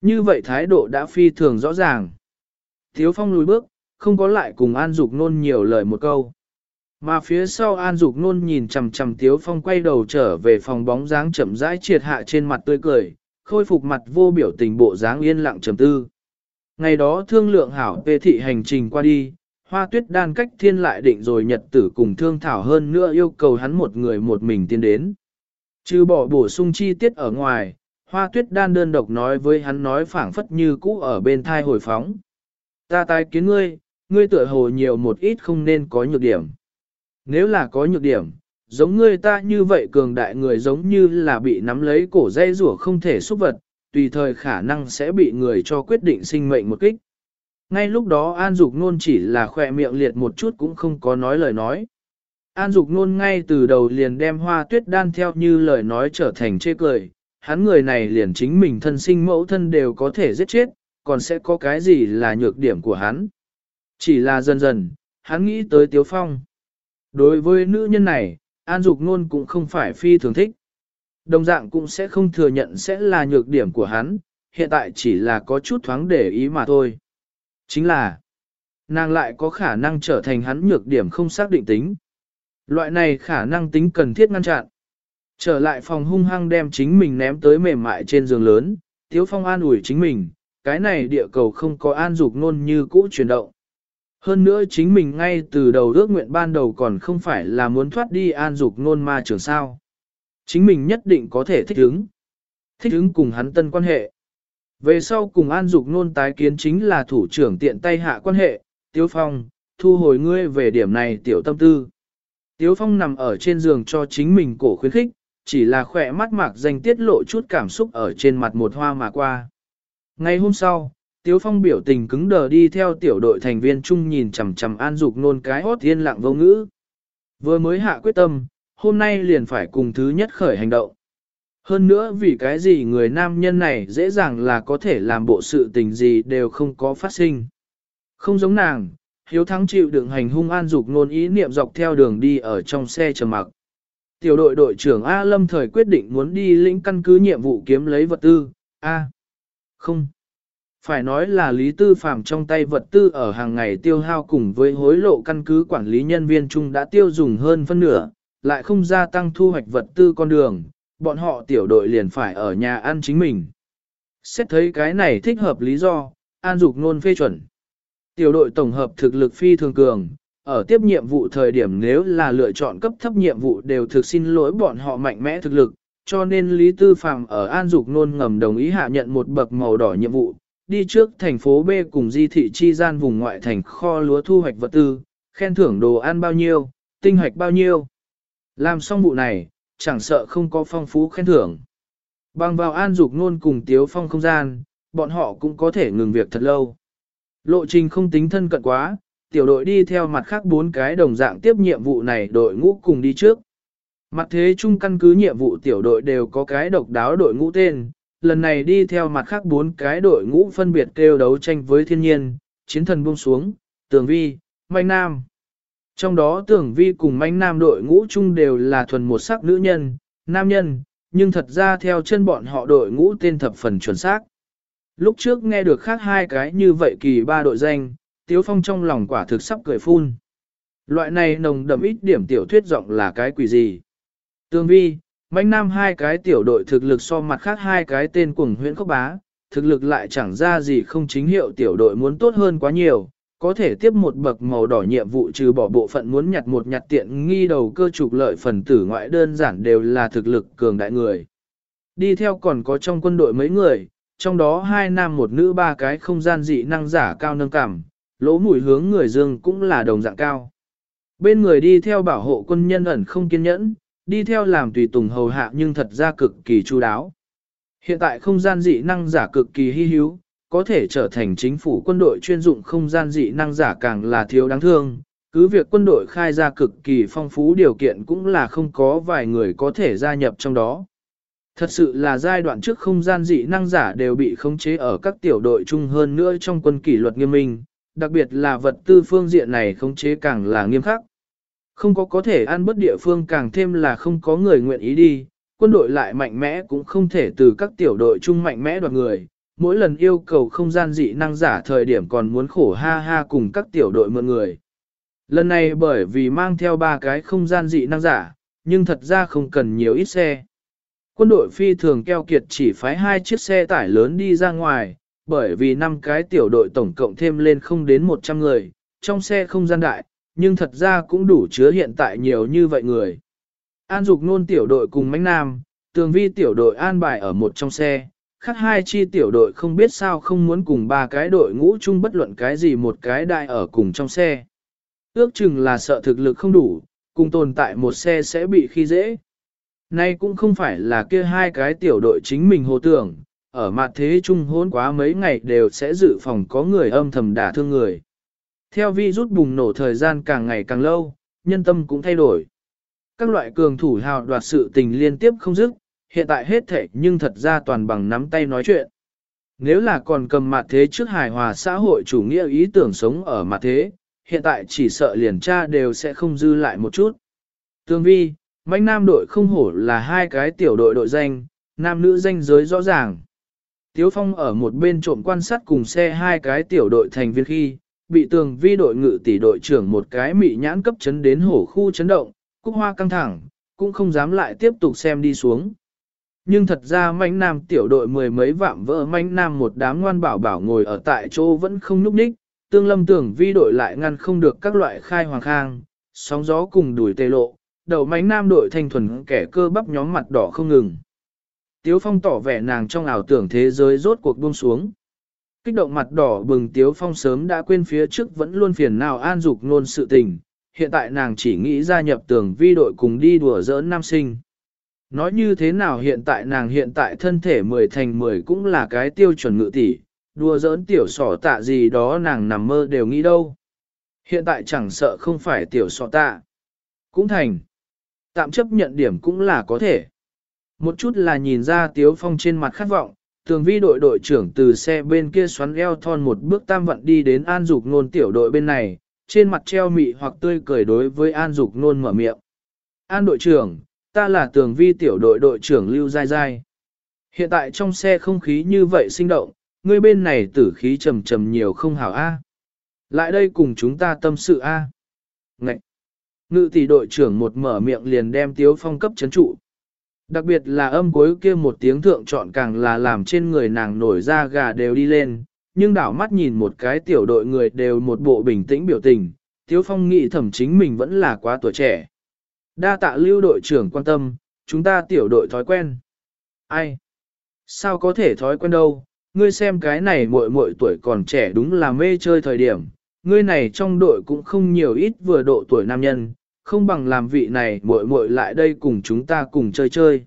Như vậy thái độ đã phi thường rõ ràng. Tiếu phong lùi bước, không có lại cùng An Dục nôn nhiều lời một câu. Mà phía sau An Dục nôn nhìn chằm chằm Tiếu Phong quay đầu trở về phòng bóng dáng chậm rãi triệt hạ trên mặt tươi cười, khôi phục mặt vô biểu tình bộ dáng yên lặng trầm tư. Ngày đó thương lượng hảo về thị hành trình qua đi, hoa tuyết đan cách thiên lại định rồi nhật tử cùng thương thảo hơn nữa yêu cầu hắn một người một mình tiến đến. Trừ bỏ bổ sung chi tiết ở ngoài, hoa tuyết đan đơn độc nói với hắn nói phảng phất như cũ ở bên thai hồi phóng. Ta tái kiến ngươi, ngươi tựa hồ nhiều một ít không nên có nhược điểm. Nếu là có nhược điểm, giống ngươi ta như vậy cường đại người giống như là bị nắm lấy cổ dây rủa không thể xúc vật, tùy thời khả năng sẽ bị người cho quyết định sinh mệnh một kích. Ngay lúc đó An Dục Nôn chỉ là khỏe miệng liệt một chút cũng không có nói lời nói. An Dục Nôn ngay từ đầu liền đem hoa tuyết đan theo như lời nói trở thành chê cười, hắn người này liền chính mình thân sinh mẫu thân đều có thể giết chết, còn sẽ có cái gì là nhược điểm của hắn. Chỉ là dần dần, hắn nghĩ tới Tiếu Phong. Đối với nữ nhân này, An Dục Nôn cũng không phải phi thường thích. Đồng dạng cũng sẽ không thừa nhận sẽ là nhược điểm của hắn, hiện tại chỉ là có chút thoáng để ý mà thôi. Chính là, nàng lại có khả năng trở thành hắn nhược điểm không xác định tính. Loại này khả năng tính cần thiết ngăn chặn. Trở lại phòng hung hăng đem chính mình ném tới mềm mại trên giường lớn, Tiếu Phong an ủi chính mình, cái này địa cầu không có an dục nôn như cũ chuyển động. Hơn nữa chính mình ngay từ đầu ước nguyện ban đầu còn không phải là muốn thoát đi an dục nôn ma trường sao. Chính mình nhất định có thể thích ứng. Thích ứng cùng hắn tân quan hệ. Về sau cùng an dục nôn tái kiến chính là thủ trưởng tiện tay hạ quan hệ, Tiếu Phong, thu hồi ngươi về điểm này tiểu tâm tư. Tiếu Phong nằm ở trên giường cho chính mình cổ khuyến khích, chỉ là khỏe mắt mạc danh tiết lộ chút cảm xúc ở trên mặt một hoa mà qua. Ngày hôm sau, Tiếu Phong biểu tình cứng đờ đi theo tiểu đội thành viên chung nhìn chằm chằm An Dục nôn cái hót thiên lặng vô ngữ. Vừa mới hạ quyết tâm, hôm nay liền phải cùng thứ nhất khởi hành động. Hơn nữa vì cái gì người nam nhân này dễ dàng là có thể làm bộ sự tình gì đều không có phát sinh. Không giống nàng, hiếu thắng chịu đựng hành hung An Dục nôn ý niệm dọc theo đường đi ở trong xe chờ mặc. Tiểu đội đội trưởng A Lâm thời quyết định muốn đi lĩnh căn cứ nhiệm vụ kiếm lấy vật tư. A. Không. Phải nói là Lý Tư Phạm trong tay vật tư ở hàng ngày tiêu hao cùng với hối lộ căn cứ quản lý nhân viên chung đã tiêu dùng hơn phân nửa, lại không gia tăng thu hoạch vật tư con đường, bọn họ tiểu đội liền phải ở nhà ăn chính mình. Xét thấy cái này thích hợp lý do, An Dục nôn phê chuẩn. Tiểu đội tổng hợp thực lực phi thường cường, ở tiếp nhiệm vụ thời điểm nếu là lựa chọn cấp thấp nhiệm vụ đều thực xin lỗi bọn họ mạnh mẽ thực lực, cho nên Lý Tư Phạm ở An Dục nôn ngầm đồng ý hạ nhận một bậc màu đỏ nhiệm vụ, đi trước thành phố B cùng di thị chi gian vùng ngoại thành kho lúa thu hoạch vật tư, khen thưởng đồ ăn bao nhiêu, tinh hoạch bao nhiêu. Làm xong vụ này, chẳng sợ không có phong phú khen thưởng. Bằng vào an dục nôn cùng tiếu phong không gian, bọn họ cũng có thể ngừng việc thật lâu. Lộ trình không tính thân cận quá, tiểu đội đi theo mặt khác bốn cái đồng dạng tiếp nhiệm vụ này đội ngũ cùng đi trước. Mặt thế chung căn cứ nhiệm vụ tiểu đội đều có cái độc đáo đội ngũ tên, lần này đi theo mặt khác bốn cái đội ngũ phân biệt kêu đấu tranh với thiên nhiên, chiến thần buông xuống, tường vi, manh nam. Trong đó tưởng vi cùng manh nam đội ngũ chung đều là thuần một sắc nữ nhân, nam nhân, nhưng thật ra theo chân bọn họ đội ngũ tên thập phần chuẩn xác. Lúc trước nghe được khác hai cái như vậy kỳ ba đội danh, Tiếu Phong trong lòng quả thực sắp cười phun. Loại này nồng đậm ít điểm tiểu thuyết giọng là cái quỷ gì? Tương vi, Mạnh nam hai cái tiểu đội thực lực so mặt khác hai cái tên cuồng huyện khốc bá, thực lực lại chẳng ra gì không chính hiệu tiểu đội muốn tốt hơn quá nhiều, có thể tiếp một bậc màu đỏ nhiệm vụ trừ bỏ bộ phận muốn nhặt một nhặt tiện nghi đầu cơ trục lợi phần tử ngoại đơn giản đều là thực lực cường đại người. Đi theo còn có trong quân đội mấy người, trong đó hai nam một nữ ba cái không gian dị năng giả cao nâng cảm, lỗ mũi hướng người dương cũng là đồng dạng cao. Bên người đi theo bảo hộ quân nhân ẩn không kiên nhẫn, đi theo làm tùy tùng hầu hạ nhưng thật ra cực kỳ chu đáo. Hiện tại không gian dị năng giả cực kỳ hy hữu, có thể trở thành chính phủ quân đội chuyên dụng không gian dị năng giả càng là thiếu đáng thương, Cứ việc quân đội khai ra cực kỳ phong phú điều kiện cũng là không có vài người có thể gia nhập trong đó. Thật sự là giai đoạn trước không gian dị năng giả đều bị khống chế ở các tiểu đội chung hơn nữa trong quân kỷ luật nghiêm minh, đặc biệt là vật tư phương diện này khống chế càng là nghiêm khắc. Không có có thể ăn bất địa phương càng thêm là không có người nguyện ý đi, quân đội lại mạnh mẽ cũng không thể từ các tiểu đội chung mạnh mẽ đoạt người, mỗi lần yêu cầu không gian dị năng giả thời điểm còn muốn khổ ha ha cùng các tiểu đội mượn người. Lần này bởi vì mang theo ba cái không gian dị năng giả, nhưng thật ra không cần nhiều ít xe. Quân đội phi thường keo kiệt chỉ phái hai chiếc xe tải lớn đi ra ngoài, bởi vì năm cái tiểu đội tổng cộng thêm lên không đến 100 người, trong xe không gian đại, nhưng thật ra cũng đủ chứa hiện tại nhiều như vậy người. An dục nôn tiểu đội cùng mánh nam, tường vi tiểu đội an bài ở một trong xe, khác hai chi tiểu đội không biết sao không muốn cùng ba cái đội ngũ chung bất luận cái gì một cái đại ở cùng trong xe. Ước chừng là sợ thực lực không đủ, cùng tồn tại một xe sẽ bị khi dễ. Nay cũng không phải là kia hai cái tiểu đội chính mình hồ tưởng, ở mặt thế chung hôn quá mấy ngày đều sẽ dự phòng có người âm thầm đả thương người. Theo vi rút bùng nổ thời gian càng ngày càng lâu, nhân tâm cũng thay đổi. Các loại cường thủ hào đoạt sự tình liên tiếp không dứt, hiện tại hết thể nhưng thật ra toàn bằng nắm tay nói chuyện. Nếu là còn cầm mặt thế trước hài hòa xã hội chủ nghĩa ý tưởng sống ở mặt thế, hiện tại chỉ sợ liền tra đều sẽ không dư lại một chút. Tương vi, mãnh nam đội không hổ là hai cái tiểu đội đội danh, nam nữ danh giới rõ ràng. Tiếu Phong ở một bên trộm quan sát cùng xe hai cái tiểu đội thành viên khi, bị tường vi đội ngự tỷ đội trưởng một cái mị nhãn cấp chấn đến hổ khu chấn động, cúc hoa căng thẳng, cũng không dám lại tiếp tục xem đi xuống. Nhưng thật ra manh nam tiểu đội mười mấy vạm vỡ manh nam một đám ngoan bảo bảo ngồi ở tại chỗ vẫn không núp ních, tương lâm tưởng vi đội lại ngăn không được các loại khai hoàng khang, sóng gió cùng đuổi tê lộ, đầu mánh nam đội thanh thuần kẻ cơ bắp nhóm mặt đỏ không ngừng. Tiếu phong tỏ vẻ nàng trong ảo tưởng thế giới rốt cuộc buông xuống. Kích động mặt đỏ bừng Tiếu phong sớm đã quên phía trước vẫn luôn phiền nào an dục nôn sự tình, hiện tại nàng chỉ nghĩ gia nhập tưởng vi đội cùng đi đùa giỡn nam sinh. Nói như thế nào hiện tại nàng hiện tại thân thể 10 thành 10 cũng là cái tiêu chuẩn ngự tỷ, đùa giỡn tiểu sỏ tạ gì đó nàng nằm mơ đều nghĩ đâu. Hiện tại chẳng sợ không phải tiểu sọ tạ. Cũng thành. Tạm chấp nhận điểm cũng là có thể. Một chút là nhìn ra Tiếu Phong trên mặt khát vọng, tường vi đội đội trưởng từ xe bên kia xoắn eo thon một bước tam vận đi đến an dục nôn tiểu đội bên này, trên mặt treo mị hoặc tươi cười đối với an dục nôn mở miệng. An đội trưởng, ta là tường vi tiểu đội đội trưởng Lưu Giai Giai. Hiện tại trong xe không khí như vậy sinh động, ngươi bên này tử khí trầm trầm nhiều không hảo a. Lại đây cùng chúng ta tâm sự a. À. Ngậy! Ngự tỷ đội trưởng một mở miệng liền đem Tiếu Phong cấp chấn trụ. Đặc biệt là âm cuối kia một tiếng thượng chọn càng là làm trên người nàng nổi da gà đều đi lên, nhưng đảo mắt nhìn một cái tiểu đội người đều một bộ bình tĩnh biểu tình, Tiếu Phong nghĩ thẩm chính mình vẫn là quá tuổi trẻ. Đa tạ lưu đội trưởng quan tâm, chúng ta tiểu đội thói quen. Ai? Sao có thể thói quen đâu? Ngươi xem cái này muội muội tuổi còn trẻ đúng là mê chơi thời điểm. Ngươi này trong đội cũng không nhiều ít vừa độ tuổi nam nhân, không bằng làm vị này muội muội lại đây cùng chúng ta cùng chơi chơi.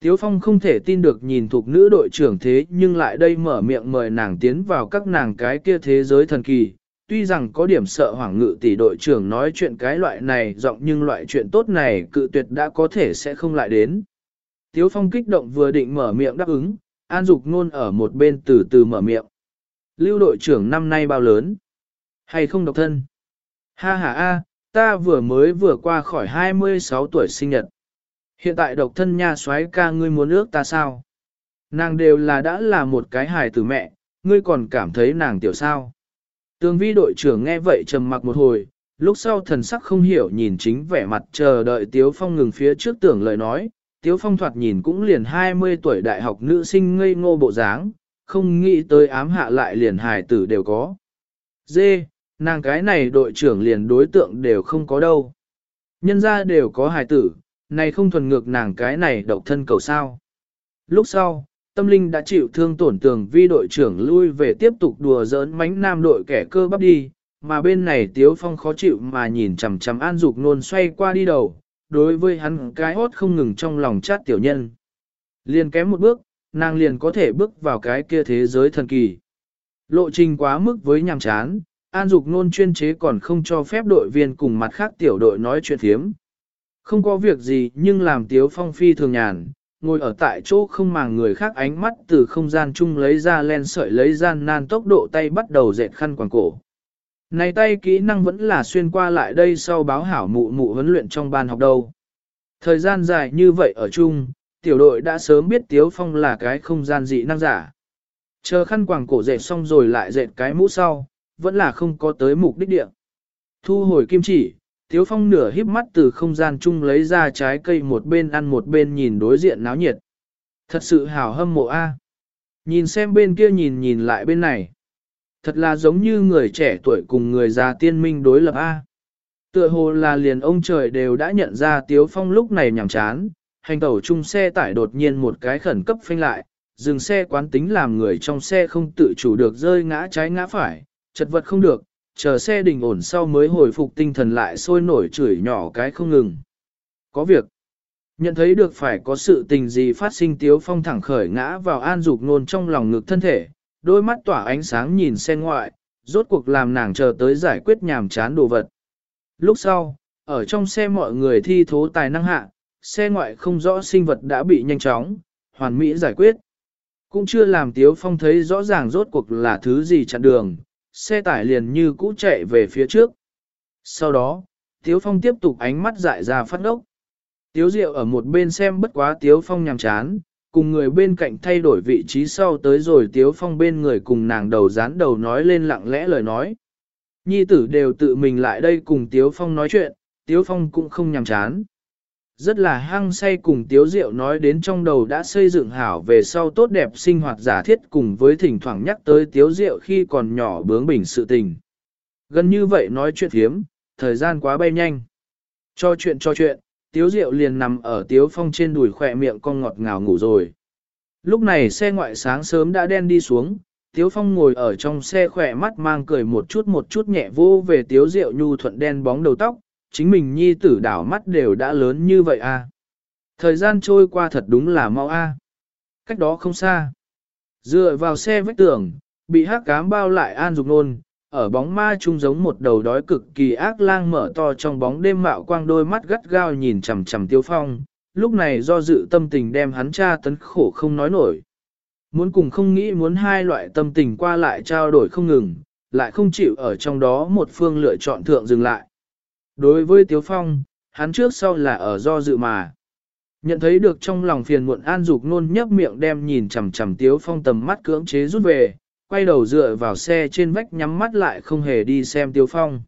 Tiếu Phong không thể tin được nhìn thuộc nữ đội trưởng thế nhưng lại đây mở miệng mời nàng tiến vào các nàng cái kia thế giới thần kỳ. Tuy rằng có điểm sợ hoảng ngự tỷ đội trưởng nói chuyện cái loại này giọng nhưng loại chuyện tốt này cự tuyệt đã có thể sẽ không lại đến. Tiếu Phong kích động vừa định mở miệng đáp ứng, An Dục Nôn ở một bên từ từ mở miệng. Lưu đội trưởng năm nay bao lớn? Hay không độc thân? Ha ha a, ta vừa mới vừa qua khỏi 26 tuổi sinh nhật. Hiện tại độc thân nha soái ca ngươi muốn ước ta sao? Nàng đều là đã là một cái hài từ mẹ, ngươi còn cảm thấy nàng tiểu sao? Tường vi đội trưởng nghe vậy trầm mặc một hồi, lúc sau thần sắc không hiểu nhìn chính vẻ mặt chờ đợi Tiếu Phong ngừng phía trước tưởng lời nói, Tiếu Phong thoạt nhìn cũng liền 20 tuổi đại học nữ sinh ngây ngô bộ dáng, không nghĩ tới ám hạ lại liền hài tử đều có. Dê, nàng cái này đội trưởng liền đối tượng đều không có đâu. Nhân ra đều có hài tử, này không thuần ngược nàng cái này độc thân cầu sao. Lúc sau, tâm linh đã chịu thương tổn tường vi đội trưởng lui về tiếp tục đùa giỡn mánh nam đội kẻ cơ bắp đi, mà bên này Tiếu Phong khó chịu mà nhìn chằm chằm An Dục nôn xoay qua đi đầu, đối với hắn cái hốt không ngừng trong lòng chát tiểu nhân. Liền kém một bước, nàng liền có thể bước vào cái kia thế giới thần kỳ. Lộ trình quá mức với nhàm chán, An Dục nôn chuyên chế còn không cho phép đội viên cùng mặt khác tiểu đội nói chuyện thiếm. Không có việc gì nhưng làm Tiếu Phong phi thường nhàn, ngồi ở tại chỗ không màng người khác ánh mắt từ không gian chung lấy ra len sợi lấy gian nan tốc độ tay bắt đầu dệt khăn quàng cổ. Này tay kỹ năng vẫn là xuyên qua lại đây sau báo hảo mụ mụ huấn luyện trong ban học đâu. Thời gian dài như vậy ở chung, tiểu đội đã sớm biết Tiếu Phong là cái không gian dị năng giả. Chờ khăn quàng cổ dệt xong rồi lại dệt cái mũ sau, vẫn là không có tới mục đích địa. Thu hồi kim chỉ, Tiếu Phong nửa híp mắt từ không gian chung lấy ra trái cây một bên ăn một bên nhìn đối diện náo nhiệt. Thật sự hào hâm mộ a. Nhìn xem bên kia nhìn nhìn lại bên này. Thật là giống như người trẻ tuổi cùng người già tiên minh đối lập a. Tựa hồ là liền ông trời đều đã nhận ra Tiếu Phong lúc này nhảm chán, hành tẩu chung xe tải đột nhiên một cái khẩn cấp phanh lại, dừng xe quán tính làm người trong xe không tự chủ được rơi ngã trái ngã phải, chật vật không được, chờ xe đình ổn sau mới hồi phục tinh thần lại sôi nổi chửi nhỏ cái không ngừng. Có việc. Nhận thấy được phải có sự tình gì phát sinh tiếu phong thẳng khởi ngã vào an dục nôn trong lòng ngực thân thể, đôi mắt tỏa ánh sáng nhìn xe ngoại, rốt cuộc làm nàng chờ tới giải quyết nhàm chán đồ vật. Lúc sau, ở trong xe mọi người thi thố tài năng hạ, xe ngoại không rõ sinh vật đã bị nhanh chóng, hoàn mỹ giải quyết. Cũng chưa làm Tiếu Phong thấy rõ ràng rốt cuộc là thứ gì chặn đường, xe tải liền như cũ chạy về phía trước. Sau đó, Tiếu Phong tiếp tục ánh mắt dại ra phát ốc. Tiếu Diệu ở một bên xem bất quá Tiếu Phong nhằm chán, cùng người bên cạnh thay đổi vị trí sau tới rồi Tiếu Phong bên người cùng nàng đầu dán đầu nói lên lặng lẽ lời nói. Nhi tử đều tự mình lại đây cùng Tiếu Phong nói chuyện, Tiếu Phong cũng không nhằm chán. Rất là hăng say cùng Tiếu Diệu nói đến trong đầu đã xây dựng hảo về sau tốt đẹp sinh hoạt giả thiết cùng với thỉnh thoảng nhắc tới Tiếu Diệu khi còn nhỏ bướng bỉnh sự tình. Gần như vậy nói chuyện hiếm thời gian quá bay nhanh. Cho chuyện cho chuyện, Tiếu Diệu liền nằm ở Tiếu Phong trên đùi khỏe miệng con ngọt ngào ngủ rồi. Lúc này xe ngoại sáng sớm đã đen đi xuống, Tiếu Phong ngồi ở trong xe khỏe mắt mang cười một chút một chút nhẹ vô về Tiếu Diệu nhu thuận đen bóng đầu tóc, chính mình nhi tử đảo mắt đều đã lớn như vậy à. Thời gian trôi qua thật đúng là mau a. Cách đó không xa. Dựa vào xe vách tường, bị hắc cám bao lại an dục nôn, ở bóng ma trung giống một đầu đói cực kỳ ác lang mở to trong bóng đêm mạo quang đôi mắt gắt gao nhìn chằm chằm tiêu phong, lúc này do dự tâm tình đem hắn cha tấn khổ không nói nổi. Muốn cùng không nghĩ muốn hai loại tâm tình qua lại trao đổi không ngừng, lại không chịu ở trong đó một phương lựa chọn thượng dừng lại. Đối với Tiếu Phong, hắn trước sau là ở do dự mà. Nhận thấy được trong lòng phiền muộn an dục nôn nhấp miệng đem nhìn chằm chằm Tiếu Phong tầm mắt cưỡng chế rút về, quay đầu dựa vào xe trên vách nhắm mắt lại không hề đi xem Tiếu Phong.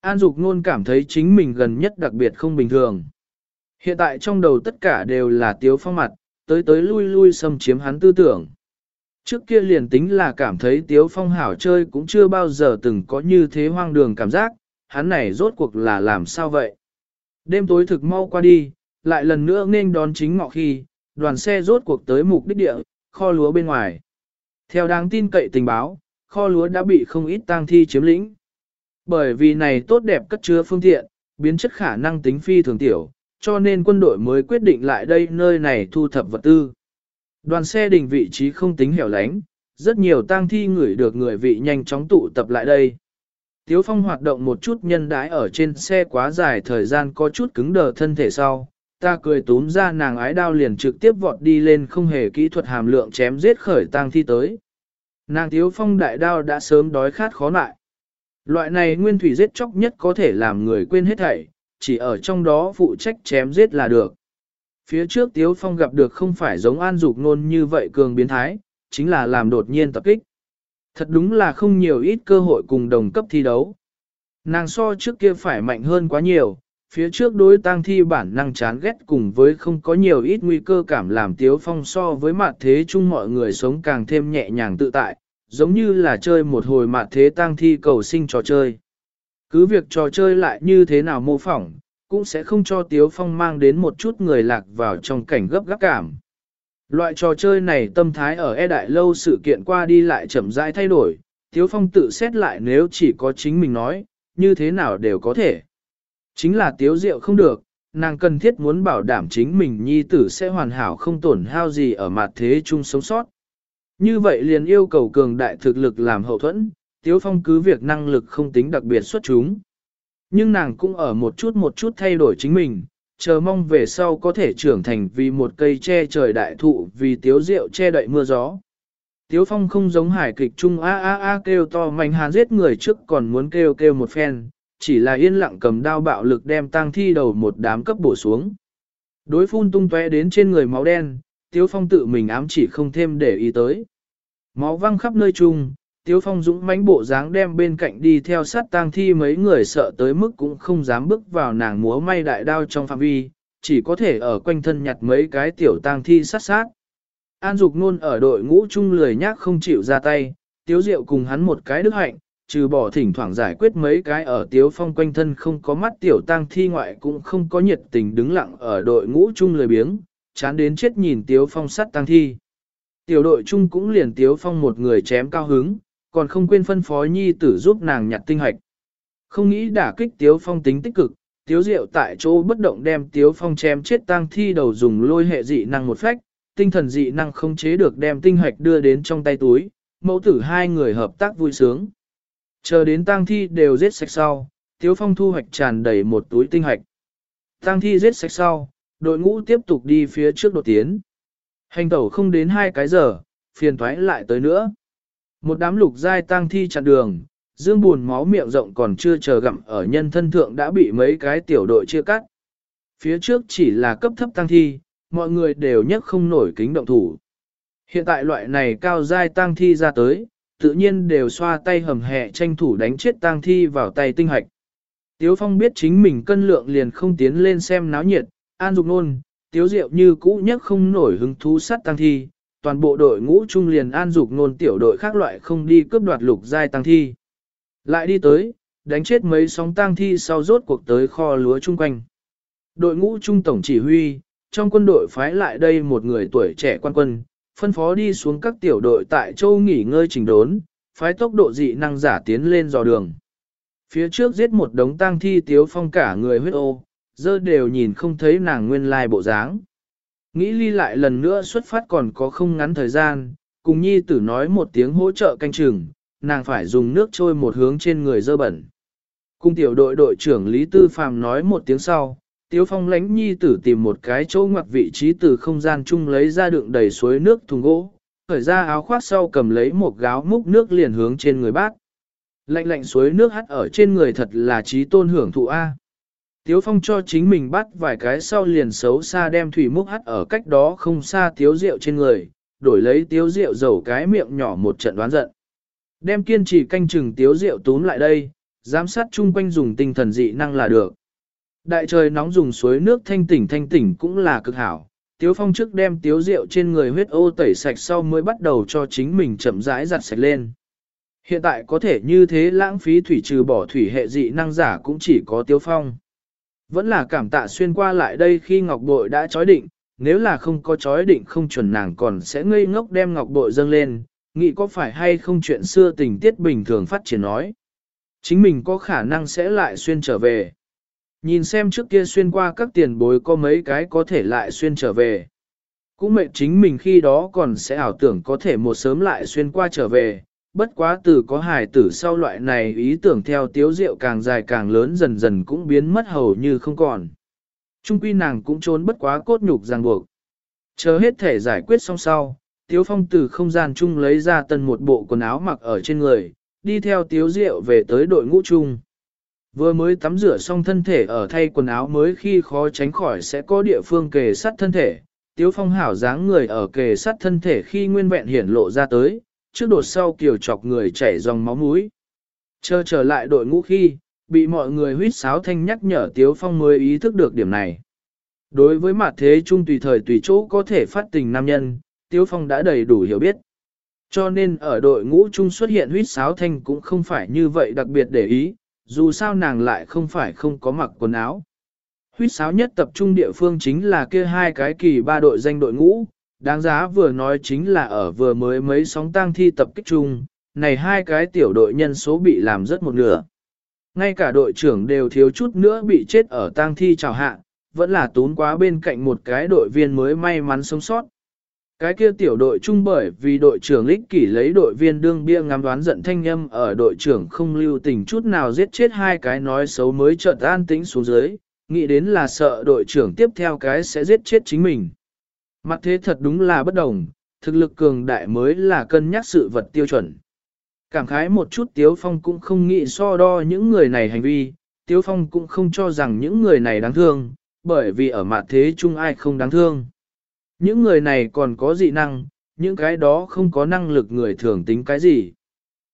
An dục nôn cảm thấy chính mình gần nhất đặc biệt không bình thường. Hiện tại trong đầu tất cả đều là Tiếu Phong mặt, tới tới lui lui xâm chiếm hắn tư tưởng. Trước kia liền tính là cảm thấy Tiếu Phong hảo chơi cũng chưa bao giờ từng có như thế hoang đường cảm giác, hắn này rốt cuộc là làm sao vậy? Đêm tối thực mau qua đi, lại lần nữa nên đón chính ngọ khi, đoàn xe rốt cuộc tới mục đích địa, kho lúa bên ngoài. Theo đáng tin cậy tình báo, kho lúa đã bị không ít tang thi chiếm lĩnh. Bởi vì này tốt đẹp cất chứa phương tiện, biến chất khả năng tính phi thường tiểu, cho nên quân đội mới quyết định lại đây nơi này thu thập vật tư. Đoàn xe đình vị trí không tính hẻo lánh, rất nhiều tang thi người được người vị nhanh chóng tụ tập lại đây. Tiếu Phong hoạt động một chút nhân đái ở trên xe quá dài thời gian có chút cứng đờ thân thể sau, ta cười túm ra nàng ái đao liền trực tiếp vọt đi lên không hề kỹ thuật hàm lượng chém giết khởi tang thi tới. Nàng Tiếu Phong đại đao đã sớm đói khát khó lại. Loại này nguyên thủy giết chóc nhất có thể làm người quên hết thảy, chỉ ở trong đó phụ trách chém giết là được. Phía trước Tiếu Phong gặp được không phải giống an dục nôn như vậy cường biến thái, chính là làm đột nhiên tập kích. Thật đúng là không nhiều ít cơ hội cùng đồng cấp thi đấu. Nàng so trước kia phải mạnh hơn quá nhiều, phía trước đối tang thi bản năng chán ghét cùng với không có nhiều ít nguy cơ cảm làm tiếu phong so với mặt thế chung mọi người sống càng thêm nhẹ nhàng tự tại, giống như là chơi một hồi mặt thế tang thi cầu sinh trò chơi. Cứ việc trò chơi lại như thế nào mô phỏng, cũng sẽ không cho tiếu phong mang đến một chút người lạc vào trong cảnh gấp gáp cảm. Loại trò chơi này tâm thái ở e đại lâu sự kiện qua đi lại chậm rãi thay đổi, Tiếu Phong tự xét lại nếu chỉ có chính mình nói, như thế nào đều có thể. Chính là Tiếu Diệu không được, nàng cần thiết muốn bảo đảm chính mình nhi tử sẽ hoàn hảo không tổn hao gì ở mặt thế chung sống sót. Như vậy liền yêu cầu cường đại thực lực làm hậu thuẫn, Tiếu Phong cứ việc năng lực không tính đặc biệt xuất chúng. Nhưng nàng cũng ở một chút một chút thay đổi chính mình, chờ mong về sau có thể trưởng thành vì một cây che trời đại thụ vì tiếu rượu che đậy mưa gió. Tiếu Phong không giống hải kịch chung a a a kêu to mạnh hàn giết người trước còn muốn kêu kêu một phen, chỉ là yên lặng cầm đao bạo lực đem tang thi đầu một đám cấp bổ xuống. Đối phun tung tóe đến trên người máu đen, Tiếu Phong tự mình ám chỉ không thêm để ý tới. Máu văng khắp nơi chung, Tiếu Phong dũng mãnh bộ dáng đem bên cạnh đi theo sát tang thi mấy người sợ tới mức cũng không dám bước vào nàng múa may đại đao trong phạm vi, chỉ có thể ở quanh thân nhặt mấy cái tiểu tang thi sát sát. An Dục Nôn ở đội ngũ chung lười nhác không chịu ra tay, Tiếu Diệu cùng hắn một cái đức hạnh, trừ bỏ thỉnh thoảng giải quyết mấy cái ở Tiếu Phong quanh thân không có mắt tiểu tang thi ngoại cũng không có nhiệt tình đứng lặng ở đội ngũ chung lười biếng, chán đến chết nhìn Tiếu Phong sát tang thi. Tiểu đội chung cũng liền Tiếu Phong một người chém cao hứng, còn không quên phân phó nhi tử giúp nàng nhặt tinh hạch. Không nghĩ đả kích Tiếu Phong tính tích cực, Tiếu Diệu tại chỗ bất động đem Tiếu Phong chém chết tang thi đầu dùng lôi hệ dị năng một phách, tinh thần dị năng không chế được đem tinh hạch đưa đến trong tay túi, mẫu tử hai người hợp tác vui sướng. Chờ đến tang thi đều giết sạch sau, Tiếu Phong thu hoạch tràn đầy một túi tinh hạch. Tang thi giết sạch sau, đội ngũ tiếp tục đi phía trước đột tiến. Hành tẩu không đến hai cái giờ, phiền thoái lại tới nữa. Một đám lục giai tang thi chặn đường, dương buồn máu miệng rộng còn chưa chờ gặm ở nhân thân thượng đã bị mấy cái tiểu đội chia cắt. Phía trước chỉ là cấp thấp tang thi, mọi người đều nhất không nổi kính động thủ. Hiện tại loại này cao giai tang thi ra tới, tự nhiên đều xoa tay hầm hẹ tranh thủ đánh chết tang thi vào tay tinh hạch. Tiếu Phong biết chính mình cân lượng liền không tiến lên xem náo nhiệt, an dục nôn, Tiếu Diệu như cũ nhất không nổi hứng thú sát tang thi, toàn bộ đội ngũ trung liền an dục nôn tiểu đội khác loại không đi cướp đoạt lục giai tang thi. Lại đi tới, đánh chết mấy sóng tang thi sau rốt cuộc tới kho lúa chung quanh. Đội ngũ trung tổng chỉ huy, trong quân đội phái lại đây một người tuổi trẻ quan quân, phân phó đi xuống các tiểu đội tại châu nghỉ ngơi trình đốn, phái tốc độ dị năng giả tiến lên dò đường. Phía trước giết một đống tang thi tiếu phong cả người huyết ô, dơ đều nhìn không thấy nàng nguyên lai bộ dáng. Nghĩ ly lại lần nữa xuất phát còn có không ngắn thời gian, cùng nhi tử nói một tiếng hỗ trợ canh chừng, nàng phải dùng nước trôi một hướng trên người dơ bẩn. Cung tiểu đội đội trưởng Lý Tư Phàm nói một tiếng sau, Tiếu Phong lánh nhi tử tìm một cái chỗ ngoặc vị trí từ không gian chung lấy ra đựng đầy suối nước thùng gỗ, khởi ra áo khoác sau cầm lấy một gáo múc nước liền hướng trên người bác. Lạnh lạnh suối nước hắt ở trên người thật là trí tôn hưởng thụ A. Tiếu Phong cho chính mình bắt vài cái sau liền xấu xa đem thủy múc hắt ở cách đó không xa tiếu rượu trên người, đổi lấy tiếu rượu dầu cái miệng nhỏ một trận đoán giận. Đem kiên trì canh chừng tiếu rượu túm lại đây, giám sát chung quanh dùng tinh thần dị năng là được. Đại trời nóng dùng suối nước thanh tỉnh thanh tỉnh cũng là cực hảo. Tiếu phong trước đem tiếu rượu trên người huyết ô tẩy sạch sau mới bắt đầu cho chính mình chậm rãi giặt sạch lên. Hiện tại có thể như thế lãng phí thủy trừ bỏ thủy hệ dị năng giả cũng chỉ có tiếu phong. Vẫn là cảm tạ xuyên qua lại đây khi ngọc bội đã chói định, nếu là không có chói định không chuẩn nàng còn sẽ ngây ngốc đem ngọc bội dâng lên, nghĩ có phải hay không chuyện xưa tình tiết bình thường phát triển nói. Chính mình có khả năng sẽ lại xuyên trở về. Nhìn xem trước kia xuyên qua các tiền bối có mấy cái có thể lại xuyên trở về. Cũng mệt chính mình khi đó còn sẽ ảo tưởng có thể một sớm lại xuyên qua trở về, bất quá từ có hài tử sau loại này ý tưởng theo tiếu rượu càng dài càng lớn dần dần cũng biến mất hầu như không còn. Trung quy nàng cũng trốn bất quá cốt nhục ràng buộc. Chờ hết thể giải quyết xong sau, tiếu phong từ không gian chung lấy ra tân một bộ quần áo mặc ở trên người, đi theo tiếu rượu về tới đội ngũ chung. Vừa mới tắm rửa xong thân thể ở thay quần áo mới khi khó tránh khỏi sẽ có địa phương kề sát thân thể. Tiếu phong hảo dáng người ở kề sát thân thể khi nguyên vẹn hiển lộ ra tới, trước đột sau kiều chọc người chảy dòng máu mũi. Chờ trở lại đội ngũ khi, bị mọi người huýt sáo thanh nhắc nhở Tiếu Phong mới ý thức được điểm này. Đối với mặt thế trung tùy thời tùy chỗ có thể phát tình nam nhân, Tiếu Phong đã đầy đủ hiểu biết. Cho nên ở đội ngũ chung xuất hiện huýt sáo thanh cũng không phải như vậy đặc biệt để ý, dù sao nàng lại không phải không có mặc quần áo. Huyết sáo nhất tập trung địa phương chính là kia hai cái kỳ ba đội danh đội ngũ, đáng giá vừa nói chính là ở vừa mới mấy sóng tang thi tập kích chung, này hai cái tiểu đội nhân số bị làm rất một nửa. Ngay cả đội trưởng đều thiếu chút nữa bị chết ở tang thi trào hạ, vẫn là tốn quá bên cạnh một cái đội viên mới may mắn sống sót. Cái kia tiểu đội chung bởi vì đội trưởng lích kỷ lấy đội viên đương bia ngắm đoán giận thanh âm ở đội trưởng không lưu tình chút nào giết chết hai cái nói xấu mới chợt an tĩnh xuống dưới, nghĩ đến là sợ đội trưởng tiếp theo cái sẽ giết chết chính mình. Mặt thế thật đúng là bất đồng, thực lực cường đại mới là cân nhắc sự vật tiêu chuẩn. Cảm khái một chút Tiếu Phong cũng không nghĩ so đo những người này hành vi, Tiếu Phong cũng không cho rằng những người này đáng thương, bởi vì ở mặt thế chung ai không đáng thương. Những người này còn có dị năng, những cái đó không có năng lực người thường tính cái gì.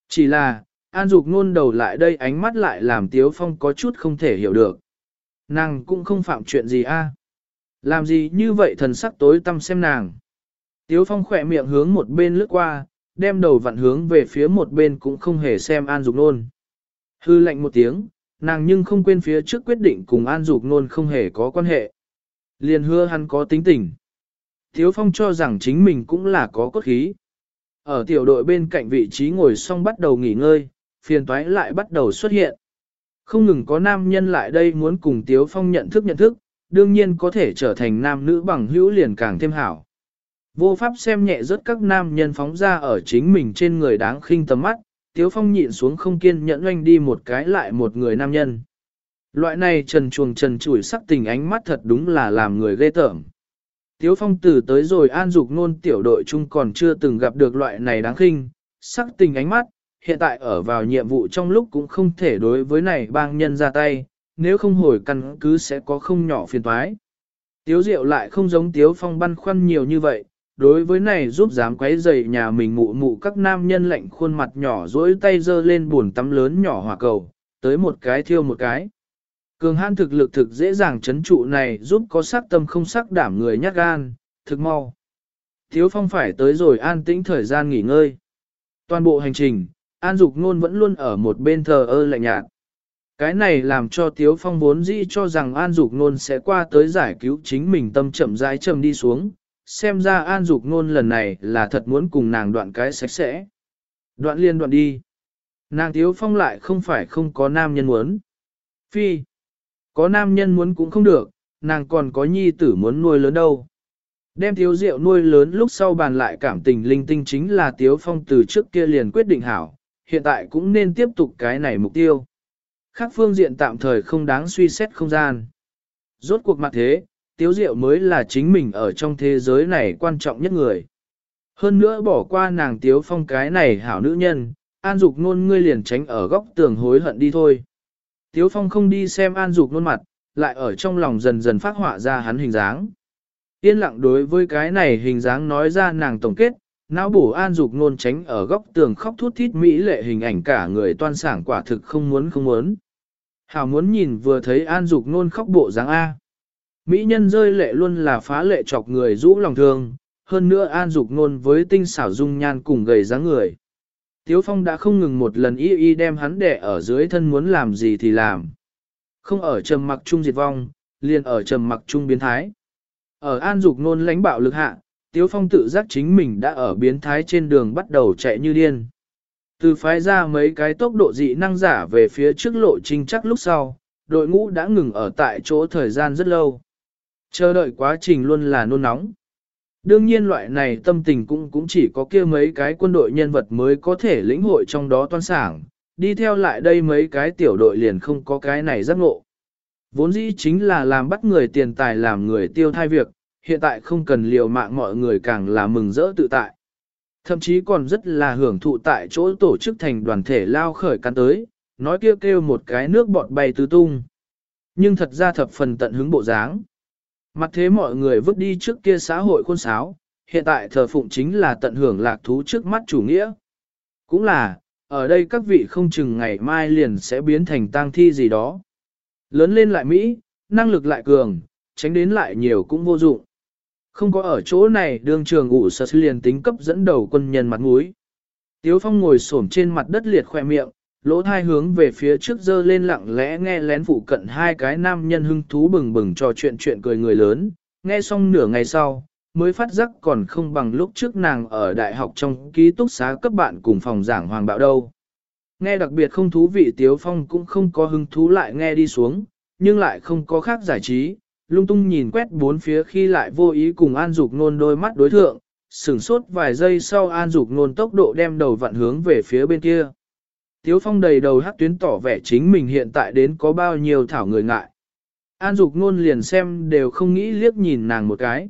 Chỉ là, An Dục ngôn đầu lại đây ánh mắt lại làm Tiếu Phong có chút không thể hiểu được. Nàng cũng không phạm chuyện gì a. Làm gì như vậy thần sắc tối tâm xem nàng. Tiếu Phong khỏe miệng hướng một bên lướt qua, đem đầu vặn hướng về phía một bên cũng không hề xem An Dục Nôn. Hư lệnh một tiếng, nàng nhưng không quên phía trước quyết định cùng An Dục Nôn không hề có quan hệ. Liền hứa hắn có tính tình. Tiếu Phong cho rằng chính mình cũng là có cốt khí. Ở tiểu đội bên cạnh vị trí ngồi xong bắt đầu nghỉ ngơi, phiền toái lại bắt đầu xuất hiện. Không ngừng có nam nhân lại đây muốn cùng Tiếu Phong nhận thức nhận thức, đương nhiên có thể trở thành nam nữ bằng hữu liền càng thêm hảo. Vô pháp xem nhẹ rất các nam nhân phóng ra ở chính mình trên người đáng khinh tầm mắt, Tiếu Phong nhịn xuống không kiên nhẫn oanh đi một cái lại một người nam nhân. Loại này trần chuồng trần chủi sắc tình ánh mắt thật đúng là làm người ghê tởm. Tiếu Phong từ tới rồi an dục nôn tiểu đội chung còn chưa từng gặp được loại này đáng khinh, sắc tình ánh mắt, hiện tại ở vào nhiệm vụ trong lúc cũng không thể đối với này bang nhân ra tay, nếu không hồi căn cứ sẽ có không nhỏ phiền toái. Tiếu Diệu lại không giống Tiếu Phong băn khoăn nhiều như vậy, đối với này giúp dám quấy rầy nhà mình mụ mụ các nam nhân lạnh khuôn mặt nhỏ dỗi tay dơ lên buồn tắm lớn nhỏ hỏa cầu, tới một cái thiêu một cái. Cường han thực lực thực dễ dàng chấn trụ này giúp có sắc tâm không sắc đảm người nhát gan, thực mau. Tiếu phong phải tới rồi an tĩnh thời gian nghỉ ngơi. Toàn bộ hành trình, an dục Nôn vẫn luôn ở một bên thờ ơ lạnh nhạt. Cái này làm cho Tiếu Phong vốn dĩ cho rằng An Dục Nôn sẽ qua tới giải cứu chính mình tâm chậm rãi chậm đi xuống, xem ra An Dục Nôn lần này là thật muốn cùng nàng đoạn cái sạch sẽ. Đoạn liên đoạn đi. Nàng Tiếu Phong lại không phải không có nam nhân muốn. Phi. Có nam nhân muốn cũng không được, nàng còn có nhi tử muốn nuôi lớn đâu. Đem Tiếu Diệu nuôi lớn lúc sau bàn lại cảm tình linh tinh chính là Tiếu Phong từ trước kia liền quyết định hảo, hiện tại cũng nên tiếp tục cái này mục tiêu. Khác phương diện tạm thời không đáng suy xét không gian. Rốt cuộc mặt thế, Tiếu Diệu mới là chính mình ở trong thế giới này quan trọng nhất người. Hơn nữa bỏ qua nàng Tiếu Phong cái này hảo nữ nhân, An Dục nôn ngươi liền tránh ở góc tường hối hận đi thôi. Tiếu Phong không đi xem An Dục nôn mặt, lại ở trong lòng dần dần phát họa ra hắn hình dáng. Yên lặng đối với cái này hình dáng nói ra nàng tổng kết, não bổ An Dục nôn tránh ở góc tường khóc thút thít mỹ lệ hình ảnh cả người toan sảng quả thực không muốn không muốn. Hảo muốn nhìn vừa thấy An Dục nôn khóc bộ dáng A. Mỹ nhân rơi lệ luôn là phá lệ chọc người rũ lòng thương, hơn nữa An Dục nôn với tinh xảo dung nhan cùng gầy dáng người. Tiếu Phong đã không ngừng một lần y y đem hắn đẻ ở dưới thân muốn làm gì thì làm. Không ở trầm mặc chung diệt vong, liền ở trầm mặc chung biến thái. Ở An Dục nôn lãnh bạo lực hạ, Tiếu Phong tự giác chính mình đã ở biến thái trên đường bắt đầu chạy như điên. Từ phái ra mấy cái tốc độ dị năng giả về phía trước lộ trình chắc lúc sau, đội ngũ đã ngừng ở tại chỗ thời gian rất lâu. Chờ đợi quá trình luôn là nôn nóng. Đương nhiên loại này tâm tình cũng cũng chỉ có kia mấy cái quân đội nhân vật mới có thể lĩnh hội trong đó toan sảng, đi theo lại đây mấy cái tiểu đội liền không có cái này giác ngộ. Vốn dĩ chính là làm bắt người tiền tài làm người tiêu thai việc, hiện tại không cần liều mạng mọi người càng là mừng rỡ tự tại. Thậm chí còn rất là hưởng thụ tại chỗ tổ chức thành đoàn thể lao khởi căn tới, nói kêu kêu một cái nước bọt bay tứ tung. Nhưng thật ra thập phần tận hứng bộ dáng. Mặt thế mọi người vứt đi trước kia xã hội khuôn sáo, hiện tại thờ phụng chính là tận hưởng lạc thú trước mắt chủ nghĩa. Cũng là, ở đây các vị không chừng ngày mai liền sẽ biến thành tang thi gì đó. Lớn lên lại Mỹ, năng lực lại cường, tránh đến lại nhiều cũng vô dụng. Không có ở chỗ này đương trường ủ sơ liền tính cấp dẫn đầu quân nhân mặt mũi. Tiếu Phong ngồi xổm trên mặt đất liệt khoe miệng, lỗ thai hướng về phía trước dơ lên lặng lẽ nghe lén phụ cận hai cái nam nhân hưng thú bừng bừng trò chuyện chuyện cười người lớn, nghe xong nửa ngày sau, mới phát giác còn không bằng lúc trước nàng ở đại học trong ký túc xá cấp bạn cùng phòng giảng hoàng bạo đâu. Nghe đặc biệt không thú vị Tiếu Phong cũng không có hứng thú lại nghe đi xuống, nhưng lại không có khác giải trí, lung tung nhìn quét bốn phía khi lại vô ý cùng an dục nôn đôi mắt đối thượng, Sửng sốt vài giây sau An Dục Nôn tốc độ đem đầu vặn hướng về phía bên kia. Tiếu Phong đầy đầu hắc tuyến tỏ vẻ chính mình hiện tại đến có bao nhiêu thảo người ngại. An Dục Nôn liền xem đều không nghĩ liếc nhìn nàng một cái.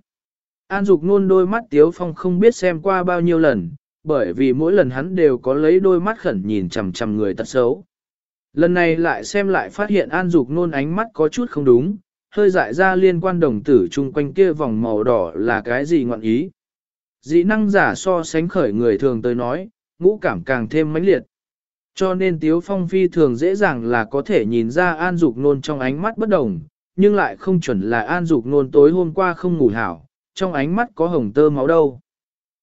An Dục Nôn đôi mắt Tiếu Phong không biết xem qua bao nhiêu lần, bởi vì mỗi lần hắn đều có lấy đôi mắt khẩn nhìn chằm chằm người tật xấu. Lần này lại xem lại phát hiện An Dục Nôn ánh mắt có chút không đúng, hơi dại ra liên quan đồng tử chung quanh kia vòng màu đỏ là cái gì ngọn ý. Dĩ năng giả so sánh khởi người thường tới nói, ngũ cảm càng thêm mãnh liệt. Cho nên Tiếu Phong phi thường dễ dàng là có thể nhìn ra An Dục Nôn trong ánh mắt bất đồng, nhưng lại không chuẩn là An Dục Nôn tối hôm qua không ngủ hảo, trong ánh mắt có hồng tơ máu đâu.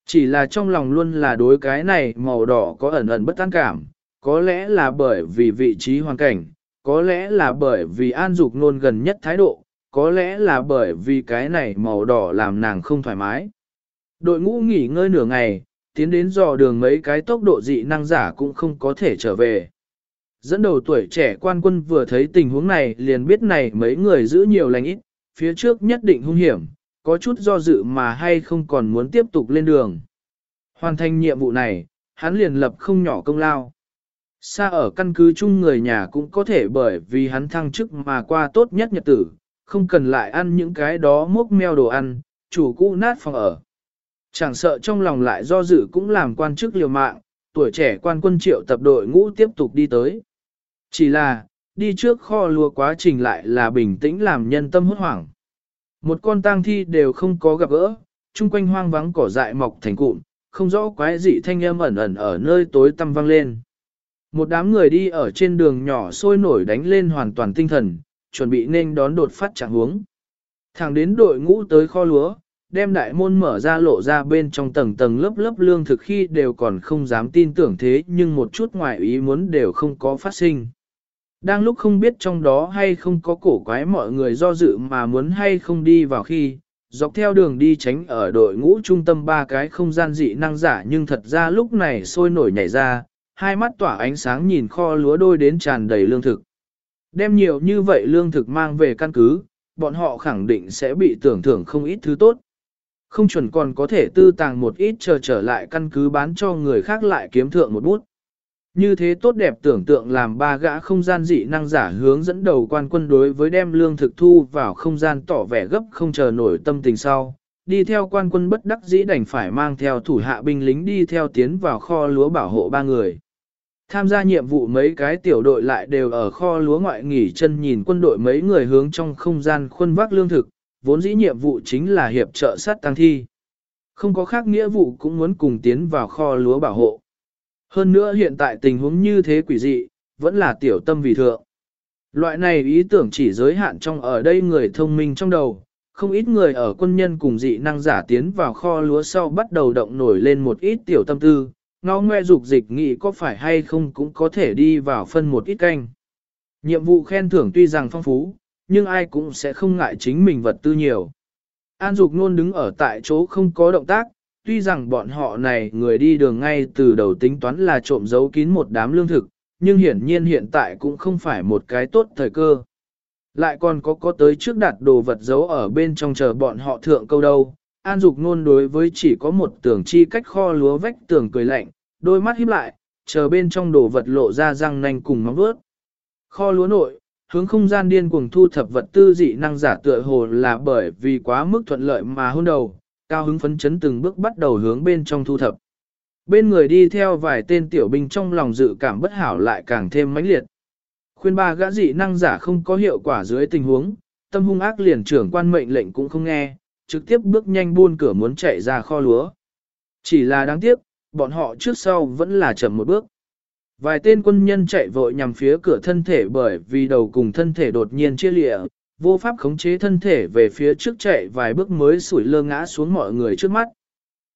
Chỉ là trong lòng luôn là đối cái này màu đỏ có ẩn ẩn bất an cảm, có lẽ là bởi vì vị trí hoàn cảnh, có lẽ là bởi vì An Dục Nôn gần nhất thái độ, có lẽ là bởi vì cái này màu đỏ làm nàng không thoải mái. Đội ngũ nghỉ ngơi nửa ngày, tiến đến dò đường mấy cái tốc độ dị năng giả cũng không có thể trở về. Dẫn đầu tuổi trẻ quan quân vừa thấy tình huống này liền biết này mấy người giữ nhiều lành ít, phía trước nhất định hung hiểm, có chút do dự mà hay không còn muốn tiếp tục lên đường. Hoàn thành nhiệm vụ này, hắn liền lập không nhỏ công lao. Xa ở căn cứ chung người nhà cũng có thể bởi vì hắn thăng chức mà qua tốt nhất nhật tử, không cần lại ăn những cái đó mốc meo đồ ăn, chủ cũ nát phòng ở. Chẳng sợ trong lòng lại do dự cũng làm quan chức liều mạng, tuổi trẻ quan quân triệu tập đội ngũ tiếp tục đi tới. Chỉ là, đi trước kho lúa quá trình lại là bình tĩnh làm nhân tâm hốt hoảng. Một con tang thi đều không có gặp gỡ, chung quanh hoang vắng cỏ dại mọc thành cụm, không rõ quái dị thanh âm ẩn ẩn ở nơi tối tăm vang lên. Một đám người đi ở trên đường nhỏ sôi nổi đánh lên hoàn toàn tinh thần, chuẩn bị nên đón đột phát trạng huống. Thẳng đến đội ngũ tới kho lúa, đem đại môn mở ra lộ ra bên trong tầng tầng lớp lớp lương thực khi đều còn không dám tin tưởng thế nhưng một chút ngoài ý muốn đều không có phát sinh. Đang lúc không biết trong đó hay không có cổ quái mọi người do dự mà muốn hay không đi vào khi, dọc theo đường đi tránh ở đội ngũ trung tâm ba cái không gian dị năng giả nhưng thật ra lúc này sôi nổi nhảy ra, hai mắt tỏa ánh sáng nhìn kho lúa đôi đến tràn đầy lương thực. Đem nhiều như vậy lương thực mang về căn cứ, bọn họ khẳng định sẽ bị tưởng thưởng không ít thứ tốt. Không chuẩn còn có thể tư tàng một ít chờ trở lại căn cứ bán cho người khác lại kiếm thượng một bút. Như thế tốt đẹp tưởng tượng làm ba gã không gian dị năng giả hướng dẫn đầu quan quân đối với đem lương thực thu vào không gian tỏ vẻ gấp không chờ nổi tâm tình sau. Đi theo quan quân bất đắc dĩ đành phải mang theo thủ hạ binh lính đi theo tiến vào kho lúa bảo hộ ba người. Tham gia nhiệm vụ mấy cái tiểu đội lại đều ở kho lúa ngoại nghỉ chân nhìn quân đội mấy người hướng trong không gian khuân vác lương thực, vốn dĩ nhiệm vụ chính là hiệp trợ sát tăng thi. Không có khác nghĩa vụ cũng muốn cùng tiến vào kho lúa bảo hộ. Hơn nữa hiện tại tình huống như thế quỷ dị, vẫn là tiểu tâm vì thượng. Loại này ý tưởng chỉ giới hạn trong ở đây người thông minh trong đầu, không ít người ở quân nhân cùng dị năng giả tiến vào kho lúa sau bắt đầu động nổi lên một ít tiểu tâm tư, ngó ngoe dục dịch nghĩ có phải hay không cũng có thể đi vào phân một ít canh. Nhiệm vụ khen thưởng tuy rằng phong phú, nhưng ai cũng sẽ không ngại chính mình vật tư nhiều. An Dục luôn đứng ở tại chỗ không có động tác, tuy rằng bọn họ này người đi đường ngay từ đầu tính toán là trộm giấu kín một đám lương thực, nhưng hiển nhiên hiện tại cũng không phải một cái tốt thời cơ. Lại còn có có tới trước đặt đồ vật giấu ở bên trong chờ bọn họ thượng câu đâu. An Dục nôn đối với chỉ có một tường chi cách kho lúa vách tường cười lạnh, đôi mắt híp lại, chờ bên trong đồ vật lộ ra răng nanh cùng móng vuốt. Kho lúa nội, hướng không gian điên cuồng thu thập vật tư dị năng giả tựa hồ là bởi vì quá mức thuận lợi mà hôn đầu, cao hứng phấn chấn từng bước bắt đầu hướng bên trong thu thập. Bên người đi theo vài tên tiểu binh trong lòng dự cảm bất hảo lại càng thêm mãnh liệt. Khuyên ba gã dị năng giả không có hiệu quả dưới tình huống, tâm hung ác liền trưởng quan mệnh lệnh cũng không nghe, trực tiếp bước nhanh buôn cửa muốn chạy ra kho lúa. Chỉ là đáng tiếc, bọn họ trước sau vẫn là chậm một bước. Vài tên quân nhân chạy vội nhằm phía cửa thân thể bởi vì đầu cùng thân thể đột nhiên chia lịa, vô pháp khống chế thân thể về phía trước chạy vài bước mới sủi lơ ngã xuống mọi người trước mắt.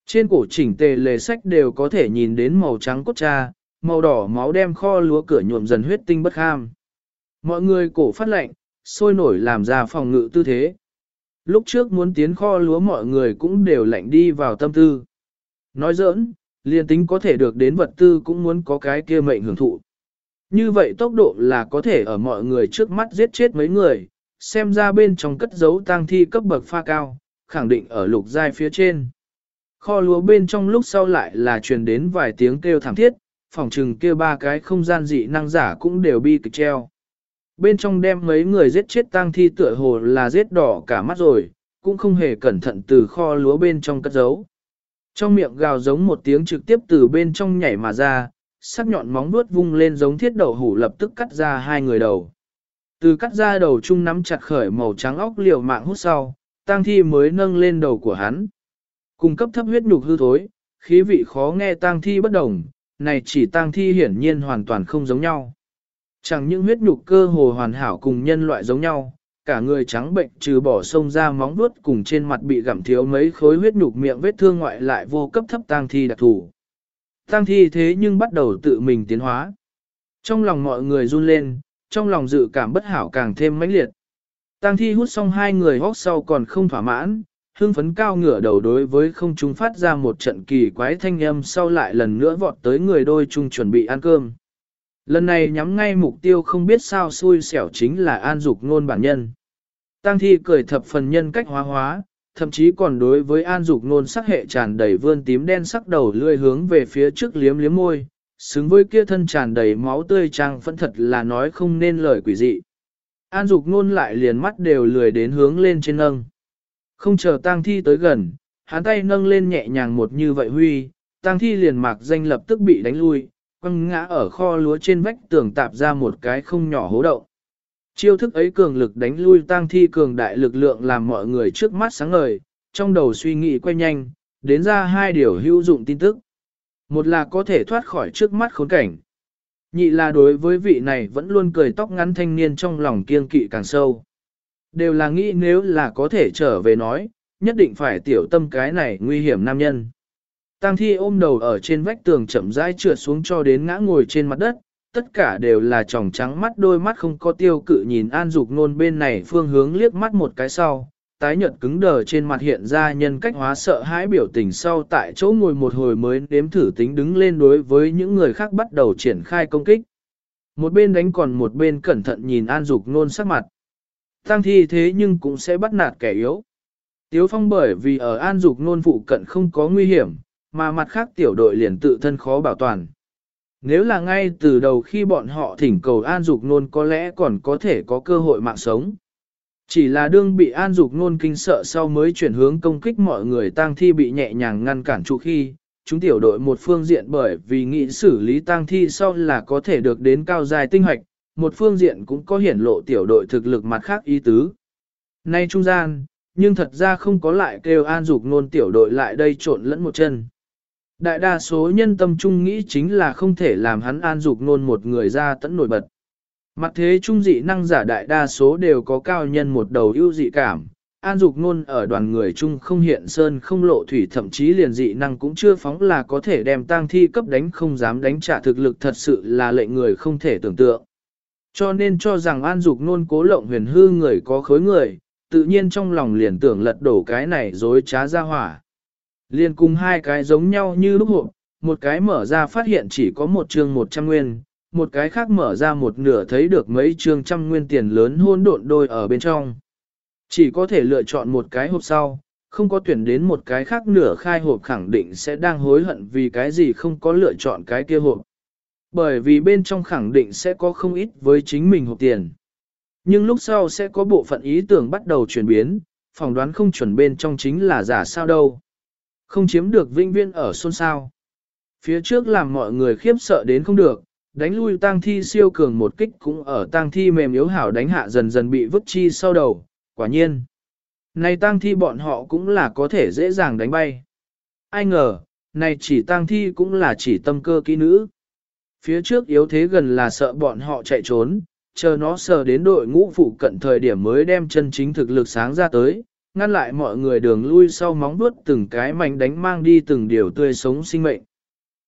Trên cổ chỉnh tề lề sách đều có thể nhìn đến màu trắng cốt cha, màu đỏ máu đem kho lúa cửa nhuộm dần huyết tinh bất kham. Mọi người cổ phát lạnh, sôi nổi làm ra phòng ngự tư thế. Lúc trước muốn tiến kho lúa mọi người cũng đều lạnh đi vào tâm tư. Nói giỡn, liên tính có thể được đến vật tư cũng muốn có cái kia mệnh hưởng thụ. Như vậy tốc độ là có thể ở mọi người trước mắt giết chết mấy người, xem ra bên trong cất giấu tang thi cấp bậc pha cao, khẳng định ở lục giai phía trên. Kho lúa bên trong lúc sau lại là truyền đến vài tiếng kêu thảm thiết, phòng trừng kia ba cái không gian dị năng giả cũng đều bi kịch treo. Bên trong đem mấy người giết chết tang thi tựa hồ là giết đỏ cả mắt rồi, cũng không hề cẩn thận từ kho lúa bên trong cất giấu. Trong miệng gào giống một tiếng trực tiếp từ bên trong nhảy mà ra, sắc nhọn móng vuốt vung lên giống thiết đậu hủ lập tức cắt ra hai người đầu. Từ cắt ra đầu chung nắm chặt khởi màu trắng óc liều mạng hút sau, tang thi mới nâng lên đầu của hắn. Cung cấp thấp huyết nhục hư thối, khí vị khó nghe tang thi bất đồng, này chỉ tang thi hiển nhiên hoàn toàn không giống nhau. Chẳng những huyết nhục cơ hồ hoàn hảo cùng nhân loại giống nhau, cả người trắng bệnh trừ bỏ sông ra móng vuốt cùng trên mặt bị gặm thiếu mấy khối huyết nhục miệng vết thương ngoại lại vô cấp thấp tang thi đặc thù Tang thi thế nhưng bắt đầu tự mình tiến hóa. Trong lòng mọi người run lên, trong lòng dự cảm bất hảo càng thêm mãnh liệt. Tang thi hút xong hai người hốc sau còn không thỏa mãn, hương phấn cao ngửa đầu đối với không trung phát ra một trận kỳ quái thanh âm sau lại lần nữa vọt tới người đôi chung chuẩn bị ăn cơm. Lần này nhắm ngay mục tiêu không biết sao xui xẻo chính là an dục ngôn bản nhân. Tăng thi cười thập phần nhân cách hóa hóa, thậm chí còn đối với an dục ngôn sắc hệ tràn đầy vươn tím đen sắc đầu lươi hướng về phía trước liếm liếm môi, xứng với kia thân tràn đầy máu tươi trang phẫn thật là nói không nên lời quỷ dị. An dục ngôn lại liền mắt đều lười đến hướng lên trên nâng. Không chờ tang thi tới gần, hắn tay nâng lên nhẹ nhàng một như vậy huy, tang thi liền mạc danh lập tức bị đánh lui, quăng ngã ở kho lúa trên vách tường tạp ra một cái không nhỏ hố đậu. Chiêu thức ấy cường lực đánh lui tang thi cường đại lực lượng làm mọi người trước mắt sáng ngời, trong đầu suy nghĩ quay nhanh, đến ra hai điều hữu dụng tin tức. Một là có thể thoát khỏi trước mắt khốn cảnh. Nhị là đối với vị này vẫn luôn cười tóc ngắn thanh niên trong lòng kiên kỵ càng sâu. Đều là nghĩ nếu là có thể trở về nói, nhất định phải tiểu tâm cái này nguy hiểm nam nhân. Tang thi ôm đầu ở trên vách tường chậm rãi trượt xuống cho đến ngã ngồi trên mặt đất, tất cả đều là tròng trắng mắt đôi mắt không có tiêu cự nhìn an dục nôn bên này phương hướng liếc mắt một cái sau, tái nhợt cứng đờ trên mặt hiện ra nhân cách hóa sợ hãi biểu tình sau tại chỗ ngồi một hồi mới nếm thử tính đứng lên đối với những người khác bắt đầu triển khai công kích. Một bên đánh còn một bên cẩn thận nhìn an dục nôn sắc mặt. Tăng thi thế nhưng cũng sẽ bắt nạt kẻ yếu. Tiếu phong bởi vì ở an dục nôn phụ cận không có nguy hiểm, mà mặt khác tiểu đội liền tự thân khó bảo toàn. Nếu là ngay từ đầu khi bọn họ thỉnh cầu an dục nôn có lẽ còn có thể có cơ hội mạng sống. Chỉ là đương bị an dục nôn kinh sợ sau mới chuyển hướng công kích mọi người tang thi bị nhẹ nhàng ngăn cản trụ khi, chúng tiểu đội một phương diện bởi vì nghĩ xử lý tang thi sau là có thể được đến cao dài tinh hoạch, một phương diện cũng có hiển lộ tiểu đội thực lực mặt khác ý tứ. Nay trung gian, nhưng thật ra không có lại kêu an dục nôn tiểu đội lại đây trộn lẫn một chân. Đại đa số nhân tâm trung nghĩ chính là không thể làm hắn an dục nôn một người ra tẫn nổi bật. Mặt thế trung dị năng giả đại đa số đều có cao nhân một đầu ưu dị cảm. An dục nôn ở đoàn người chung không hiện sơn không lộ thủy thậm chí liền dị năng cũng chưa phóng là có thể đem tang thi cấp đánh không dám đánh trả thực lực thật sự là lệnh người không thể tưởng tượng. Cho nên cho rằng an dục nôn cố lộng huyền hư người có khối người, tự nhiên trong lòng liền tưởng lật đổ cái này dối trá ra hỏa. Liền cùng hai cái giống nhau như lúc hộp, một cái mở ra phát hiện chỉ có một chương một trăm nguyên, một cái khác mở ra một nửa thấy được mấy chương trăm nguyên tiền lớn hôn độn đôi ở bên trong. Chỉ có thể lựa chọn một cái hộp sau, không có tuyển đến một cái khác nửa khai hộp khẳng định sẽ đang hối hận vì cái gì không có lựa chọn cái kia hộp. Bởi vì bên trong khẳng định sẽ có không ít với chính mình hộp tiền. Nhưng lúc sau sẽ có bộ phận ý tưởng bắt đầu chuyển biến, phỏng đoán không chuẩn bên trong chính là giả sao đâu. Không chiếm được vinh viên ở xôn sao. Phía trước làm mọi người khiếp sợ đến không được, đánh lui tang thi siêu cường một kích cũng ở tang thi mềm yếu hảo đánh hạ dần dần bị vứt chi sau đầu, quả nhiên. Này tang thi bọn họ cũng là có thể dễ dàng đánh bay. Ai ngờ, này chỉ tang thi cũng là chỉ tâm cơ kỹ nữ. Phía trước yếu thế gần là sợ bọn họ chạy trốn, chờ nó sờ đến đội ngũ phụ cận thời điểm mới đem chân chính thực lực sáng ra tới, ngăn lại mọi người đường lui sau móng vuốt từng cái mảnh đánh mang đi từng điều tươi sống sinh mệnh.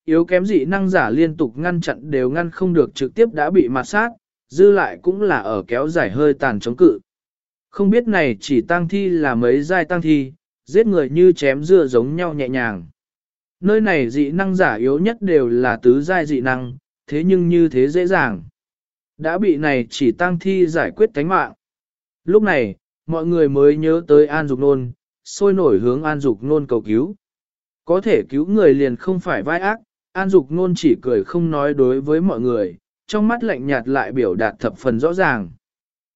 Yếu kém dị năng giả liên tục ngăn chặn đều ngăn không được trực tiếp đã bị mạt sát, dư lại cũng là ở kéo dài hơi tàn chống cự. Không biết này chỉ tăng thi là mấy giai tăng thi, giết người như chém dưa giống nhau nhẹ nhàng. Nơi này dị năng giả yếu nhất đều là tứ giai dị năng, thế nhưng như thế dễ dàng. Đã bị này chỉ tăng thi giải quyết cánh mạng. Lúc này, mọi người mới nhớ tới An Dục Nôn, sôi nổi hướng An Dục Nôn cầu cứu. Có thể cứu người liền không phải vai ác, An Dục Nôn chỉ cười không nói đối với mọi người, trong mắt lạnh nhạt lại biểu đạt thập phần rõ ràng.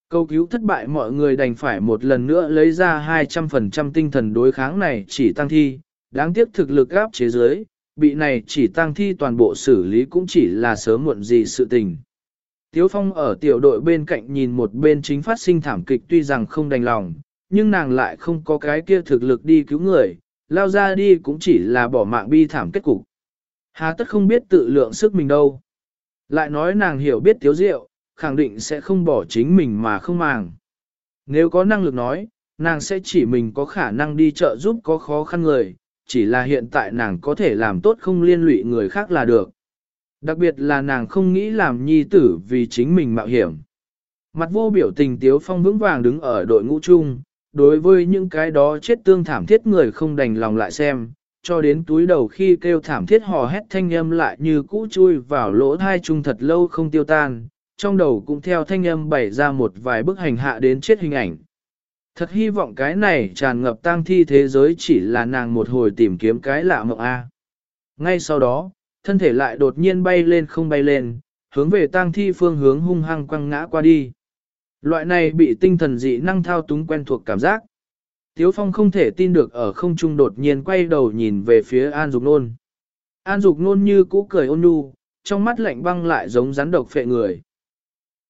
Câu cứu thất bại mọi người đành phải một lần nữa lấy ra 200% tinh thần đối kháng này chỉ tăng thi, đáng tiếc thực lực áp chế giới, bị này chỉ tăng thi toàn bộ xử lý cũng chỉ là sớm muộn gì sự tình. Tiếu Phong ở tiểu đội bên cạnh nhìn một bên chính phát sinh thảm kịch tuy rằng không đành lòng, nhưng nàng lại không có cái kia thực lực đi cứu người, lao ra đi cũng chỉ là bỏ mạng bi thảm kết cục. Hà tất không biết tự lượng sức mình đâu. Lại nói nàng hiểu biết tiếu diệu, khẳng định sẽ không bỏ chính mình mà không màng. Nếu có năng lực nói, nàng sẽ chỉ mình có khả năng đi chợ giúp có khó khăn người, chỉ là hiện tại nàng có thể làm tốt không liên lụy người khác là được. Đặc biệt là nàng không nghĩ làm nhi tử vì chính mình mạo hiểm. Mặt vô biểu tình Tiếu Phong vững vàng đứng ở đội ngũ chung, đối với những cái đó chết tương thảm thiết người không đành lòng lại xem, cho đến túi đầu khi kêu thảm thiết hò hét thanh âm lại như cũ chui vào lỗ thai chung thật lâu không tiêu tan, trong đầu cũng theo thanh âm bày ra một vài bức hành hạ đến chết hình ảnh. Thật hy vọng cái này tràn ngập tang thi thế giới chỉ là nàng một hồi tìm kiếm cái lạ mộng A. Ngay sau đó, thân thể lại đột nhiên bay lên không bay lên, hướng về tang thi phương hướng hung hăng quăng ngã qua đi. Loại này bị tinh thần dị năng thao túng quen thuộc cảm giác. Tiếu Phong không thể tin được ở không trung đột nhiên quay đầu nhìn về phía An Dục Nôn. An Dục Nôn như cũ cười ôn nhu, trong mắt lạnh băng lại giống rắn độc phệ người.